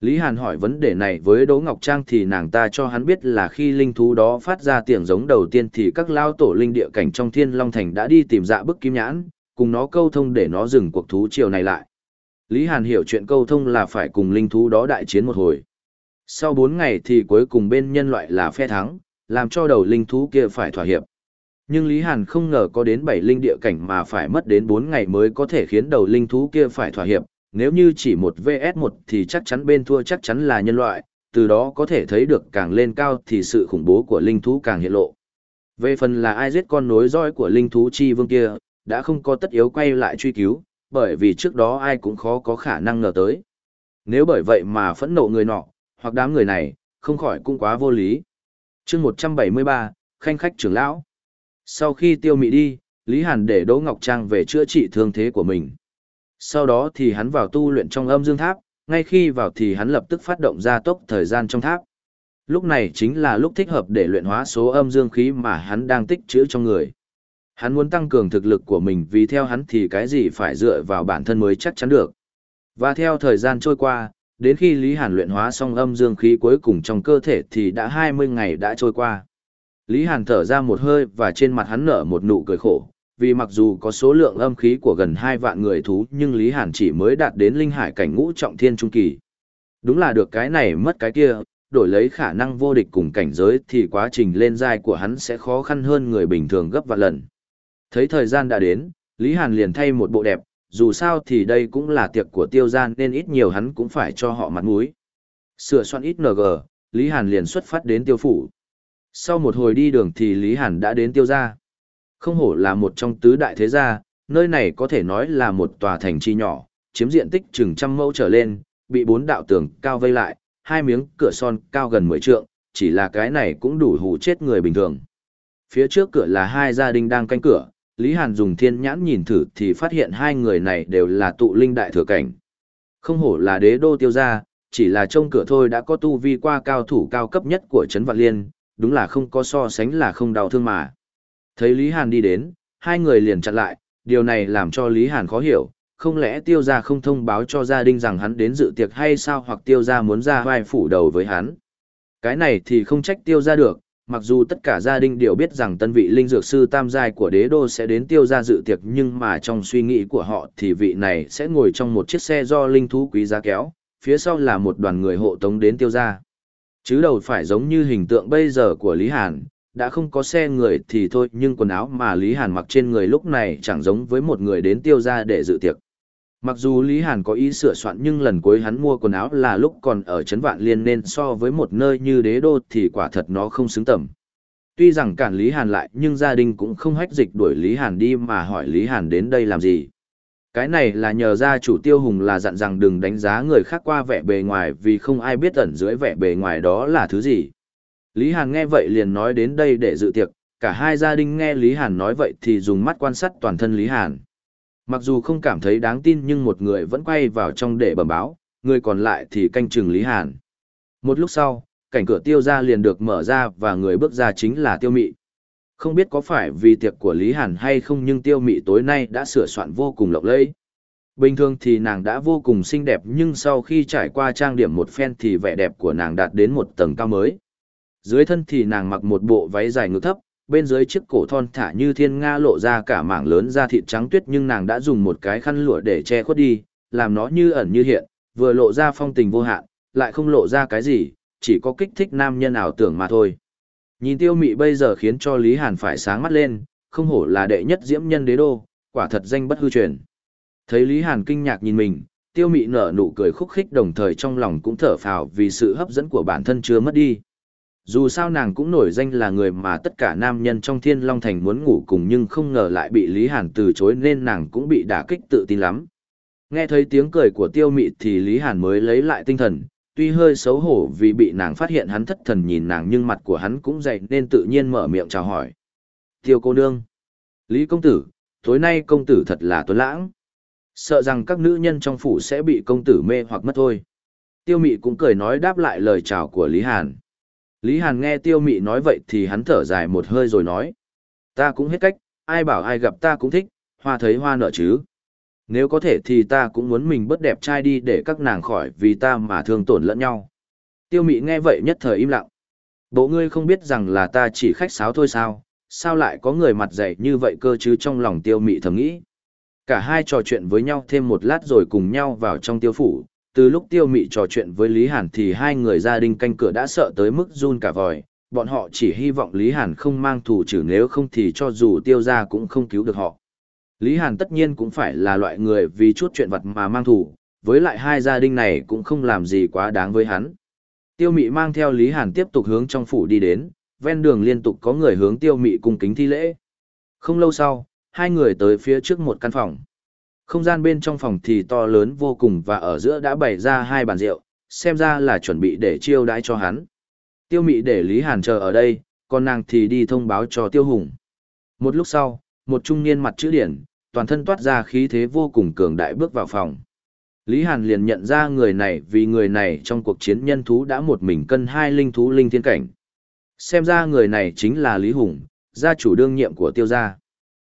Lý Hàn hỏi vấn đề này với Đỗ Ngọc Trang thì nàng ta cho hắn biết là khi linh thú đó phát ra tiếng giống đầu tiên thì các lao tổ linh địa cảnh trong thiên long thành đã đi tìm dạ bức kim nhãn, cùng nó câu thông để nó dừng cuộc thú chiều này lại. Lý Hàn hiểu chuyện câu thông là phải cùng linh thú đó đại chiến một hồi. Sau 4 ngày thì cuối cùng bên nhân loại là phe thắng, làm cho đầu linh thú kia phải thỏa hiệp. Nhưng Lý Hàn không ngờ có đến 7 linh địa cảnh mà phải mất đến 4 ngày mới có thể khiến đầu linh thú kia phải thỏa hiệp, nếu như chỉ một VS1 thì chắc chắn bên thua chắc chắn là nhân loại, từ đó có thể thấy được càng lên cao thì sự khủng bố của linh thú càng hiện lộ. Về phần là ai giết con nối roi của linh thú chi vương kia, đã không có tất yếu quay lại truy cứu, bởi vì trước đó ai cũng khó có khả năng ngờ tới. Nếu bởi vậy mà phẫn nộ người nọ, hoặc đám người này, không khỏi cũng quá vô lý. chương 173, Khanh khách trưởng lão. Sau khi tiêu mị đi, Lý Hàn để Đỗ Ngọc Trang về chữa trị thương thế của mình. Sau đó thì hắn vào tu luyện trong âm dương tháp, ngay khi vào thì hắn lập tức phát động ra tốc thời gian trong tháp. Lúc này chính là lúc thích hợp để luyện hóa số âm dương khí mà hắn đang tích trữ trong người. Hắn muốn tăng cường thực lực của mình vì theo hắn thì cái gì phải dựa vào bản thân mới chắc chắn được. Và theo thời gian trôi qua, đến khi Lý Hàn luyện hóa xong âm dương khí cuối cùng trong cơ thể thì đã 20 ngày đã trôi qua. Lý Hàn thở ra một hơi và trên mặt hắn nở một nụ cười khổ, vì mặc dù có số lượng âm khí của gần 2 vạn người thú nhưng Lý Hàn chỉ mới đạt đến linh hải cảnh ngũ trọng thiên trung kỳ. Đúng là được cái này mất cái kia, đổi lấy khả năng vô địch cùng cảnh giới thì quá trình lên giai của hắn sẽ khó khăn hơn người bình thường gấp vạn lần. Thấy thời gian đã đến, Lý Hàn liền thay một bộ đẹp, dù sao thì đây cũng là tiệc của tiêu gian nên ít nhiều hắn cũng phải cho họ mặt mũi. Sửa soạn ít NG, Lý Hàn liền xuất phát đến tiêu phủ. Sau một hồi đi đường thì Lý Hàn đã đến tiêu gia. Không hổ là một trong tứ đại thế gia, nơi này có thể nói là một tòa thành chi nhỏ, chiếm diện tích chừng trăm mẫu trở lên, bị bốn đạo tường cao vây lại, hai miếng cửa son cao gần 10 trượng, chỉ là cái này cũng đủ hù chết người bình thường. Phía trước cửa là hai gia đình đang canh cửa, Lý Hàn dùng thiên nhãn nhìn thử thì phát hiện hai người này đều là tụ linh đại thừa cảnh. Không hổ là đế đô tiêu gia, chỉ là trông cửa thôi đã có tu vi qua cao thủ cao cấp nhất của Trấn Vạn Liên, đúng là không có so sánh là không đau thương mà. Thấy Lý Hàn đi đến, hai người liền chặn lại, điều này làm cho Lý Hàn khó hiểu, không lẽ tiêu gia không thông báo cho gia đình rằng hắn đến dự tiệc hay sao hoặc tiêu gia muốn ra vai phủ đầu với hắn. Cái này thì không trách tiêu gia được, mặc dù tất cả gia đình đều biết rằng tân vị linh dược sư tam giai của đế đô sẽ đến tiêu gia dự tiệc nhưng mà trong suy nghĩ của họ thì vị này sẽ ngồi trong một chiếc xe do linh thú quý giá kéo, phía sau là một đoàn người hộ tống đến tiêu gia. Chứ đầu phải giống như hình tượng bây giờ của Lý Hàn, đã không có xe người thì thôi nhưng quần áo mà Lý Hàn mặc trên người lúc này chẳng giống với một người đến tiêu gia để dự tiệc. Mặc dù Lý Hàn có ý sửa soạn nhưng lần cuối hắn mua quần áo là lúc còn ở Trấn Vạn Liên nên so với một nơi như đế đô thì quả thật nó không xứng tầm. Tuy rằng cản Lý Hàn lại nhưng gia đình cũng không hách dịch đuổi Lý Hàn đi mà hỏi Lý Hàn đến đây làm gì. Cái này là nhờ gia chủ tiêu hùng là dặn rằng đừng đánh giá người khác qua vẻ bề ngoài vì không ai biết ẩn dưới vẻ bề ngoài đó là thứ gì. Lý Hàn nghe vậy liền nói đến đây để dự tiệc, cả hai gia đình nghe Lý Hàn nói vậy thì dùng mắt quan sát toàn thân Lý Hàn. Mặc dù không cảm thấy đáng tin nhưng một người vẫn quay vào trong để bẩm báo, người còn lại thì canh chừng Lý Hàn. Một lúc sau, cảnh cửa tiêu ra liền được mở ra và người bước ra chính là tiêu mị. Không biết có phải vì tiệc của Lý Hàn hay không nhưng tiêu mị tối nay đã sửa soạn vô cùng lộng lẫy. Bình thường thì nàng đã vô cùng xinh đẹp nhưng sau khi trải qua trang điểm một phen thì vẻ đẹp của nàng đạt đến một tầng cao mới. Dưới thân thì nàng mặc một bộ váy dài ngực thấp, bên dưới chiếc cổ thon thả như thiên nga lộ ra cả mảng lớn da thịt trắng tuyết nhưng nàng đã dùng một cái khăn lụa để che khuất đi, làm nó như ẩn như hiện, vừa lộ ra phong tình vô hạn, lại không lộ ra cái gì, chỉ có kích thích nam nhân ảo tưởng mà thôi. Nhìn tiêu mị bây giờ khiến cho Lý Hàn phải sáng mắt lên, không hổ là đệ nhất diễm nhân đế đô, quả thật danh bất hư truyền. Thấy Lý Hàn kinh ngạc nhìn mình, tiêu mị nở nụ cười khúc khích đồng thời trong lòng cũng thở phào vì sự hấp dẫn của bản thân chưa mất đi. Dù sao nàng cũng nổi danh là người mà tất cả nam nhân trong thiên long thành muốn ngủ cùng nhưng không ngờ lại bị Lý Hàn từ chối nên nàng cũng bị đả kích tự tin lắm. Nghe thấy tiếng cười của tiêu mị thì Lý Hàn mới lấy lại tinh thần, tuy hơi xấu hổ vì bị nàng phát hiện hắn thất thần nhìn nàng nhưng mặt của hắn cũng dậy nên tự nhiên mở miệng chào hỏi. Tiêu cô nương. Lý công tử, tối nay công tử thật là tuấn lãng. Sợ rằng các nữ nhân trong phủ sẽ bị công tử mê hoặc mất thôi. Tiêu mị cũng cười nói đáp lại lời chào của Lý Hàn. Lý Hàn nghe tiêu mị nói vậy thì hắn thở dài một hơi rồi nói. Ta cũng hết cách, ai bảo ai gặp ta cũng thích, hoa thấy hoa nở chứ. Nếu có thể thì ta cũng muốn mình bớt đẹp trai đi để các nàng khỏi vì ta mà thương tổn lẫn nhau. Tiêu mị nghe vậy nhất thời im lặng. Bộ ngươi không biết rằng là ta chỉ khách sáo thôi sao, sao lại có người mặt dày như vậy cơ chứ trong lòng tiêu mị thầm nghĩ. Cả hai trò chuyện với nhau thêm một lát rồi cùng nhau vào trong tiêu phủ, từ lúc tiêu mị trò chuyện với Lý Hàn thì hai người gia đình canh cửa đã sợ tới mức run cả vòi, bọn họ chỉ hy vọng Lý Hàn không mang thù trừ nếu không thì cho dù tiêu ra cũng không cứu được họ. Lý Hàn tất nhiên cũng phải là loại người vì chút chuyện vật mà mang thù, với lại hai gia đình này cũng không làm gì quá đáng với hắn. Tiêu mị mang theo Lý Hàn tiếp tục hướng trong phủ đi đến, ven đường liên tục có người hướng tiêu mị cung kính thi lễ. Không lâu sau, hai người tới phía trước một căn phòng. Không gian bên trong phòng thì to lớn vô cùng và ở giữa đã bày ra hai bàn rượu, xem ra là chuẩn bị để chiêu đãi cho hắn. Tiêu mị để Lý Hàn chờ ở đây, còn nàng thì đi thông báo cho Tiêu Hùng. Một lúc sau, một trung niên mặt chữ điển, toàn thân toát ra khí thế vô cùng cường đại bước vào phòng. Lý Hàn liền nhận ra người này vì người này trong cuộc chiến nhân thú đã một mình cân hai linh thú linh thiên cảnh. Xem ra người này chính là Lý Hùng, gia chủ đương nhiệm của tiêu gia.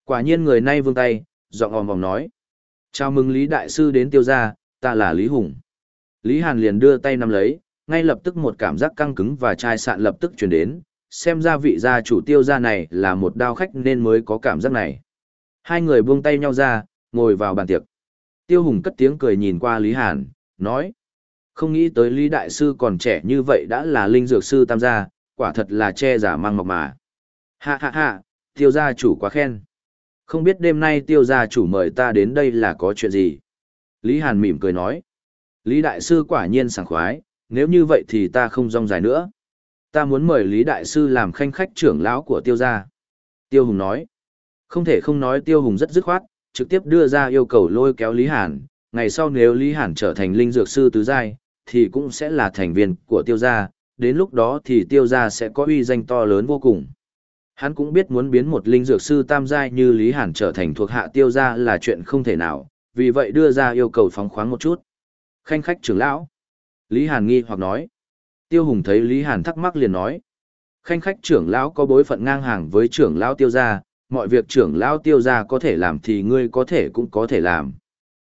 Quả nhiên người nay vương tay, giọng ồm vòng nói. Chào mừng Lý Đại Sư đến tiêu gia, ta là Lý Hùng. Lý Hàn liền đưa tay nắm lấy, ngay lập tức một cảm giác căng cứng và chai sạn lập tức chuyển đến, xem ra vị gia chủ tiêu gia này là một đao khách nên mới có cảm giác này. Hai người buông tay nhau ra, ngồi vào bàn tiệc. Tiêu Hùng cất tiếng cười nhìn qua Lý Hàn, nói. Không nghĩ tới Lý Đại Sư còn trẻ như vậy đã là linh dược sư tam gia, quả thật là che giả mang mọc mà. Ha ha ha, tiêu gia chủ quá khen. Không biết đêm nay tiêu gia chủ mời ta đến đây là có chuyện gì? Lý Hàn mỉm cười nói. Lý Đại Sư quả nhiên sảng khoái, nếu như vậy thì ta không rong dài nữa. Ta muốn mời Lý Đại Sư làm khanh khách trưởng lão của tiêu gia. Tiêu Hùng nói. Không thể không nói Tiêu Hùng rất dứt khoát, trực tiếp đưa ra yêu cầu lôi kéo Lý Hàn. Ngày sau nếu Lý Hàn trở thành linh dược sư tứ giai, thì cũng sẽ là thành viên của tiêu gia, đến lúc đó thì tiêu gia sẽ có uy danh to lớn vô cùng. Hắn cũng biết muốn biến một linh dược sư tam giai như Lý Hàn trở thành thuộc hạ tiêu gia là chuyện không thể nào, vì vậy đưa ra yêu cầu phóng khoáng một chút. Khanh khách trưởng lão. Lý Hàn nghi hoặc nói. Tiêu Hùng thấy Lý Hàn thắc mắc liền nói. Khanh khách trưởng lão có bối phận ngang hàng với trưởng lão tiêu gia, mọi việc trưởng lão tiêu gia có thể làm thì ngươi có thể cũng có thể làm.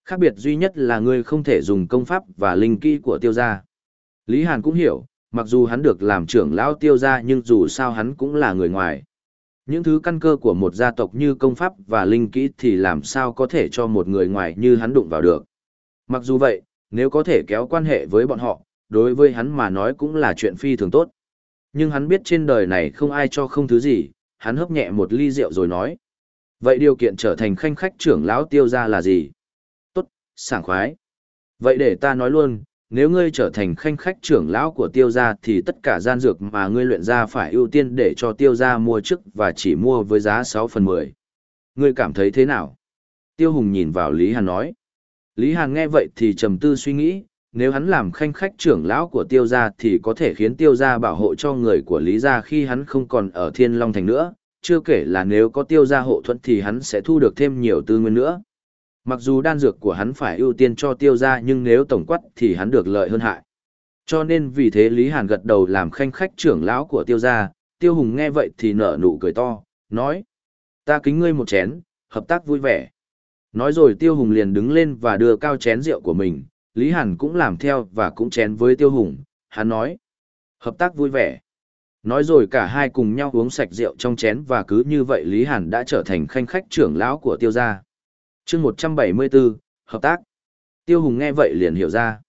Khác biệt duy nhất là ngươi không thể dùng công pháp và linh kỹ của tiêu gia. Lý Hàn cũng hiểu, mặc dù hắn được làm trưởng lão tiêu gia nhưng dù sao hắn cũng là người ngoài. Những thứ căn cơ của một gia tộc như công pháp và linh kỹ thì làm sao có thể cho một người ngoài như hắn đụng vào được. Mặc dù vậy, nếu có thể kéo quan hệ với bọn họ, đối với hắn mà nói cũng là chuyện phi thường tốt. Nhưng hắn biết trên đời này không ai cho không thứ gì, hắn hấp nhẹ một ly rượu rồi nói. Vậy điều kiện trở thành khanh khách trưởng lão tiêu gia là gì? Tốt, sảng khoái. Vậy để ta nói luôn, nếu ngươi trở thành khanh khách trưởng lão của tiêu gia thì tất cả gian dược mà ngươi luyện ra phải ưu tiên để cho tiêu gia mua trước và chỉ mua với giá 6 phần 10. Ngươi cảm thấy thế nào? Tiêu Hùng nhìn vào Lý Hàn nói. Lý Hàn nghe vậy thì trầm tư suy nghĩ, nếu hắn làm khanh khách trưởng lão của tiêu gia thì có thể khiến tiêu gia bảo hộ cho người của Lý gia khi hắn không còn ở Thiên Long Thành nữa, chưa kể là nếu có tiêu gia hộ thuận thì hắn sẽ thu được thêm nhiều tư nguyên nữa. Mặc dù đan dược của hắn phải ưu tiên cho tiêu gia nhưng nếu tổng quát thì hắn được lợi hơn hại. Cho nên vì thế Lý Hàn gật đầu làm khanh khách trưởng lão của tiêu gia, tiêu hùng nghe vậy thì nở nụ cười to, nói. Ta kính ngươi một chén, hợp tác vui vẻ. Nói rồi tiêu hùng liền đứng lên và đưa cao chén rượu của mình, Lý Hàn cũng làm theo và cũng chén với tiêu hùng, hắn nói. Hợp tác vui vẻ. Nói rồi cả hai cùng nhau uống sạch rượu trong chén và cứ như vậy Lý Hàn đã trở thành khanh khách trưởng lão của tiêu gia chương 174, Hợp tác. Tiêu Hùng nghe vậy liền hiểu ra.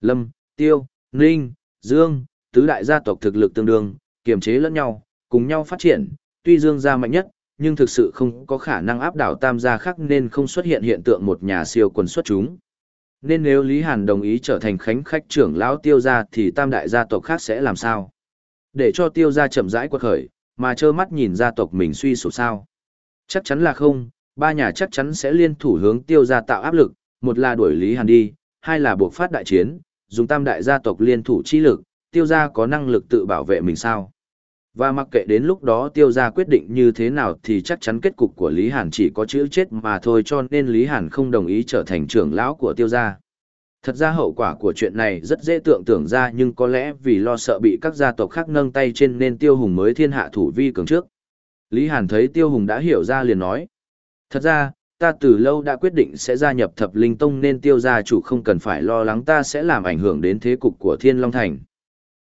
Lâm, Tiêu, Ninh, Dương, tứ đại gia tộc thực lực tương đương, kiềm chế lẫn nhau, cùng nhau phát triển, tuy Dương gia mạnh nhất, nhưng thực sự không có khả năng áp đảo tam gia khác nên không xuất hiện hiện tượng một nhà siêu quần xuất chúng. Nên nếu Lý Hàn đồng ý trở thành khánh khách trưởng lão tiêu gia thì tam đại gia tộc khác sẽ làm sao? Để cho tiêu gia chậm rãi quật khởi, mà trơ mắt nhìn gia tộc mình suy sụp sao? Chắc chắn là không, ba nhà chắc chắn sẽ liên thủ hướng tiêu gia tạo áp lực, một là đuổi Lý Hàn đi, hai là buộc phát đại chiến, dùng tam đại gia tộc liên thủ chi lực, tiêu gia có năng lực tự bảo vệ mình sao? Và mặc kệ đến lúc đó tiêu gia quyết định như thế nào thì chắc chắn kết cục của Lý Hàn chỉ có chữ chết mà thôi cho nên Lý Hàn không đồng ý trở thành trưởng lão của tiêu gia. Thật ra hậu quả của chuyện này rất dễ tưởng tượng ra nhưng có lẽ vì lo sợ bị các gia tộc khác nâng tay trên nên tiêu hùng mới thiên hạ thủ vi cường trước. Lý Hàn thấy tiêu hùng đã hiểu ra liền nói. Thật ra, ta từ lâu đã quyết định sẽ gia nhập thập linh tông nên tiêu gia chủ không cần phải lo lắng ta sẽ làm ảnh hưởng đến thế cục của thiên long thành.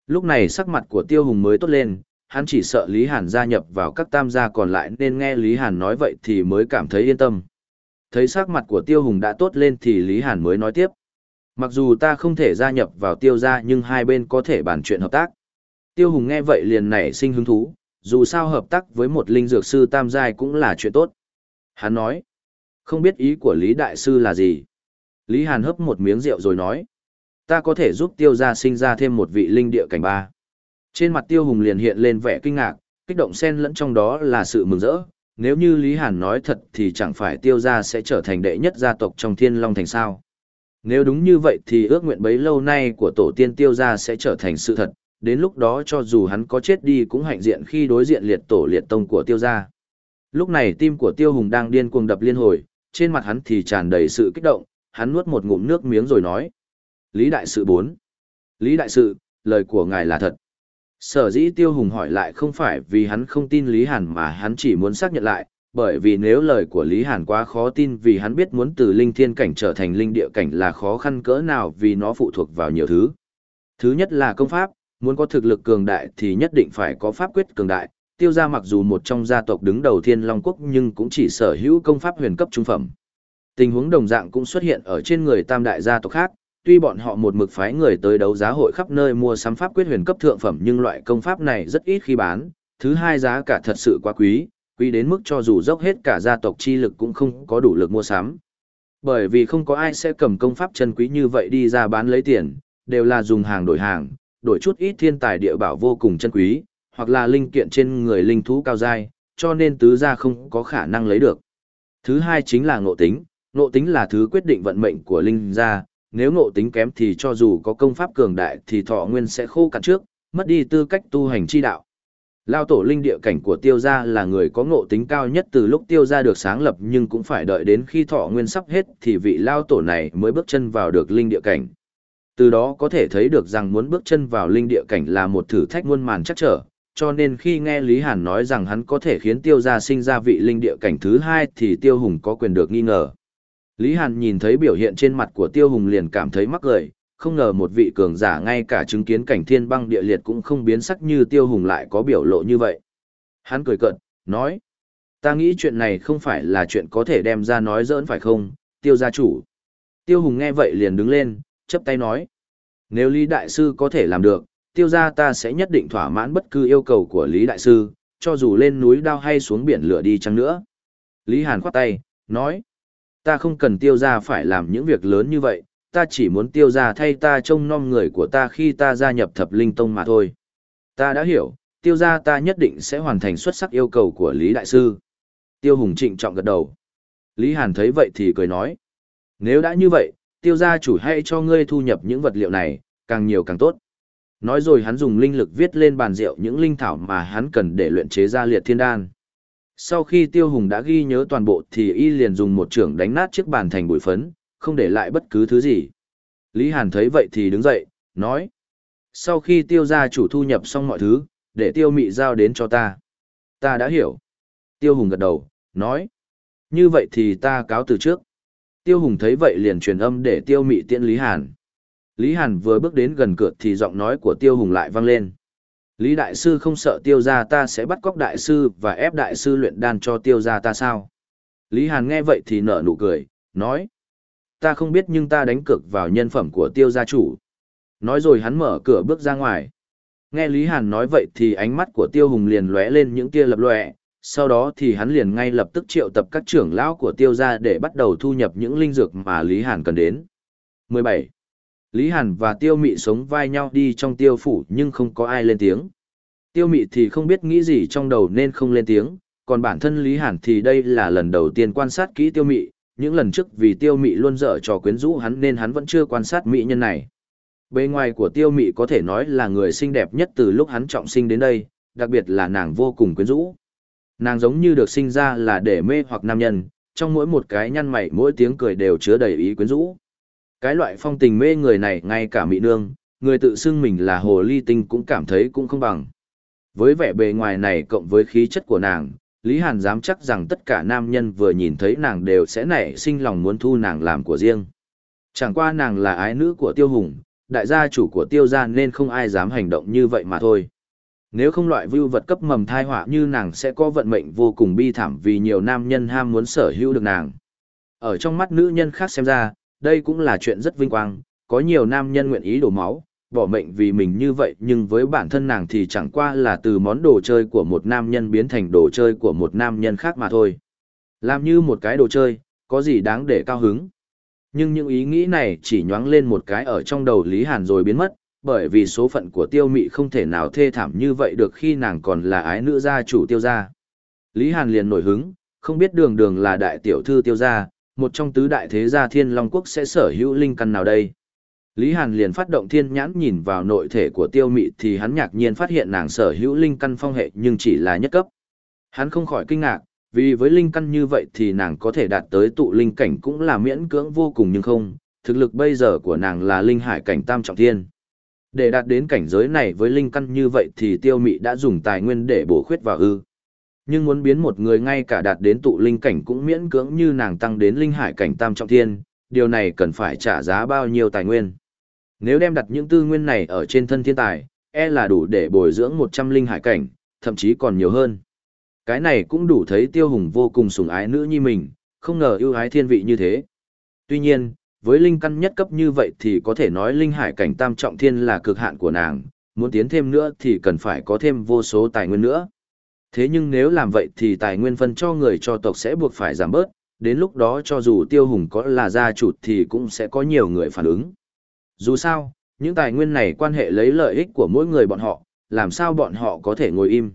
Lúc này sắc mặt của tiêu hùng mới tốt lên, hắn chỉ sợ Lý Hàn gia nhập vào các tam gia còn lại nên nghe Lý Hàn nói vậy thì mới cảm thấy yên tâm. Thấy sắc mặt của Tiêu Hùng đã tốt lên thì Lý Hàn mới nói tiếp. Mặc dù ta không thể gia nhập vào tiêu gia nhưng hai bên có thể bàn chuyện hợp tác. Tiêu Hùng nghe vậy liền nảy sinh hứng thú, dù sao hợp tác với một linh dược sư tam giai cũng là chuyện tốt. Hắn nói, không biết ý của Lý Đại Sư là gì. Lý Hàn hấp một miếng rượu rồi nói, ta có thể giúp tiêu gia sinh ra thêm một vị linh địa cảnh ba. Trên mặt tiêu hùng liền hiện lên vẻ kinh ngạc, kích động xen lẫn trong đó là sự mừng rỡ. Nếu như Lý Hàn nói thật thì chẳng phải tiêu gia sẽ trở thành đệ nhất gia tộc trong thiên long thành sao. Nếu đúng như vậy thì ước nguyện bấy lâu nay của tổ tiên tiêu gia sẽ trở thành sự thật, đến lúc đó cho dù hắn có chết đi cũng hạnh diện khi đối diện liệt tổ liệt tông của tiêu gia. Lúc này tim của tiêu hùng đang điên cuồng đập liên hồi, trên mặt hắn thì tràn đầy sự kích động, hắn nuốt một ngụm nước miếng rồi nói. Lý Đại Sự 4. Lý Đại Sự, lời của ngài là thật. Sở dĩ Tiêu Hùng hỏi lại không phải vì hắn không tin Lý Hàn mà hắn chỉ muốn xác nhận lại, bởi vì nếu lời của Lý Hàn quá khó tin vì hắn biết muốn từ linh thiên cảnh trở thành linh địa cảnh là khó khăn cỡ nào vì nó phụ thuộc vào nhiều thứ. Thứ nhất là công pháp, muốn có thực lực cường đại thì nhất định phải có pháp quyết cường đại, tiêu gia mặc dù một trong gia tộc đứng đầu thiên long quốc nhưng cũng chỉ sở hữu công pháp huyền cấp trung phẩm. Tình huống đồng dạng cũng xuất hiện ở trên người tam đại gia tộc khác, tuy bọn họ một mực phái người tới đấu giá hội khắp nơi mua sắm pháp quyết huyền cấp thượng phẩm nhưng loại công pháp này rất ít khi bán, thứ hai giá cả thật sự quá quý, quý đến mức cho dù dốc hết cả gia tộc chi lực cũng không có đủ lực mua sắm. Bởi vì không có ai sẽ cầm công pháp chân quý như vậy đi ra bán lấy tiền, đều là dùng hàng đổi hàng, đổi chút ít thiên tài địa bảo vô cùng chân quý, hoặc là linh kiện trên người linh thú cao dai, cho nên tứ gia không có khả năng lấy được. Thứ hai chính là ngộ tính, ngộ tính là thứ quyết định vận mệnh của linh gia, nếu ngộ tính kém thì cho dù có công pháp cường đại thì thọ nguyên sẽ khô cạn trước, mất đi tư cách tu hành chi đạo. Lao tổ linh địa cảnh của tiêu gia là người có ngộ tính cao nhất từ lúc tiêu gia được sáng lập nhưng cũng phải đợi đến khi thọ nguyên sắp hết thì vị lao tổ này mới bước chân vào được linh địa cảnh. Từ đó có thể thấy được rằng muốn bước chân vào linh địa cảnh là một thử thách muôn màn chắc trở, cho nên khi nghe Lý Hàn nói rằng hắn có thể khiến tiêu gia sinh ra vị linh địa cảnh thứ hai thì tiêu hùng có quyền được nghi ngờ. Lý Hàn nhìn thấy biểu hiện trên mặt của Tiêu Hùng liền cảm thấy mắc cười, không ngờ một vị cường giả ngay cả chứng kiến cảnh thiên băng địa liệt cũng không biến sắc như Tiêu Hùng lại có biểu lộ như vậy. Hắn cười cợt, nói, ta nghĩ chuyện này không phải là chuyện có thể đem ra nói dỡn phải không, Tiêu gia chủ. Tiêu Hùng nghe vậy liền đứng lên, chấp tay nói, nếu Lý Đại Sư có thể làm được, Tiêu gia ta sẽ nhất định thỏa mãn bất cứ yêu cầu của Lý Đại Sư, cho dù lên núi đao hay xuống biển lửa đi chăng nữa. Lý Hàn khoát tay, nói, Ta không cần tiêu ra phải làm những việc lớn như vậy, ta chỉ muốn tiêu ra thay ta trông nom người của ta khi ta gia nhập thập linh tông mà thôi. Ta đã hiểu, tiêu ra ta nhất định sẽ hoàn thành xuất sắc yêu cầu của Lý Đại Sư. Tiêu Hùng trịnh trọng gật đầu. Lý Hàn thấy vậy thì cười nói. Nếu đã như vậy, tiêu gia chủ hay cho ngươi thu nhập những vật liệu này, càng nhiều càng tốt. Nói rồi hắn dùng linh lực viết lên bàn rượu những linh thảo mà hắn cần để luyện chế ra liệt thiên đan. Sau khi Tiêu Hùng đã ghi nhớ toàn bộ thì y liền dùng một trưởng đánh nát chiếc bàn thành bụi phấn, không để lại bất cứ thứ gì. Lý Hàn thấy vậy thì đứng dậy, nói. Sau khi Tiêu gia chủ thu nhập xong mọi thứ, để Tiêu Mị giao đến cho ta. Ta đã hiểu. Tiêu Hùng gật đầu, nói. Như vậy thì ta cáo từ trước. Tiêu Hùng thấy vậy liền truyền âm để Tiêu Mị tiễn Lý Hàn. Lý Hàn vừa bước đến gần cửa thì giọng nói của Tiêu Hùng lại vang lên. Lý Đại Sư không sợ tiêu gia ta sẽ bắt cóc Đại Sư và ép Đại Sư luyện đan cho tiêu gia ta sao? Lý Hàn nghe vậy thì nở nụ cười, nói. Ta không biết nhưng ta đánh cược vào nhân phẩm của tiêu gia chủ. Nói rồi hắn mở cửa bước ra ngoài. Nghe Lý Hàn nói vậy thì ánh mắt của Tiêu Hùng liền lóe lên những tia lập lòe, sau đó thì hắn liền ngay lập tức triệu tập các trưởng lão của Tiêu gia để bắt đầu thu nhập những linh dược mà Lý Hàn cần đến. 17. Lý Hàn và Tiêu Mị sống vai nhau đi trong tiêu phủ nhưng không có ai lên tiếng. Tiêu Mị thì không biết nghĩ gì trong đầu nên không lên tiếng, còn bản thân Lý Hàn thì đây là lần đầu tiên quan sát kỹ Tiêu Mị, những lần trước vì Tiêu Mị luôn dở trò quyến rũ hắn nên hắn vẫn chưa quan sát mỹ nhân này. Bề ngoài của tiêu mị có thể nói là người xinh đẹp nhất từ lúc hắn trọng sinh đến đây, đặc biệt là nàng vô cùng quyến rũ. Nàng giống như được sinh ra là để mê hoặc nam nhân, trong mỗi một cái nhăn mày mỗi tiếng cười đều chứa đầy ý quyến rũ. Cái loại phong tình mê người này ngay cả mỹ nương, người tự xưng mình là hồ ly tinh cũng cảm thấy cũng không bằng. Với vẻ bề ngoài này cộng với khí chất của nàng, Lý Hàn dám chắc rằng tất cả nam nhân vừa nhìn thấy nàng đều sẽ nảy sinh lòng muốn thu nàng làm của riêng. Chẳng qua nàng là ái nữ của Tiêu Hùng, đại gia chủ của tiêu gia nên không ai dám hành động như vậy mà thôi. Nếu không loại vưu vật cấp mầm thai họa như nàng sẽ có vận mệnh vô cùng bi thảm vì nhiều nam nhân ham muốn sở hữu được nàng. Ở trong mắt nữ nhân khác xem ra, đây cũng là chuyện rất vinh quang, có nhiều nam nhân nguyện ý đổ máu, bỏ mệnh vì mình như vậy nhưng với bản thân nàng thì chẳng qua là từ món đồ chơi của một nam nhân biến thành đồ chơi của một nam nhân khác mà thôi. Làm như một cái đồ chơi, có gì đáng để cao hứng. Nhưng những ý nghĩ này chỉ nhoáng lên một cái ở trong đầu Lý Hàn rồi biến mất, bởi vì số phận của tiêu mị không thể nào thê thảm như vậy được khi nàng còn là ái nữ gia chủ tiêu gia. Lý Hàn liền nổi hứng, không biết đường đường là đại tiểu thư tiêu gia, một trong tứ đại thế gia thiên long quốc sẽ sở hữu linh căn nào đây. Lý Hàn liền phát động thiên nhãn nhìn vào nội thể của tiêu mị thì hắn ngạc nhiên phát hiện nàng sở hữu linh căn phong hệ nhưng chỉ là nhất cấp. Hắn không khỏi kinh ngạc, vì với linh căn như vậy thì nàng có thể đạt tới tụ linh cảnh cũng là miễn cưỡng vô cùng nhưng không, thực lực bây giờ của nàng là linh hải cảnh tam trọng thiên. Để đạt đến cảnh giới này với linh căn như vậy thì tiêu mị đã dùng tài nguyên để bổ khuyết vào ư. Nhưng muốn biến một người ngay cả đạt đến tụ linh cảnh cũng miễn cưỡng như nàng tăng đến linh hải cảnh tam trọng thiên, điều này cần phải trả giá bao nhiêu tài nguyên. Nếu đem đặt những tư nguyên này ở trên thân thiên tài, e là đủ để bồi dưỡng 100 linh hải cảnh, thậm chí còn nhiều hơn. Cái này cũng đủ thấy tiêu hùng vô cùng sủng ái nữ nhi mình, không ngờ yêu ái thiên vị như thế. Tuy nhiên, với linh căn nhất cấp như vậy thì có thể nói linh hải cảnh tam trọng thiên là cực hạn của nàng, muốn tiến thêm nữa thì cần phải có thêm vô số tài nguyên nữa. Thế nhưng nếu làm vậy thì tài nguyên phân cho người cho tộc sẽ buộc phải giảm bớt, đến lúc đó cho dù tiêu hùng có là gia chủ thì cũng sẽ có nhiều người phản ứng. Dù sao, những tài nguyên này quan hệ lấy lợi ích của mỗi người bọn họ, làm sao bọn họ có thể ngồi im.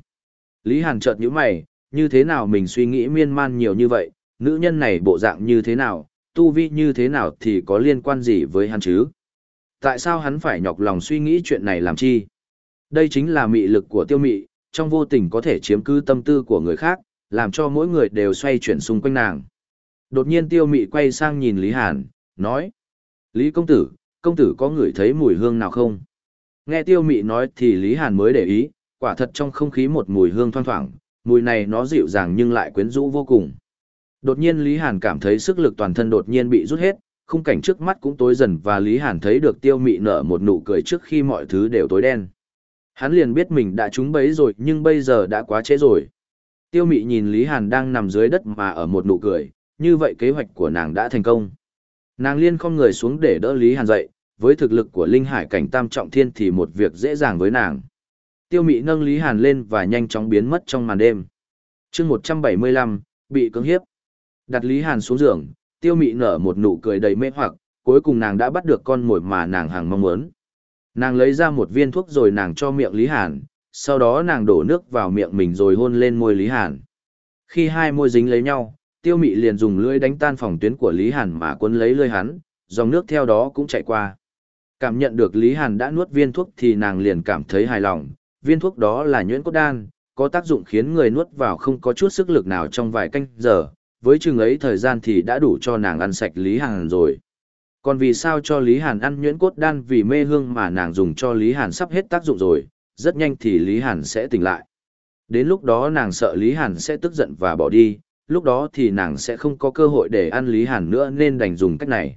Lý Hàn chợt nhíu mày, như thế nào mình suy nghĩ miên man nhiều như vậy, nữ nhân này bộ dạng như thế nào, tu vi như thế nào thì có liên quan gì với hắn chứ? Tại sao hắn phải nhọc lòng suy nghĩ chuyện này làm chi? Đây chính là mị lực của tiêu mị, trong vô tình có thể chiếm cứ tâm tư của người khác, làm cho mỗi người đều xoay chuyển xung quanh nàng. Đột nhiên tiêu mị quay sang nhìn Lý Hàn, nói. Lý công tử, công tử có ngửi thấy mùi hương nào không? Nghe tiêu mị nói thì Lý Hàn mới để ý, quả thật trong không khí một mùi hương thoang thoảng, mùi này nó dịu dàng nhưng lại quyến rũ vô cùng. Đột nhiên Lý Hàn cảm thấy sức lực toàn thân đột nhiên bị rút hết, khung cảnh trước mắt cũng tối dần và Lý Hàn thấy được tiêu mị nở một nụ cười trước khi mọi thứ đều tối đen. Hắn liền biết mình đã trúng bấy rồi nhưng bây giờ đã quá trễ rồi. Tiêu mị nhìn Lý Hàn đang nằm dưới đất mà ở một nụ cười, như vậy kế hoạch của nàng đã thành công. Nàng liên không người xuống để đỡ Lý Hàn dậy, với thực lực của linh hải cảnh tam trọng thiên thì một việc dễ dàng với nàng. Tiêu mị nâng Lý Hàn lên và nhanh chóng biến mất trong màn đêm. chương 175, bị cưỡng hiếp. Đặt Lý Hàn xuống giường, tiêu mị nở một nụ cười đầy mê hoặc, cuối cùng nàng đã bắt được con mồi mà nàng hàng mong muốn. Nàng lấy ra một viên thuốc rồi nàng cho miệng Lý Hàn, sau đó nàng đổ nước vào miệng mình rồi hôn lên môi Lý Hàn. Khi hai môi dính lấy nhau, tiêu mị liền dùng lưỡi đánh tan phòng tuyến của Lý Hàn mà cuốn lấy lưỡi hắn, dòng nước theo đó cũng chạy qua. Cảm nhận được Lý Hàn đã nuốt viên thuốc thì nàng liền cảm thấy hài lòng, viên thuốc đó là nhuyễn cốt đan, có tác dụng khiến người nuốt vào không có chút sức lực nào trong vài canh giờ, với chừng ấy thời gian thì đã đủ cho nàng ăn sạch Lý Hàn rồi. Còn vì sao cho Lý Hàn ăn nhuyễn cốt đan vì mê hương mà nàng dùng cho Lý Hàn sắp hết tác dụng rồi, rất nhanh thì Lý Hàn sẽ tỉnh lại. Đến lúc đó nàng sợ Lý Hàn sẽ tức giận và bỏ đi, lúc đó thì nàng sẽ không có cơ hội để ăn Lý Hàn nữa nên đành dùng cách này.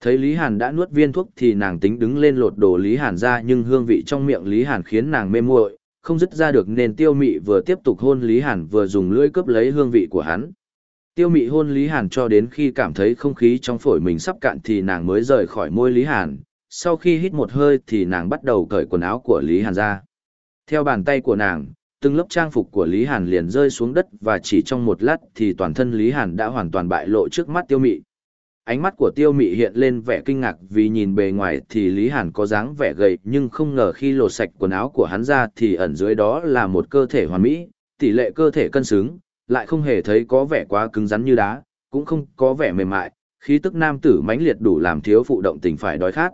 Thấy Lý Hàn đã nuốt viên thuốc thì nàng tính đứng lên lột đồ Lý Hàn ra nhưng hương vị trong miệng Lý Hàn khiến nàng mê muội, không dứt ra được nên tiêu mị vừa tiếp tục hôn Lý Hàn vừa dùng lưỡi cướp lấy hương vị của hắn. Tiêu mị hôn Lý Hàn cho đến khi cảm thấy không khí trong phổi mình sắp cạn thì nàng mới rời khỏi môi Lý Hàn, sau khi hít một hơi thì nàng bắt đầu cởi quần áo của Lý Hàn ra. Theo bàn tay của nàng, từng lớp trang phục của Lý Hàn liền rơi xuống đất và chỉ trong một lát thì toàn thân Lý Hàn đã hoàn toàn bại lộ trước mắt tiêu mị. Ánh mắt của tiêu mị hiện lên vẻ kinh ngạc vì nhìn bề ngoài thì Lý Hàn có dáng vẻ gầy nhưng không ngờ khi lột sạch quần áo của hắn ra thì ẩn dưới đó là một cơ thể hoàn mỹ, tỷ lệ cơ thể cân xứng, lại không hề thấy có vẻ quá cứng rắn như đá, cũng không có vẻ mềm mại, khí tức nam tử mãnh liệt đủ làm thiếu phụ động tình phải đói khát.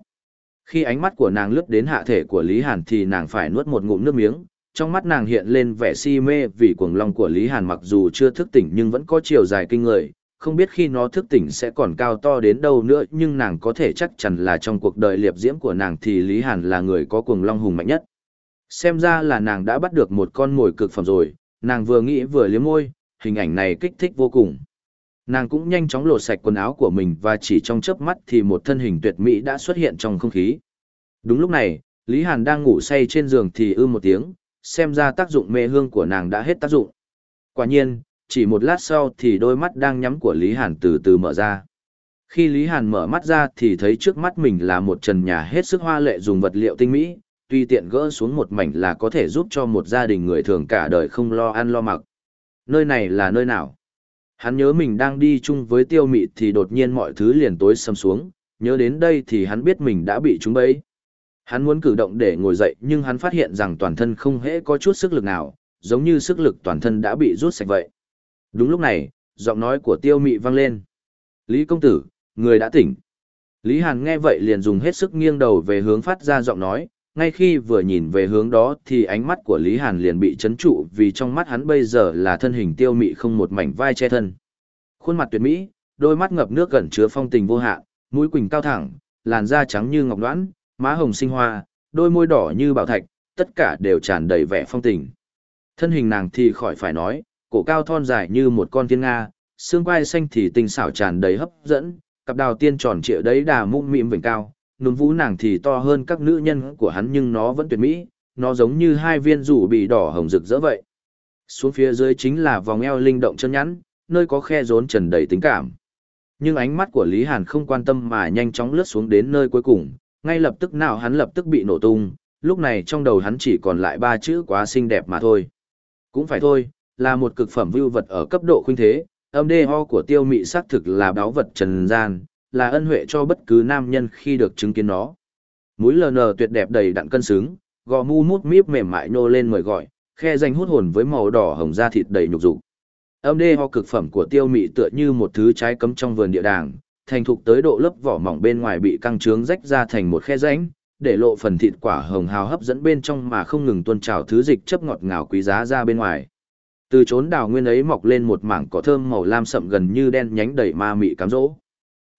Khi ánh mắt của nàng lướt đến hạ thể của Lý Hàn thì nàng phải nuốt một ngụm nước miếng, trong mắt nàng hiện lên vẻ si mê vì cuồng long của Lý Hàn mặc dù chưa thức tỉnh nhưng vẫn có chiều dài kinh người, không biết khi nó thức tỉnh sẽ còn cao to đến đâu nữa nhưng nàng có thể chắc chắn là trong cuộc đời liệp diễm của nàng thì Lý Hàn là người có cuồng long hùng mạnh nhất. Xem ra là nàng đã bắt được một con mồi cực phẩm rồi, nàng vừa nghĩ vừa liếm môi, hình ảnh này kích thích vô cùng. Nàng cũng nhanh chóng lột sạch quần áo của mình và chỉ trong chớp mắt thì một thân hình tuyệt mỹ đã xuất hiện trong không khí. Đúng lúc này, Lý Hàn đang ngủ say trên giường thì ư một tiếng, xem ra tác dụng mê hương của nàng đã hết tác dụng. Quả nhiên, chỉ một lát sau thì đôi mắt đang nhắm của Lý Hàn từ từ mở ra. Khi Lý Hàn mở mắt ra thì thấy trước mắt mình là một trần nhà hết sức hoa lệ dùng vật liệu tinh mỹ, tuy tiện gỡ xuống một mảnh là có thể giúp cho một gia đình người thường cả đời không lo ăn lo mặc. Nơi này là nơi nào? Hắn nhớ mình đang đi chung với tiêu mị thì đột nhiên mọi thứ liền tối sầm xuống, nhớ đến đây thì hắn biết mình đã bị trúng bẫy. Hắn muốn cử động để ngồi dậy nhưng hắn phát hiện rằng toàn thân không hễ có chút sức lực nào, giống như sức lực toàn thân đã bị rút sạch vậy. Đúng lúc này, giọng nói của tiêu mị vang lên. Lý công tử, người đã tỉnh. Lý Hàn nghe vậy liền dùng hết sức nghiêng đầu về hướng phát ra giọng nói, ngay khi vừa nhìn về hướng đó thì ánh mắt của Lý Hàn liền bị chấn trụ vì trong mắt hắn bây giờ là thân hình tiêu mị không một mảnh vai che thân. Khuôn mặt tuyệt mỹ, đôi mắt ngập nước gần chứa phong tình vô hạn, mũi quỳnh cao thẳng, làn da trắng như ngọc đoán, má hồng sinh hoa, đôi môi đỏ như bảo thạch, tất cả đều tràn đầy vẻ phong tình. Thân hình nàng thì khỏi phải nói, cổ cao thon dài như một con thiên nga, xương quai xanh thì tinh xảo tràn đầy hấp dẫn, cặp đào tiên tròn trịa đấy đà mũm mịm vểnh cao, núm vũ nàng thì to hơn các nữ nhân của hắn nhưng nó vẫn tuyệt mỹ, nó giống như hai viên rủ bị đỏ hồng rực rỡ vậy. Xuống phía dưới chính là vòng eo linh động chân nhắn, nơi có khe rốn trần đầy tính cảm. Nhưng ánh mắt của Lý Hàn không quan tâm mà nhanh chóng lướt xuống đến nơi cuối cùng, ngay lập tức nào hắn lập tức bị nổ tung, lúc này trong đầu hắn chỉ còn lại ba chữ quá xinh đẹp mà thôi. Cũng phải thôi, là một cực phẩm vưu vật ở cấp độ khuynh thế, âm đê ho của tiêu mị xác thực là báo vật trần gian, là ân huệ cho bất cứ nam nhân khi được chứng kiến nó. Mũi lờ nờ tuyệt đẹp đầy đặn cân xứng, gò mu mút míp mềm mại nô lên mời gọi, khe danh hút hồn với màu đỏ hồng da thịt đầy nhục dục. Âm đê ho cực phẩm của tiêu mị tựa như một thứ trái cấm trong vườn địa đàng, thành thục tới độ lớp vỏ mỏng bên ngoài bị căng trướng rách ra thành một khe rãnh, để lộ phần thịt quả hồng hào hấp dẫn bên trong mà không ngừng tuôn trào thứ dịch chấp ngọt ngào quý giá ra bên ngoài. Từ chốn đào nguyên ấy mọc lên một mảng cỏ thơm màu lam sậm gần như đen nhánh đầy ma mị cám dỗ.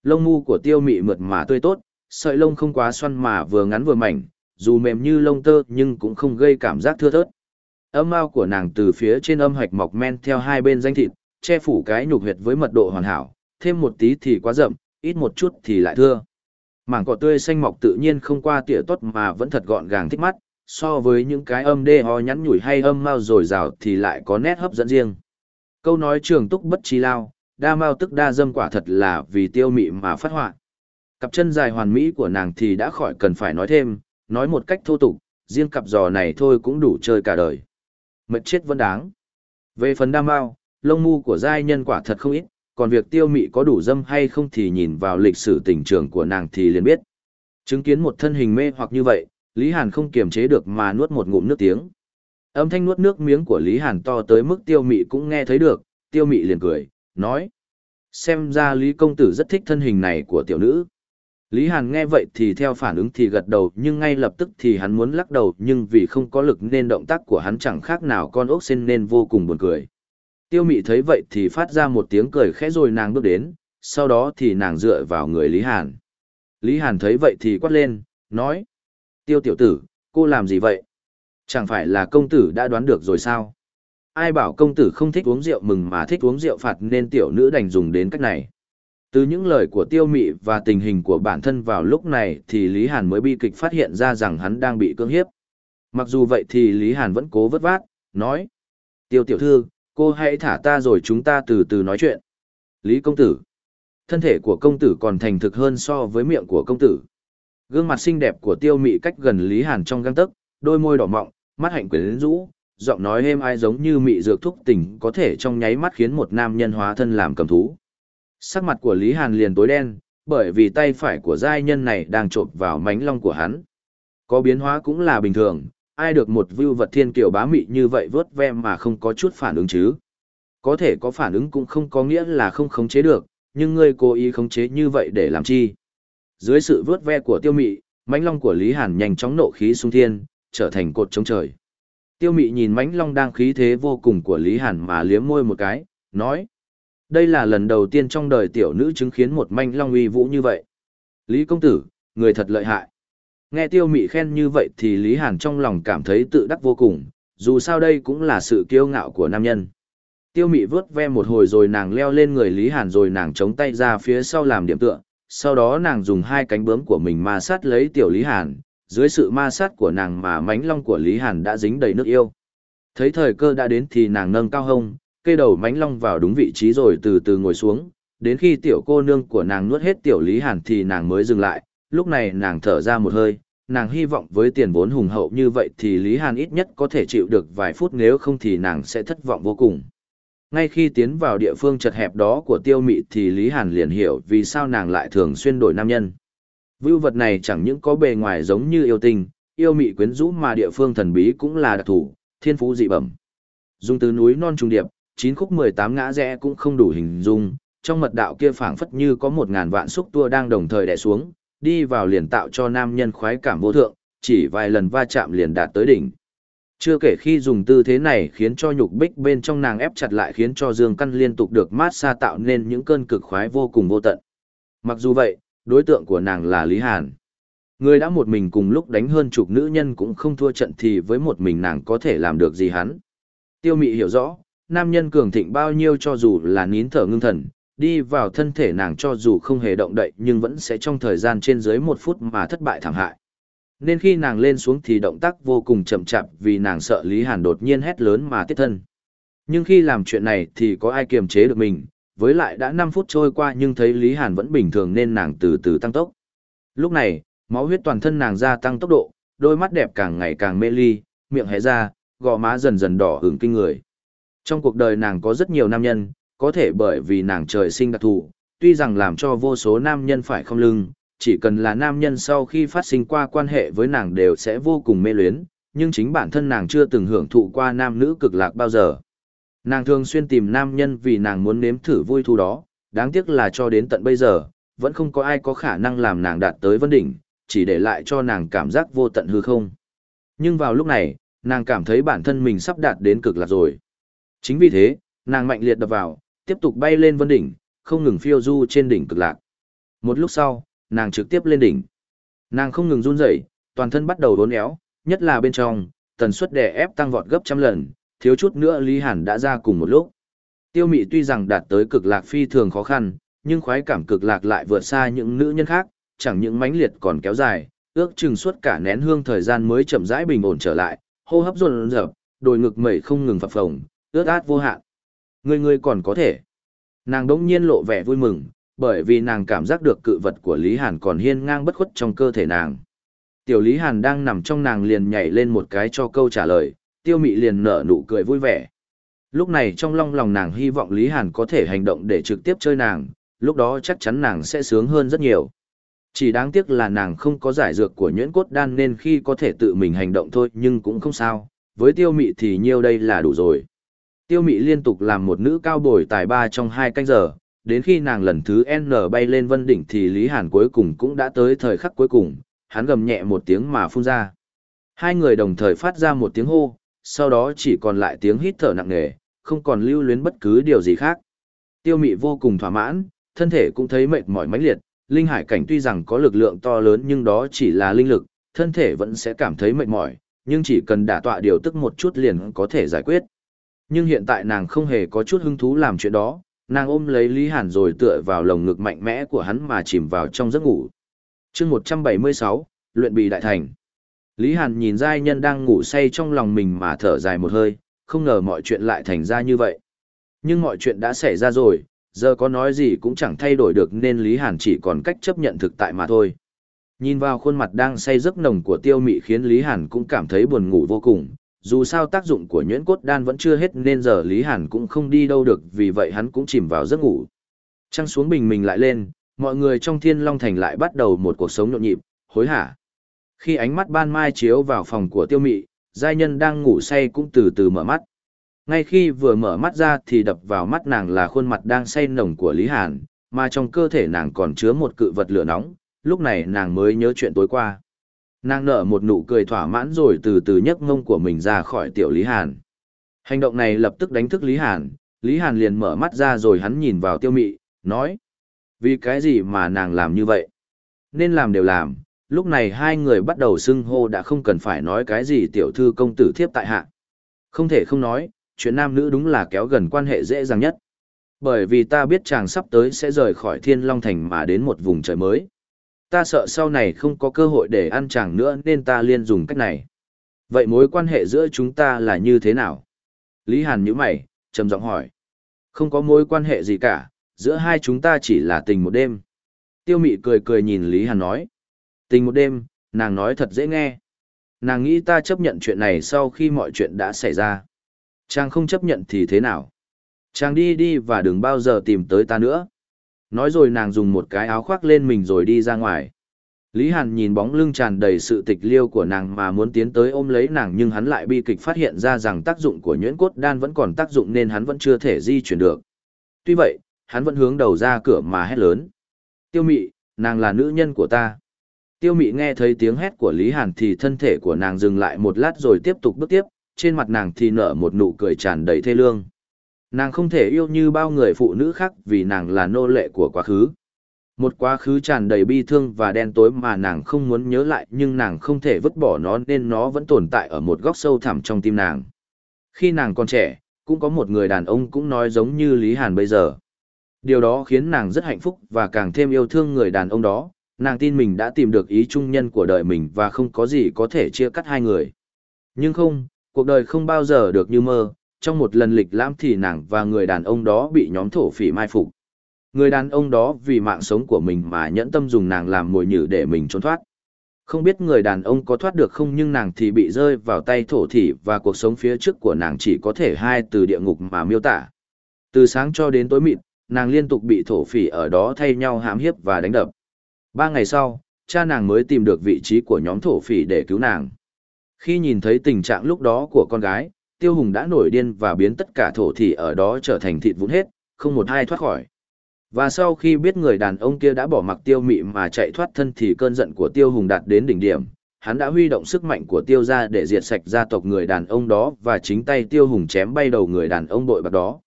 Lông mu của tiêu mị mượt mà tươi tốt, sợi lông không quá xoăn mà vừa ngắn vừa mảnh, dù mềm như lông tơ nhưng cũng không gây cảm giác thưa thớt. Âm mao của nàng từ phía trên âm hạch mọc men theo hai bên danh thịt, che phủ cái nhục huyệt với mật độ hoàn hảo, thêm một tí thì quá rậm, ít một chút thì lại thưa. Mảng cỏ tươi xanh mọc tự nhiên không qua tỉa tốt mà vẫn thật gọn gàng thích mắt, so với những cái âm đê ho nhắn nhủi hay âm mao rồi rào thì lại có nét hấp dẫn riêng. Câu nói trường túc bất trí lao, đa mao tức đa dâm quả thật là vì tiêu mị mà phát họa. Cặp chân dài hoàn mỹ của nàng thì đã khỏi cần phải nói thêm, nói một cách thô tục, riêng cặp giò này thôi cũng đủ chơi cả đời. Mệt chết vẫn đáng. Về phần đa mao, lông mu của giai nhân quả thật không ít, còn việc tiêu mị có đủ dâm hay không thì nhìn vào lịch sử tình trường của nàng thì liền biết. Chứng kiến một thân hình mê hoặc như vậy, lý hàn không kiềm chế được mà nuốt một ngụm nước tiếng. Âm thanh nuốt nước miếng của lý hàn to tới mức tiêu mị cũng nghe thấy được, tiêu mị liền cười nói. Xem ra Lý Công Tử rất thích thân hình này của tiểu nữ. Lý Hàn nghe vậy thì theo phản ứng thì gật đầu nhưng ngay lập tức thì hắn muốn lắc đầu nhưng vì không có lực nên động tác của hắn chẳng khác nào con ốc xin nên vô cùng buồn cười. Tiêu mị thấy vậy thì phát ra một tiếng cười khẽ rồi nàng bước đến, sau đó thì nàng dựa vào người Lý Hàn. Lý Hàn thấy vậy thì quát lên, nói. Tiêu tiểu tử, cô làm gì vậy? Chẳng phải là công tử đã đoán được rồi sao? Ai bảo công tử không thích uống rượu mừng mà thích uống rượu phạt nên tiểu nữ đành dùng đến cách này. Từ những lời của tiêu mị và tình hình của bản thân vào lúc này thì Lý Hàn mới bi kịch phát hiện ra rằng hắn đang bị cưỡng hiếp. Mặc dù vậy thì Lý Hàn vẫn cố vất vát, nói. Tiêu tiểu thư, cô hãy thả ta rồi chúng ta từ từ nói chuyện. Lý công tử. Thân thể của công tử còn thành thực hơn so với miệng của công tử. Gương mặt xinh đẹp của tiêu mị cách gần Lý Hàn trong găng tấc, đôi môi đỏ mọng, mắt hạnh quyến rũ, giọng nói êm ai giống như mị dược thúc tình có thể trong nháy mắt khiến một nam nhân hóa thân làm cầm thú. Sắc mặt của Lý Hàn liền tối đen, bởi vì tay phải của giai nhân này đang trộn vào mánh long của hắn. Có biến hóa cũng là bình thường, ai được một view vật thiên kiều bá mị như vậy vớt ve mà không có chút phản ứng chứ. Có thể có phản ứng cũng không có nghĩa là không khống chế được, nhưng ngươi cố ý khống chế như vậy để làm chi? Dưới sự vớt ve của tiêu mị, mánh long của Lý Hàn nhanh chóng nộ khí xung thiên, trở thành cột chống trời. Tiêu mị nhìn mãnh long đang khí thế vô cùng của Lý Hàn mà liếm môi một cái, nói. Đây là lần đầu tiên trong đời tiểu nữ chứng kiến một manh long uy vũ như vậy. Lý công tử, người thật lợi hại. Nghe tiêu mị khen như vậy thì Lý Hàn trong lòng cảm thấy tự đắc vô cùng, dù sao đây cũng là sự kiêu ngạo của nam nhân. Tiêu mị vớt ve một hồi rồi nàng leo lên người Lý Hàn rồi nàng chống tay ra phía sau làm điểm tựa, sau đó nàng dùng hai cánh bướm của mình ma sát lấy tiểu Lý Hàn, dưới sự ma sát của nàng mà mánh long của Lý Hàn đã dính đầy nước yêu. Thấy thời cơ đã đến thì nàng nâng cao hông, cây đầu mánh long vào đúng vị trí rồi từ từ ngồi xuống, đến khi tiểu cô nương của nàng nuốt hết tiểu Lý Hàn thì nàng mới dừng lại, lúc này nàng thở ra một hơi, nàng hy vọng với tiền vốn hùng hậu như vậy thì Lý Hàn ít nhất có thể chịu được vài phút nếu không thì nàng sẽ thất vọng vô cùng. Ngay khi tiến vào địa phương chật hẹp đó của tiêu mị thì Lý Hàn liền hiểu vì sao nàng lại thường xuyên đổi nam nhân. Vưu vật này chẳng những có bề ngoài giống như yêu tình, yêu mị quyến rũ mà địa phương thần bí cũng là đặc thủ, thiên phú dị bẩm. Dung từ núi non trung điệp, chín khúc mười tám ngã rẽ cũng không đủ hình dung, trong mật đạo kia phảng phất như có một ngàn vạn xúc tua đang đồng thời đè xuống, đi vào liền tạo cho nam nhân khoái cảm vô thượng, chỉ vài lần va chạm liền đạt tới đỉnh. Chưa kể khi dùng tư thế này khiến cho nhục bích bên trong nàng ép chặt lại khiến cho dương căn liên tục được mát xa tạo nên những cơn cực khoái vô cùng vô tận. Mặc dù vậy, đối tượng của nàng là Lý Hàn. Người đã một mình cùng lúc đánh hơn chục nữ nhân cũng không thua trận thì với một mình nàng có thể làm được gì hắn. Tiêu mị hiểu rõ, nam nhân cường thịnh bao nhiêu cho dù là nín thở ngưng thần, đi vào thân thể nàng cho dù không hề động đậy nhưng vẫn sẽ trong thời gian trên dưới một phút mà thất bại thảm hại. Nên khi nàng lên xuống thì động tác vô cùng chậm chạp vì nàng sợ Lý Hàn đột nhiên hét lớn mà tiết thân. Nhưng khi làm chuyện này thì có ai kiềm chế được mình, với lại đã 5 phút trôi qua nhưng thấy Lý Hàn vẫn bình thường nên nàng từ từ tăng tốc. Lúc này, máu huyết toàn thân nàng gia tăng tốc độ, đôi mắt đẹp càng ngày càng mê ly, miệng hé ra, gò má dần dần đỏ hưởng kinh người. Trong cuộc đời nàng có rất nhiều nam nhân, có thể bởi vì nàng trời sinh đặc thù, tuy rằng làm cho vô số nam nhân phải không lưng, chỉ cần là nam nhân sau khi phát sinh qua quan hệ với nàng đều sẽ vô cùng mê luyến, nhưng chính bản thân nàng chưa từng hưởng thụ qua nam nữ cực lạc bao giờ. Nàng thường xuyên tìm nam nhân vì nàng muốn nếm thử vui thu đó, đáng tiếc là cho đến tận bây giờ, vẫn không có ai có khả năng làm nàng đạt tới vấn đỉnh, chỉ để lại cho nàng cảm giác vô tận hư không. Nhưng vào lúc này, nàng cảm thấy bản thân mình sắp đạt đến cực lạc rồi. Chính vì thế, nàng mạnh liệt đập vào, tiếp tục bay lên vân đỉnh, không ngừng phiêu du trên đỉnh cực lạc. Một lúc sau, nàng trực tiếp lên đỉnh. Nàng không ngừng run rẩy, toàn thân bắt đầu đốn éo, nhất là bên trong, tần suất đè ép tăng vọt gấp trăm lần, thiếu chút nữa Lý Hàn đã ra cùng một lúc. Tiêu Mị tuy rằng đạt tới cực lạc phi thường khó khăn, nhưng khoái cảm cực lạc lại vượt xa những nữ nhân khác, chẳng những mãnh liệt còn kéo dài, ước chừng suốt cả nén hương thời gian mới chậm rãi bình ổn trở lại, hô hấp dồn dập, đồi ngực mẩy không ngừng phập phồng, ướt át vô hạn. Người người còn có thể. Nàng đống nhiên lộ vẻ vui mừng, bởi vì nàng cảm giác được cự vật của Lý Hàn còn hiên ngang bất khuất trong cơ thể nàng. Tiểu Lý Hàn đang nằm trong nàng liền nhảy lên một cái cho câu trả lời, tiêu mị liền nở nụ cười vui vẻ. Lúc này trong lòng lòng nàng hy vọng Lý Hàn có thể hành động để trực tiếp chơi nàng, lúc đó chắc chắn nàng sẽ sướng hơn rất nhiều. Chỉ đáng tiếc là nàng không có giải dược của nhuyễn cốt đan nên khi có thể tự mình hành động thôi nhưng cũng không sao, với tiêu mị thì nhiêu đây là đủ rồi. Tiêu mị liên tục làm một nữ cao bồi tài ba trong hai canh giờ, đến khi nàng lần thứ N bay lên vân đỉnh thì Lý Hàn cuối cùng cũng đã tới thời khắc cuối cùng, hắn gầm nhẹ một tiếng mà phun ra. Hai người đồng thời phát ra một tiếng hô, sau đó chỉ còn lại tiếng hít thở nặng nề, không còn lưu luyến bất cứ điều gì khác. Tiêu mị vô cùng thỏa mãn, thân thể cũng thấy mệt mỏi mãnh liệt, linh hải cảnh tuy rằng có lực lượng to lớn nhưng đó chỉ là linh lực, thân thể vẫn sẽ cảm thấy mệt mỏi, nhưng chỉ cần đả tọa điều tức một chút liền có thể giải quyết. Nhưng hiện tại nàng không hề có chút hứng thú làm chuyện đó, nàng ôm lấy Lý Hàn rồi tựa vào lồng ngực mạnh mẽ của hắn mà chìm vào trong giấc ngủ. chương 176, luyện bì đại thành. Lý Hàn nhìn giai nhân đang ngủ say trong lòng mình mà thở dài một hơi, không ngờ mọi chuyện lại thành ra như vậy. Nhưng mọi chuyện đã xảy ra rồi, giờ có nói gì cũng chẳng thay đổi được nên Lý Hàn chỉ còn cách chấp nhận thực tại mà thôi. Nhìn vào khuôn mặt đang say giấc nồng của tiêu mị khiến Lý Hàn cũng cảm thấy buồn ngủ vô cùng, dù sao tác dụng của nhuyễn cốt đan vẫn chưa hết nên giờ Lý Hàn cũng không đi đâu được vì vậy hắn cũng chìm vào giấc ngủ. Trăng xuống bình mình lại lên, mọi người trong thiên long thành lại bắt đầu một cuộc sống nhộn nhịp, hối hả. Khi ánh mắt ban mai chiếu vào phòng của tiêu mị, giai nhân đang ngủ say cũng từ từ mở mắt. Ngay khi vừa mở mắt ra thì đập vào mắt nàng là khuôn mặt đang say nồng của Lý Hàn, mà trong cơ thể nàng còn chứa một cự vật lửa nóng, lúc này nàng mới nhớ chuyện tối qua. Nàng nở một nụ cười thỏa mãn rồi từ từ nhấc ngông của mình ra khỏi tiểu Lý Hàn. Hành động này lập tức đánh thức Lý Hàn, Lý Hàn liền mở mắt ra rồi hắn nhìn vào tiêu mị, nói. Vì cái gì mà nàng làm như vậy? Nên làm đều làm, lúc này hai người bắt đầu xưng hô đã không cần phải nói cái gì tiểu thư công tử thiếp tại hạ. Không thể không nói, chuyện nam nữ đúng là kéo gần quan hệ dễ dàng nhất. Bởi vì ta biết chàng sắp tới sẽ rời khỏi Thiên Long Thành mà đến một vùng trời mới. Ta sợ sau này không có cơ hội để ăn chàng nữa nên ta liên dùng cách này. Vậy mối quan hệ giữa chúng ta là như thế nào? Lý Hàn nhíu mày, trầm giọng hỏi. Không có mối quan hệ gì cả, giữa hai chúng ta chỉ là tình một đêm. Tiêu mị cười cười nhìn Lý Hàn nói. Tình một đêm, nàng nói thật dễ nghe. Nàng nghĩ ta chấp nhận chuyện này sau khi mọi chuyện đã xảy ra. Chàng không chấp nhận thì thế nào? Chàng đi đi và đừng bao giờ tìm tới ta nữa. Nói rồi nàng dùng một cái áo khoác lên mình rồi đi ra ngoài. Lý Hàn nhìn bóng lưng tràn đầy sự tịch liêu của nàng mà muốn tiến tới ôm lấy nàng nhưng hắn lại bi kịch phát hiện ra rằng tác dụng của nhuyễn cốt đan vẫn còn tác dụng nên hắn vẫn chưa thể di chuyển được. Tuy vậy, hắn vẫn hướng đầu ra cửa mà hét lớn. Tiêu mị, nàng là nữ nhân của ta. Tiêu mị nghe thấy tiếng hét của Lý Hàn thì thân thể của nàng dừng lại một lát rồi tiếp tục bước tiếp, trên mặt nàng thì nở một nụ cười tràn đầy thê lương. Nàng không thể yêu như bao người phụ nữ khác vì nàng là nô lệ của quá khứ. Một quá khứ tràn đầy bi thương và đen tối mà nàng không muốn nhớ lại nhưng nàng không thể vứt bỏ nó nên nó vẫn tồn tại ở một góc sâu thẳm trong tim nàng. Khi nàng còn trẻ, cũng có một người đàn ông cũng nói giống như Lý Hàn bây giờ. Điều đó khiến nàng rất hạnh phúc và càng thêm yêu thương người đàn ông đó, nàng tin mình đã tìm được ý trung nhân của đời mình và không có gì có thể chia cắt hai người. Nhưng không, cuộc đời không bao giờ được như mơ, trong một lần lịch lãm thì nàng và người đàn ông đó bị nhóm thổ phỉ mai phục. Người đàn ông đó vì mạng sống của mình mà nhẫn tâm dùng nàng làm mồi nhử để mình trốn thoát. Không biết người đàn ông có thoát được không nhưng nàng thì bị rơi vào tay thổ thị và cuộc sống phía trước của nàng chỉ có thể hai từ địa ngục mà miêu tả. Từ sáng cho đến tối mịt, nàng liên tục bị thổ phỉ ở đó thay nhau hãm hiếp và đánh đập. Ba ngày sau, cha nàng mới tìm được vị trí của nhóm thổ phỉ để cứu nàng. Khi nhìn thấy tình trạng lúc đó của con gái, Tiêu Hùng đã nổi điên và biến tất cả thổ thị ở đó trở thành thịt vụn hết, không một ai thoát khỏi. Và sau khi biết người đàn ông kia đã bỏ mặc Tiêu Mị mà chạy thoát thân thì cơn giận của Tiêu Hùng đạt đến đỉnh điểm, hắn đã huy động sức mạnh của Tiêu gia để diệt sạch gia tộc người đàn ông đó và chính tay Tiêu Hùng chém bay đầu người đàn ông bội bạc đó.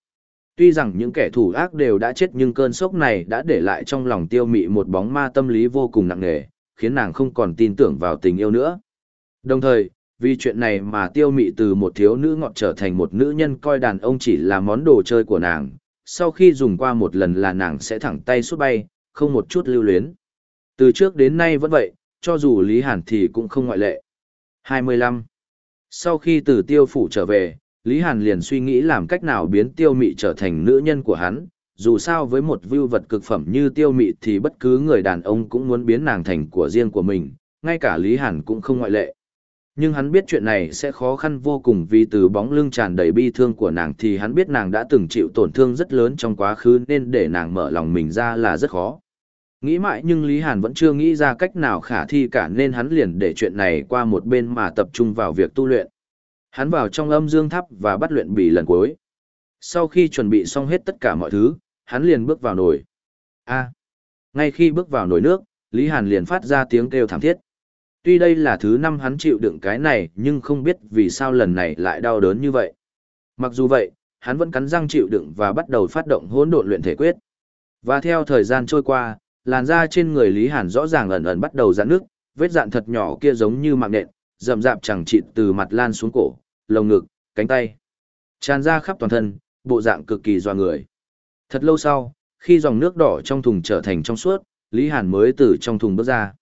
Tuy rằng những kẻ thủ ác đều đã chết nhưng cơn sốc này đã để lại trong lòng Tiêu Mị một bóng ma tâm lý vô cùng nặng nề, khiến nàng không còn tin tưởng vào tình yêu nữa. Đồng thời, vì chuyện này mà tiêu mị từ một thiếu nữ ngọt trở thành một nữ nhân coi đàn ông chỉ là món đồ chơi của nàng sau khi dùng qua một lần là nàng sẽ thẳng tay suốt bay không một chút lưu luyến từ trước đến nay vẫn vậy cho dù lý hàn thì cũng không ngoại lệ 25. sau khi từ tiêu phủ trở về lý hàn liền suy nghĩ làm cách nào biến tiêu mị trở thành nữ nhân của hắn, dù sao với một vưu vật cực phẩm như tiêu mị thì bất cứ người đàn ông cũng muốn biến nàng thành của riêng của mình, ngay cả lý hàn cũng không ngoại lệ nhưng hắn biết chuyện này sẽ khó khăn vô cùng vì từ bóng lưng tràn đầy bi thương của nàng thì hắn biết nàng đã từng chịu tổn thương rất lớn trong quá khứ nên để nàng mở lòng mình ra là rất khó. Nghĩ mãi nhưng Lý Hàn vẫn chưa nghĩ ra cách nào khả thi cả nên hắn liền để chuyện này qua một bên mà tập trung vào việc tu luyện. Hắn vào trong âm dương tháp và bắt luyện bì lần cuối. Sau khi chuẩn bị xong hết tất cả mọi thứ, hắn liền bước vào nồi. A. ngay khi bước vào nồi nước, Lý Hàn liền phát ra tiếng kêu thảm thiết. Tuy đây là thứ năm hắn chịu đựng cái này nhưng không biết vì sao lần này lại đau đớn như vậy. Mặc dù vậy, hắn vẫn cắn răng chịu đựng và bắt đầu phát động hỗn độn luyện thể quyết. Và theo thời gian trôi qua, làn da trên người Lý Hàn rõ ràng ẩn ẩn bắt đầu giãn nước, vết dạn thật nhỏ kia giống như mạng nện, rậm rạp chẳng chịt từ mặt lan xuống cổ, lồng ngực, cánh tay. Tràn ra khắp toàn thân, bộ dạng cực kỳ doa người. Thật lâu sau, khi dòng nước đỏ trong thùng trở thành trong suốt, Lý Hàn mới từ trong thùng bước ra.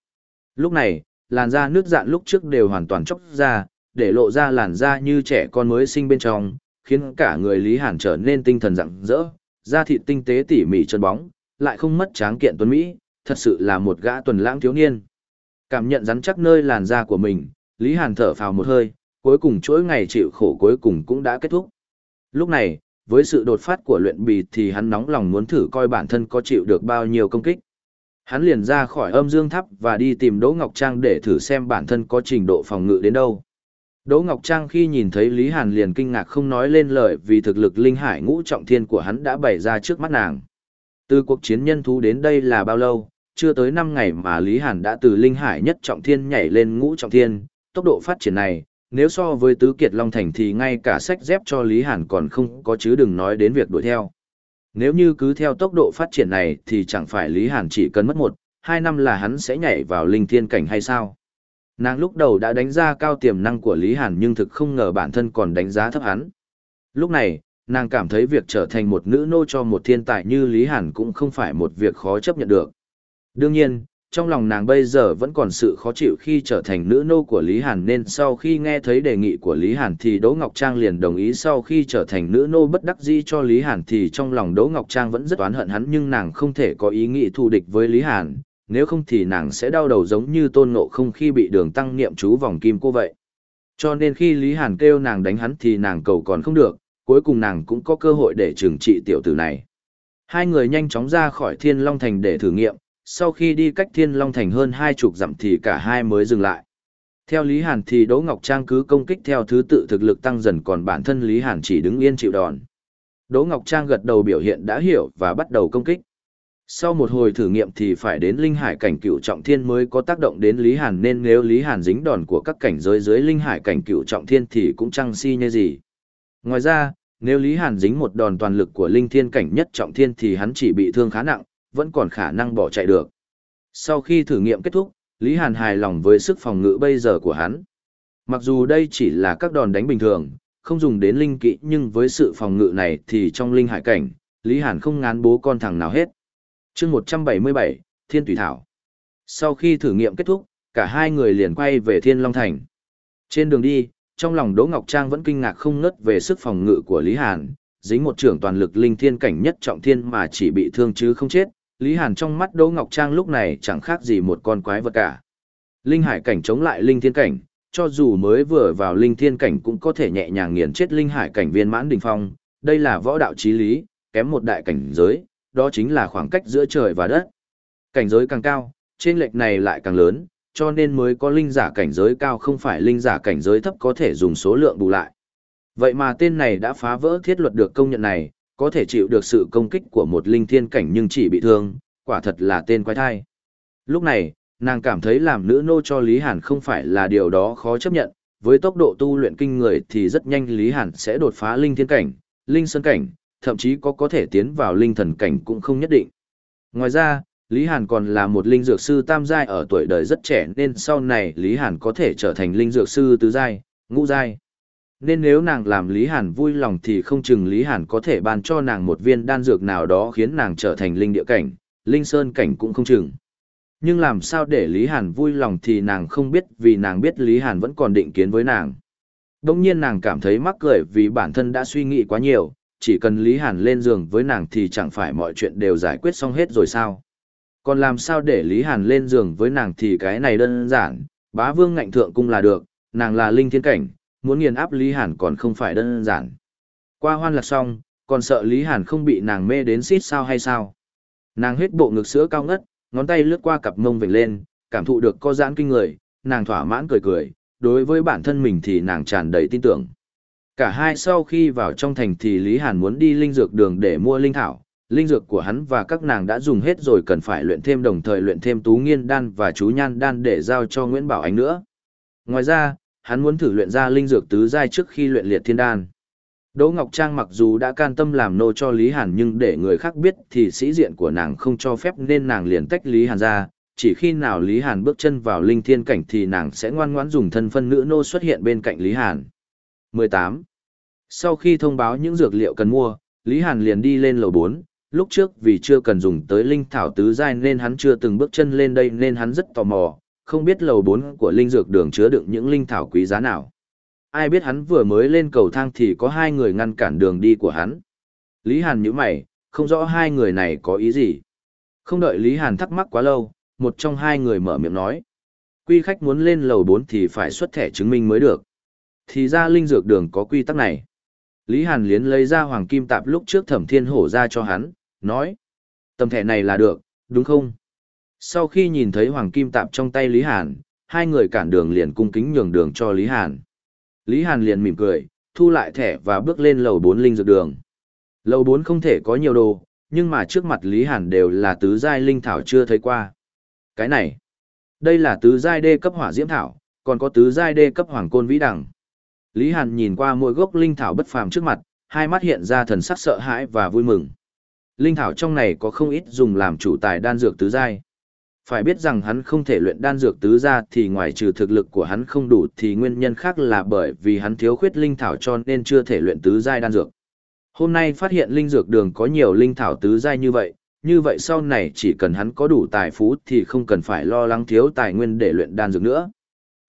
Lúc này, làn da nước dạn lúc trước đều hoàn toàn chóc ra, để lộ ra làn da như trẻ con mới sinh bên trong, khiến cả người Lý Hàn trở nên tinh thần rạng rỡ, da thịt tinh tế tỉ mỉ chân bóng, lại không mất tráng kiện tuấn Mỹ, thật sự là một gã tuần lãng thiếu niên. Cảm nhận rắn chắc nơi làn da của mình, Lý Hàn thở phào một hơi, cuối cùng chuỗi ngày chịu khổ cuối cùng cũng đã kết thúc. Lúc này, với sự đột phát của luyện bì thì hắn nóng lòng muốn thử coi bản thân có chịu được bao nhiêu công kích. Hắn liền ra khỏi âm dương tháp và đi tìm Đỗ Ngọc Trang để thử xem bản thân có trình độ phòng ngự đến đâu. Đỗ Ngọc Trang khi nhìn thấy Lý Hàn liền kinh ngạc không nói lên lời vì thực lực linh hải ngũ trọng thiên của hắn đã bày ra trước mắt nàng. Từ cuộc chiến nhân thú đến đây là bao lâu, chưa tới 5 ngày mà Lý Hàn đã từ linh hải nhất trọng thiên nhảy lên ngũ trọng thiên, tốc độ phát triển này, nếu so với tứ kiệt Long Thành thì ngay cả sách dép cho Lý Hàn còn không có chứ đừng nói đến việc đuổi theo. Nếu như cứ theo tốc độ phát triển này thì chẳng phải Lý Hàn chỉ cần mất một, hai năm là hắn sẽ nhảy vào linh thiên cảnh hay sao? Nàng lúc đầu đã đánh giá cao tiềm năng của Lý Hàn nhưng thực không ngờ bản thân còn đánh giá thấp hắn. Lúc này, nàng cảm thấy việc trở thành một nữ nô cho một thiên tài như Lý Hàn cũng không phải một việc khó chấp nhận được. Đương nhiên, trong lòng nàng bây giờ vẫn còn sự khó chịu khi trở thành nữ nô của Lý Hàn nên sau khi nghe thấy đề nghị của Lý Hàn thì Đỗ Ngọc Trang liền đồng ý sau khi trở thành nữ nô bất đắc dĩ cho Lý Hàn thì trong lòng Đỗ Ngọc Trang vẫn rất oán hận hắn nhưng nàng không thể có ý nghĩ thù địch với Lý Hàn, nếu không thì nàng sẽ đau đầu giống như tôn ngộ không khi bị đường tăng niệm chú vòng kim cô vậy. Cho nên khi Lý Hàn kêu nàng đánh hắn thì nàng cầu còn không được, cuối cùng nàng cũng có cơ hội để trừng trị tiểu tử này. Hai người nhanh chóng ra khỏi Thiên Long Thành để thử nghiệm, sau khi đi cách Thiên Long Thành hơn hai chục dặm thì cả hai mới dừng lại. Theo Lý Hàn thì Đỗ Ngọc Trang cứ công kích theo thứ tự thực lực tăng dần còn bản thân Lý Hàn chỉ đứng yên chịu đòn. Đỗ Ngọc Trang gật đầu biểu hiện đã hiểu và bắt đầu công kích. Sau một hồi thử nghiệm thì phải đến linh hải cảnh cựu trọng thiên mới có tác động đến Lý Hàn nên nếu Lý Hàn dính đòn của các cảnh giới dưới linh hải cảnh cựu trọng thiên thì cũng chẳng si như gì. Ngoài ra, nếu Lý Hàn dính một đòn toàn lực của linh thiên cảnh nhất trọng thiên thì hắn chỉ bị thương khá nặng, vẫn còn khả năng bỏ chạy được. Sau khi thử nghiệm kết thúc, Lý Hàn hài lòng với sức phòng ngự bây giờ của hắn. Mặc dù đây chỉ là các đòn đánh bình thường, không dùng đến linh kỹ nhưng với sự phòng ngự này thì trong linh hải cảnh, Lý Hàn không ngán bố con thằng nào hết. chương 177, Thiên Tùy Thảo. Sau khi thử nghiệm kết thúc, cả hai người liền quay về Thiên Long Thành. Trên đường đi, trong lòng Đỗ Ngọc Trang vẫn kinh ngạc không ngớt về sức phòng ngự của Lý Hàn, dính một trưởng toàn lực linh thiên cảnh nhất trọng thiên mà chỉ bị thương chứ không chết, Lý Hàn trong mắt Đỗ Ngọc Trang lúc này chẳng khác gì một con quái vật cả. Linh hải cảnh chống lại linh thiên cảnh, cho dù mới vừa vào linh thiên cảnh cũng có thể nhẹ nhàng nghiền chết linh hải cảnh viên mãn đỉnh phong, đây là võ đạo chí lý, kém một đại cảnh giới, đó chính là khoảng cách giữa trời và đất. Cảnh giới càng cao, trên lệch này lại càng lớn, cho nên mới có linh giả cảnh giới cao không phải linh giả cảnh giới thấp có thể dùng số lượng bù lại. Vậy mà tên này đã phá vỡ thiết luật được công nhận này, có thể chịu được sự công kích của một linh thiên cảnh nhưng chỉ bị thương, quả thật là tên quái thai. Lúc này, nàng cảm thấy làm nữ nô cho Lý Hàn không phải là điều đó khó chấp nhận, với tốc độ tu luyện kinh người thì rất nhanh Lý Hàn sẽ đột phá linh thiên cảnh, linh sơn cảnh, thậm chí có có thể tiến vào linh thần cảnh cũng không nhất định. Ngoài ra, Lý Hàn còn là một linh dược sư tam giai ở tuổi đời rất trẻ nên sau này Lý Hàn có thể trở thành linh dược sư tứ giai, ngũ giai nên nếu nàng làm Lý Hàn vui lòng thì không chừng Lý Hàn có thể ban cho nàng một viên đan dược nào đó khiến nàng trở thành linh địa cảnh, linh sơn cảnh cũng không chừng. Nhưng làm sao để Lý Hàn vui lòng thì nàng không biết vì nàng biết Lý Hàn vẫn còn định kiến với nàng. Đông nhiên nàng cảm thấy mắc cười vì bản thân đã suy nghĩ quá nhiều, chỉ cần Lý Hàn lên giường với nàng thì chẳng phải mọi chuyện đều giải quyết xong hết rồi sao. Còn làm sao để Lý Hàn lên giường với nàng thì cái này đơn giản, bá vương ngạnh thượng cung là được, nàng là linh thiên cảnh, muốn nghiền áp Lý Hàn còn không phải đơn giản. Qua hoan lạc xong, còn sợ Lý Hàn không bị nàng mê đến xít sao hay sao. Nàng huyết bộ ngực sữa cao ngất, ngón tay lướt qua cặp mông vểnh lên, cảm thụ được co giãn kinh người, nàng thỏa mãn cười cười, đối với bản thân mình thì nàng tràn đầy tin tưởng. Cả hai sau khi vào trong thành thì Lý Hàn muốn đi linh dược đường để mua linh thảo, linh dược của hắn và các nàng đã dùng hết rồi cần phải luyện thêm đồng thời luyện thêm tú nghiên đan và chú nhan đan để giao cho Nguyễn Bảo Ánh nữa. Ngoài ra, hắn muốn thử luyện ra linh dược tứ giai trước khi luyện liệt thiên đan. Đỗ Ngọc Trang mặc dù đã can tâm làm nô cho Lý Hàn nhưng để người khác biết thì sĩ diện của nàng không cho phép nên nàng liền tách Lý Hàn ra, chỉ khi nào Lý Hàn bước chân vào linh thiên cảnh thì nàng sẽ ngoan ngoãn dùng thân phân nữ nô xuất hiện bên cạnh Lý Hàn. 18. Sau khi thông báo những dược liệu cần mua, Lý Hàn liền đi lên lầu 4, lúc trước vì chưa cần dùng tới linh thảo tứ giai nên hắn chưa từng bước chân lên đây nên hắn rất tò mò, không biết lầu 4 của linh dược đường chứa đựng những linh thảo quý giá nào. Ai biết hắn vừa mới lên cầu thang thì có hai người ngăn cản đường đi của hắn. Lý Hàn nhíu mày, không rõ hai người này có ý gì. Không đợi Lý Hàn thắc mắc quá lâu, một trong hai người mở miệng nói. Quy khách muốn lên lầu 4 thì phải xuất thẻ chứng minh mới được. Thì ra linh dược đường có quy tắc này. Lý Hàn liến lấy ra hoàng kim tạp lúc trước thẩm thiên hổ ra cho hắn, nói. Tầm thẻ này là được, đúng không? Sau khi nhìn thấy hoàng kim tạp trong tay Lý Hàn, hai người cản đường liền cung kính nhường đường cho Lý Hàn. Lý Hàn liền mỉm cười, thu lại thẻ và bước lên lầu 4 linh dược đường. Lầu 4 không thể có nhiều đồ, nhưng mà trước mặt Lý Hàn đều là tứ giai linh thảo chưa thấy qua. Cái này, đây là tứ giai đê cấp hỏa diễm thảo, còn có tứ giai đê cấp hoàng côn vĩ đằng. Lý Hàn nhìn qua mỗi gốc linh thảo bất phàm trước mặt, hai mắt hiện ra thần sắc sợ hãi và vui mừng. Linh thảo trong này có không ít dùng làm chủ tài đan dược tứ giai. Phải biết rằng hắn không thể luyện đan dược tứ ra thì ngoài trừ thực lực của hắn không đủ thì nguyên nhân khác là bởi vì hắn thiếu khuyết linh thảo cho nên chưa thể luyện tứ giai đan dược. Hôm nay phát hiện linh dược đường có nhiều linh thảo tứ giai như vậy, như vậy sau này chỉ cần hắn có đủ tài phú thì không cần phải lo lắng thiếu tài nguyên để luyện đan dược nữa.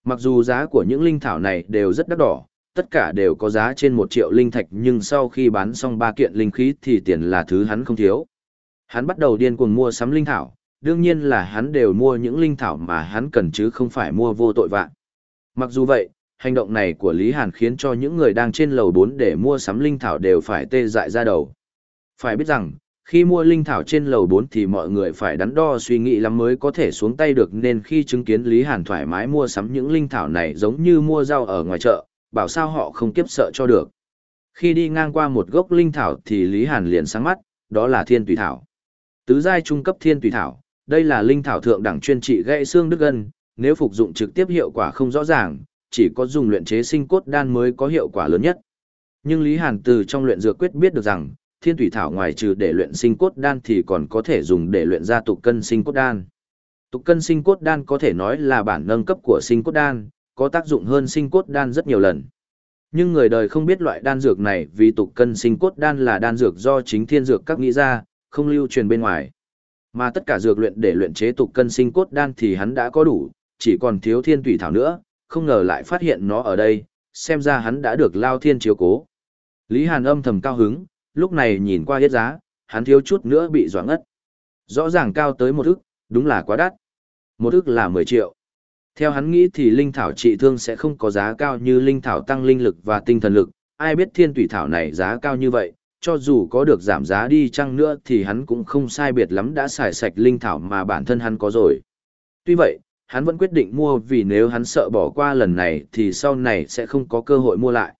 Mặc dù giá của những linh thảo này đều rất đắt đỏ, tất cả đều có giá trên một triệu linh thạch nhưng sau khi bán xong ba kiện linh khí thì tiền là thứ hắn không thiếu. Hắn bắt đầu điên cuồng mua sắm linh thảo, đương nhiên là hắn đều mua những linh thảo mà hắn cần chứ không phải mua vô tội vạn. Mặc dù vậy, hành động này của Lý Hàn khiến cho những người đang trên lầu 4 để mua sắm linh thảo đều phải tê dại ra đầu. Phải biết rằng, khi mua linh thảo trên lầu 4 thì mọi người phải đắn đo suy nghĩ lắm mới có thể xuống tay được nên khi chứng kiến Lý Hàn thoải mái mua sắm những linh thảo này giống như mua rau ở ngoài chợ, bảo sao họ không kiếp sợ cho được. Khi đi ngang qua một gốc linh thảo thì Lý Hàn liền sáng mắt, đó là thiên tùy thảo. Tứ giai trung cấp thiên tùy thảo, đây là linh thảo thượng đẳng chuyên trị gãy xương đứt gân, nếu phục dụng trực tiếp hiệu quả không rõ ràng, chỉ có dùng luyện chế sinh cốt đan mới có hiệu quả lớn nhất. Nhưng Lý Hàn từ trong luyện dược quyết biết được rằng, thiên thủy thảo ngoài trừ để luyện sinh cốt đan thì còn có thể dùng để luyện ra tục cân sinh cốt đan. Tục cân sinh cốt đan có thể nói là bản nâng cấp của sinh cốt đan, có tác dụng hơn sinh cốt đan rất nhiều lần. Nhưng người đời không biết loại đan dược này vì tục cân sinh cốt đan là đan dược do chính thiên dược các nghĩ ra, không lưu truyền bên ngoài. Mà tất cả dược luyện để luyện chế tục cân sinh cốt đan thì hắn đã có đủ, chỉ còn thiếu thiên tùy thảo nữa, không ngờ lại phát hiện nó ở đây, xem ra hắn đã được lao thiên chiếu cố. Lý Hàn âm thầm cao hứng, lúc này nhìn qua hết giá, hắn thiếu chút nữa bị doãn ngất. Rõ ràng cao tới một ức, đúng là quá đắt. Một ức là 10 triệu. Theo hắn nghĩ thì linh thảo trị thương sẽ không có giá cao như linh thảo tăng linh lực và tinh thần lực, ai biết thiên tùy thảo này giá cao như vậy, cho dù có được giảm giá đi chăng nữa thì hắn cũng không sai biệt lắm đã xài sạch linh thảo mà bản thân hắn có rồi. Tuy vậy, hắn vẫn quyết định mua vì nếu hắn sợ bỏ qua lần này thì sau này sẽ không có cơ hội mua lại.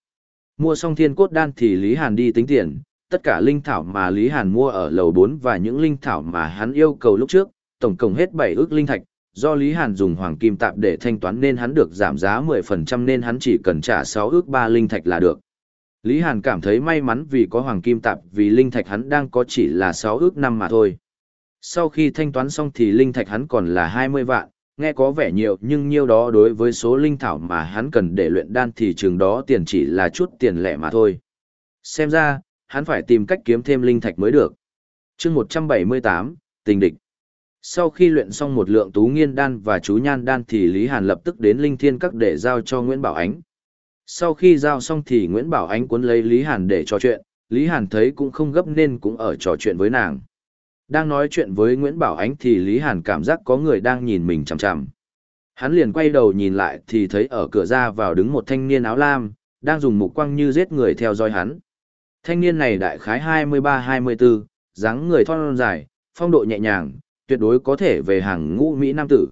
Mua xong thiên cốt đan thì Lý Hàn đi tính tiền, tất cả linh thảo mà Lý Hàn mua ở lầu 4 và những linh thảo mà hắn yêu cầu lúc trước, tổng cộng hết 7 ước linh thạch, do Lý Hàn dùng hoàng kim tạp để thanh toán nên hắn được giảm giá 10% nên hắn chỉ cần trả 6 ước 3 linh thạch là được. Lý Hàn cảm thấy may mắn vì có hoàng kim tạp vì linh thạch hắn đang có chỉ là 6 ước năm mà thôi. Sau khi thanh toán xong thì linh thạch hắn còn là 20 vạn, nghe có vẻ nhiều nhưng nhiêu đó đối với số linh thảo mà hắn cần để luyện đan thì chừng đó tiền chỉ là chút tiền lẻ mà thôi. Xem ra, hắn phải tìm cách kiếm thêm linh thạch mới được. chương 178, tình địch. Sau khi luyện xong một lượng tú nghiên đan và chú nhan đan thì Lý Hàn lập tức đến linh thiên các để giao cho Nguyễn Bảo Ánh. Sau khi giao xong thì Nguyễn Bảo Ánh cuốn lấy Lý Hàn để trò chuyện, Lý Hàn thấy cũng không gấp nên cũng ở trò chuyện với nàng. Đang nói chuyện với Nguyễn Bảo Ánh thì Lý Hàn cảm giác có người đang nhìn mình chằm chằm. Hắn liền quay đầu nhìn lại thì thấy ở cửa ra vào đứng một thanh niên áo lam, đang dùng mục quang như giết người theo dõi hắn. Thanh niên này đại khái 23-24, dáng người thon dài, phong độ nhẹ nhàng, tuyệt đối có thể về hàng ngũ Mỹ Nam tử.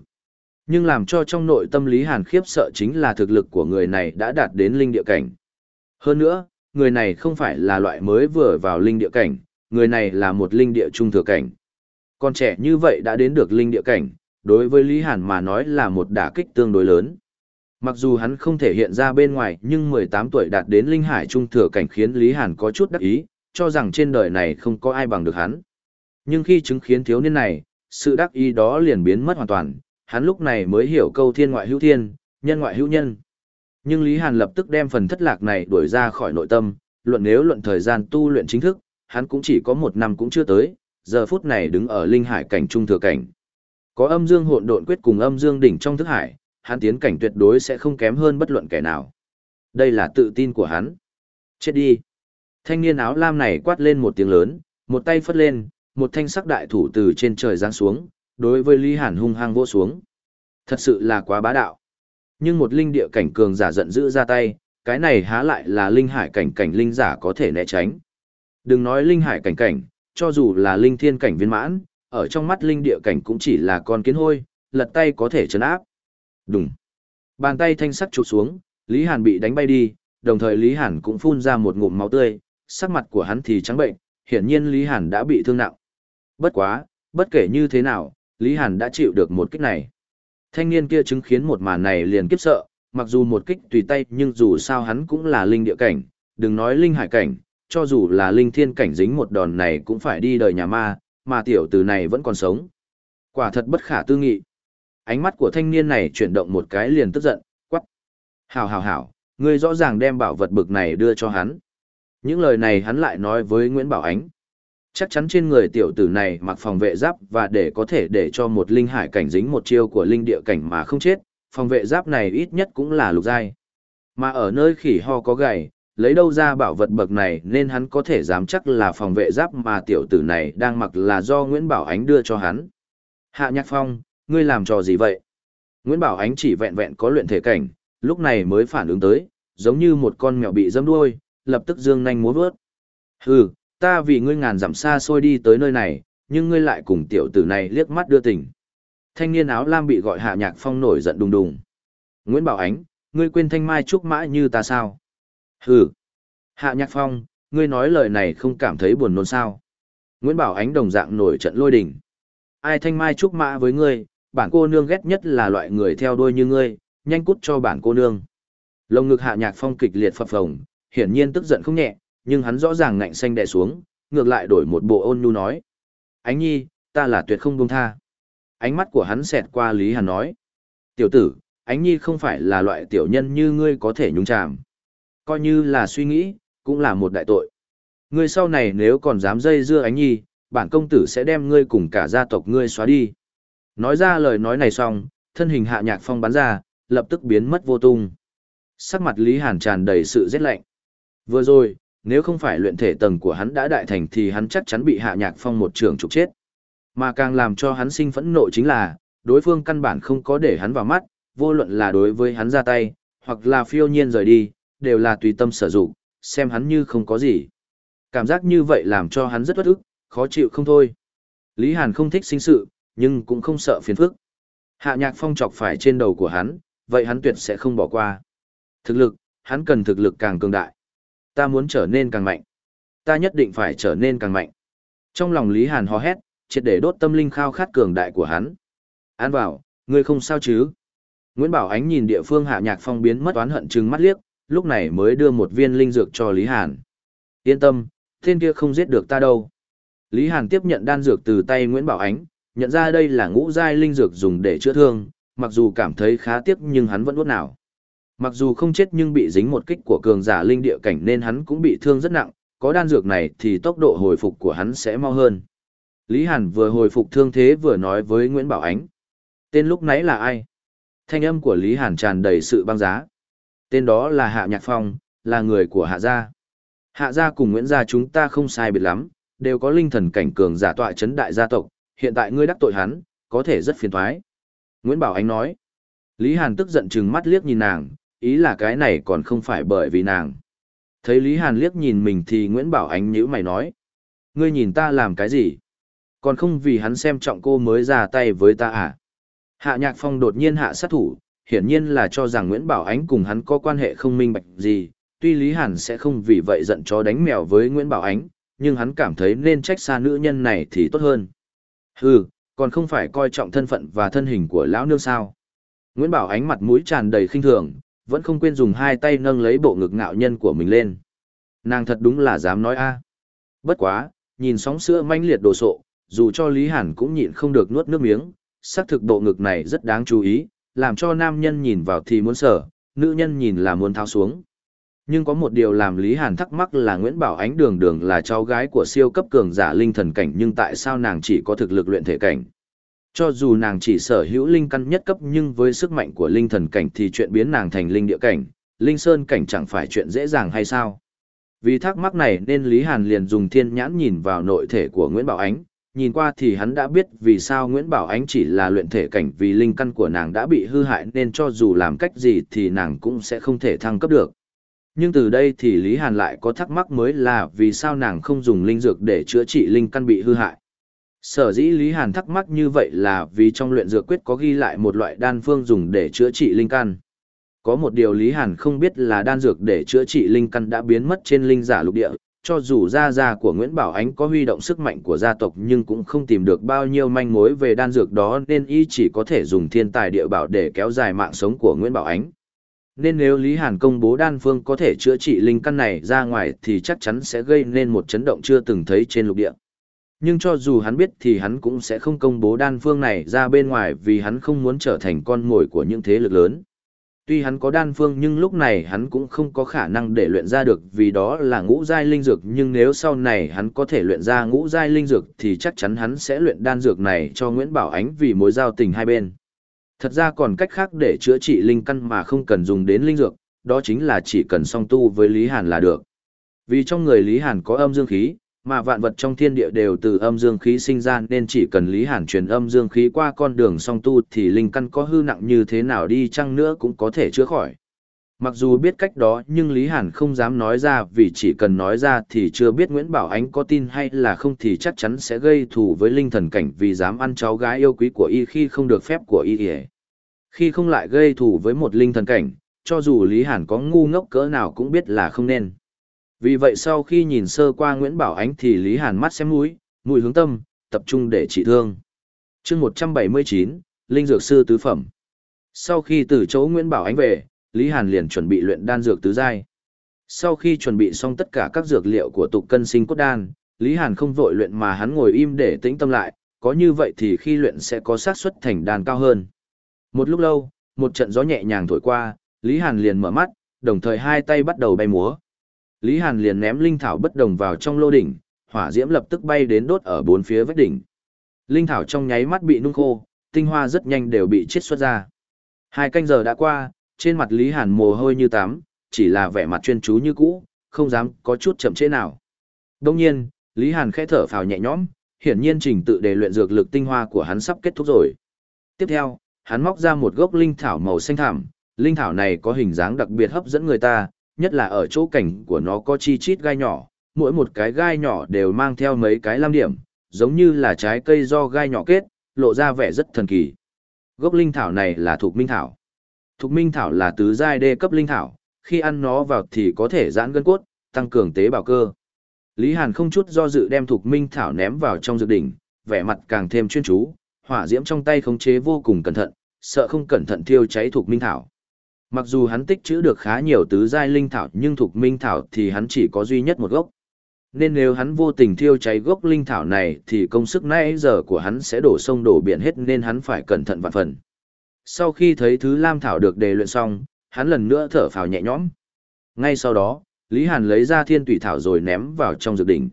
Nhưng làm cho trong nội tâm Lý Hàn khiếp sợ chính là thực lực của người này đã đạt đến linh địa cảnh. Hơn nữa, người này không phải là loại mới vừa vào linh địa cảnh, người này là một linh địa trung thừa cảnh. Con trẻ như vậy đã đến được linh địa cảnh, đối với Lý Hàn mà nói là một đả kích tương đối lớn. Mặc dù hắn không thể hiện ra bên ngoài nhưng 18 tuổi đạt đến linh hải trung thừa cảnh khiến Lý Hàn có chút đắc ý, cho rằng trên đời này không có ai bằng được hắn. Nhưng khi chứng kiến thiếu niên này, sự đắc ý đó liền biến mất hoàn toàn, hắn lúc này mới hiểu câu thiên ngoại hữu thiên, nhân ngoại hữu nhân. Nhưng Lý Hàn lập tức đem phần thất lạc này đuổi ra khỏi nội tâm, luận nếu luận thời gian tu luyện chính thức, hắn cũng chỉ có một năm cũng chưa tới, giờ phút này đứng ở linh hải cảnh trung thừa cảnh. Có âm dương hỗn độn quyết cùng âm dương đỉnh trong thức hải, hắn tiến cảnh tuyệt đối sẽ không kém hơn bất luận kẻ nào. Đây là tự tin của hắn. Chết đi. Thanh niên áo lam này quát lên một tiếng lớn, một tay phất lên, một thanh sắc đại thủ từ trên trời giáng xuống, đối với Lý Hàn hung hăng vỗ xuống. Thật sự là quá bá đạo. Nhưng một linh địa cảnh cường giả giận dữ ra tay, cái này há lại là linh hải cảnh cảnh linh giả có thể né tránh. Đừng nói linh hải cảnh cảnh, cho dù là linh thiên cảnh viên mãn, ở trong mắt linh địa cảnh cũng chỉ là con kiến hôi, lật tay có thể chấn áp. Đùng. Bàn tay thanh sắc chụp xuống, Lý Hàn bị đánh bay đi, đồng thời Lý Hàn cũng phun ra một ngụm máu tươi, sắc mặt của hắn thì trắng bệnh, hiển nhiên Lý Hàn đã bị thương nặng. Bất quá, bất kể như thế nào, Lý Hàn đã chịu được một kích này. Thanh niên kia chứng kiến một màn này liền kiếp sợ, mặc dù một kích tùy tay nhưng dù sao hắn cũng là linh địa cảnh, đừng nói linh hải cảnh, cho dù là linh thiên cảnh dính một đòn này cũng phải đi đời nhà ma, mà tiểu tử này vẫn còn sống. Quả thật bất khả tư nghị. Ánh mắt của thanh niên này chuyển động một cái liền tức giận, quắc. Hảo hảo hảo, ngươi rõ ràng đem bảo vật bực này đưa cho hắn. Những lời này hắn lại nói với Nguyễn Bảo Ánh. Chắc chắn trên người tiểu tử này mặc phòng vệ giáp và để có thể để cho một linh hải cảnh dính một chiêu của linh địa cảnh mà không chết, phòng vệ giáp này ít nhất cũng là lục giai. Mà ở nơi khỉ ho có gầy, lấy đâu ra bảo vật bậc này nên hắn có thể dám chắc là phòng vệ giáp mà tiểu tử này đang mặc là do Nguyễn Bảo Ánh đưa cho hắn. Hạ Nhạc Phong, ngươi làm trò gì vậy? Nguyễn Bảo Ánh chỉ vẹn vẹn có luyện thể cảnh, lúc này mới phản ứng tới, giống như một con mèo bị dâm đuôi, lập tức dương nhanh múa vớt. Hừ, ta vì ngươi ngàn dặm xa xôi đi tới nơi này, nhưng ngươi lại cùng tiểu tử này liếc mắt đưa tình. Thanh niên áo lam bị gọi Hạ Nhạc Phong nổi giận đùng đùng. Nguyễn Bảo Ánh, ngươi quên thanh mai trúc mã như ta sao? Hừ. Hạ Nhạc Phong, ngươi nói lời này không cảm thấy buồn nôn sao? Nguyễn Bảo Ánh đồng dạng nổi trận lôi đình. Ai thanh mai trúc mã với ngươi, bản cô nương ghét nhất là loại người theo đuôi như ngươi, nhanh cút cho bản cô nương. Lồng ngực Hạ Nhạc Phong kịch liệt phập phồng, hiển nhiên tức giận không nhẹ, nhưng hắn rõ ràng ngạnh xanh đè xuống, ngược lại đổi một bộ ôn nhu nói. Ánh nhi, ta là tuyệt không buông tha. Ánh mắt của hắn xẹt qua Lý Hàn nói. Tiểu tử, ánh nhi không phải là loại tiểu nhân như ngươi có thể nhúng chàm. Coi như là suy nghĩ, cũng là một đại tội. Ngươi sau này nếu còn dám dây dưa ánh nhi, bản công tử sẽ đem ngươi cùng cả gia tộc ngươi xóa đi. Nói ra lời nói này xong, thân hình hạ nhạc phong bắn ra, lập tức biến mất vô tung. Sắc mặt Lý Hàn tràn đầy sự rét lạnh. Vừa rồi, nếu không phải luyện thể tầng của hắn đã đại thành thì hắn chắc chắn bị hạ nhạc phong một trường trục chết. Mà càng làm cho hắn sinh phẫn nộ chính là, đối phương căn bản không có để hắn vào mắt, vô luận là đối với hắn ra tay, hoặc là phiêu nhiên rời đi, đều là tùy tâm sở dụng, xem hắn như không có gì. Cảm giác như vậy làm cho hắn rất bất ức, khó chịu không thôi. Lý Hàn không thích sinh sự, nhưng cũng không sợ phiền phức. Hạ nhạc phong chọc phải trên đầu của hắn, vậy hắn tuyệt sẽ không bỏ qua. Thực lực, hắn cần thực lực càng cường đại. Ta muốn trở nên càng mạnh. Ta nhất định phải trở nên càng mạnh. Trong lòng Lý Hàn hò hét, triệt để đốt tâm linh khao khát cường đại của hắn. An bảo, ngươi không sao chứ? Nguyễn Bảo Ánh nhìn địa phương hạ nhạc phong biến mất oán hận trừng mắt liếc, lúc này mới đưa một viên linh dược cho Lý Hàn. Yên tâm, tên kia không giết được ta đâu. Lý Hàn tiếp nhận đan dược từ tay Nguyễn Bảo Ánh, nhận ra đây là ngũ giai linh dược dùng để chữa thương, mặc dù cảm thấy khá tiếc nhưng hắn vẫn nuốt nào. Mặc dù không chết nhưng bị dính một kích của cường giả linh địa cảnh nên hắn cũng bị thương rất nặng, có đan dược này thì tốc độ hồi phục của hắn sẽ mau hơn. Lý Hàn vừa hồi phục thương thế vừa nói với Nguyễn Bảo Ánh. Tên lúc nãy là ai? Thanh âm của Lý Hàn tràn đầy sự băng giá. Tên đó là Hạ Nhạc Phong, là người của Hạ Gia. Hạ Gia cùng Nguyễn Gia chúng ta không sai biệt lắm, đều có linh thần cảnh cường giả tọa chấn đại gia tộc, hiện tại ngươi đắc tội hắn, có thể rất phiền toái. Nguyễn Bảo Ánh nói. Lý Hàn tức giận trừng mắt liếc nhìn nàng, ý là cái này còn không phải bởi vì nàng. Thấy Lý Hàn liếc nhìn mình thì Nguyễn Bảo Ánh nhữ mày nói. Ngươi nhìn ta làm cái gì? Còn không vì hắn xem trọng cô mới ra tay với ta à? Hạ Nhạc Phong đột nhiên hạ sát thủ, hiển nhiên là cho rằng Nguyễn Bảo Ánh cùng hắn có quan hệ không minh bạch gì, tuy Lý Hàn sẽ không vì vậy giận chó đánh mèo với Nguyễn Bảo Ánh, nhưng hắn cảm thấy nên trách xa nữ nhân này thì tốt hơn. Hừ, còn không phải coi trọng thân phận và thân hình của lão nương sao. Nguyễn Bảo Ánh mặt mũi tràn đầy khinh thường, vẫn không quên dùng hai tay nâng lấy bộ ngực ngạo nhân của mình lên. Nàng thật đúng là dám nói a. Bất quá, nhìn sóng sữa manh liệt đồ sộ, dù cho Lý Hàn cũng nhịn không được nuốt nước miếng, xác thực bộ ngực này rất đáng chú ý, làm cho nam nhân nhìn vào thì muốn sở, nữ nhân nhìn là muốn thao xuống. Nhưng có một điều làm Lý Hàn thắc mắc là Nguyễn Bảo Ánh đường đường là cháu gái của siêu cấp cường giả linh thần cảnh nhưng tại sao nàng chỉ có thực lực luyện thể cảnh. Cho dù nàng chỉ sở hữu linh căn nhất cấp nhưng với sức mạnh của linh thần cảnh thì chuyện biến nàng thành linh địa cảnh, linh sơn cảnh chẳng phải chuyện dễ dàng hay sao? Vì thắc mắc này nên Lý Hàn liền dùng thiên nhãn nhìn vào nội thể của Nguyễn Bảo Ánh, nhìn qua thì hắn đã biết vì sao Nguyễn Bảo Ánh chỉ là luyện thể cảnh vì linh căn của nàng đã bị hư hại nên cho dù làm cách gì thì nàng cũng sẽ không thể thăng cấp được. Nhưng từ đây thì Lý Hàn lại có thắc mắc mới là vì sao nàng không dùng linh dược để chữa trị linh căn bị hư hại. Sở dĩ Lý Hàn thắc mắc như vậy là vì trong luyện dược quyết có ghi lại một loại đan phương dùng để chữa trị linh căn. Có một điều Lý Hàn không biết là đan dược để chữa trị linh căn đã biến mất trên linh giả lục địa, cho dù gia gia của Nguyễn Bảo Ánh có huy động sức mạnh của gia tộc nhưng cũng không tìm được bao nhiêu manh mối về đan dược đó nên y chỉ có thể dùng thiên tài địa bảo để kéo dài mạng sống của Nguyễn Bảo Ánh. Nên nếu Lý Hàn công bố đan phương có thể chữa trị linh căn này ra ngoài thì chắc chắn sẽ gây nên một chấn động chưa từng thấy trên lục địa. Nhưng cho dù hắn biết thì hắn cũng sẽ không công bố đan phương này ra bên ngoài vì hắn không muốn trở thành con mồi của những thế lực lớn. Tuy hắn có đan phương nhưng lúc này hắn cũng không có khả năng để luyện ra được vì đó là ngũ giai linh dược nhưng nếu sau này hắn có thể luyện ra ngũ giai linh dược thì chắc chắn hắn sẽ luyện đan dược này cho Nguyễn Bảo Ánh vì mối giao tình hai bên. Thật ra còn cách khác để chữa trị linh căn mà không cần dùng đến linh dược, đó chính là chỉ cần song tu với Lý Hàn là được. Vì trong người Lý Hàn có âm dương khí, mà vạn vật trong thiên địa đều từ âm dương khí sinh ra nên chỉ cần Lý Hàn truyền âm dương khí qua con đường song tu thì linh căn có hư nặng như thế nào đi chăng nữa cũng có thể chữa khỏi. Mặc dù biết cách đó nhưng Lý Hàn không dám nói ra vì chỉ cần nói ra thì chưa biết Nguyễn Bảo Ánh có tin hay là không thì chắc chắn sẽ gây thù với linh thần cảnh vì dám ăn cháu gái yêu quý của y khi không được phép của y. Khi không lại gây thù với một linh thần cảnh, cho dù Lý Hàn có ngu ngốc cỡ nào cũng biết là không nên. Vì vậy sau khi nhìn sơ qua Nguyễn Bảo Ánh thì Lý Hàn mắt xem mũi, mũi hướng tâm, tập trung để trị thương. chương 179, Linh Dược Sư Tứ Phẩm. Sau khi từ chỗ Nguyễn Bảo Ánh về, Lý Hàn liền chuẩn bị luyện đan dược tứ giai. Sau khi chuẩn bị xong tất cả các dược liệu của tục cân sinh cốt đan, Lý Hàn không vội luyện mà hắn ngồi im để tĩnh tâm lại, có như vậy thì khi luyện sẽ có xác suất thành đan cao hơn. Một lúc lâu, một trận gió nhẹ nhàng thổi qua, Lý Hàn liền mở mắt, đồng thời hai tay bắt đầu bay múa. Lý Hàn liền ném linh thảo bất đồng vào trong lô đỉnh, hỏa diễm lập tức bay đến đốt ở bốn phía vách đỉnh. Linh thảo trong nháy mắt bị nung khô, tinh hoa rất nhanh đều bị chiết xuất ra. Hai canh giờ đã qua, trên mặt Lý Hàn mồ hôi như tắm, chỉ là vẻ mặt chuyên chú như cũ, không dám có chút chậm trễ nào. Đông nhiên, Lý Hàn khẽ thở phào nhẹ nhõm, hiển nhiên trình tự đề luyện dược lực tinh hoa của hắn sắp kết thúc rồi. Tiếp theo, hắn móc ra một gốc linh thảo màu xanh thẳm, linh thảo này có hình dáng đặc biệt hấp dẫn người ta, nhất là ở chỗ cảnh của nó có chi chít gai nhỏ, mỗi một cái gai nhỏ đều mang theo mấy cái lam điểm, giống như là trái cây do gai nhỏ kết, lộ ra vẻ rất thần kỳ. Gốc linh thảo này là thuộc minh thảo. Thuộc minh thảo là tứ giai đê cấp linh thảo, khi ăn nó vào thì có thể giãn gân cốt, tăng cường tế bào cơ. Lý Hàn không chút do dự đem thuộc minh thảo ném vào trong dược đỉnh, vẻ mặt càng thêm chuyên chú, hỏa diễm trong tay khống chế vô cùng cẩn thận, sợ không cẩn thận thiêu cháy thuộc minh thảo. Mặc dù hắn tích trữ được khá nhiều tứ giai linh thảo nhưng thuộc minh thảo thì hắn chỉ có duy nhất một gốc. Nên nếu hắn vô tình thiêu cháy gốc linh thảo này thì công sức nãy giờ của hắn sẽ đổ sông đổ biển hết nên hắn phải cẩn thận vạn phần. Sau khi thấy thứ lam thảo được đề luyện xong, hắn lần nữa thở phào nhẹ nhõm. Ngay sau đó, Lý Hàn lấy ra thiên tủy thảo rồi ném vào trong dược đỉnh.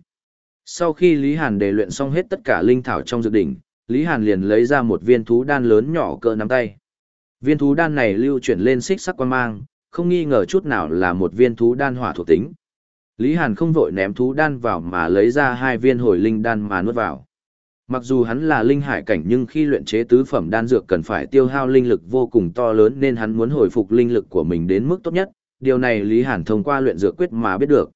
Sau khi Lý Hàn đề luyện xong hết tất cả linh thảo trong dược đỉnh, Lý Hàn liền lấy ra một viên thú đan lớn nhỏ cỡ nắm tay. Viên thú đan này lưu chuyển lên xích sắc quan mang, không nghi ngờ chút nào là một viên thú đan hỏa thuộc tính. Lý Hàn không vội ném thú đan vào mà lấy ra hai viên hồi linh đan mà nuốt vào. Mặc dù hắn là linh hải cảnh nhưng khi luyện chế tứ phẩm đan dược cần phải tiêu hao linh lực vô cùng to lớn nên hắn muốn hồi phục linh lực của mình đến mức tốt nhất, điều này Lý Hàn thông qua luyện dược quyết mà biết được.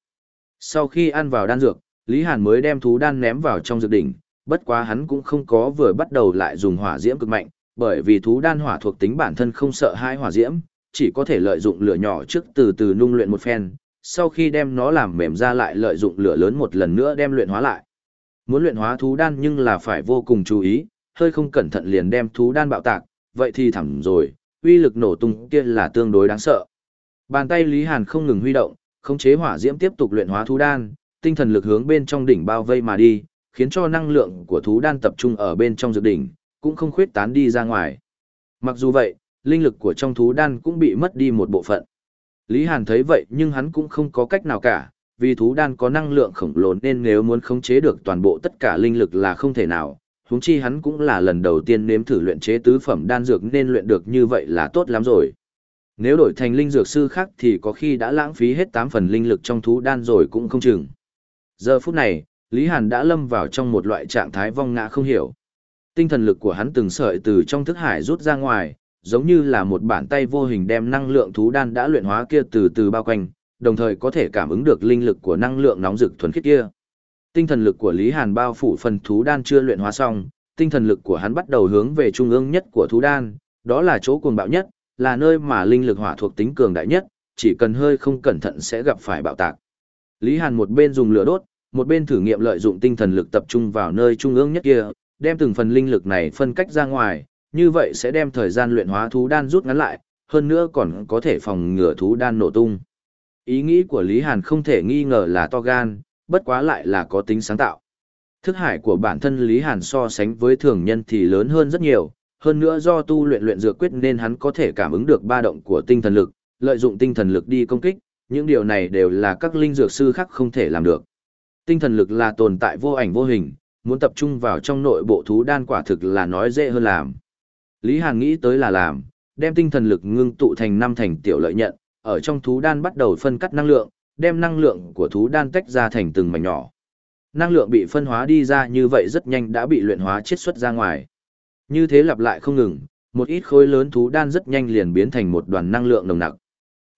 Sau khi ăn vào đan dược, Lý Hàn mới đem thú đan ném vào trong dược đỉnh, bất quá hắn cũng không có vừa bắt đầu lại dùng hỏa diễm cực mạnh, bởi vì thú đan hỏa thuộc tính bản thân không sợ hai hỏa diễm, chỉ có thể lợi dụng lửa nhỏ trước từ từ nung luyện một phen, sau khi đem nó làm mềm ra lại lợi dụng lửa lớn một lần nữa đem luyện hóa lại. Muốn luyện hóa thú đan nhưng là phải vô cùng chú ý, hơi không cẩn thận liền đem thú đan bạo tạc, vậy thì thẳng rồi, uy lực nổ tung kia là tương đối đáng sợ. Bàn tay Lý Hàn không ngừng huy động, khống chế hỏa diễm tiếp tục luyện hóa thú đan, tinh thần lực hướng bên trong đỉnh bao vây mà đi, khiến cho năng lượng của thú đan tập trung ở bên trong dược đỉnh, cũng không khuyết tán đi ra ngoài. Mặc dù vậy, linh lực của trong thú đan cũng bị mất đi một bộ phận. Lý Hàn thấy vậy nhưng hắn cũng không có cách nào cả, vì thú đan có năng lượng khổng lồ nên nếu muốn khống chế được toàn bộ tất cả linh lực là không thể nào, huống chi hắn cũng là lần đầu tiên nếm thử luyện chế tứ phẩm đan dược nên luyện được như vậy là tốt lắm rồi. Nếu đổi thành linh dược sư khác thì có khi đã lãng phí hết 8 phần linh lực trong thú đan rồi cũng không chừng. Giờ phút này, Lý Hàn đã lâm vào trong một loại trạng thái vong ngã không hiểu. Tinh thần lực của hắn từng sợi từ trong thức hải rút ra ngoài, giống như là một bàn tay vô hình đem năng lượng thú đan đã luyện hóa kia từ từ bao quanh, đồng thời có thể cảm ứng được linh lực của năng lượng nóng rực thuần khiết kia. Tinh thần lực của Lý Hàn bao phủ phần thú đan chưa luyện hóa xong, tinh thần lực của hắn bắt đầu hướng về trung ương nhất của thú đan, đó là chỗ cuồng bạo nhất, là nơi mà linh lực hỏa thuộc tính cường đại nhất, chỉ cần hơi không cẩn thận sẽ gặp phải bạo tạc. Lý Hàn một bên dùng lửa đốt, một bên thử nghiệm lợi dụng tinh thần lực tập trung vào nơi trung ương nhất kia, đem từng phần linh lực này phân cách ra ngoài, như vậy sẽ đem thời gian luyện hóa thú đan rút ngắn lại, hơn nữa còn có thể phòng ngừa thú đan nổ tung. Ý nghĩ của Lý Hàn không thể nghi ngờ là to gan, bất quá lại là có tính sáng tạo. Thức hải của bản thân Lý Hàn so sánh với thường nhân thì lớn hơn rất nhiều, hơn nữa do tu luyện luyện dược quyết nên hắn có thể cảm ứng được ba động của tinh thần lực, lợi dụng tinh thần lực đi công kích, những điều này đều là các linh dược sư khác không thể làm được. Tinh thần lực là tồn tại vô ảnh vô hình, muốn tập trung vào trong nội bộ thú đan quả thực là nói dễ hơn làm. Lý Hàn nghĩ tới là làm, đem tinh thần lực ngưng tụ thành năm thành tiểu lợi nhận, ở trong thú đan bắt đầu phân cắt năng lượng, đem năng lượng của thú đan tách ra thành từng mảnh nhỏ. Năng lượng bị phân hóa đi ra như vậy rất nhanh đã bị luyện hóa chiết xuất ra ngoài. Như thế lặp lại không ngừng, một ít khối lớn thú đan rất nhanh liền biến thành một đoàn năng lượng nồng nặc.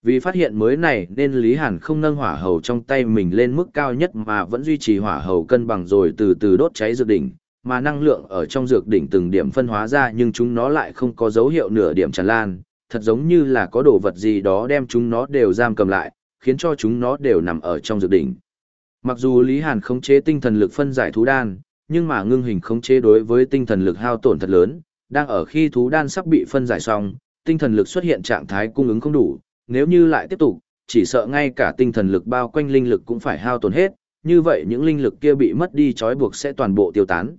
Vì phát hiện mới này nên Lý Hàn không nâng hỏa hầu trong tay mình lên mức cao nhất mà vẫn duy trì hỏa hầu cân bằng rồi từ từ đốt cháy dược đỉnh, mà năng lượng ở trong dược đỉnh từng điểm phân hóa ra nhưng chúng nó lại không có dấu hiệu nửa điểm tràn lan, thật giống như là có đồ vật gì đó đem chúng nó đều giam cầm lại, khiến cho chúng nó đều nằm ở trong dược đỉnh. Mặc dù Lý Hàn khống chế tinh thần lực phân giải thú đan, nhưng mà ngưng hình khống chế đối với tinh thần lực hao tổn thật lớn, đang ở khi thú đan sắp bị phân giải xong, tinh thần lực xuất hiện trạng thái cung ứng không đủ, nếu như lại tiếp tục, chỉ sợ ngay cả tinh thần lực bao quanh linh lực cũng phải hao tổn hết, như vậy những linh lực kia bị mất đi trói buộc sẽ toàn bộ tiêu tán.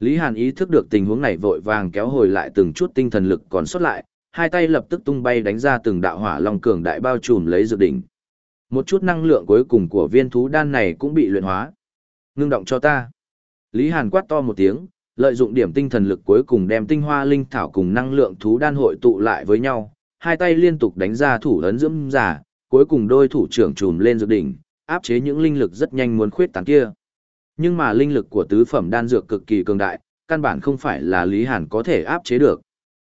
Lý Hàn ý thức được tình huống này vội vàng kéo hồi lại từng chút tinh thần lực còn sót lại, hai tay lập tức tung bay đánh ra từng đạo hỏa long cường đại bao trùm lấy dược đỉnh. Một chút năng lượng cuối cùng của viên thú đan này cũng bị luyện hóa. Ngưng động cho ta. Lý Hàn quát to một tiếng, lợi dụng điểm tinh thần lực cuối cùng đem tinh hoa linh thảo cùng năng lượng thú đan hội tụ lại với nhau, hai tay liên tục đánh ra thủ ấn dẫm giả, cuối cùng đôi thủ trưởng trùm lên dược đỉnh, áp chế những linh lực rất nhanh muốn khuyết tán kia. Nhưng mà linh lực của tứ phẩm đan dược cực kỳ cường đại, căn bản không phải là Lý Hàn có thể áp chế được.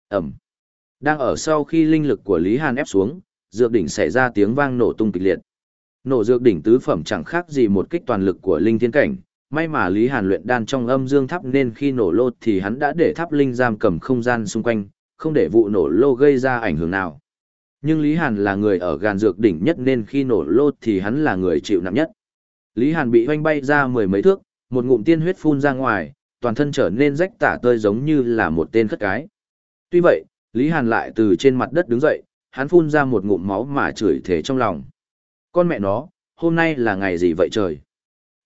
Ẩm. Đang ở sau khi linh lực của Lý Hàn ép xuống, dược đỉnh xảy ra tiếng vang nổ tung kịch liệt. Nổ dược đỉnh tứ phẩm chẳng khác gì một kích toàn lực của linh thiên cảnh, may mà Lý Hàn luyện đan trong âm dương tháp nên khi nổ lột thì hắn đã để tháp linh giam cầm không gian xung quanh, không để vụ nổ lô gây ra ảnh hưởng nào. Nhưng Lý Hàn là người ở gàn dược đỉnh nhất nên khi nổ lô thì hắn là người chịu nặng nhất. Lý Hàn bị hoanh bay ra mười mấy thước, một ngụm tiên huyết phun ra ngoài, toàn thân trở nên rách tả tơi giống như là một tên khất cái. Tuy vậy, Lý Hàn lại từ trên mặt đất đứng dậy, hắn phun ra một ngụm máu mà chửi thế trong lòng. Con mẹ nó, hôm nay là ngày gì vậy trời?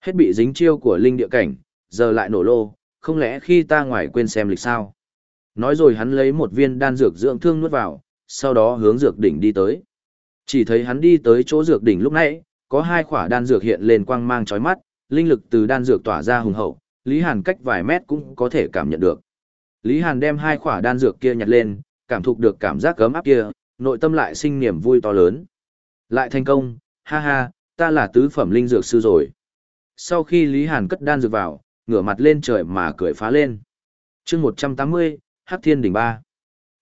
Hết bị dính chiêu của linh địa cảnh, giờ lại nổ lô, không lẽ khi ta ngoài quên xem lịch sao? Nói rồi hắn lấy một viên đan dược dưỡng thương nuốt vào, sau đó hướng dược đỉnh đi tới. Chỉ thấy hắn đi tới chỗ dược đỉnh lúc nãy, có hai khỏa đan dược hiện lên quang mang chói mắt, linh lực từ đan dược tỏa ra hùng hậu, Lý Hàn cách vài mét cũng có thể cảm nhận được. Lý Hàn đem hai khỏa đan dược kia nhặt lên, cảm thụ được cảm giác gấm áp kia, nội tâm lại sinh niềm vui to lớn. Lại thành công, ha ha, ta là tứ phẩm linh dược sư rồi. Sau khi Lý Hàn cất đan dược vào, ngửa mặt lên trời mà cười phá lên. chương 180, Hắc Thiên Đỉnh Ba.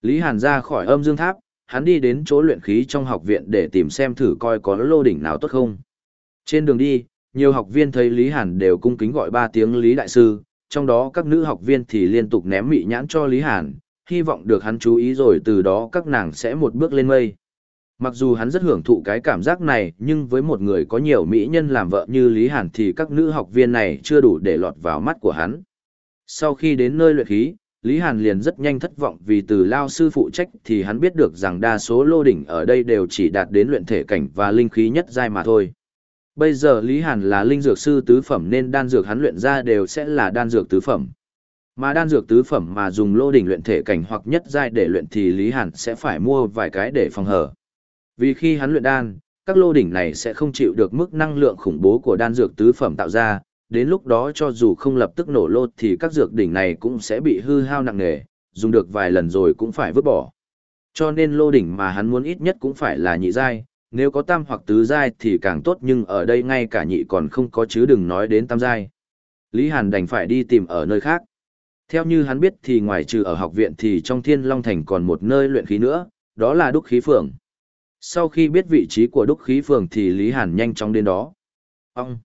Lý Hàn ra khỏi âm dương tháp, hắn đi đến chỗ luyện khí trong học viện để tìm xem thử coi có lô đỉnh nào tốt không. Trên đường đi, nhiều học viên thấy Lý Hàn đều cung kính gọi ba tiếng Lý Đại Sư, trong đó các nữ học viên thì liên tục ném mị nhãn cho Lý Hàn, hy vọng được hắn chú ý rồi từ đó các nàng sẽ một bước lên mây. Mặc dù hắn rất hưởng thụ cái cảm giác này, nhưng với một người có nhiều mỹ nhân làm vợ như Lý Hàn thì các nữ học viên này chưa đủ để lọt vào mắt của hắn. Sau khi đến nơi luyện khí, Lý Hàn liền rất nhanh thất vọng vì từ lao sư phụ trách thì hắn biết được rằng đa số lô đỉnh ở đây đều chỉ đạt đến luyện thể cảnh và linh khí nhất giai mà thôi. Bây giờ Lý Hàn là linh dược sư tứ phẩm nên đan dược hắn luyện ra đều sẽ là đan dược tứ phẩm. Mà đan dược tứ phẩm mà dùng lô đỉnh luyện thể cảnh hoặc nhất giai để luyện thì Lý Hàn sẽ phải mua vài cái để phòng hở. Vì khi hắn luyện đan, các lô đỉnh này sẽ không chịu được mức năng lượng khủng bố của đan dược tứ phẩm tạo ra, đến lúc đó cho dù không lập tức nổ lô thì các dược đỉnh này cũng sẽ bị hư hao nặng nề, dùng được vài lần rồi cũng phải vứt bỏ. Cho nên lô đỉnh mà hắn muốn ít nhất cũng phải là nhị giai, nếu có tam hoặc tứ giai thì càng tốt nhưng ở đây ngay cả nhị còn không có chứ đừng nói đến tam giai. Lý Hàn đành phải đi tìm ở nơi khác. Theo như hắn biết thì ngoài trừ ở học viện thì trong Thiên Long Thành còn một nơi luyện khí nữa, đó là Đúc Khí Phường. Sau khi biết vị trí của Đúc Khí Phường thì Lý Hàn nhanh chóng đến đó. Ông!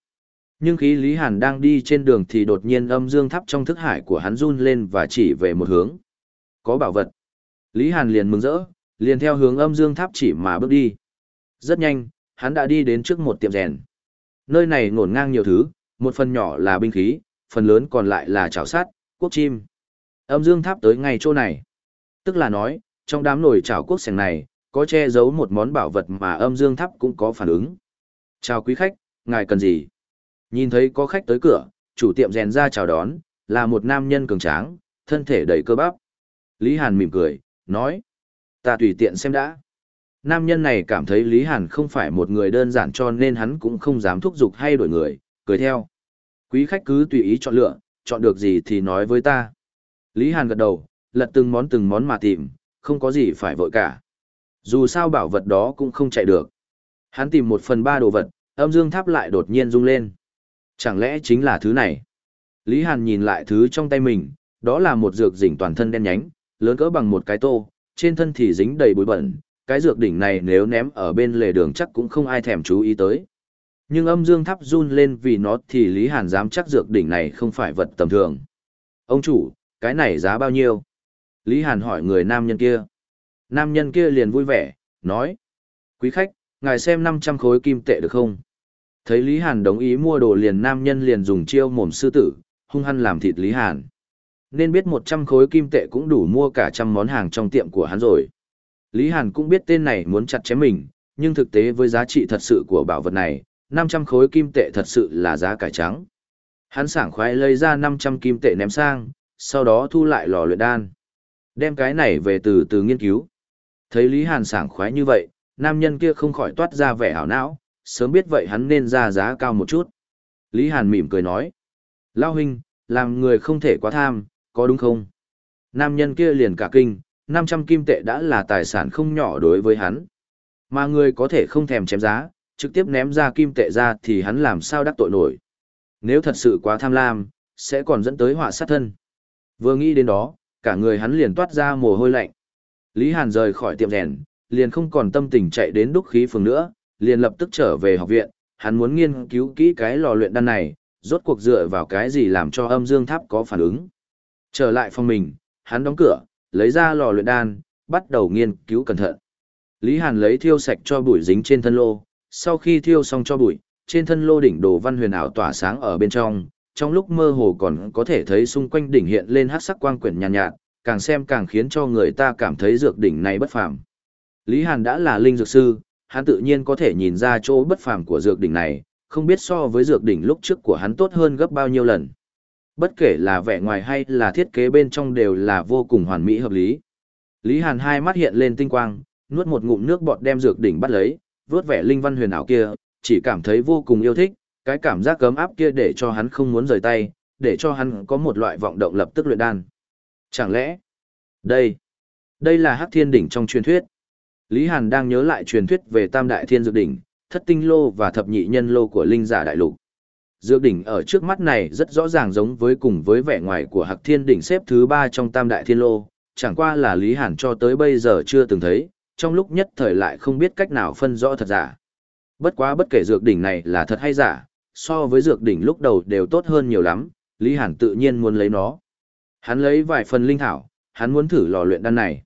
Nhưng khi Lý Hàn đang đi trên đường thì đột nhiên âm dương thắp trong thức hải của hắn run lên và chỉ về một hướng. Có bảo vật. Lý Hàn liền mừng rỡ, liền theo hướng âm dương tháp chỉ mà bước đi. Rất nhanh, hắn đã đi đến trước một tiệm rèn. Nơi này ngổn ngang nhiều thứ, một phần nhỏ là binh khí, phần lớn còn lại là chảo sát, quốc chim. Âm dương tháp tới ngay chỗ này. Tức là nói, trong đám nồi chảo quốc sành này, có che giấu một món bảo vật mà âm dương tháp cũng có phản ứng. Chào quý khách, ngài cần gì? Nhìn thấy có khách tới cửa, chủ tiệm rèn ra chào đón, là một nam nhân cường tráng, thân thể đầy cơ bắp. Lý Hàn mỉm cười, nói. Ta tùy tiện xem đã. Nam nhân này cảm thấy Lý Hàn không phải một người đơn giản cho nên hắn cũng không dám thúc giục hay đổi người, cười theo. Quý khách cứ tùy ý chọn lựa, chọn được gì thì nói với ta. Lý Hàn gật đầu, lật từng món từng món mà tìm, không có gì phải vội cả. Dù sao bảo vật đó cũng không chạy được. Hắn tìm một phần ba đồ vật, âm dương tháp lại đột nhiên rung lên. Chẳng lẽ chính là thứ này? Lý Hàn nhìn lại thứ trong tay mình, đó là một dược dỉnh toàn thân đen nhánh, lớn cỡ bằng một cái tô, trên thân thì dính đầy bụi bẩn, cái dược đỉnh này nếu ném ở bên lề đường chắc cũng không ai thèm chú ý tới. Nhưng âm dương thắp run lên vì nó thì Lý Hàn dám chắc dược đỉnh này không phải vật tầm thường. Ông chủ, cái này giá bao nhiêu? Lý Hàn hỏi người nam nhân kia. Nam nhân kia liền vui vẻ, nói. Quý khách, ngài xem 500 khối kim tệ được không? Thấy Lý Hàn đồng ý mua đồ liền nam nhân liền dùng chiêu mồm sư tử, hung hăng làm thịt Lý Hàn. Nên biết 100 khối kim tệ cũng đủ mua cả trăm món hàng trong tiệm của hắn rồi. Lý Hàn cũng biết tên này muốn chặt chém mình, nhưng thực tế với giá trị thật sự của bảo vật này, 500 khối kim tệ thật sự là giá cải trắng. Hắn sảng khoái lấy ra 500 kim tệ ném sang, sau đó thu lại lò luyện đan. Đem cái này về từ từ nghiên cứu. Thấy Lý Hàn sảng khoái như vậy, nam nhân kia không khỏi toát ra vẻ hảo não, sớm biết vậy hắn nên ra giá cao một chút. Lý Hàn mỉm cười nói. Lao huynh, làm người không thể quá tham, có đúng không? Nam nhân kia liền cả kinh, 500 kim tệ đã là tài sản không nhỏ đối với hắn. Mà người có thể không thèm chém giá, trực tiếp ném ra kim tệ ra thì hắn làm sao đắc tội nổi. Nếu thật sự quá tham lam, sẽ còn dẫn tới họa sát thân. Vừa nghĩ đến đó, cả người hắn liền toát ra mồ hôi lạnh. Lý Hàn rời khỏi tiệm rèn, liền không còn tâm tình chạy đến đúc khí phường nữa, liền lập tức trở về học viện, hắn muốn nghiên cứu kỹ cái lò luyện đan này, rốt cuộc dựa vào cái gì làm cho âm dương tháp có phản ứng. Trở lại phòng mình, hắn đóng cửa, lấy ra lò luyện đan, bắt đầu nghiên cứu cẩn thận. Lý Hàn lấy thiêu sạch cho bụi dính trên thân lô, sau khi thiêu xong cho bụi, trên thân lô đỉnh đồ văn huyền ảo tỏa sáng ở bên trong, trong lúc mơ hồ còn có thể thấy xung quanh đỉnh hiện lên hắc sắc quang quyển nhàn nhạt, nhạt, càng xem càng khiến cho người ta cảm thấy dược đỉnh này bất phàm. Lý Hàn đã là linh dược sư, hắn tự nhiên có thể nhìn ra chỗ bất phàm của dược đỉnh này, không biết so với dược đỉnh lúc trước của hắn tốt hơn gấp bao nhiêu lần. Bất kể là vẻ ngoài hay là thiết kế bên trong đều là vô cùng hoàn mỹ hợp lý. Lý Hàn hai mắt hiện lên tinh quang, nuốt một ngụm nước bọt đem dược đỉnh bắt lấy, vớt vẻ linh văn huyền ảo kia, chỉ cảm thấy vô cùng yêu thích, cái cảm giác cấm áp kia để cho hắn không muốn rời tay, để cho hắn có một loại vọng động lập tức luyện đan. Chẳng lẽ, đây, đây là Hắc Thiên đỉnh trong truyền thuyết. Lý Hàn đang nhớ lại truyền thuyết về Tam Đại Thiên Dược đỉnh, Thất Tinh lô và Thập Nhị Nhân lô của linh giả đại lục. Dược đỉnh ở trước mắt này rất rõ ràng giống với cùng với vẻ ngoài của Hạc Thiên đỉnh xếp thứ ba trong Tam Đại Thiên Lô, chẳng qua là Lý Hàn cho tới bây giờ chưa từng thấy, trong lúc nhất thời lại không biết cách nào phân rõ thật giả. Bất quá bất kể dược đỉnh này là thật hay giả, so với dược đỉnh lúc đầu đều tốt hơn nhiều lắm, Lý Hàn tự nhiên muốn lấy nó. Hắn lấy vài phần linh thảo, hắn muốn thử lò luyện đan này.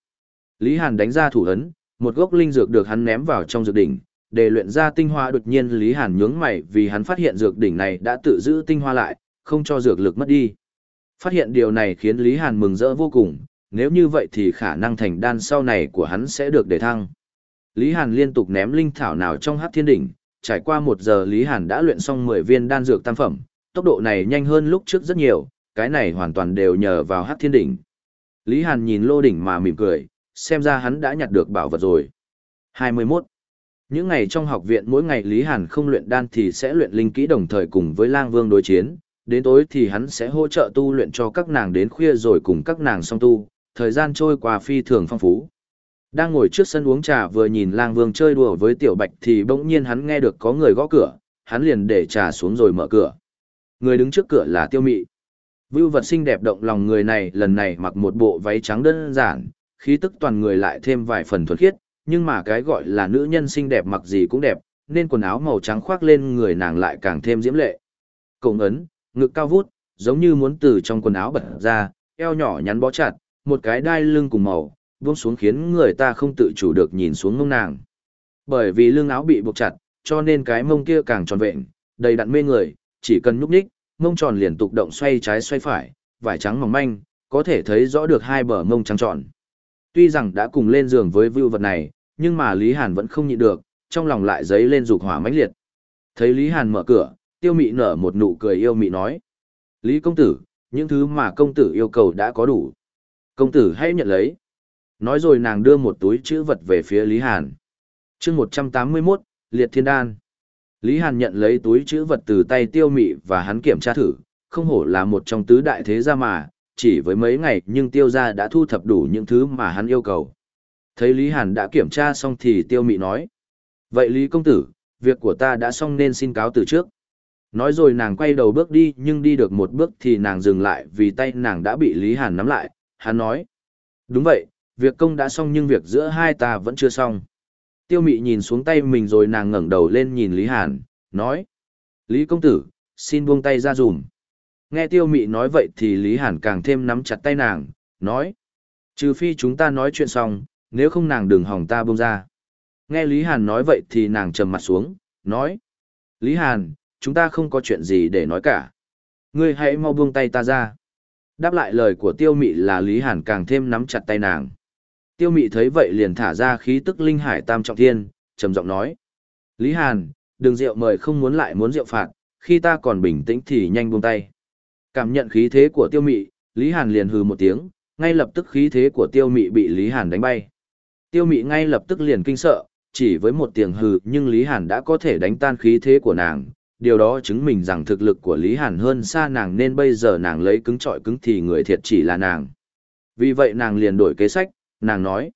Lý Hàn đánh ra thủ ấn, một gốc linh dược được hắn ném vào trong dược đỉnh, để luyện ra tinh hoa đột nhiên Lý Hàn nhướng mày vì hắn phát hiện dược đỉnh này đã tự giữ tinh hoa lại, không cho dược lực mất đi. Phát hiện điều này khiến Lý Hàn mừng rỡ vô cùng, nếu như vậy thì khả năng thành đan sau này của hắn sẽ được đề thăng. Lý Hàn liên tục ném linh thảo nào trong hắc thiên đỉnh, trải qua một giờ Lý Hàn đã luyện xong 10 viên đan dược tam phẩm, tốc độ này nhanh hơn lúc trước rất nhiều, cái này hoàn toàn đều nhờ vào hắc thiên đỉnh. Lý Hàn nhìn lô đỉnh mà mỉm cười, xem ra hắn đã nhặt được bảo vật rồi. 21. Những ngày trong học viện mỗi ngày Lý Hàn không luyện đan thì sẽ luyện linh kỹ đồng thời cùng với lang vương đối chiến, đến tối thì hắn sẽ hỗ trợ tu luyện cho các nàng đến khuya rồi cùng các nàng song tu, thời gian trôi qua phi thường phong phú. Đang ngồi trước sân uống trà vừa nhìn lang vương chơi đùa với tiểu bạch thì bỗng nhiên hắn nghe được có người gõ cửa, hắn liền để trà xuống rồi mở cửa. Người đứng trước cửa là tiêu mị. Vưu vật xinh đẹp động lòng người này lần này mặc một bộ váy trắng đơn giản, khí tức toàn người lại thêm vài phần thuần khiết, nhưng mà cái gọi là nữ nhân xinh đẹp mặc gì cũng đẹp, nên quần áo màu trắng khoác lên người nàng lại càng thêm diễm lệ. Cổng ấn, ngực cao vút, giống như muốn từ trong quần áo bật ra, eo nhỏ nhắn bó chặt, một cái đai lưng cùng màu, buông xuống khiến người ta không tự chủ được nhìn xuống mông nàng. Bởi vì lưng áo bị buộc chặt, cho nên cái mông kia càng tròn vẹn, đầy đặn mê người, chỉ cần nhúc nhích, mông tròn liền tục động xoay trái xoay phải, vải trắng mỏng manh, có thể thấy rõ được hai bờ mông trắng tròn. Tuy rằng đã cùng lên giường với vưu vật này, nhưng mà Lý Hàn vẫn không nhịn được, trong lòng lại dấy lên dục hỏa mãnh liệt. Thấy Lý Hàn mở cửa, tiêu mị nở một nụ cười yêu mị nói. Lý công tử, những thứ mà công tử yêu cầu đã có đủ. Công tử hãy nhận lấy. Nói rồi nàng đưa một túi chữ vật về phía Lý Hàn. chương 181, Liệt Thiên Đan. Lý Hàn nhận lấy túi chữ vật từ tay tiêu mị và hắn kiểm tra thử, không hổ là một trong tứ đại thế gia mà, chỉ với mấy ngày nhưng tiêu gia đã thu thập đủ những thứ mà hắn yêu cầu. Thấy Lý Hàn đã kiểm tra xong thì tiêu mị nói. Vậy Lý Công Tử, việc của ta đã xong nên xin cáo từ trước. Nói rồi nàng quay đầu bước đi nhưng đi được một bước thì nàng dừng lại vì tay nàng đã bị Lý Hàn nắm lại. Hắn nói. Đúng vậy, việc công đã xong nhưng việc giữa hai ta vẫn chưa xong. Tiêu mị nhìn xuống tay mình rồi nàng ngẩng đầu lên nhìn Lý Hàn, nói. Lý công tử, xin buông tay ra dùm. Nghe tiêu mị nói vậy thì Lý Hàn càng thêm nắm chặt tay nàng, nói. Trừ phi chúng ta nói chuyện xong, nếu không nàng đừng hỏng ta buông ra. Nghe Lý Hàn nói vậy thì nàng trầm mặt xuống, nói. Lý Hàn, chúng ta không có chuyện gì để nói cả. Ngươi hãy mau buông tay ta ra. Đáp lại lời của tiêu mị là Lý Hàn càng thêm nắm chặt tay nàng. Tiêu mị thấy vậy liền thả ra khí tức linh hải tam trọng thiên, trầm giọng nói. Lý Hàn, đừng rượu mời không muốn lại muốn rượu phạt, khi ta còn bình tĩnh thì nhanh buông tay. Cảm nhận khí thế của tiêu mị, Lý Hàn liền hừ một tiếng, ngay lập tức khí thế của tiêu mị bị Lý Hàn đánh bay. Tiêu mị ngay lập tức liền kinh sợ, chỉ với một tiếng hừ nhưng Lý Hàn đã có thể đánh tan khí thế của nàng. Điều đó chứng minh rằng thực lực của Lý Hàn hơn xa nàng nên bây giờ nàng lấy cứng trọi cứng thì người thiệt chỉ là nàng. Vì vậy nàng liền đổi kế sách, nàng nói.